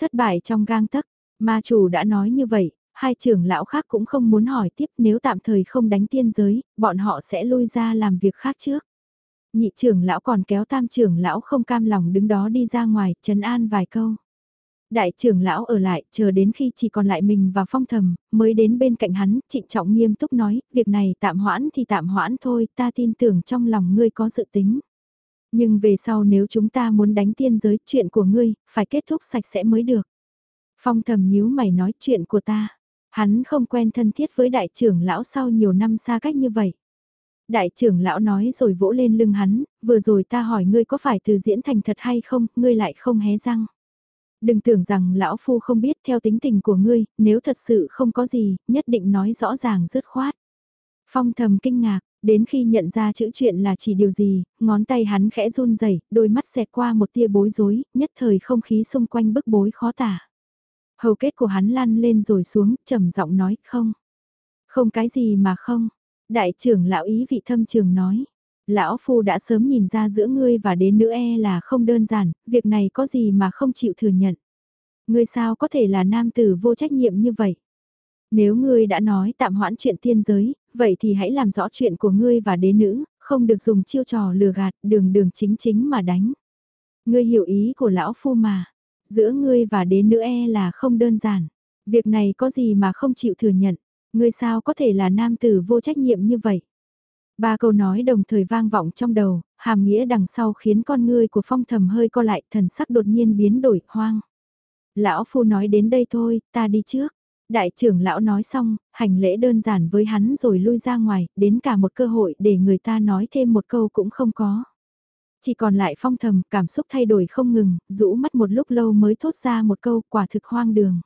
[SPEAKER 1] Thất bại trong gang tấc, ma chủ đã nói như vậy, hai trưởng lão khác cũng không muốn hỏi tiếp nếu tạm thời không đánh tiên giới, bọn họ sẽ lui ra làm việc khác trước. Nhị trưởng lão còn kéo tam trưởng lão không cam lòng đứng đó đi ra ngoài, trấn an vài câu. Đại trưởng lão ở lại, chờ đến khi chỉ còn lại mình và phong thầm, mới đến bên cạnh hắn, trịnh trọng nghiêm túc nói, việc này tạm hoãn thì tạm hoãn thôi, ta tin tưởng trong lòng ngươi có dự tính. Nhưng về sau nếu chúng ta muốn đánh tiên giới, chuyện của ngươi, phải kết thúc sạch sẽ mới được. Phong thầm nhíu mày nói chuyện của ta. Hắn không quen thân thiết với đại trưởng lão sau nhiều năm xa cách như vậy. Đại trưởng lão nói rồi vỗ lên lưng hắn, vừa rồi ta hỏi ngươi có phải từ diễn thành thật hay không, ngươi lại không hé răng. Đừng tưởng rằng lão phu không biết theo tính tình của ngươi, nếu thật sự không có gì, nhất định nói rõ ràng dứt khoát. Phong thầm kinh ngạc, đến khi nhận ra chữ chuyện là chỉ điều gì, ngón tay hắn khẽ run rẩy, đôi mắt xẹt qua một tia bối rối, nhất thời không khí xung quanh bức bối khó tả. Hầu kết của hắn lăn lên rồi xuống, trầm giọng nói, không. Không cái gì mà không. Đại trưởng lão ý vị thâm trường nói. Lão Phu đã sớm nhìn ra giữa ngươi và đế nữ e là không đơn giản, việc này có gì mà không chịu thừa nhận. Ngươi sao có thể là nam tử vô trách nhiệm như vậy? Nếu ngươi đã nói tạm hoãn chuyện tiên giới, vậy thì hãy làm rõ chuyện của ngươi và đế nữ, không được dùng chiêu trò lừa gạt đường đường chính chính mà đánh. Ngươi hiểu ý của lão phu mà, giữa ngươi và đế nữ e là không đơn giản. Việc này có gì mà không chịu thừa nhận, ngươi sao có thể là nam tử vô trách nhiệm như vậy. Ba câu nói đồng thời vang vọng trong đầu, hàm nghĩa đằng sau khiến con ngươi của phong thầm hơi co lại thần sắc đột nhiên biến đổi, hoang. Lão phu nói đến đây thôi, ta đi trước. Đại trưởng lão nói xong, hành lễ đơn giản với hắn rồi lui ra ngoài, đến cả một cơ hội để người ta nói thêm một câu cũng không có. Chỉ còn lại phong thầm, cảm xúc thay đổi không ngừng, rũ mắt một lúc lâu mới thốt ra một câu quả thực hoang đường.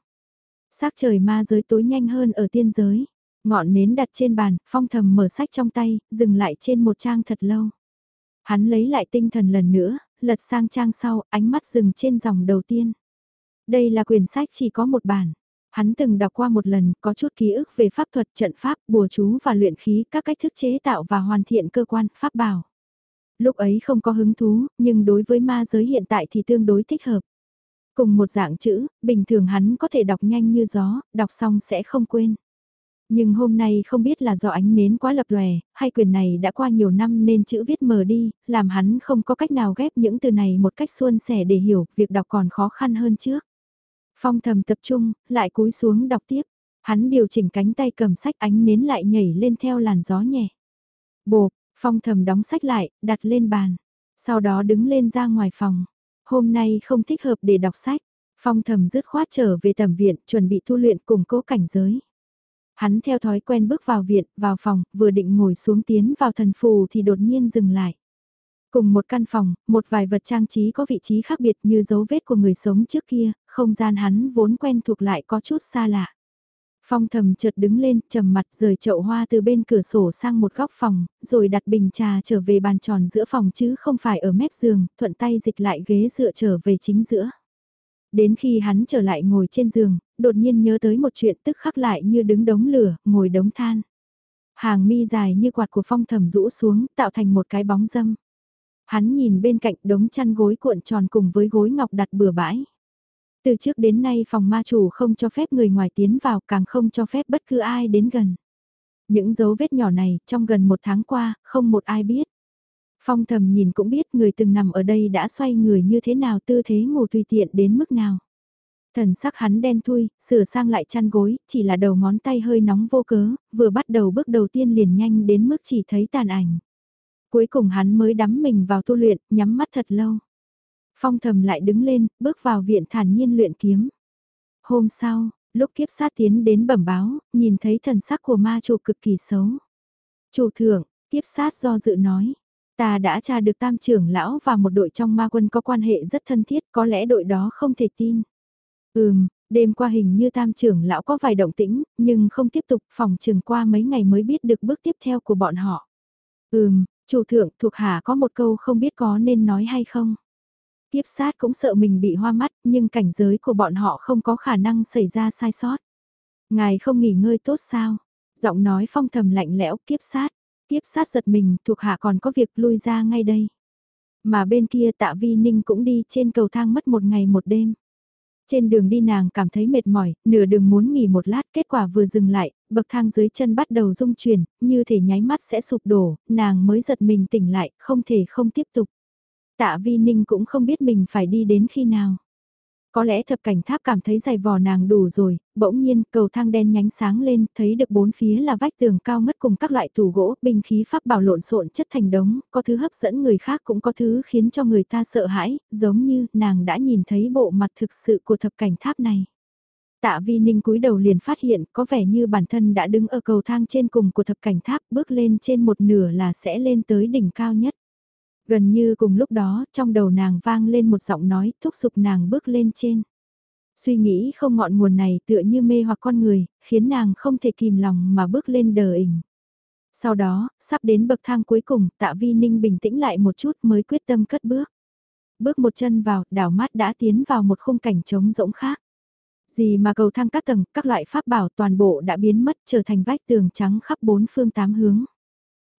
[SPEAKER 1] Sắc trời ma giới tối nhanh hơn ở tiên giới. Ngọn nến đặt trên bàn, phong thầm mở sách trong tay, dừng lại trên một trang thật lâu. Hắn lấy lại tinh thần lần nữa, lật sang trang sau, ánh mắt dừng trên dòng đầu tiên. Đây là quyển sách chỉ có một bản. Hắn từng đọc qua một lần, có chút ký ức về pháp thuật, trận pháp, bùa chú và luyện khí, các cách thức chế tạo và hoàn thiện cơ quan, pháp bảo. Lúc ấy không có hứng thú, nhưng đối với ma giới hiện tại thì tương đối thích hợp. Cùng một dạng chữ, bình thường hắn có thể đọc nhanh như gió, đọc xong sẽ không quên. Nhưng hôm nay không biết là do ánh nến quá lập lòe, hay quyền này đã qua nhiều năm nên chữ viết mờ đi, làm hắn không có cách nào ghép những từ này một cách suôn sẻ để hiểu, việc đọc còn khó khăn hơn trước. Phong thầm tập trung, lại cúi xuống đọc tiếp. Hắn điều chỉnh cánh tay cầm sách ánh nến lại nhảy lên theo làn gió nhẹ. Bộp, phong thầm đóng sách lại, đặt lên bàn. Sau đó đứng lên ra ngoài phòng. Hôm nay không thích hợp để đọc sách. Phong thầm dứt khoát trở về tầm viện, chuẩn bị thu luyện củng cố cảnh giới. Hắn theo thói quen bước vào viện, vào phòng, vừa định ngồi xuống tiến vào thần phù thì đột nhiên dừng lại. Cùng một căn phòng, một vài vật trang trí có vị trí khác biệt như dấu vết của người sống trước kia, không gian hắn vốn quen thuộc lại có chút xa lạ. Phong thầm chợt đứng lên, trầm mặt rời chậu hoa từ bên cửa sổ sang một góc phòng, rồi đặt bình trà trở về bàn tròn giữa phòng chứ không phải ở mép giường, thuận tay dịch lại ghế dựa trở về chính giữa. Đến khi hắn trở lại ngồi trên giường, đột nhiên nhớ tới một chuyện tức khắc lại như đứng đống lửa, ngồi đống than. Hàng mi dài như quạt của phong thầm rũ xuống, tạo thành một cái bóng dâm. Hắn nhìn bên cạnh đống chăn gối cuộn tròn cùng với gối ngọc đặt bừa bãi. Từ trước đến nay phòng ma chủ không cho phép người ngoài tiến vào càng không cho phép bất cứ ai đến gần. Những dấu vết nhỏ này trong gần một tháng qua không một ai biết. Phong thầm nhìn cũng biết người từng nằm ở đây đã xoay người như thế nào tư thế ngủ tùy tiện đến mức nào. Thần sắc hắn đen thui, sửa sang lại chăn gối, chỉ là đầu ngón tay hơi nóng vô cớ, vừa bắt đầu bước đầu tiên liền nhanh đến mức chỉ thấy tàn ảnh. Cuối cùng hắn mới đắm mình vào tu luyện, nhắm mắt thật lâu. Phong thầm lại đứng lên, bước vào viện thản nhiên luyện kiếm. Hôm sau, lúc kiếp sát tiến đến bẩm báo, nhìn thấy thần sắc của ma chủ cực kỳ xấu. Chủ thượng, kiếp sát do dự nói. Ta đã tra được tam trưởng lão và một đội trong ma quân có quan hệ rất thân thiết, có lẽ đội đó không thể tin. Ừm, đêm qua hình như tam trưởng lão có vài động tĩnh, nhưng không tiếp tục phòng trường qua mấy ngày mới biết được bước tiếp theo của bọn họ. Ừm, chủ thượng thuộc hạ có một câu không biết có nên nói hay không. Tiếp sát cũng sợ mình bị hoa mắt, nhưng cảnh giới của bọn họ không có khả năng xảy ra sai sót. Ngài không nghỉ ngơi tốt sao? Giọng nói phong thầm lạnh lẽo kiếp sát tiếp sát giật mình, thuộc hạ còn có việc lui ra ngay đây. Mà bên kia tạ vi ninh cũng đi trên cầu thang mất một ngày một đêm. Trên đường đi nàng cảm thấy mệt mỏi, nửa đường muốn nghỉ một lát, kết quả vừa dừng lại, bậc thang dưới chân bắt đầu rung chuyển, như thể nháy mắt sẽ sụp đổ, nàng mới giật mình tỉnh lại, không thể không tiếp tục. Tạ Vi Ninh cũng không biết mình phải đi đến khi nào. Có lẽ thập cảnh tháp cảm thấy giày vò nàng đủ rồi, bỗng nhiên cầu thang đen nhánh sáng lên, thấy được bốn phía là vách tường cao mất cùng các loại tủ gỗ, binh khí pháp bảo lộn xộn chất thành đống, có thứ hấp dẫn người khác cũng có thứ khiến cho người ta sợ hãi, giống như nàng đã nhìn thấy bộ mặt thực sự của thập cảnh tháp này. Tạ Vi Ninh cúi đầu liền phát hiện có vẻ như bản thân đã đứng ở cầu thang trên cùng của thập cảnh tháp bước lên trên một nửa là sẽ lên tới đỉnh cao nhất. Gần như cùng lúc đó, trong đầu nàng vang lên một giọng nói thúc giục nàng bước lên trên. Suy nghĩ không ngọn nguồn này tựa như mê hoặc con người, khiến nàng không thể kìm lòng mà bước lên đờ ỉnh. Sau đó, sắp đến bậc thang cuối cùng, tạ vi ninh bình tĩnh lại một chút mới quyết tâm cất bước. Bước một chân vào, đảo mắt đã tiến vào một khung cảnh trống rỗng khác. Gì mà cầu thang các tầng, các loại pháp bảo toàn bộ đã biến mất trở thành vách tường trắng khắp bốn phương tám hướng.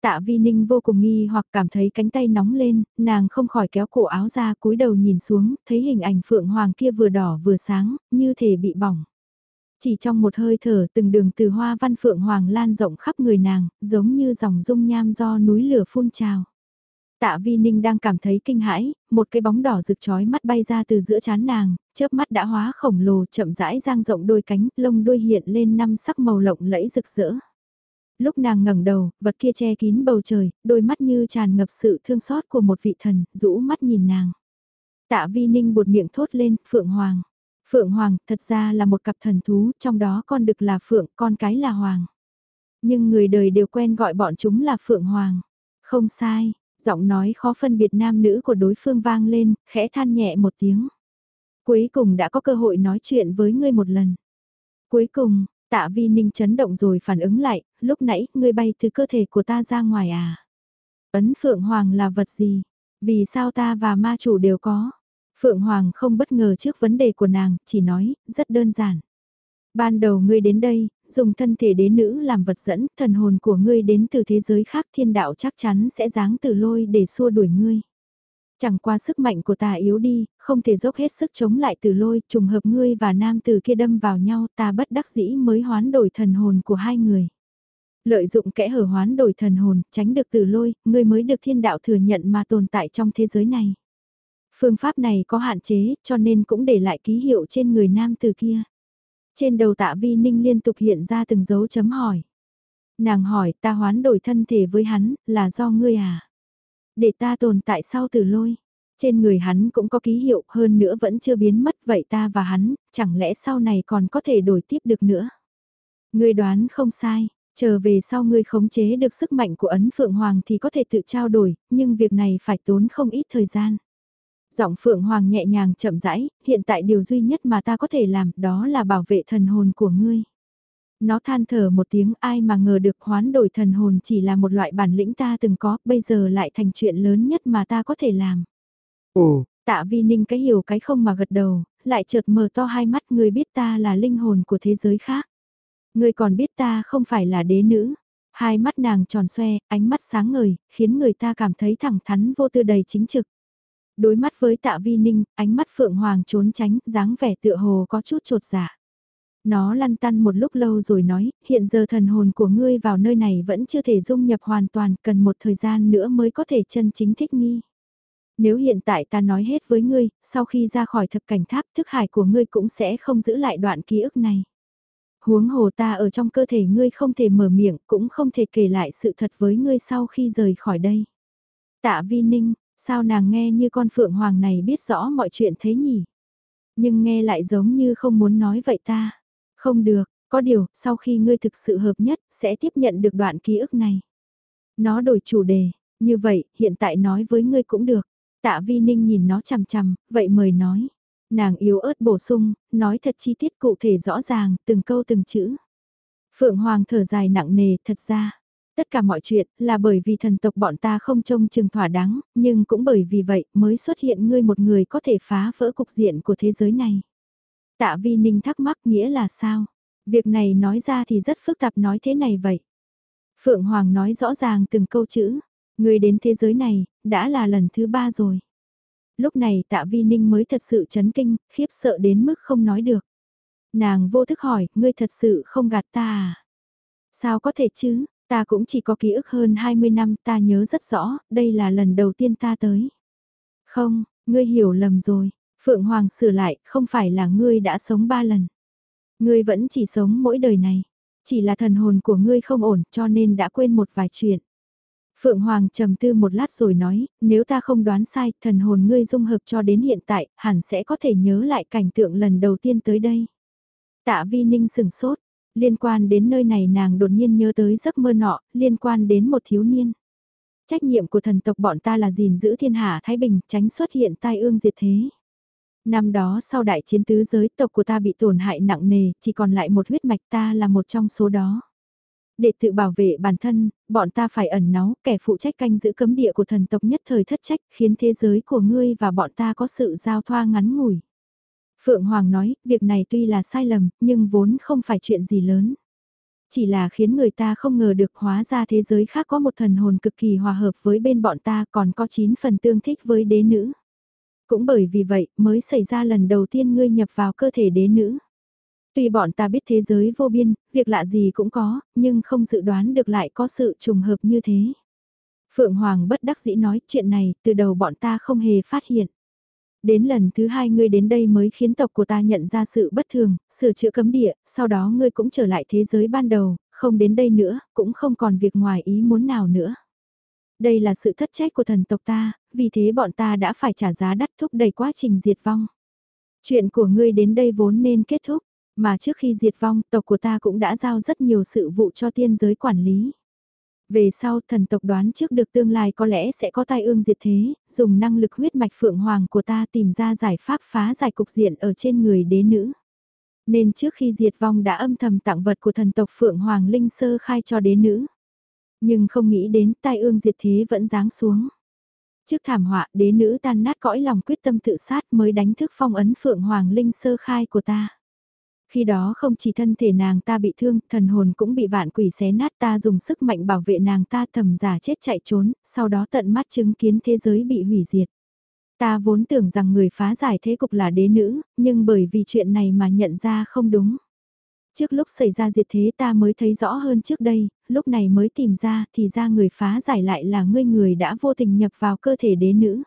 [SPEAKER 1] Tạ Vi Ninh vô cùng nghi hoặc cảm thấy cánh tay nóng lên, nàng không khỏi kéo cổ áo ra cúi đầu nhìn xuống, thấy hình ảnh Phượng Hoàng kia vừa đỏ vừa sáng, như thể bị bỏng. Chỉ trong một hơi thở từng đường từ hoa văn Phượng Hoàng lan rộng khắp người nàng, giống như dòng dung nham do núi lửa phun trào. Tạ Vi Ninh đang cảm thấy kinh hãi, một cái bóng đỏ rực chói mắt bay ra từ giữa chán nàng, chớp mắt đã hóa khổng lồ chậm rãi giang rộng đôi cánh, lông đuôi hiện lên năm sắc màu lộng lẫy rực rỡ. Lúc nàng ngẩng đầu, vật kia che kín bầu trời, đôi mắt như tràn ngập sự thương xót của một vị thần, rũ mắt nhìn nàng. Tạ Vi Ninh buột miệng thốt lên, Phượng Hoàng. Phượng Hoàng thật ra là một cặp thần thú, trong đó con đực là Phượng, con cái là Hoàng. Nhưng người đời đều quen gọi bọn chúng là Phượng Hoàng. Không sai, giọng nói khó phân biệt nam nữ của đối phương vang lên, khẽ than nhẹ một tiếng. Cuối cùng đã có cơ hội nói chuyện với ngươi một lần. Cuối cùng, Tạ vi ninh chấn động rồi phản ứng lại, lúc nãy ngươi bay từ cơ thể của ta ra ngoài à? Ấn Phượng Hoàng là vật gì? Vì sao ta và ma chủ đều có? Phượng Hoàng không bất ngờ trước vấn đề của nàng, chỉ nói, rất đơn giản. Ban đầu ngươi đến đây, dùng thân thể đế nữ làm vật dẫn, thần hồn của ngươi đến từ thế giới khác thiên đạo chắc chắn sẽ giáng từ lôi để xua đuổi ngươi. Chẳng qua sức mạnh của ta yếu đi, không thể dốc hết sức chống lại từ lôi, trùng hợp ngươi và nam từ kia đâm vào nhau ta bất đắc dĩ mới hoán đổi thần hồn của hai người. Lợi dụng kẽ hở hoán đổi thần hồn, tránh được từ lôi, ngươi mới được thiên đạo thừa nhận mà tồn tại trong thế giới này. Phương pháp này có hạn chế, cho nên cũng để lại ký hiệu trên người nam từ kia. Trên đầu tạ vi ninh liên tục hiện ra từng dấu chấm hỏi. Nàng hỏi ta hoán đổi thân thể với hắn, là do ngươi à? Để ta tồn tại sau từ lôi. Trên người hắn cũng có ký hiệu hơn nữa vẫn chưa biến mất vậy ta và hắn, chẳng lẽ sau này còn có thể đổi tiếp được nữa. Ngươi đoán không sai, chờ về sau ngươi khống chế được sức mạnh của ấn Phượng Hoàng thì có thể tự trao đổi, nhưng việc này phải tốn không ít thời gian. Giọng Phượng Hoàng nhẹ nhàng chậm rãi, hiện tại điều duy nhất mà ta có thể làm đó là bảo vệ thần hồn của ngươi. Nó than thở một tiếng ai mà ngờ được hoán đổi thần hồn chỉ là một loại bản lĩnh ta từng có, bây giờ lại thành chuyện lớn nhất mà ta có thể làm.
[SPEAKER 2] Ồ,
[SPEAKER 1] tạ vi ninh cái hiểu cái không mà gật đầu, lại chợt mở to hai mắt người biết ta là linh hồn của thế giới khác. Người còn biết ta không phải là đế nữ. Hai mắt nàng tròn xoe, ánh mắt sáng ngời, khiến người ta cảm thấy thẳng thắn vô tư đầy chính trực. Đối mắt với tạ vi ninh, ánh mắt phượng hoàng trốn tránh, dáng vẻ tựa hồ có chút trột dạ. Nó lăn tăn một lúc lâu rồi nói, hiện giờ thần hồn của ngươi vào nơi này vẫn chưa thể dung nhập hoàn toàn, cần một thời gian nữa mới có thể chân chính thích nghi. Nếu hiện tại ta nói hết với ngươi, sau khi ra khỏi thập cảnh tháp thức hải của ngươi cũng sẽ không giữ lại đoạn ký ức này. Huống hồ ta ở trong cơ thể ngươi không thể mở miệng, cũng không thể kể lại sự thật với ngươi sau khi rời khỏi đây. Tạ vi ninh, sao nàng nghe như con phượng hoàng này biết rõ mọi chuyện thế nhỉ? Nhưng nghe lại giống như không muốn nói vậy ta. Không được, có điều, sau khi ngươi thực sự hợp nhất, sẽ tiếp nhận được đoạn ký ức này. Nó đổi chủ đề, như vậy, hiện tại nói với ngươi cũng được. Tạ Vi Ninh nhìn nó chằm chằm, vậy mời nói. Nàng yếu ớt bổ sung, nói thật chi tiết cụ thể rõ ràng, từng câu từng chữ. Phượng Hoàng thở dài nặng nề, thật ra. Tất cả mọi chuyện là bởi vì thần tộc bọn ta không trông chừng thỏa đáng, nhưng cũng bởi vì vậy mới xuất hiện ngươi một người có thể phá vỡ cục diện của thế giới này. Tạ Vi Ninh thắc mắc nghĩa là sao? Việc này nói ra thì rất phức tạp nói thế này vậy. Phượng Hoàng nói rõ ràng từng câu chữ. Người đến thế giới này, đã là lần thứ ba rồi. Lúc này tạ vi ninh mới thật sự chấn kinh, khiếp sợ đến mức không nói được. Nàng vô thức hỏi, ngươi thật sự không gạt ta à? Sao có thể chứ, ta cũng chỉ có ký ức hơn 20 năm ta nhớ rất rõ, đây là lần đầu tiên ta tới. Không, ngươi hiểu lầm rồi, Phượng Hoàng sửa lại, không phải là ngươi đã sống ba lần. Ngươi vẫn chỉ sống mỗi đời này, chỉ là thần hồn của ngươi không ổn cho nên đã quên một vài chuyện. Phượng Hoàng trầm tư một lát rồi nói, nếu ta không đoán sai, thần hồn ngươi dung hợp cho đến hiện tại, hẳn sẽ có thể nhớ lại cảnh tượng lần đầu tiên tới đây. Tạ Vi Ninh sừng sốt, liên quan đến nơi này nàng đột nhiên nhớ tới giấc mơ nọ, liên quan đến một thiếu niên. Trách nhiệm của thần tộc bọn ta là gìn giữ thiên hạ Thái Bình, tránh xuất hiện tai ương diệt thế. Năm đó sau đại chiến tứ giới tộc của ta bị tổn hại nặng nề, chỉ còn lại một huyết mạch ta là một trong số đó. Để tự bảo vệ bản thân, bọn ta phải ẩn náu, kẻ phụ trách canh giữ cấm địa của thần tộc nhất thời thất trách, khiến thế giới của ngươi và bọn ta có sự giao thoa ngắn ngủi. Phượng Hoàng nói, việc này tuy là sai lầm, nhưng vốn không phải chuyện gì lớn. Chỉ là khiến người ta không ngờ được hóa ra thế giới khác có một thần hồn cực kỳ hòa hợp với bên bọn ta còn có 9 phần tương thích với đế nữ. Cũng bởi vì vậy mới xảy ra lần đầu tiên ngươi nhập vào cơ thể đế nữ. Tuy bọn ta biết thế giới vô biên, việc lạ gì cũng có, nhưng không dự đoán được lại có sự trùng hợp như thế. Phượng Hoàng bất đắc dĩ nói chuyện này, từ đầu bọn ta không hề phát hiện. Đến lần thứ hai ngươi đến đây mới khiến tộc của ta nhận ra sự bất thường, sửa chữa cấm địa, sau đó ngươi cũng trở lại thế giới ban đầu, không đến đây nữa, cũng không còn việc ngoài ý muốn nào nữa. Đây là sự thất trách của thần tộc ta, vì thế bọn ta đã phải trả giá đắt thúc đẩy quá trình diệt vong. Chuyện của ngươi đến đây vốn nên kết thúc, mà trước khi diệt vong tộc của ta cũng đã giao rất nhiều sự vụ cho tiên giới quản lý. Về sau thần tộc đoán trước được tương lai có lẽ sẽ có tai ương diệt thế, dùng năng lực huyết mạch phượng hoàng của ta tìm ra giải pháp phá giải cục diện ở trên người đế nữ. Nên trước khi diệt vong đã âm thầm tặng vật của thần tộc phượng hoàng linh sơ khai cho đế nữ. Nhưng không nghĩ đến tai ương diệt thế vẫn giáng xuống. Trước thảm họa đế nữ tan nát cõi lòng quyết tâm tự sát mới đánh thức phong ấn phượng hoàng linh sơ khai của ta. Khi đó không chỉ thân thể nàng ta bị thương, thần hồn cũng bị vạn quỷ xé nát ta dùng sức mạnh bảo vệ nàng ta thầm giả chết chạy trốn, sau đó tận mắt chứng kiến thế giới bị hủy diệt. Ta vốn tưởng rằng người phá giải thế cục là đế nữ, nhưng bởi vì chuyện này mà nhận ra không đúng. Trước lúc xảy ra diệt thế ta mới thấy rõ hơn trước đây, lúc này mới tìm ra thì ra người phá giải lại là ngươi người đã vô tình nhập vào cơ thể đế nữ.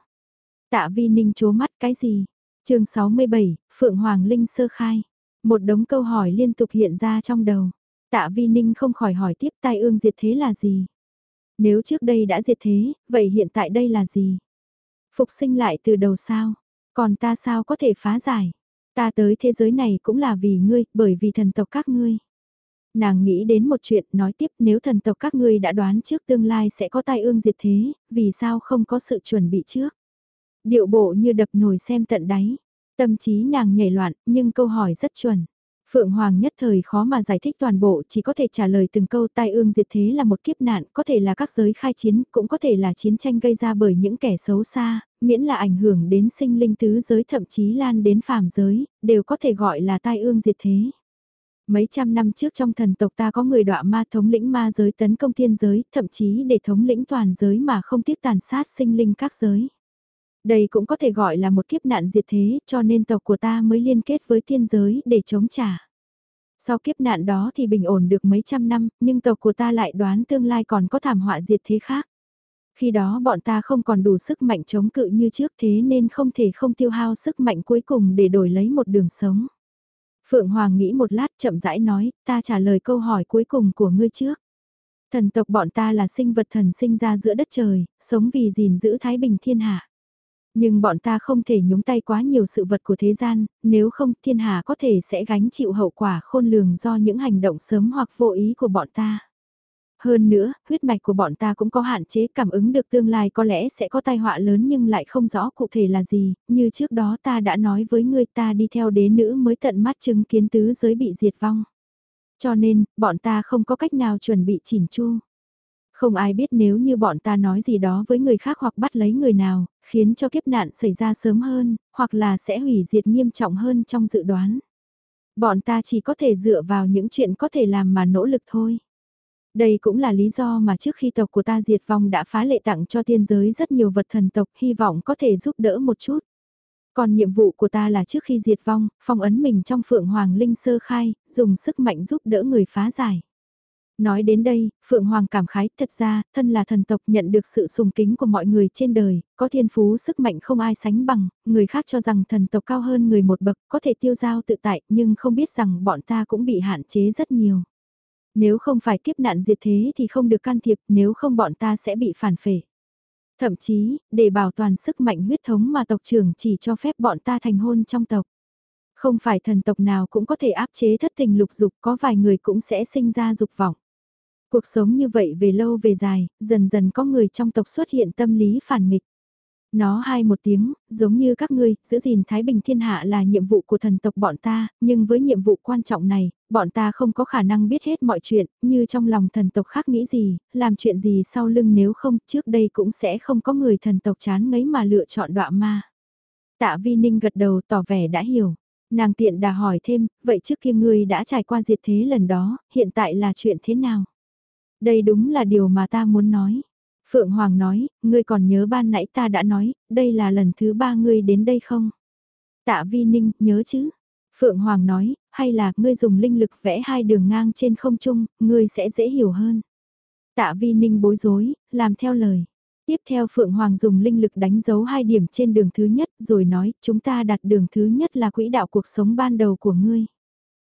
[SPEAKER 1] Tạ vi ninh chố mắt cái gì? chương 67, Phượng Hoàng Linh sơ khai. Một đống câu hỏi liên tục hiện ra trong đầu. Tạ Vi Ninh không khỏi hỏi tiếp tai ương diệt thế là gì? Nếu trước đây đã diệt thế, vậy hiện tại đây là gì? Phục sinh lại từ đầu sao? Còn ta sao có thể phá giải? Ta tới thế giới này cũng là vì ngươi, bởi vì thần tộc các ngươi. Nàng nghĩ đến một chuyện nói tiếp nếu thần tộc các ngươi đã đoán trước tương lai sẽ có tai ương diệt thế, vì sao không có sự chuẩn bị trước? Điệu bộ như đập nồi xem tận đáy. Tâm trí nàng nhảy loạn, nhưng câu hỏi rất chuẩn. Phượng Hoàng nhất thời khó mà giải thích toàn bộ, chỉ có thể trả lời từng câu tai ương diệt thế là một kiếp nạn, có thể là các giới khai chiến, cũng có thể là chiến tranh gây ra bởi những kẻ xấu xa, miễn là ảnh hưởng đến sinh linh tứ giới thậm chí lan đến phàm giới, đều có thể gọi là tai ương diệt thế. Mấy trăm năm trước trong thần tộc ta có người đọa ma thống lĩnh ma giới tấn công thiên giới, thậm chí để thống lĩnh toàn giới mà không tiếc tàn sát sinh linh các giới. Đây cũng có thể gọi là một kiếp nạn diệt thế, cho nên tộc của ta mới liên kết với thiên giới để chống trả. Sau kiếp nạn đó thì bình ổn được mấy trăm năm, nhưng tộc của ta lại đoán tương lai còn có thảm họa diệt thế khác. Khi đó bọn ta không còn đủ sức mạnh chống cự như trước thế nên không thể không tiêu hao sức mạnh cuối cùng để đổi lấy một đường sống. Phượng Hoàng nghĩ một lát chậm rãi nói, ta trả lời câu hỏi cuối cùng của ngươi trước. Thần tộc bọn ta là sinh vật thần sinh ra giữa đất trời, sống vì gìn giữ thái bình thiên hạ. Nhưng bọn ta không thể nhúng tay quá nhiều sự vật của thế gian, nếu không thiên hạ có thể sẽ gánh chịu hậu quả khôn lường do những hành động sớm hoặc vô ý của bọn ta. Hơn nữa, huyết mạch của bọn ta cũng có hạn chế cảm ứng được tương lai có lẽ sẽ có tai họa lớn nhưng lại không rõ cụ thể là gì, như trước đó ta đã nói với người ta đi theo đế nữ mới tận mắt chứng kiến tứ giới bị diệt vong. Cho nên, bọn ta không có cách nào chuẩn bị chỉn chu. Không ai biết nếu như bọn ta nói gì đó với người khác hoặc bắt lấy người nào, khiến cho kiếp nạn xảy ra sớm hơn, hoặc là sẽ hủy diệt nghiêm trọng hơn trong dự đoán. Bọn ta chỉ có thể dựa vào những chuyện có thể làm mà nỗ lực thôi. Đây cũng là lý do mà trước khi tộc của ta diệt vong đã phá lệ tặng cho tiên giới rất nhiều vật thần tộc hy vọng có thể giúp đỡ một chút. Còn nhiệm vụ của ta là trước khi diệt vong, phong ấn mình trong Phượng Hoàng Linh sơ khai, dùng sức mạnh giúp đỡ người phá giải. Nói đến đây, Phượng Hoàng cảm khái, thật ra, thân là thần tộc nhận được sự sùng kính của mọi người trên đời, có thiên phú sức mạnh không ai sánh bằng, người khác cho rằng thần tộc cao hơn người một bậc, có thể tiêu giao tự tại, nhưng không biết rằng bọn ta cũng bị hạn chế rất nhiều. Nếu không phải kiếp nạn diệt thế thì không được can thiệp, nếu không bọn ta sẽ bị phản phệ. Thậm chí, để bảo toàn sức mạnh huyết thống mà tộc trưởng chỉ cho phép bọn ta thành hôn trong tộc. Không phải thần tộc nào cũng có thể áp chế thất tình lục dục, có vài người cũng sẽ sinh ra dục vọng. Cuộc sống như vậy về lâu về dài, dần dần có người trong tộc xuất hiện tâm lý phản nghịch. Nó hai một tiếng, giống như các ngươi, giữ gìn Thái Bình thiên hạ là nhiệm vụ của thần tộc bọn ta, nhưng với nhiệm vụ quan trọng này, bọn ta không có khả năng biết hết mọi chuyện, như trong lòng thần tộc khác nghĩ gì, làm chuyện gì sau lưng nếu không, trước đây cũng sẽ không có người thần tộc chán ngấy mà lựa chọn đọa ma. Tạ Vi Ninh gật đầu tỏ vẻ đã hiểu. Nàng tiện đà hỏi thêm, vậy trước kia ngươi đã trải qua diệt thế lần đó, hiện tại là chuyện thế nào? Đây đúng là điều mà ta muốn nói. Phượng Hoàng nói, ngươi còn nhớ ban nãy ta đã nói, đây là lần thứ ba ngươi đến đây không? Tạ Vi Ninh, nhớ chứ? Phượng Hoàng nói, hay là ngươi dùng linh lực vẽ hai đường ngang trên không trung, ngươi sẽ dễ hiểu hơn. Tạ Vi Ninh bối rối, làm theo lời. Tiếp theo Phượng Hoàng dùng linh lực đánh dấu hai điểm trên đường thứ nhất rồi nói chúng ta đặt đường thứ nhất là quỹ đạo cuộc sống ban đầu của ngươi.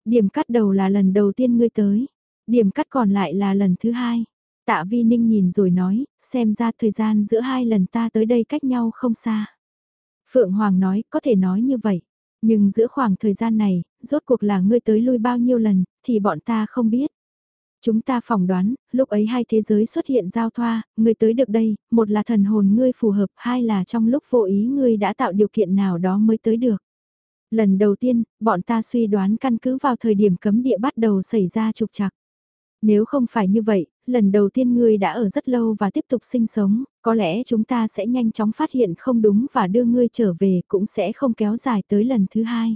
[SPEAKER 1] Điểm cắt đầu là lần đầu tiên ngươi tới. Điểm cắt còn lại là lần thứ hai. Tạ Vi Ninh nhìn rồi nói, xem ra thời gian giữa hai lần ta tới đây cách nhau không xa. Phượng Hoàng nói, có thể nói như vậy. Nhưng giữa khoảng thời gian này, rốt cuộc là ngươi tới lui bao nhiêu lần, thì bọn ta không biết. Chúng ta phỏng đoán, lúc ấy hai thế giới xuất hiện giao thoa, ngươi tới được đây, một là thần hồn ngươi phù hợp, hai là trong lúc vô ý ngươi đã tạo điều kiện nào đó mới tới được. Lần đầu tiên, bọn ta suy đoán căn cứ vào thời điểm cấm địa bắt đầu xảy ra trục trặc. Nếu không phải như vậy, lần đầu tiên ngươi đã ở rất lâu và tiếp tục sinh sống, có lẽ chúng ta sẽ nhanh chóng phát hiện không đúng và đưa ngươi trở về cũng sẽ không kéo dài tới lần thứ hai.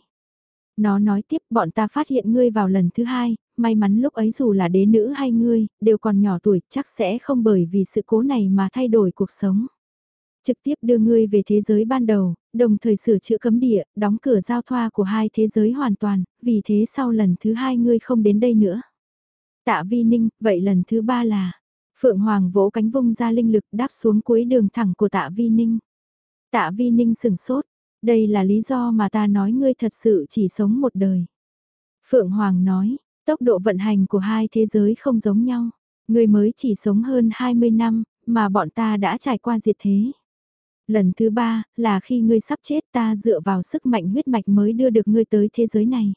[SPEAKER 1] Nó nói tiếp bọn ta phát hiện ngươi vào lần thứ hai, may mắn lúc ấy dù là đế nữ hay ngươi, đều còn nhỏ tuổi chắc sẽ không bởi vì sự cố này mà thay đổi cuộc sống. Trực tiếp đưa ngươi về thế giới ban đầu, đồng thời sửa chữa cấm địa, đóng cửa giao thoa của hai thế giới hoàn toàn, vì thế sau lần thứ hai ngươi không đến đây nữa. Tạ vi ninh, vậy lần thứ ba là, Phượng Hoàng vỗ cánh vung ra linh lực đáp xuống cuối đường thẳng của tạ vi ninh. Tạ vi ninh sừng sốt, đây là lý do mà ta nói ngươi thật sự chỉ sống một đời. Phượng Hoàng nói, tốc độ vận hành của hai thế giới không giống nhau. Ngươi mới chỉ sống hơn 20 năm, mà bọn ta đã trải qua diệt thế. Lần thứ ba, là khi ngươi sắp chết ta dựa vào sức mạnh huyết mạch mới đưa được ngươi tới thế giới này.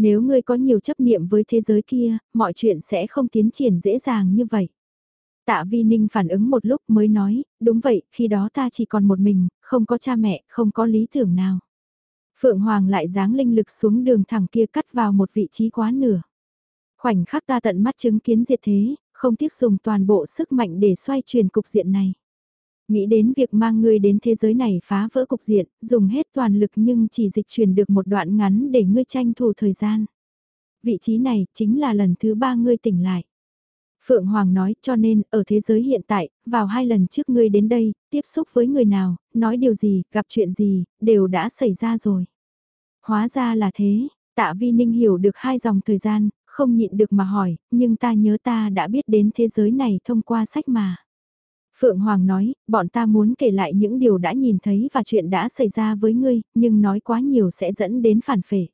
[SPEAKER 1] Nếu ngươi có nhiều chấp niệm với thế giới kia, mọi chuyện sẽ không tiến triển dễ dàng như vậy. Tạ Vi Ninh phản ứng một lúc mới nói, đúng vậy, khi đó ta chỉ còn một mình, không có cha mẹ, không có lý tưởng nào. Phượng Hoàng lại giáng linh lực xuống đường thẳng kia cắt vào một vị trí quá nửa. Khoảnh khắc ta tận mắt chứng kiến diệt thế, không tiếc dùng toàn bộ sức mạnh để xoay chuyển cục diện này. Nghĩ đến việc mang ngươi đến thế giới này phá vỡ cục diện, dùng hết toàn lực nhưng chỉ dịch chuyển được một đoạn ngắn để ngươi tranh thủ thời gian. Vị trí này chính là lần thứ ba ngươi tỉnh lại. Phượng Hoàng nói cho nên ở thế giới hiện tại, vào hai lần trước ngươi đến đây, tiếp xúc với người nào, nói điều gì, gặp chuyện gì, đều đã xảy ra rồi. Hóa ra là thế, tạ vi ninh hiểu được hai dòng thời gian, không nhịn được mà hỏi, nhưng ta nhớ ta đã biết đến thế giới này thông qua sách mà. Phượng Hoàng nói, bọn ta muốn kể lại những điều đã nhìn thấy và chuyện đã xảy ra với ngươi, nhưng nói quá nhiều sẽ dẫn đến phản phệ.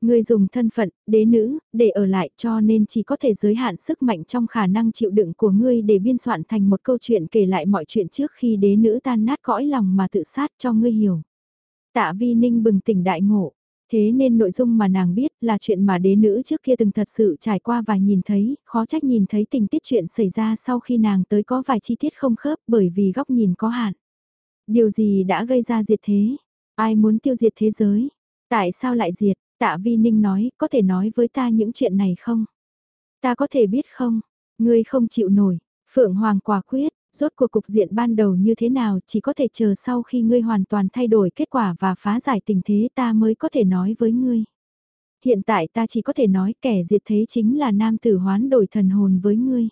[SPEAKER 1] Ngươi dùng thân phận, đế nữ, để ở lại cho nên chỉ có thể giới hạn sức mạnh trong khả năng chịu đựng của ngươi để biên soạn thành một câu chuyện kể lại mọi chuyện trước khi đế nữ tan nát cõi lòng mà tự sát cho ngươi hiểu. Tạ vi ninh bừng tỉnh đại ngộ, Thế nên nội dung mà nàng biết là chuyện mà đế nữ trước kia từng thật sự trải qua và nhìn thấy, khó trách nhìn thấy tình tiết chuyện xảy ra sau khi nàng tới có vài chi tiết không khớp bởi vì góc nhìn có hạn. Điều gì đã gây ra diệt thế? Ai muốn tiêu diệt thế giới? Tại sao lại diệt? Tạ Vi Ninh nói, có thể nói với ta những chuyện này không? Ta có thể biết không? Ngươi không chịu nổi. Phượng Hoàng quả quyết, Rốt cuộc cục diện ban đầu như thế nào chỉ có thể chờ sau khi ngươi hoàn toàn thay đổi kết quả và phá giải tình thế ta mới có thể nói với ngươi. Hiện tại ta chỉ có thể nói kẻ diệt thế chính là nam tử hoán đổi thần hồn với ngươi.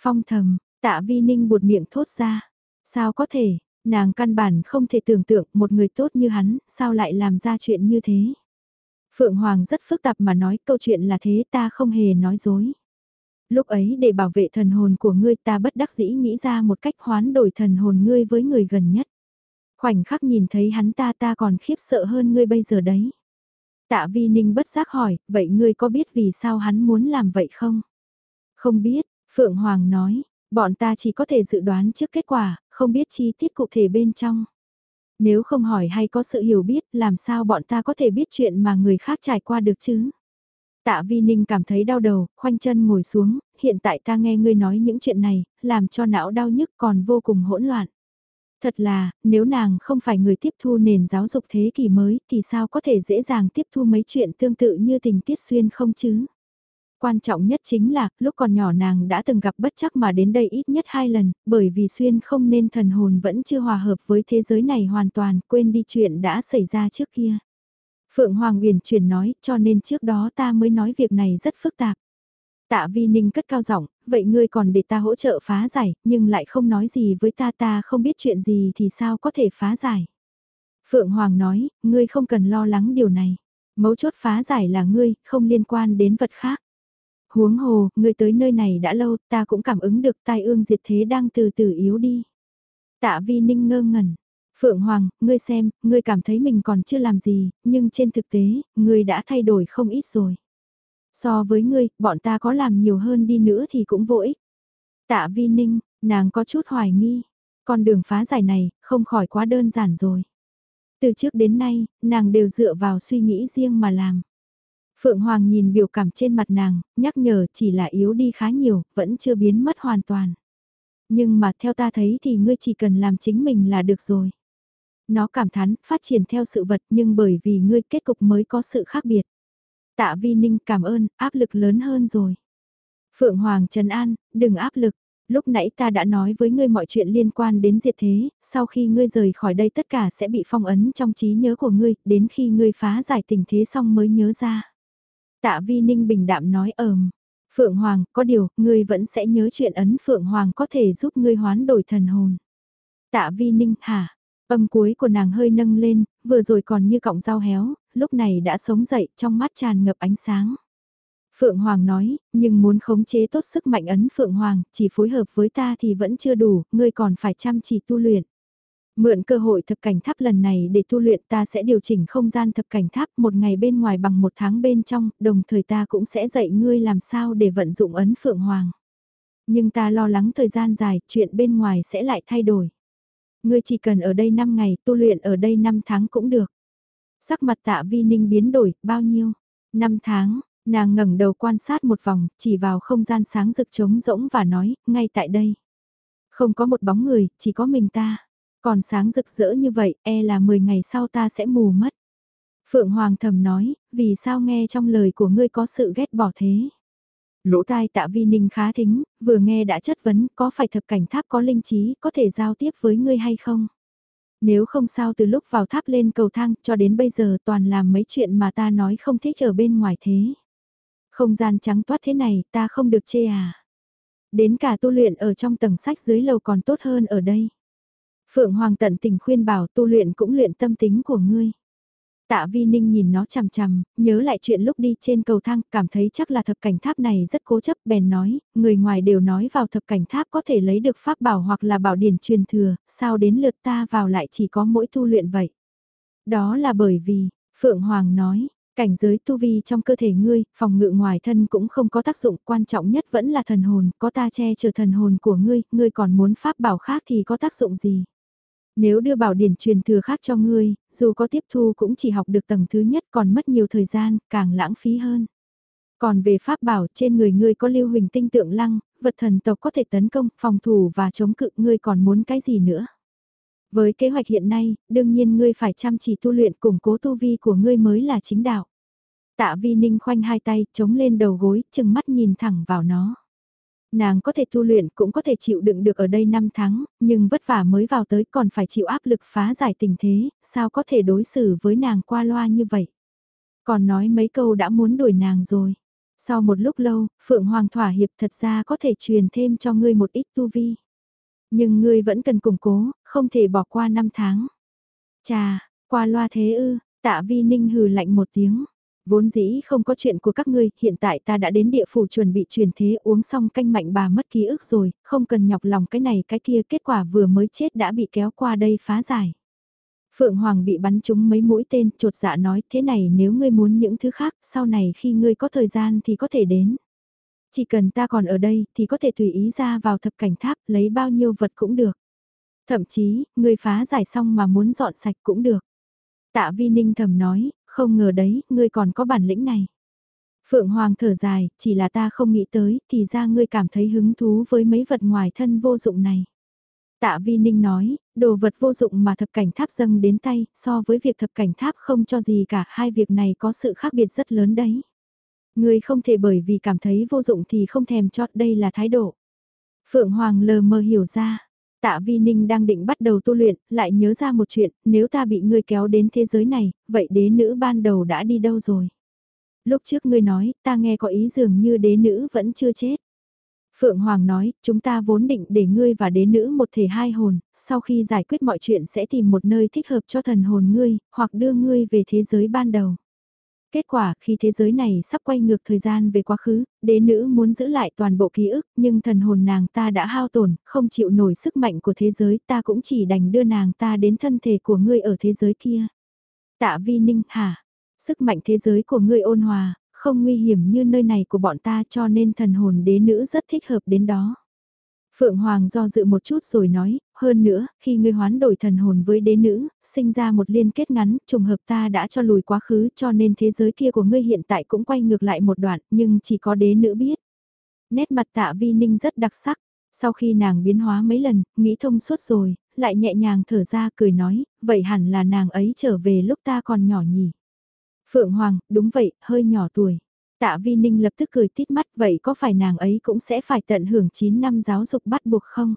[SPEAKER 1] Phong thầm, tạ vi ninh buột miệng thốt ra. Sao có thể, nàng căn bản không thể tưởng tượng một người tốt như hắn, sao lại làm ra chuyện như thế. Phượng Hoàng rất phức tạp mà nói câu chuyện là thế ta không hề nói dối. Lúc ấy để bảo vệ thần hồn của ngươi ta bất đắc dĩ nghĩ ra một cách hoán đổi thần hồn ngươi với người gần nhất. Khoảnh khắc nhìn thấy hắn ta ta còn khiếp sợ hơn ngươi bây giờ đấy. Tạ Vi Ninh bất giác hỏi, vậy ngươi có biết vì sao hắn muốn làm vậy không? Không biết, Phượng Hoàng nói, bọn ta chỉ có thể dự đoán trước kết quả, không biết chi tiết cụ thể bên trong. Nếu không hỏi hay có sự hiểu biết, làm sao bọn ta có thể biết chuyện mà người khác trải qua được chứ? Tạ Vi Ninh cảm thấy đau đầu, khoanh chân ngồi xuống, hiện tại ta nghe ngươi nói những chuyện này, làm cho não đau nhức còn vô cùng hỗn loạn. Thật là, nếu nàng không phải người tiếp thu nền giáo dục thế kỷ mới thì sao có thể dễ dàng tiếp thu mấy chuyện tương tự như tình tiết xuyên không chứ? Quan trọng nhất chính là, lúc còn nhỏ nàng đã từng gặp bất chắc mà đến đây ít nhất hai lần, bởi vì xuyên không nên thần hồn vẫn chưa hòa hợp với thế giới này hoàn toàn, quên đi chuyện đã xảy ra trước kia. Phượng Hoàng Uyển chuyển nói, cho nên trước đó ta mới nói việc này rất phức tạp. Tạ Vi Ninh cất cao giọng, vậy ngươi còn để ta hỗ trợ phá giải, nhưng lại không nói gì với ta ta không biết chuyện gì thì sao có thể phá giải. Phượng Hoàng nói, ngươi không cần lo lắng điều này. Mấu chốt phá giải là ngươi, không liên quan đến vật khác. Huống hồ, ngươi tới nơi này đã lâu, ta cũng cảm ứng được tai ương diệt thế đang từ từ yếu đi. Tạ Vi Ninh ngơ ngẩn. Phượng Hoàng, ngươi xem, ngươi cảm thấy mình còn chưa làm gì, nhưng trên thực tế, ngươi đã thay đổi không ít rồi. So với ngươi, bọn ta có làm nhiều hơn đi nữa thì cũng vô ích. Tạ Vi Ninh, nàng có chút hoài nghi. Con đường phá giải này, không khỏi quá đơn giản rồi. Từ trước đến nay, nàng đều dựa vào suy nghĩ riêng mà làm. Phượng Hoàng nhìn biểu cảm trên mặt nàng, nhắc nhở chỉ là yếu đi khá nhiều, vẫn chưa biến mất hoàn toàn. Nhưng mà theo ta thấy thì ngươi chỉ cần làm chính mình là được rồi. Nó cảm thán, phát triển theo sự vật nhưng bởi vì ngươi kết cục mới có sự khác biệt. Tạ Vi Ninh cảm ơn, áp lực lớn hơn rồi. Phượng Hoàng Trần An, đừng áp lực. Lúc nãy ta đã nói với ngươi mọi chuyện liên quan đến diệt thế, sau khi ngươi rời khỏi đây tất cả sẽ bị phong ấn trong trí nhớ của ngươi, đến khi ngươi phá giải tình thế xong mới nhớ ra. Tạ Vi Ninh bình đạm nói ờm. Phượng Hoàng, có điều, ngươi vẫn sẽ nhớ chuyện ấn Phượng Hoàng có thể giúp ngươi hoán đổi thần hồn. Tạ Vi Ninh, hả? Âm cuối của nàng hơi nâng lên, vừa rồi còn như cọng rau héo, lúc này đã sống dậy trong mắt tràn ngập ánh sáng. Phượng Hoàng nói, nhưng muốn khống chế tốt sức mạnh ấn Phượng Hoàng, chỉ phối hợp với ta thì vẫn chưa đủ, ngươi còn phải chăm chỉ tu luyện. Mượn cơ hội thập cảnh tháp lần này để tu luyện ta sẽ điều chỉnh không gian thập cảnh tháp một ngày bên ngoài bằng một tháng bên trong, đồng thời ta cũng sẽ dạy ngươi làm sao để vận dụng ấn Phượng Hoàng. Nhưng ta lo lắng thời gian dài, chuyện bên ngoài sẽ lại thay đổi. Ngươi chỉ cần ở đây 5 ngày, tu luyện ở đây 5 tháng cũng được. Sắc mặt tạ vi ninh biến đổi, bao nhiêu? 5 tháng, nàng ngẩng đầu quan sát một vòng, chỉ vào không gian sáng rực trống rỗng và nói, ngay tại đây. Không có một bóng người, chỉ có mình ta. Còn sáng rực rỡ như vậy, e là 10 ngày sau ta sẽ mù mất. Phượng Hoàng thầm nói, vì sao nghe trong lời của ngươi có sự ghét bỏ thế? Lỗ tai tạ vi ninh khá thính, vừa nghe đã chất vấn có phải thập cảnh tháp có linh trí có thể giao tiếp với ngươi hay không? Nếu không sao từ lúc vào tháp lên cầu thang cho đến bây giờ toàn làm mấy chuyện mà ta nói không thích ở bên ngoài thế. Không gian trắng toát thế này ta không được chê à. Đến cả tu luyện ở trong tầng sách dưới lầu còn tốt hơn ở đây. Phượng Hoàng tận tình khuyên bảo tu luyện cũng luyện tâm tính của ngươi. Tạ Vi Ninh nhìn nó chằm chằm, nhớ lại chuyện lúc đi trên cầu thang, cảm thấy chắc là thập cảnh tháp này rất cố chấp, bèn nói, người ngoài đều nói vào thập cảnh tháp có thể lấy được pháp bảo hoặc là bảo điển truyền thừa, sao đến lượt ta vào lại chỉ có mỗi tu luyện vậy. Đó là bởi vì, Phượng Hoàng nói, cảnh giới tu vi trong cơ thể ngươi, phòng ngự ngoài thân cũng không có tác dụng, quan trọng nhất vẫn là thần hồn, có ta che chở thần hồn của ngươi, ngươi còn muốn pháp bảo khác thì có tác dụng gì. Nếu đưa bảo điển truyền thừa khác cho ngươi, dù có tiếp thu cũng chỉ học được tầng thứ nhất còn mất nhiều thời gian, càng lãng phí hơn. Còn về pháp bảo trên người ngươi có lưu huỳnh tinh tượng lăng, vật thần tộc có thể tấn công, phòng thủ và chống cự ngươi còn muốn cái gì nữa. Với kế hoạch hiện nay, đương nhiên ngươi phải chăm chỉ tu luyện củng cố tu vi của ngươi mới là chính đạo. Tạ vi ninh khoanh hai tay, chống lên đầu gối, chừng mắt nhìn thẳng vào nó. Nàng có thể tu luyện cũng có thể chịu đựng được ở đây 5 tháng, nhưng vất vả mới vào tới còn phải chịu áp lực phá giải tình thế, sao có thể đối xử với nàng qua loa như vậy. Còn nói mấy câu đã muốn đuổi nàng rồi. Sau một lúc lâu, Phượng Hoàng thỏa hiệp thật ra có thể truyền thêm cho ngươi một ít tu vi. Nhưng ngươi vẫn cần củng cố, không thể bỏ qua năm tháng. Chà, qua loa thế ư, tạ vi ninh hừ lạnh một tiếng. Vốn dĩ không có chuyện của các ngươi, hiện tại ta đã đến địa phủ chuẩn bị truyền thế uống xong canh mạnh bà mất ký ức rồi, không cần nhọc lòng cái này cái kia kết quả vừa mới chết đã bị kéo qua đây phá giải. Phượng Hoàng bị bắn trúng mấy mũi tên, trột dạ nói thế này nếu ngươi muốn những thứ khác, sau này khi ngươi có thời gian thì có thể đến. Chỉ cần ta còn ở đây thì có thể tùy ý ra vào thập cảnh tháp lấy bao nhiêu vật cũng được. Thậm chí, ngươi phá giải xong mà muốn dọn sạch cũng được. Tạ Vi Ninh thầm nói, không ngờ đấy, ngươi còn có bản lĩnh này. Phượng Hoàng thở dài, chỉ là ta không nghĩ tới, thì ra ngươi cảm thấy hứng thú với mấy vật ngoài thân vô dụng này. Tạ Vi Ninh nói, đồ vật vô dụng mà thập cảnh tháp dâng đến tay, so với việc thập cảnh tháp không cho gì cả, hai việc này có sự khác biệt rất lớn đấy. Ngươi không thể bởi vì cảm thấy vô dụng thì không thèm chót đây là thái độ. Phượng Hoàng lờ mờ hiểu ra, Tạ Vi Ninh đang định bắt đầu tu luyện, lại nhớ ra một chuyện, nếu ta bị ngươi kéo đến thế giới này, vậy đế nữ ban đầu đã đi đâu rồi? Lúc trước ngươi nói, ta nghe có ý dường như đế nữ vẫn chưa chết. Phượng Hoàng nói, chúng ta vốn định để ngươi và đế nữ một thể hai hồn, sau khi giải quyết mọi chuyện sẽ tìm một nơi thích hợp cho thần hồn ngươi, hoặc đưa ngươi về thế giới ban đầu. Kết quả, khi thế giới này sắp quay ngược thời gian về quá khứ, đế nữ muốn giữ lại toàn bộ ký ức, nhưng thần hồn nàng ta đã hao tổn, không chịu nổi sức mạnh của thế giới, ta cũng chỉ đành đưa nàng ta đến thân thể của ngươi ở thế giới kia. Tạ vi ninh hả? Sức mạnh thế giới của ngươi ôn hòa, không nguy hiểm như nơi này của bọn ta cho nên thần hồn đế nữ rất thích hợp đến đó. Phượng Hoàng do dự một chút rồi nói, hơn nữa, khi ngươi hoán đổi thần hồn với đế nữ, sinh ra một liên kết ngắn, trùng hợp ta đã cho lùi quá khứ cho nên thế giới kia của ngươi hiện tại cũng quay ngược lại một đoạn, nhưng chỉ có đế nữ biết. Nét mặt tạ vi ninh rất đặc sắc, sau khi nàng biến hóa mấy lần, nghĩ thông suốt rồi, lại nhẹ nhàng thở ra cười nói, vậy hẳn là nàng ấy trở về lúc ta còn nhỏ nhỉ. Phượng Hoàng, đúng vậy, hơi nhỏ tuổi. Tạ Vi Ninh lập tức cười tít mắt vậy có phải nàng ấy cũng sẽ phải tận hưởng 9 năm giáo dục bắt buộc không?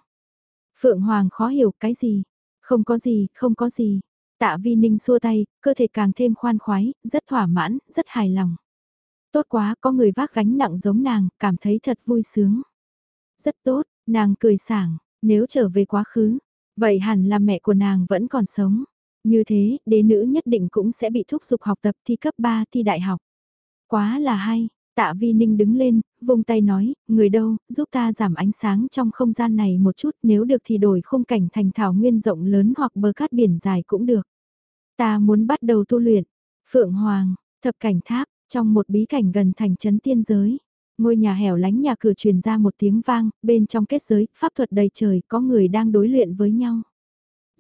[SPEAKER 1] Phượng Hoàng khó hiểu cái gì? Không có gì, không có gì. Tạ Vi Ninh xua tay, cơ thể càng thêm khoan khoái, rất thỏa mãn, rất hài lòng. Tốt quá, có người vác gánh nặng giống nàng, cảm thấy thật vui sướng. Rất tốt, nàng cười sảng, nếu trở về quá khứ, vậy hẳn là mẹ của nàng vẫn còn sống. Như thế, đế nữ nhất định cũng sẽ bị thúc giục học tập thi cấp 3 thi đại học. Quá là hay, tạ vi ninh đứng lên, vùng tay nói, người đâu, giúp ta giảm ánh sáng trong không gian này một chút nếu được thì đổi khung cảnh thành thảo nguyên rộng lớn hoặc bờ cát biển dài cũng được. Ta muốn bắt đầu tu luyện. Phượng Hoàng, thập cảnh tháp, trong một bí cảnh gần thành trấn tiên giới. Ngôi nhà hẻo lánh nhà cửa truyền ra một tiếng vang, bên trong kết giới, pháp thuật đầy trời, có người đang đối luyện với nhau.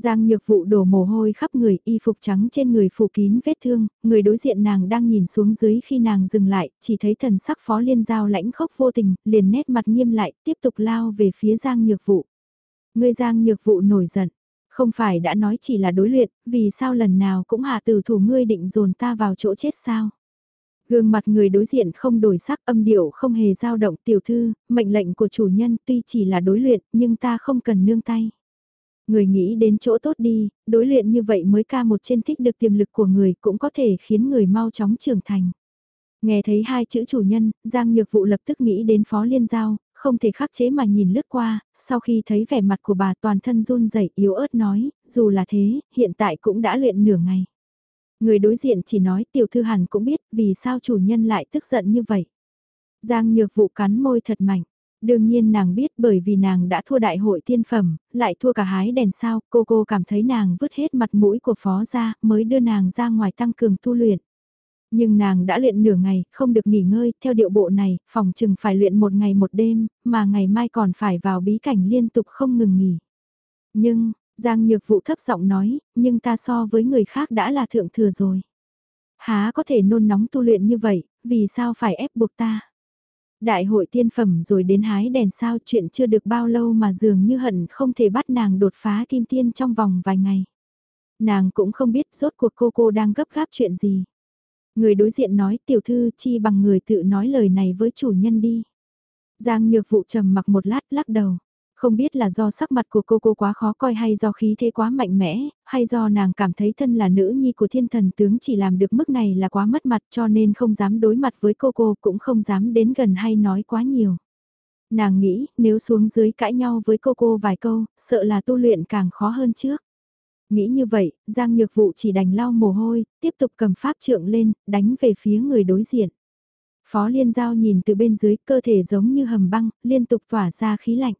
[SPEAKER 1] Giang nhược vụ đổ mồ hôi khắp người, y phục trắng trên người phủ kín vết thương, người đối diện nàng đang nhìn xuống dưới khi nàng dừng lại, chỉ thấy thần sắc phó liên giao lãnh khốc vô tình, liền nét mặt nghiêm lại, tiếp tục lao về phía Giang nhược vụ. Người Giang nhược vụ nổi giận, không phải đã nói chỉ là đối luyện, vì sao lần nào cũng hạ từ thủ ngươi định dồn ta vào chỗ chết sao? Gương mặt người đối diện không đổi sắc âm điệu không hề dao động tiểu thư, mệnh lệnh của chủ nhân tuy chỉ là đối luyện nhưng ta không cần nương tay. Người nghĩ đến chỗ tốt đi, đối luyện như vậy mới ca một trên thích được tiềm lực của người cũng có thể khiến người mau chóng trưởng thành. Nghe thấy hai chữ chủ nhân, Giang Nhược Vụ lập tức nghĩ đến Phó Liên Giao, không thể khắc chế mà nhìn lướt qua, sau khi thấy vẻ mặt của bà toàn thân run rẩy yếu ớt nói, dù là thế, hiện tại cũng đã luyện nửa ngày. Người đối diện chỉ nói tiểu thư hẳn cũng biết vì sao chủ nhân lại tức giận như vậy. Giang Nhược Vụ cắn môi thật mạnh. Đương nhiên nàng biết bởi vì nàng đã thua đại hội tiên phẩm, lại thua cả hái đèn sao, cô cô cảm thấy nàng vứt hết mặt mũi của phó ra, mới đưa nàng ra ngoài tăng cường tu luyện. Nhưng nàng đã luyện nửa ngày, không được nghỉ ngơi, theo điệu bộ này, phòng chừng phải luyện một ngày một đêm, mà ngày mai còn phải vào bí cảnh liên tục không ngừng nghỉ. Nhưng, Giang Nhược vũ thấp giọng nói, nhưng ta so với người khác đã là thượng thừa rồi. Há có thể nôn nóng tu luyện như vậy, vì sao phải ép buộc ta? Đại hội tiên phẩm rồi đến hái đèn sao chuyện chưa được bao lâu mà dường như hận không thể bắt nàng đột phá kim tiên trong vòng vài ngày. Nàng cũng không biết rốt cuộc cô cô đang gấp gáp chuyện gì. Người đối diện nói, tiểu thư, chi bằng người tự nói lời này với chủ nhân đi. Giang nhược vụ trầm mặc một lát, lắc đầu. Không biết là do sắc mặt của cô cô quá khó coi hay do khí thế quá mạnh mẽ, hay do nàng cảm thấy thân là nữ nhi của thiên thần tướng chỉ làm được mức này là quá mất mặt cho nên không dám đối mặt với cô cô cũng không dám đến gần hay nói quá nhiều. Nàng nghĩ nếu xuống dưới cãi nhau với cô cô vài câu, sợ là tu luyện càng khó hơn trước. Nghĩ như vậy, Giang Nhược Vụ chỉ đành lau mồ hôi, tiếp tục cầm pháp trượng lên, đánh về phía người đối diện. Phó Liên Giao nhìn từ bên dưới cơ thể giống như hầm băng, liên tục tỏa ra khí lạnh.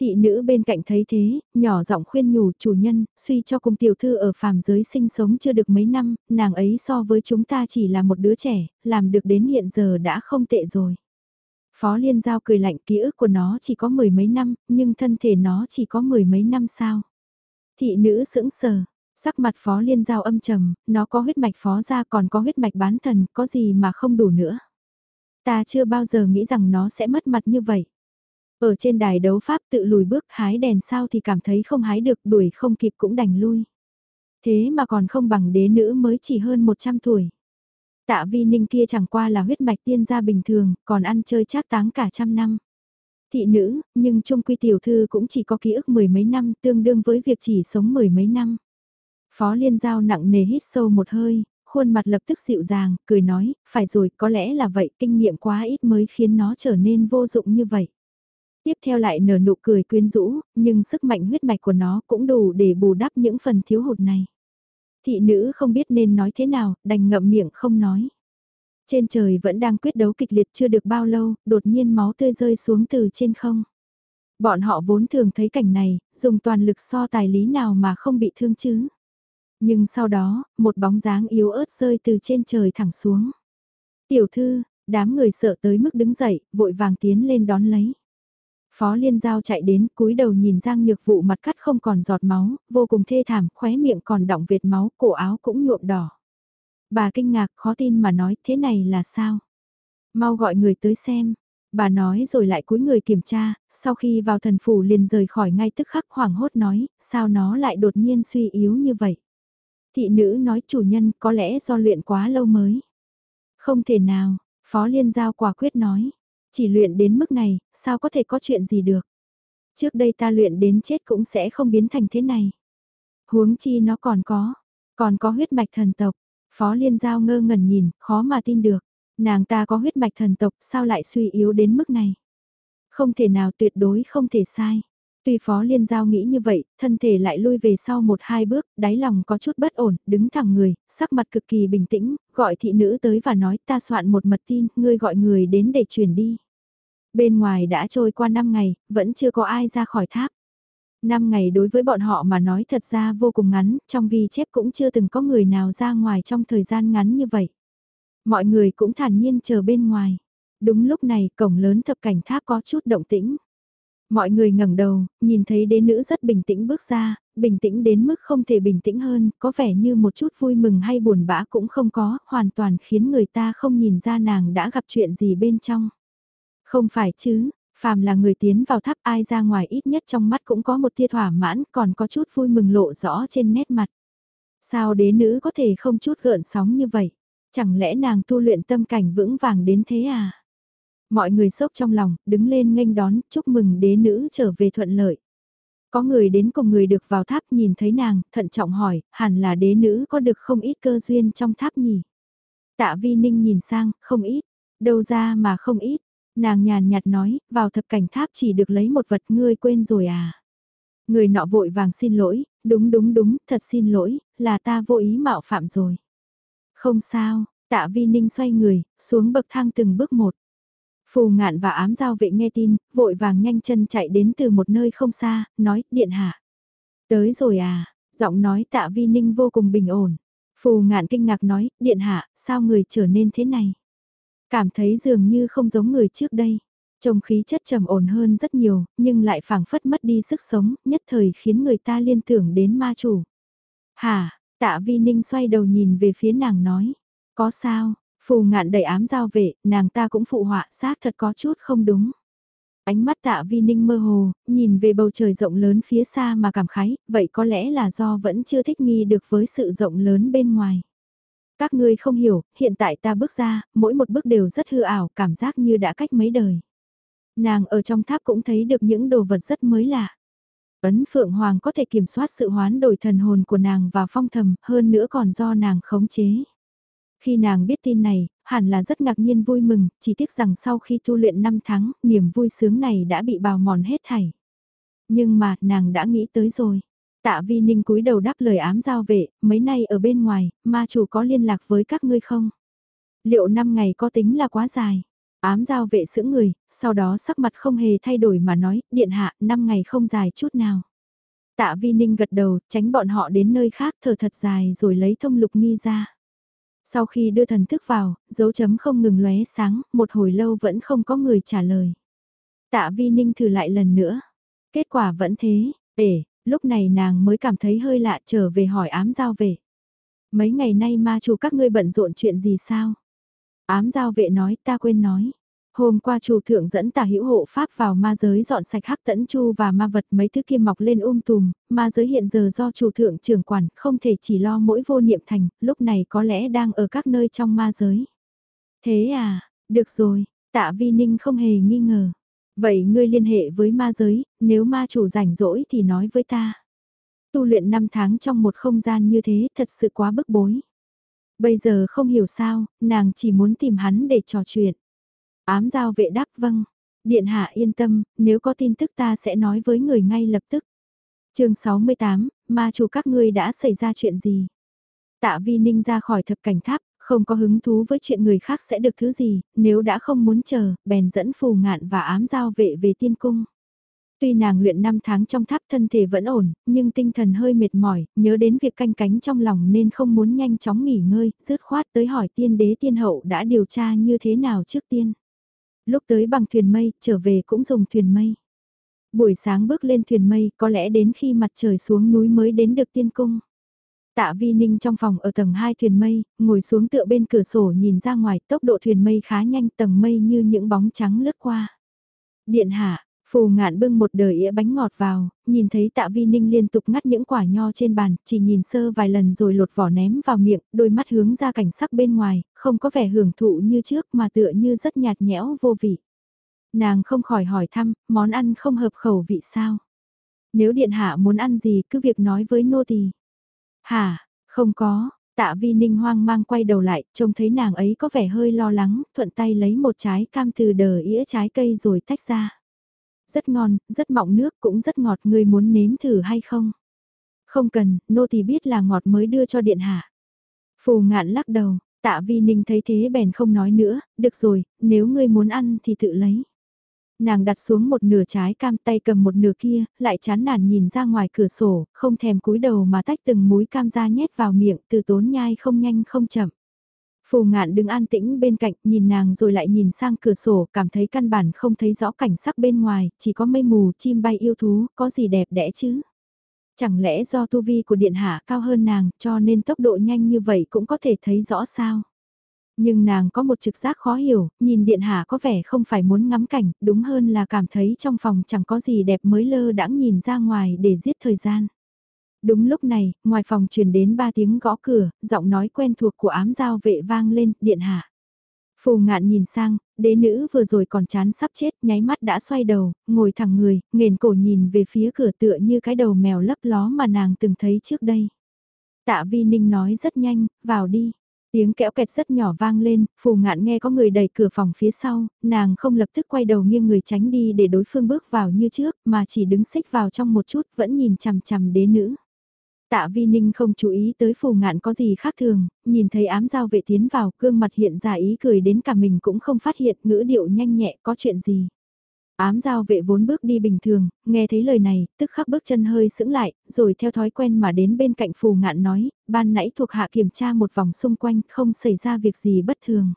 [SPEAKER 1] Thị nữ bên cạnh thấy thế, nhỏ giọng khuyên nhủ chủ nhân, suy cho cùng tiểu thư ở phàm giới sinh sống chưa được mấy năm, nàng ấy so với chúng ta chỉ là một đứa trẻ, làm được đến hiện giờ đã không tệ rồi. Phó Liên Giao cười lạnh ký ức của nó chỉ có mười mấy năm, nhưng thân thể nó chỉ có mười mấy năm sao. Thị nữ sững sờ, sắc mặt Phó Liên Giao âm trầm, nó có huyết mạch phó ra còn có huyết mạch bán thần, có gì mà không đủ nữa. Ta chưa bao giờ nghĩ rằng nó sẽ mất mặt như vậy. Ở trên đài đấu pháp tự lùi bước hái đèn sao thì cảm thấy không hái được đuổi không kịp cũng đành lui. Thế mà còn không bằng đế nữ mới chỉ hơn 100 tuổi. Tạ vi ninh kia chẳng qua là huyết mạch tiên gia bình thường, còn ăn chơi chát táng cả trăm năm. Thị nữ, nhưng trung quy tiểu thư cũng chỉ có ký ức mười mấy năm tương đương với việc chỉ sống mười mấy năm. Phó liên giao nặng nề hít sâu một hơi, khuôn mặt lập tức dịu dàng, cười nói, phải rồi, có lẽ là vậy, kinh nghiệm quá ít mới khiến nó trở nên vô dụng như vậy. Tiếp theo lại nở nụ cười quyến rũ, nhưng sức mạnh huyết mạch của nó cũng đủ để bù đắp những phần thiếu hụt này. Thị nữ không biết nên nói thế nào, đành ngậm miệng không nói. Trên trời vẫn đang quyết đấu kịch liệt chưa được bao lâu, đột nhiên máu tươi rơi xuống từ trên không. Bọn họ vốn thường thấy cảnh này, dùng toàn lực so tài lý nào mà không bị thương chứ. Nhưng sau đó, một bóng dáng yếu ớt rơi từ trên trời thẳng xuống. Tiểu thư, đám người sợ tới mức đứng dậy, vội vàng tiến lên đón lấy. Phó Liên Giao chạy đến cúi đầu nhìn Giang Nhược Vụ mặt cắt không còn giọt máu, vô cùng thê thảm, khóe miệng còn đọng vệt máu, cổ áo cũng nhuộm đỏ. Bà kinh ngạc khó tin mà nói thế này là sao? Mau gọi người tới xem. Bà nói rồi lại cúi người kiểm tra, sau khi vào thần phủ liền rời khỏi ngay tức khắc hoảng hốt nói, sao nó lại đột nhiên suy yếu như vậy? Thị nữ nói chủ nhân có lẽ do luyện quá lâu mới. Không thể nào, Phó Liên Giao quả quyết nói. Chỉ luyện đến mức này, sao có thể có chuyện gì được? Trước đây ta luyện đến chết cũng sẽ không biến thành thế này. Huống chi nó còn có, còn có huyết mạch thần tộc. Phó Liên Giao ngơ ngẩn nhìn, khó mà tin được. Nàng ta có huyết mạch thần tộc, sao lại suy yếu đến mức này? Không thể nào tuyệt đối không thể sai. Tuy Phó Liên Giao nghĩ như vậy, thân thể lại lui về sau một hai bước, đáy lòng có chút bất ổn, đứng thẳng người, sắc mặt cực kỳ bình tĩnh, gọi thị nữ tới và nói ta soạn một mật tin, ngươi gọi người đến để chuyển đi. Bên ngoài đã trôi qua 5 ngày, vẫn chưa có ai ra khỏi tháp. 5 ngày đối với bọn họ mà nói thật ra vô cùng ngắn, trong ghi chép cũng chưa từng có người nào ra ngoài trong thời gian ngắn như vậy. Mọi người cũng thản nhiên chờ bên ngoài. Đúng lúc này cổng lớn thập cảnh tháp có chút động tĩnh. Mọi người ngẩng đầu, nhìn thấy đế nữ rất bình tĩnh bước ra, bình tĩnh đến mức không thể bình tĩnh hơn, có vẻ như một chút vui mừng hay buồn bã cũng không có, hoàn toàn khiến người ta không nhìn ra nàng đã gặp chuyện gì bên trong. Không phải chứ, phàm là người tiến vào tháp ai ra ngoài ít nhất trong mắt cũng có một tia thỏa mãn còn có chút vui mừng lộ rõ trên nét mặt. Sao đế nữ có thể không chút gợn sóng như vậy? Chẳng lẽ nàng tu luyện tâm cảnh vững vàng đến thế à? Mọi người sốc trong lòng, đứng lên nghênh đón, chúc mừng đế nữ trở về thuận lợi. Có người đến cùng người được vào tháp nhìn thấy nàng, thận trọng hỏi, hẳn là đế nữ có được không ít cơ duyên trong tháp nhỉ? Tạ vi ninh nhìn sang, không ít, đâu ra mà không ít. Nàng nhàn nhạt nói, vào thập cảnh tháp chỉ được lấy một vật ngươi quên rồi à? Người nọ vội vàng xin lỗi, đúng đúng đúng, thật xin lỗi, là ta vô ý mạo phạm rồi. Không sao, tạ vi ninh xoay người, xuống bậc thang từng bước một. Phù ngạn và ám giao vệ nghe tin, vội vàng nhanh chân chạy đến từ một nơi không xa, nói, điện hạ. Tới rồi à, giọng nói tạ vi ninh vô cùng bình ổn. Phù ngạn kinh ngạc nói, điện hạ, sao người trở nên thế này? Cảm thấy dường như không giống người trước đây. Trông khí chất trầm ổn hơn rất nhiều, nhưng lại phảng phất mất đi sức sống, nhất thời khiến người ta liên tưởng đến ma chủ. Hả, tạ vi ninh xoay đầu nhìn về phía nàng nói. Có sao, Phù ngạn đầy ám giao vệ, nàng ta cũng phụ họa, xác thật có chút không đúng. Ánh mắt tạ vi ninh mơ hồ, nhìn về bầu trời rộng lớn phía xa mà cảm khái, vậy có lẽ là do vẫn chưa thích nghi được với sự rộng lớn bên ngoài. Các ngươi không hiểu, hiện tại ta bước ra, mỗi một bước đều rất hư ảo, cảm giác như đã cách mấy đời. Nàng ở trong tháp cũng thấy được những đồ vật rất mới lạ. Ấn Phượng Hoàng có thể kiểm soát sự hoán đổi thần hồn của nàng và phong thầm, hơn nữa còn do nàng khống chế. Khi nàng biết tin này, hẳn là rất ngạc nhiên vui mừng, chỉ tiếc rằng sau khi tu luyện 5 tháng, niềm vui sướng này đã bị bào mòn hết thảy. Nhưng mà, nàng đã nghĩ tới rồi. Tạ Vi Ninh cúi đầu đáp lời ám giao vệ, mấy nay ở bên ngoài, ma chủ có liên lạc với các ngươi không? Liệu 5 ngày có tính là quá dài? Ám giao vệ sững người, sau đó sắc mặt không hề thay đổi mà nói, điện hạ, 5 ngày không dài chút nào. Tạ Vi Ninh gật đầu, tránh bọn họ đến nơi khác thở thật dài rồi lấy thông lục nghi ra. Sau khi đưa thần thức vào, dấu chấm không ngừng lóe sáng, một hồi lâu vẫn không có người trả lời. Tạ Vi Ninh thử lại lần nữa. Kết quả vẫn thế, để, lúc này nàng mới cảm thấy hơi lạ trở về hỏi ám giao vệ. Mấy ngày nay ma chủ các ngươi bận rộn chuyện gì sao? Ám giao vệ nói ta quên nói. Hôm qua chủ thượng dẫn tả hữu hộ pháp vào ma giới dọn sạch hắc tẫn chu và ma vật mấy thứ kia mọc lên um tùm, ma giới hiện giờ do chủ thượng trưởng quản không thể chỉ lo mỗi vô niệm thành, lúc này có lẽ đang ở các nơi trong ma giới. Thế à, được rồi, tạ vi ninh không hề nghi ngờ. Vậy ngươi liên hệ với ma giới, nếu ma chủ rảnh rỗi thì nói với ta. Tu luyện 5 tháng trong một không gian như thế thật sự quá bức bối. Bây giờ không hiểu sao, nàng chỉ muốn tìm hắn để trò chuyện. Ám giao vệ đáp vâng. Điện hạ yên tâm, nếu có tin tức ta sẽ nói với người ngay lập tức. chương 68, ma chủ các ngươi đã xảy ra chuyện gì? Tạ vi ninh ra khỏi thập cảnh tháp, không có hứng thú với chuyện người khác sẽ được thứ gì, nếu đã không muốn chờ, bèn dẫn phù ngạn và ám giao vệ về tiên cung. Tuy nàng luyện 5 tháng trong tháp thân thể vẫn ổn, nhưng tinh thần hơi mệt mỏi, nhớ đến việc canh cánh trong lòng nên không muốn nhanh chóng nghỉ ngơi, dứt khoát tới hỏi tiên đế tiên hậu đã điều tra như thế nào trước tiên. Lúc tới bằng thuyền mây, trở về cũng dùng thuyền mây. Buổi sáng bước lên thuyền mây, có lẽ đến khi mặt trời xuống núi mới đến được tiên cung. Tạ Vi Ninh trong phòng ở tầng 2 thuyền mây, ngồi xuống tựa bên cửa sổ nhìn ra ngoài tốc độ thuyền mây khá nhanh tầng mây như những bóng trắng lướt qua. Điện hạ, Phù ngạn bưng một đời ĩa bánh ngọt vào, nhìn thấy tạ vi ninh liên tục ngắt những quả nho trên bàn, chỉ nhìn sơ vài lần rồi lột vỏ ném vào miệng, đôi mắt hướng ra cảnh sắc bên ngoài, không có vẻ hưởng thụ như trước mà tựa như rất nhạt nhẽo vô vị. Nàng không khỏi hỏi thăm, món ăn không hợp khẩu vị sao? Nếu điện hạ muốn ăn gì cứ việc nói với nô tỳ. Hả, không có, tạ vi ninh hoang mang quay đầu lại, trông thấy nàng ấy có vẻ hơi lo lắng, thuận tay lấy một trái cam từ đờ ĩa trái cây rồi tách ra rất ngon, rất mọng nước cũng rất ngọt người muốn nếm thử hay không? Không cần, nô tỳ biết là ngọt mới đưa cho điện hạ. Phù ngạn lắc đầu, tạ vi ninh thấy thế bèn không nói nữa, được rồi, nếu ngươi muốn ăn thì tự lấy. Nàng đặt xuống một nửa trái cam tay cầm một nửa kia, lại chán nản nhìn ra ngoài cửa sổ, không thèm cúi đầu mà tách từng múi cam ra nhét vào miệng từ tốn nhai không nhanh không chậm. Phù ngạn đứng an tĩnh bên cạnh, nhìn nàng rồi lại nhìn sang cửa sổ, cảm thấy căn bản không thấy rõ cảnh sắc bên ngoài, chỉ có mây mù, chim bay yêu thú, có gì đẹp đẽ chứ. Chẳng lẽ do tu vi của điện hạ cao hơn nàng, cho nên tốc độ nhanh như vậy cũng có thể thấy rõ sao? Nhưng nàng có một trực giác khó hiểu, nhìn điện hạ có vẻ không phải muốn ngắm cảnh, đúng hơn là cảm thấy trong phòng chẳng có gì đẹp mới lơ đãng nhìn ra ngoài để giết thời gian. Đúng lúc này, ngoài phòng truyền đến ba tiếng gõ cửa, giọng nói quen thuộc của ám giao vệ vang lên, điện hạ. Phù ngạn nhìn sang, đế nữ vừa rồi còn chán sắp chết, nháy mắt đã xoay đầu, ngồi thẳng người, nghền cổ nhìn về phía cửa tựa như cái đầu mèo lấp ló mà nàng từng thấy trước đây. Tạ vi ninh nói rất nhanh, vào đi. Tiếng kẽo kẹt rất nhỏ vang lên, phù ngạn nghe có người đẩy cửa phòng phía sau, nàng không lập tức quay đầu nghiêng người tránh đi để đối phương bước vào như trước, mà chỉ đứng xích vào trong một chút, vẫn nhìn chằm chằm đế nữ. Tạ Vi Ninh không chú ý tới phù ngạn có gì khác thường, nhìn thấy ám giao vệ tiến vào, gương mặt hiện ra ý cười đến cả mình cũng không phát hiện ngữ điệu nhanh nhẹ có chuyện gì. Ám giao vệ vốn bước đi bình thường, nghe thấy lời này, tức khắc bước chân hơi sững lại, rồi theo thói quen mà đến bên cạnh phù ngạn nói, ban nãy thuộc hạ kiểm tra một vòng xung quanh không xảy ra việc gì bất thường.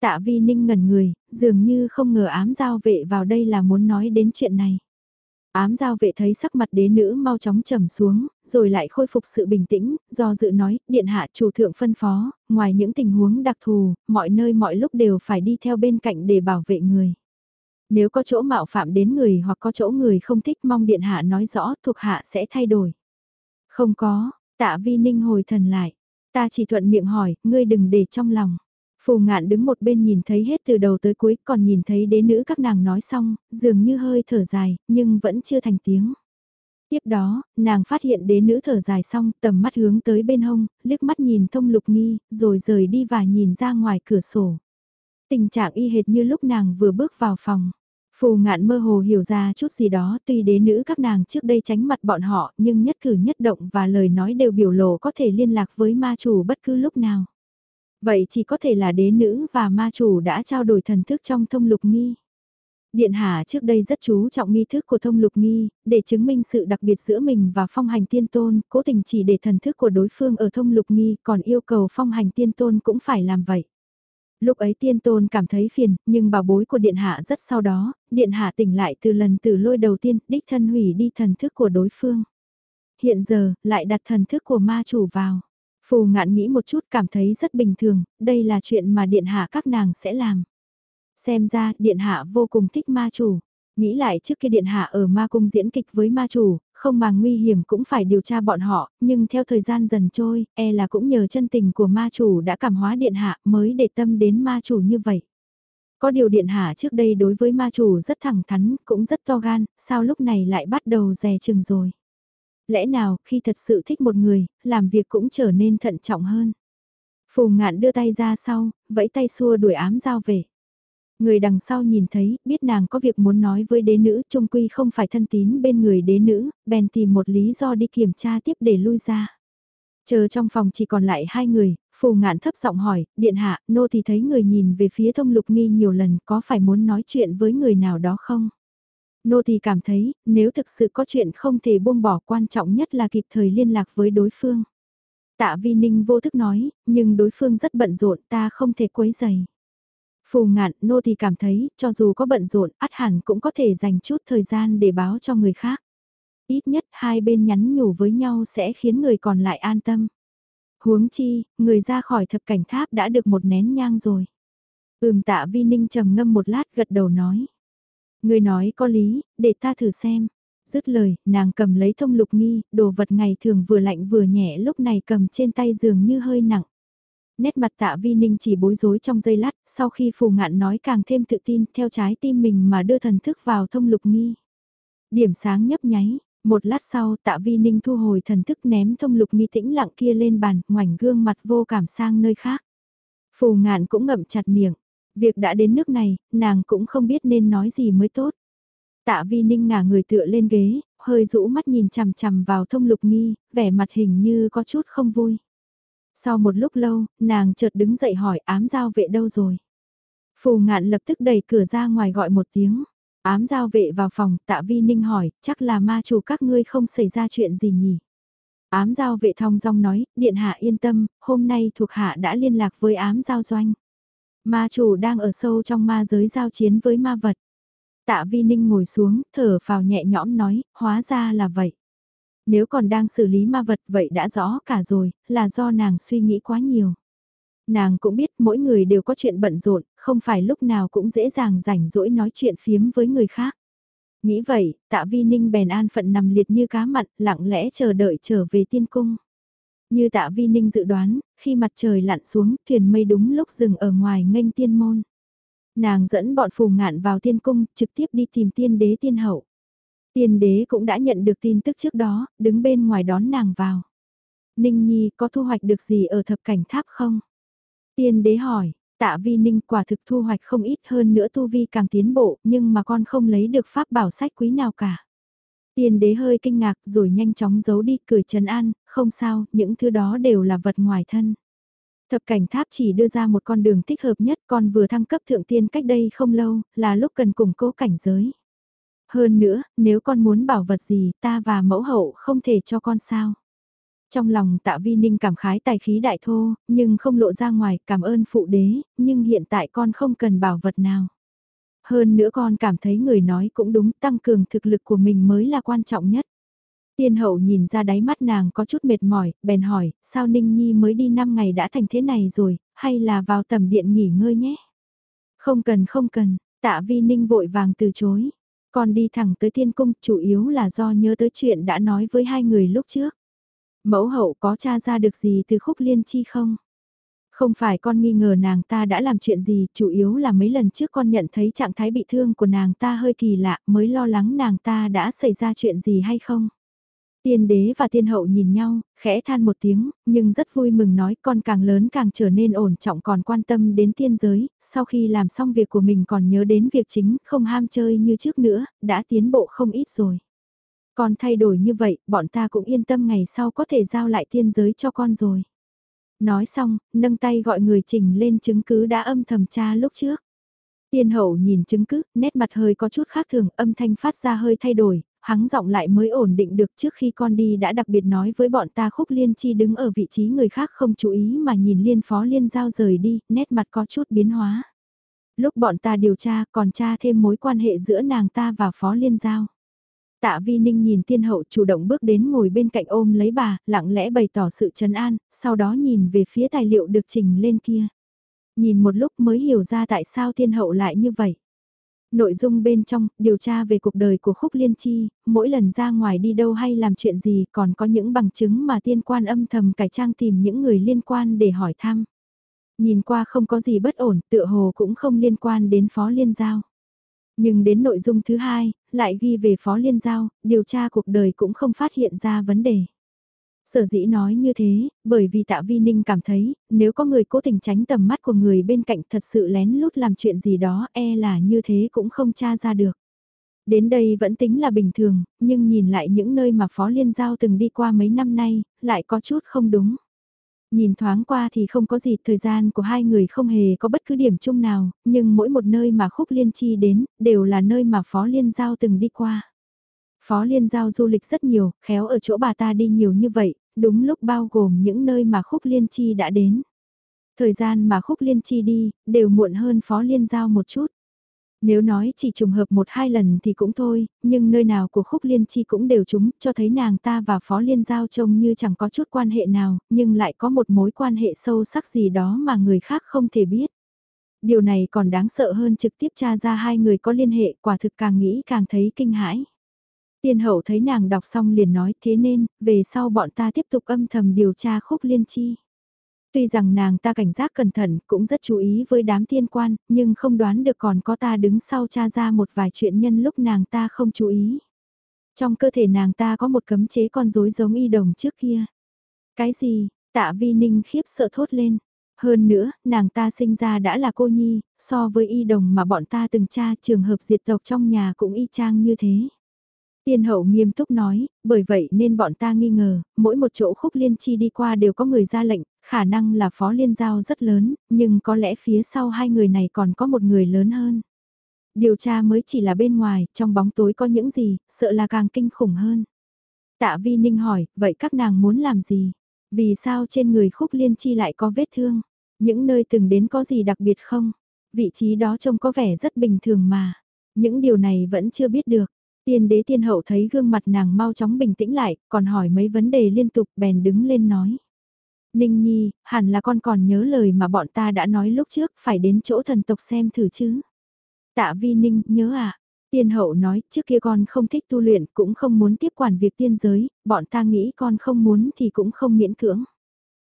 [SPEAKER 1] Tạ vi ninh ngẩn người, dường như không ngờ ám giao vệ vào đây là muốn nói đến chuyện này. Ám giao vệ thấy sắc mặt đế nữ mau chóng trầm xuống, rồi lại khôi phục sự bình tĩnh, do dự nói, điện hạ chủ thượng phân phó, ngoài những tình huống đặc thù, mọi nơi mọi lúc đều phải đi theo bên cạnh để bảo vệ người. Nếu có chỗ mạo phạm đến người hoặc có chỗ người không thích mong điện hạ nói rõ thuộc hạ sẽ thay đổi. Không có, tạ vi ninh hồi thần lại, ta chỉ thuận miệng hỏi, ngươi đừng để trong lòng. Phù ngạn đứng một bên nhìn thấy hết từ đầu tới cuối còn nhìn thấy đế nữ các nàng nói xong, dường như hơi thở dài, nhưng vẫn chưa thành tiếng. Tiếp đó, nàng phát hiện đế nữ thở dài xong, tầm mắt hướng tới bên hông, liếc mắt nhìn thông lục nghi, rồi rời đi và nhìn ra ngoài cửa sổ. Tình trạng y hệt như lúc nàng vừa bước vào phòng. Phù ngạn mơ hồ hiểu ra chút gì đó tuy đế nữ các nàng trước đây tránh mặt bọn họ nhưng nhất cử nhất động và lời nói đều biểu lộ có thể liên lạc với ma chủ bất cứ lúc nào. Vậy chỉ có thể là đế nữ và ma chủ đã trao đổi thần thức trong thông lục nghi. Điện Hạ trước đây rất chú trọng nghi thức của thông lục nghi, để chứng minh sự đặc biệt giữa mình và phong hành tiên tôn, cố tình chỉ để thần thức của đối phương ở thông lục nghi, còn yêu cầu phong hành tiên tôn cũng phải làm vậy. Lúc ấy tiên tôn cảm thấy phiền, nhưng bảo bối của điện hạ rất sau đó, điện hạ tỉnh lại từ lần từ lôi đầu tiên, đích thân hủy đi thần thức của đối phương. Hiện giờ, lại đặt thần thức của ma chủ vào. Phù ngạn nghĩ một chút cảm thấy rất bình thường, đây là chuyện mà điện hạ các nàng sẽ làm. Xem ra, điện hạ vô cùng thích ma chủ. Nghĩ lại trước khi điện hạ ở ma cung diễn kịch với ma chủ, không mà nguy hiểm cũng phải điều tra bọn họ, nhưng theo thời gian dần trôi, e là cũng nhờ chân tình của ma chủ đã cảm hóa điện hạ mới để tâm đến ma chủ như vậy. Có điều điện hạ trước đây đối với ma chủ rất thẳng thắn, cũng rất to gan, sao lúc này lại bắt đầu dè chừng rồi. Lẽ nào khi thật sự thích một người, làm việc cũng trở nên thận trọng hơn. Phù ngạn đưa tay ra sau, vẫy tay xua đuổi ám giao về. Người đằng sau nhìn thấy, biết nàng có việc muốn nói với đế nữ, trung quy không phải thân tín bên người đế nữ, bèn tìm một lý do đi kiểm tra tiếp để lui ra. Chờ trong phòng chỉ còn lại hai người, phù ngạn thấp giọng hỏi, điện hạ, nô thì thấy người nhìn về phía thông lục nghi nhiều lần, có phải muốn nói chuyện với người nào đó không? Nô thì cảm thấy, nếu thực sự có chuyện không thể buông bỏ quan trọng nhất là kịp thời liên lạc với đối phương. Tạ Vi Ninh vô thức nói, nhưng đối phương rất bận rộn ta không thể quấy dày. Phù ngạn, nô thì cảm thấy, cho dù có bận rộn, át hẳn cũng có thể dành chút thời gian để báo cho người khác. Ít nhất hai bên nhắn nhủ với nhau sẽ khiến người còn lại an tâm. Huống chi, người ra khỏi thập cảnh tháp đã được một nén nhang rồi. Ừm tạ vi ninh trầm ngâm một lát gật đầu nói. Người nói có lý, để ta thử xem. Dứt lời, nàng cầm lấy thông lục nghi, đồ vật ngày thường vừa lạnh vừa nhẹ lúc này cầm trên tay dường như hơi nặng. Nét mặt tạ vi ninh chỉ bối rối trong giây lát, sau khi phù ngạn nói càng thêm tự tin theo trái tim mình mà đưa thần thức vào thông lục nghi. Điểm sáng nhấp nháy, một lát sau tạ vi ninh thu hồi thần thức ném thông lục nghi tĩnh lặng kia lên bàn, ngoảnh gương mặt vô cảm sang nơi khác. Phù ngạn cũng ngậm chặt miệng, việc đã đến nước này, nàng cũng không biết nên nói gì mới tốt. Tạ vi ninh ngả người tựa lên ghế, hơi rũ mắt nhìn chằm chằm vào thông lục nghi, vẻ mặt hình như có chút không vui. Sau một lúc lâu, nàng chợt đứng dậy hỏi ám giao vệ đâu rồi. Phù ngạn lập tức đẩy cửa ra ngoài gọi một tiếng. Ám giao vệ vào phòng, tạ vi ninh hỏi, chắc là ma chủ các ngươi không xảy ra chuyện gì nhỉ? Ám giao vệ thong dong nói, điện hạ yên tâm, hôm nay thuộc hạ đã liên lạc với ám giao doanh. Ma chủ đang ở sâu trong ma giới giao chiến với ma vật. Tạ vi ninh ngồi xuống, thở vào nhẹ nhõm nói, hóa ra là vậy. Nếu còn đang xử lý ma vật vậy đã rõ cả rồi, là do nàng suy nghĩ quá nhiều. Nàng cũng biết mỗi người đều có chuyện bận rộn, không phải lúc nào cũng dễ dàng rảnh rỗi nói chuyện phiếm với người khác. Nghĩ vậy, tạ vi ninh bèn an phận nằm liệt như cá mặn, lặng lẽ chờ đợi trở về tiên cung. Như tạ vi ninh dự đoán, khi mặt trời lặn xuống, thuyền mây đúng lúc dừng ở ngoài nghênh tiên môn. Nàng dẫn bọn phù ngạn vào tiên cung, trực tiếp đi tìm tiên đế tiên hậu. Tiên đế cũng đã nhận được tin tức trước đó, đứng bên ngoài đón nàng vào. Ninh Nhi có thu hoạch được gì ở thập cảnh tháp không? Tiên đế hỏi, tạ vi ninh quả thực thu hoạch không ít hơn nữa tu vi càng tiến bộ nhưng mà con không lấy được pháp bảo sách quý nào cả. Tiên đế hơi kinh ngạc rồi nhanh chóng giấu đi cười trấn an, không sao, những thứ đó đều là vật ngoài thân. Thập cảnh tháp chỉ đưa ra một con đường thích hợp nhất con vừa thăng cấp thượng tiên cách đây không lâu, là lúc cần củng cố cảnh giới. Hơn nữa, nếu con muốn bảo vật gì ta và mẫu hậu không thể cho con sao. Trong lòng tạ vi ninh cảm khái tài khí đại thô, nhưng không lộ ra ngoài cảm ơn phụ đế, nhưng hiện tại con không cần bảo vật nào. Hơn nữa con cảm thấy người nói cũng đúng tăng cường thực lực của mình mới là quan trọng nhất. Tiên hậu nhìn ra đáy mắt nàng có chút mệt mỏi, bèn hỏi, sao Ninh Nhi mới đi 5 ngày đã thành thế này rồi, hay là vào tầm điện nghỉ ngơi nhé? Không cần không cần, tạ vi Ninh vội vàng từ chối. Con đi thẳng tới tiên cung chủ yếu là do nhớ tới chuyện đã nói với hai người lúc trước. Mẫu hậu có tra ra được gì từ khúc liên chi không? Không phải con nghi ngờ nàng ta đã làm chuyện gì, chủ yếu là mấy lần trước con nhận thấy trạng thái bị thương của nàng ta hơi kỳ lạ mới lo lắng nàng ta đã xảy ra chuyện gì hay không. Tiên đế và tiên hậu nhìn nhau, khẽ than một tiếng, nhưng rất vui mừng nói con càng lớn càng trở nên ổn trọng còn quan tâm đến tiên giới, sau khi làm xong việc của mình còn nhớ đến việc chính, không ham chơi như trước nữa, đã tiến bộ không ít rồi. Con thay đổi như vậy, bọn ta cũng yên tâm ngày sau có thể giao lại tiên giới cho con rồi. Nói xong, nâng tay gọi người trình lên chứng cứ đã âm thầm tra lúc trước. Tiên hậu nhìn chứng cứ, nét mặt hơi có chút khác thường, âm thanh phát ra hơi thay đổi, hắng giọng lại mới ổn định được trước khi con đi đã đặc biệt nói với bọn ta khúc liên chi đứng ở vị trí người khác không chú ý mà nhìn liên phó liên giao rời đi, nét mặt có chút biến hóa. Lúc bọn ta điều tra còn tra thêm mối quan hệ giữa nàng ta và phó liên giao. Tạ Vi Ninh nhìn tiên hậu chủ động bước đến ngồi bên cạnh ôm lấy bà, lặng lẽ bày tỏ sự trấn an, sau đó nhìn về phía tài liệu được trình lên kia. Nhìn một lúc mới hiểu ra tại sao tiên hậu lại như vậy. Nội dung bên trong, điều tra về cuộc đời của Khúc Liên Chi, mỗi lần ra ngoài đi đâu hay làm chuyện gì còn có những bằng chứng mà tiên quan âm thầm cải trang tìm những người liên quan để hỏi thăm. Nhìn qua không có gì bất ổn, tựa hồ cũng không liên quan đến Phó Liên Giao. Nhưng đến nội dung thứ hai, lại ghi về Phó Liên Giao, điều tra cuộc đời cũng không phát hiện ra vấn đề. Sở dĩ nói như thế, bởi vì tạ vi ninh cảm thấy, nếu có người cố tình tránh tầm mắt của người bên cạnh thật sự lén lút làm chuyện gì đó e là như thế cũng không tra ra được. Đến đây vẫn tính là bình thường, nhưng nhìn lại những nơi mà Phó Liên Giao từng đi qua mấy năm nay, lại có chút không đúng. Nhìn thoáng qua thì không có gì, thời gian của hai người không hề có bất cứ điểm chung nào, nhưng mỗi một nơi mà Khúc Liên Chi đến, đều là nơi mà Phó Liên Giao từng đi qua. Phó Liên Giao du lịch rất nhiều, khéo ở chỗ bà ta đi nhiều như vậy, đúng lúc bao gồm những nơi mà Khúc Liên Chi đã đến. Thời gian mà Khúc Liên Chi đi, đều muộn hơn Phó Liên Giao một chút. Nếu nói chỉ trùng hợp một hai lần thì cũng thôi, nhưng nơi nào của Khúc Liên Chi cũng đều trúng, cho thấy nàng ta và Phó Liên Giao trông như chẳng có chút quan hệ nào, nhưng lại có một mối quan hệ sâu sắc gì đó mà người khác không thể biết. Điều này còn đáng sợ hơn trực tiếp tra ra hai người có liên hệ, quả thực càng nghĩ càng thấy kinh hãi. Tiên hậu thấy nàng đọc xong liền nói thế nên, về sau bọn ta tiếp tục âm thầm điều tra khúc liên chi. Tuy rằng nàng ta cảnh giác cẩn thận, cũng rất chú ý với đám thiên quan, nhưng không đoán được còn có ta đứng sau tra ra một vài chuyện nhân lúc nàng ta không chú ý. Trong cơ thể nàng ta có một cấm chế con rối giống y đồng trước kia. Cái gì, tạ vi ninh khiếp sợ thốt lên. Hơn nữa, nàng ta sinh ra đã là cô nhi, so với y đồng mà bọn ta từng tra trường hợp diệt tộc trong nhà cũng y chang như thế. Tiên hậu nghiêm túc nói, bởi vậy nên bọn ta nghi ngờ, mỗi một chỗ khúc liên chi đi qua đều có người ra lệnh, khả năng là phó liên giao rất lớn, nhưng có lẽ phía sau hai người này còn có một người lớn hơn. Điều tra mới chỉ là bên ngoài, trong bóng tối có những gì, sợ là càng kinh khủng hơn. Tạ Vi Ninh hỏi, vậy các nàng muốn làm gì? Vì sao trên người khúc liên chi lại có vết thương? Những nơi từng đến có gì đặc biệt không? Vị trí đó trông có vẻ rất bình thường mà. Những điều này vẫn chưa biết được. Tiên đế tiên hậu thấy gương mặt nàng mau chóng bình tĩnh lại, còn hỏi mấy vấn đề liên tục bèn đứng lên nói. Ninh Nhi, hẳn là con còn nhớ lời mà bọn ta đã nói lúc trước, phải đến chỗ thần tộc xem thử chứ. Tạ Vi Ninh, nhớ à? Tiên hậu nói, trước kia con không thích tu luyện, cũng không muốn tiếp quản việc tiên giới, bọn ta nghĩ con không muốn thì cũng không miễn cưỡng.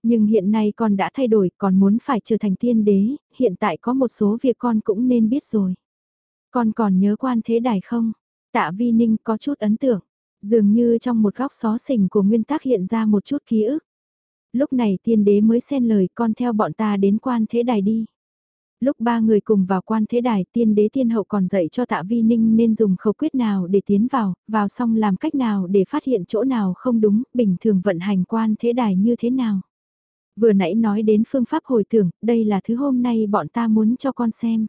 [SPEAKER 1] Nhưng hiện nay con đã thay đổi, còn muốn phải trở thành tiên đế, hiện tại có một số việc con cũng nên biết rồi. Con còn nhớ quan thế đài không? Tạ Vi Ninh có chút ấn tượng, dường như trong một góc xó xỉnh của nguyên tắc hiện ra một chút ký ức. Lúc này tiên đế mới xen lời con theo bọn ta đến quan thế đài đi. Lúc ba người cùng vào quan thế đài tiên đế tiên hậu còn dạy cho tạ vi ninh nên dùng khẩu quyết nào để tiến vào, vào xong làm cách nào để phát hiện chỗ nào không đúng, bình thường vận hành quan thế đài như thế nào. Vừa nãy nói đến phương pháp hồi tưởng, đây là thứ hôm nay bọn ta muốn cho con xem.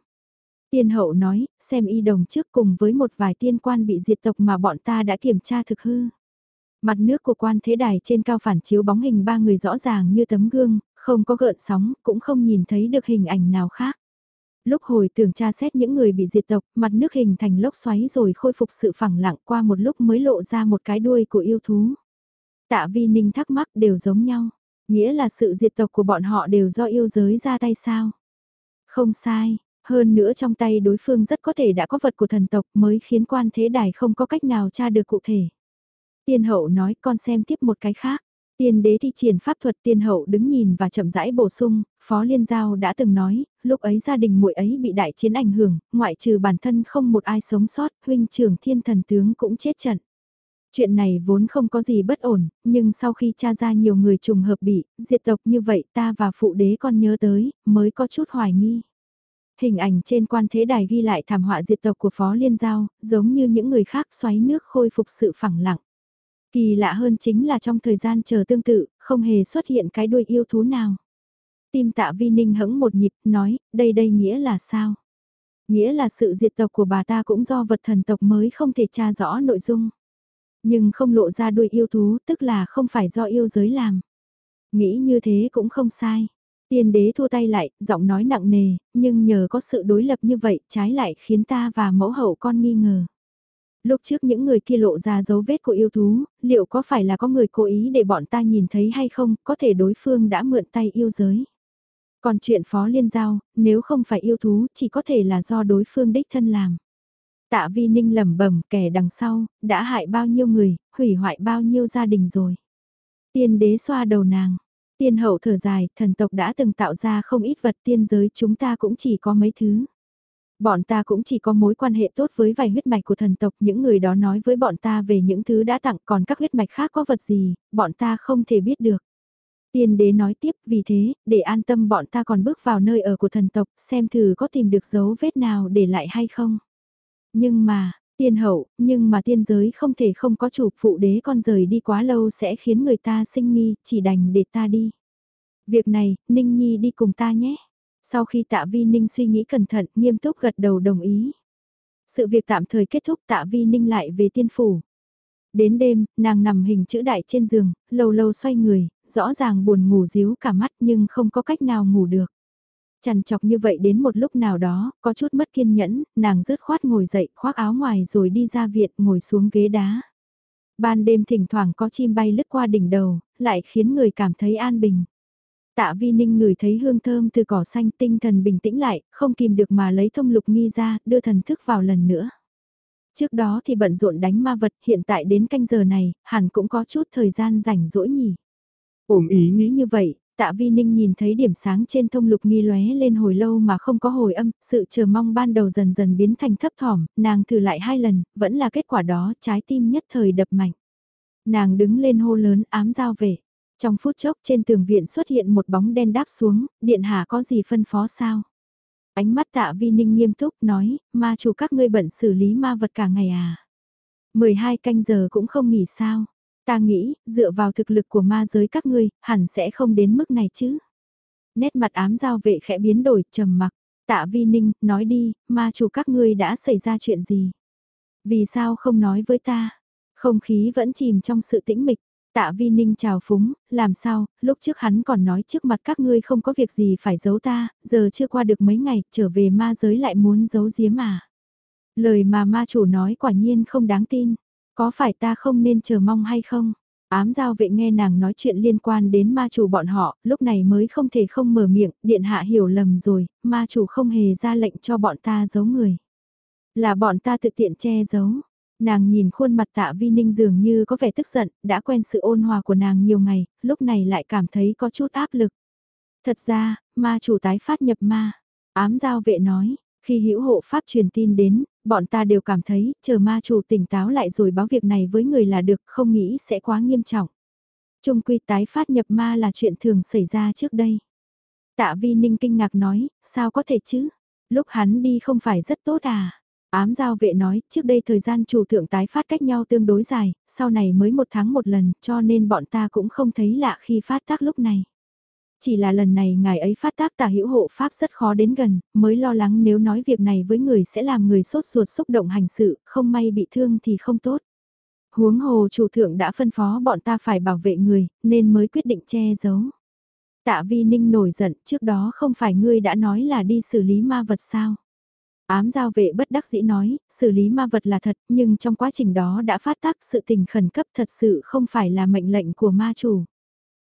[SPEAKER 1] Tiên hậu nói, xem y đồng trước cùng với một vài tiên quan bị diệt tộc mà bọn ta đã kiểm tra thực hư. Mặt nước của quan thế đài trên cao phản chiếu bóng hình ba người rõ ràng như tấm gương, không có gợn sóng, cũng không nhìn thấy được hình ảnh nào khác. Lúc hồi tưởng tra xét những người bị diệt tộc, mặt nước hình thành lốc xoáy rồi khôi phục sự phẳng lặng qua một lúc mới lộ ra một cái đuôi của yêu thú. Tạ vi ninh thắc mắc đều giống nhau, nghĩa là sự diệt tộc của bọn họ đều do yêu giới ra tay sao? Không sai, hơn nữa trong tay đối phương rất có thể đã có vật của thần tộc mới khiến quan thế đài không có cách nào tra được cụ thể. Tiên hậu nói con xem tiếp một cái khác. Tiên đế thi triển pháp thuật tiên hậu đứng nhìn và chậm rãi bổ sung, Phó Liên Giao đã từng nói, lúc ấy gia đình muội ấy bị đại chiến ảnh hưởng, ngoại trừ bản thân không một ai sống sót, huynh trưởng thiên thần tướng cũng chết trận. Chuyện này vốn không có gì bất ổn, nhưng sau khi cha ra nhiều người trùng hợp bị, diệt tộc như vậy ta và phụ đế con nhớ tới, mới có chút hoài nghi. Hình ảnh trên quan thế đài ghi lại thảm họa diệt tộc của Phó Liên Giao, giống như những người khác xoáy nước khôi phục sự phẳng lặng. Kỳ lạ hơn chính là trong thời gian chờ tương tự, không hề xuất hiện cái đuôi yêu thú nào. Tim tạ vi ninh hững một nhịp, nói, đây đây nghĩa là sao? Nghĩa là sự diệt tộc của bà ta cũng do vật thần tộc mới không thể tra rõ nội dung. Nhưng không lộ ra đuôi yêu thú, tức là không phải do yêu giới làm. Nghĩ như thế cũng không sai. Tiên đế thua tay lại, giọng nói nặng nề, nhưng nhờ có sự đối lập như vậy, trái lại khiến ta và mẫu hậu con nghi ngờ. Lúc trước những người kia lộ ra dấu vết của yêu thú, liệu có phải là có người cố ý để bọn ta nhìn thấy hay không, có thể đối phương đã mượn tay yêu giới. Còn chuyện phó liên giao, nếu không phải yêu thú, chỉ có thể là do đối phương đích thân làm. Tạ vi ninh lẩm bẩm kẻ đằng sau, đã hại bao nhiêu người, hủy hoại bao nhiêu gia đình rồi. Tiên đế xoa đầu nàng, tiên hậu thở dài, thần tộc đã từng tạo ra không ít vật tiên giới chúng ta cũng chỉ có mấy thứ. Bọn ta cũng chỉ có mối quan hệ tốt với vài huyết mạch của thần tộc, những người đó nói với bọn ta về những thứ đã tặng còn các huyết mạch khác có vật gì, bọn ta không thể biết được. Tiên đế nói tiếp vì thế, để an tâm bọn ta còn bước vào nơi ở của thần tộc, xem thử có tìm được dấu vết nào để lại hay không. Nhưng mà, tiên hậu, nhưng mà tiên giới không thể không có chủ phụ đế con rời đi quá lâu sẽ khiến người ta sinh nghi, chỉ đành để ta đi. Việc này, Ninh Nhi đi cùng ta nhé. Sau khi tạ vi ninh suy nghĩ cẩn thận, nghiêm túc gật đầu đồng ý. Sự việc tạm thời kết thúc tạ vi ninh lại về tiên phủ. Đến đêm, nàng nằm hình chữ đại trên giường, lâu lâu xoay người, rõ ràng buồn ngủ díu cả mắt nhưng không có cách nào ngủ được. Chằn chọc như vậy đến một lúc nào đó, có chút mất kiên nhẫn, nàng rứt khoát ngồi dậy, khoác áo ngoài rồi đi ra viện, ngồi xuống ghế đá. Ban đêm thỉnh thoảng có chim bay lướt qua đỉnh đầu, lại khiến người cảm thấy an bình. Tạ Vi Ninh ngửi thấy hương thơm từ cỏ xanh tinh thần bình tĩnh lại, không kìm được mà lấy thông lục nghi ra, đưa thần thức vào lần nữa. Trước đó thì bận rộn đánh ma vật, hiện tại đến canh giờ này, hẳn cũng có chút thời gian rảnh rỗi nhỉ.
[SPEAKER 2] Ổm ý nghĩ
[SPEAKER 1] như vậy, tạ vi ninh nhìn thấy điểm sáng trên thông lục nghi lóe lên hồi lâu mà không có hồi âm, sự chờ mong ban đầu dần dần biến thành thấp thỏm, nàng thử lại hai lần, vẫn là kết quả đó, trái tim nhất thời đập mạnh. Nàng đứng lên hô lớn ám giao về. Trong phút chốc trên tường viện xuất hiện một bóng đen đáp xuống, điện hạ có gì phân phó sao? Ánh mắt tạ vi ninh nghiêm túc nói, ma chủ các ngươi bận xử lý ma vật cả ngày à? 12 canh giờ cũng không nghỉ sao? Ta nghĩ, dựa vào thực lực của ma giới các ngươi, hẳn sẽ không đến mức này chứ. Nét mặt ám giao vệ khẽ biến đổi, trầm mặc. Tạ vi ninh, nói đi, ma chủ các ngươi đã xảy ra chuyện gì? Vì sao không nói với ta? Không khí vẫn chìm trong sự tĩnh mịch. Tạ Vi Ninh chào phúng, làm sao, lúc trước hắn còn nói trước mặt các ngươi không có việc gì phải giấu ta, giờ chưa qua được mấy ngày, trở về ma giới lại muốn giấu giếm à. Lời mà ma chủ nói quả nhiên không đáng tin, có phải ta không nên chờ mong hay không? Ám giao vệ nghe nàng nói chuyện liên quan đến ma chủ bọn họ, lúc này mới không thể không mở miệng, điện hạ hiểu lầm rồi, ma chủ không hề ra lệnh cho bọn ta giấu người. Là bọn ta tự tiện che giấu, Nàng nhìn khuôn mặt tạ vi ninh dường như có vẻ tức giận, đã quen sự ôn hòa của nàng nhiều ngày, lúc này lại cảm thấy có chút áp lực. Thật ra, ma chủ tái phát nhập ma. Ám giao vệ nói, khi hữu hộ pháp truyền tin đến, bọn ta đều cảm thấy, chờ ma chủ tỉnh táo lại rồi báo việc này với người là được, không nghĩ sẽ quá nghiêm trọng. Trung quy tái phát nhập ma là chuyện thường xảy ra trước đây. Tạ vi ninh kinh ngạc nói, sao có thể chứ? Lúc hắn đi không phải rất tốt à? Ám giao vệ nói, trước đây thời gian chủ thượng tái phát cách nhau tương đối dài, sau này mới một tháng một lần, cho nên bọn ta cũng không thấy lạ khi phát tác lúc này. Chỉ là lần này ngài ấy phát tác tà hữu hộ pháp rất khó đến gần, mới lo lắng nếu nói việc này với người sẽ làm người sốt ruột xúc động hành sự, không may bị thương thì không tốt. Huống hồ chủ thượng đã phân phó bọn ta phải bảo vệ người, nên mới quyết định che giấu. Tạ vi ninh nổi giận, trước đó không phải ngươi đã nói là đi xử lý ma vật sao? Ám giao vệ bất đắc dĩ nói, xử lý ma vật là thật, nhưng trong quá trình đó đã phát tác sự tình khẩn cấp thật sự không phải là mệnh lệnh của ma chủ.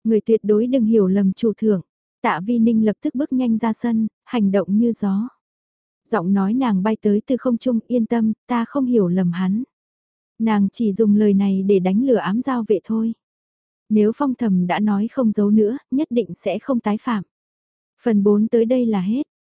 [SPEAKER 1] Người tuyệt đối đừng hiểu lầm chủ thưởng. Tạ Vi Ninh lập tức bước nhanh ra sân, hành động như gió. Giọng nói nàng bay tới từ không trung yên tâm, ta không hiểu lầm hắn. Nàng chỉ dùng lời này để đánh lừa ám giao vệ thôi. Nếu phong thầm đã nói không giấu nữa, nhất định sẽ không tái phạm. Phần 4 tới đây là hết.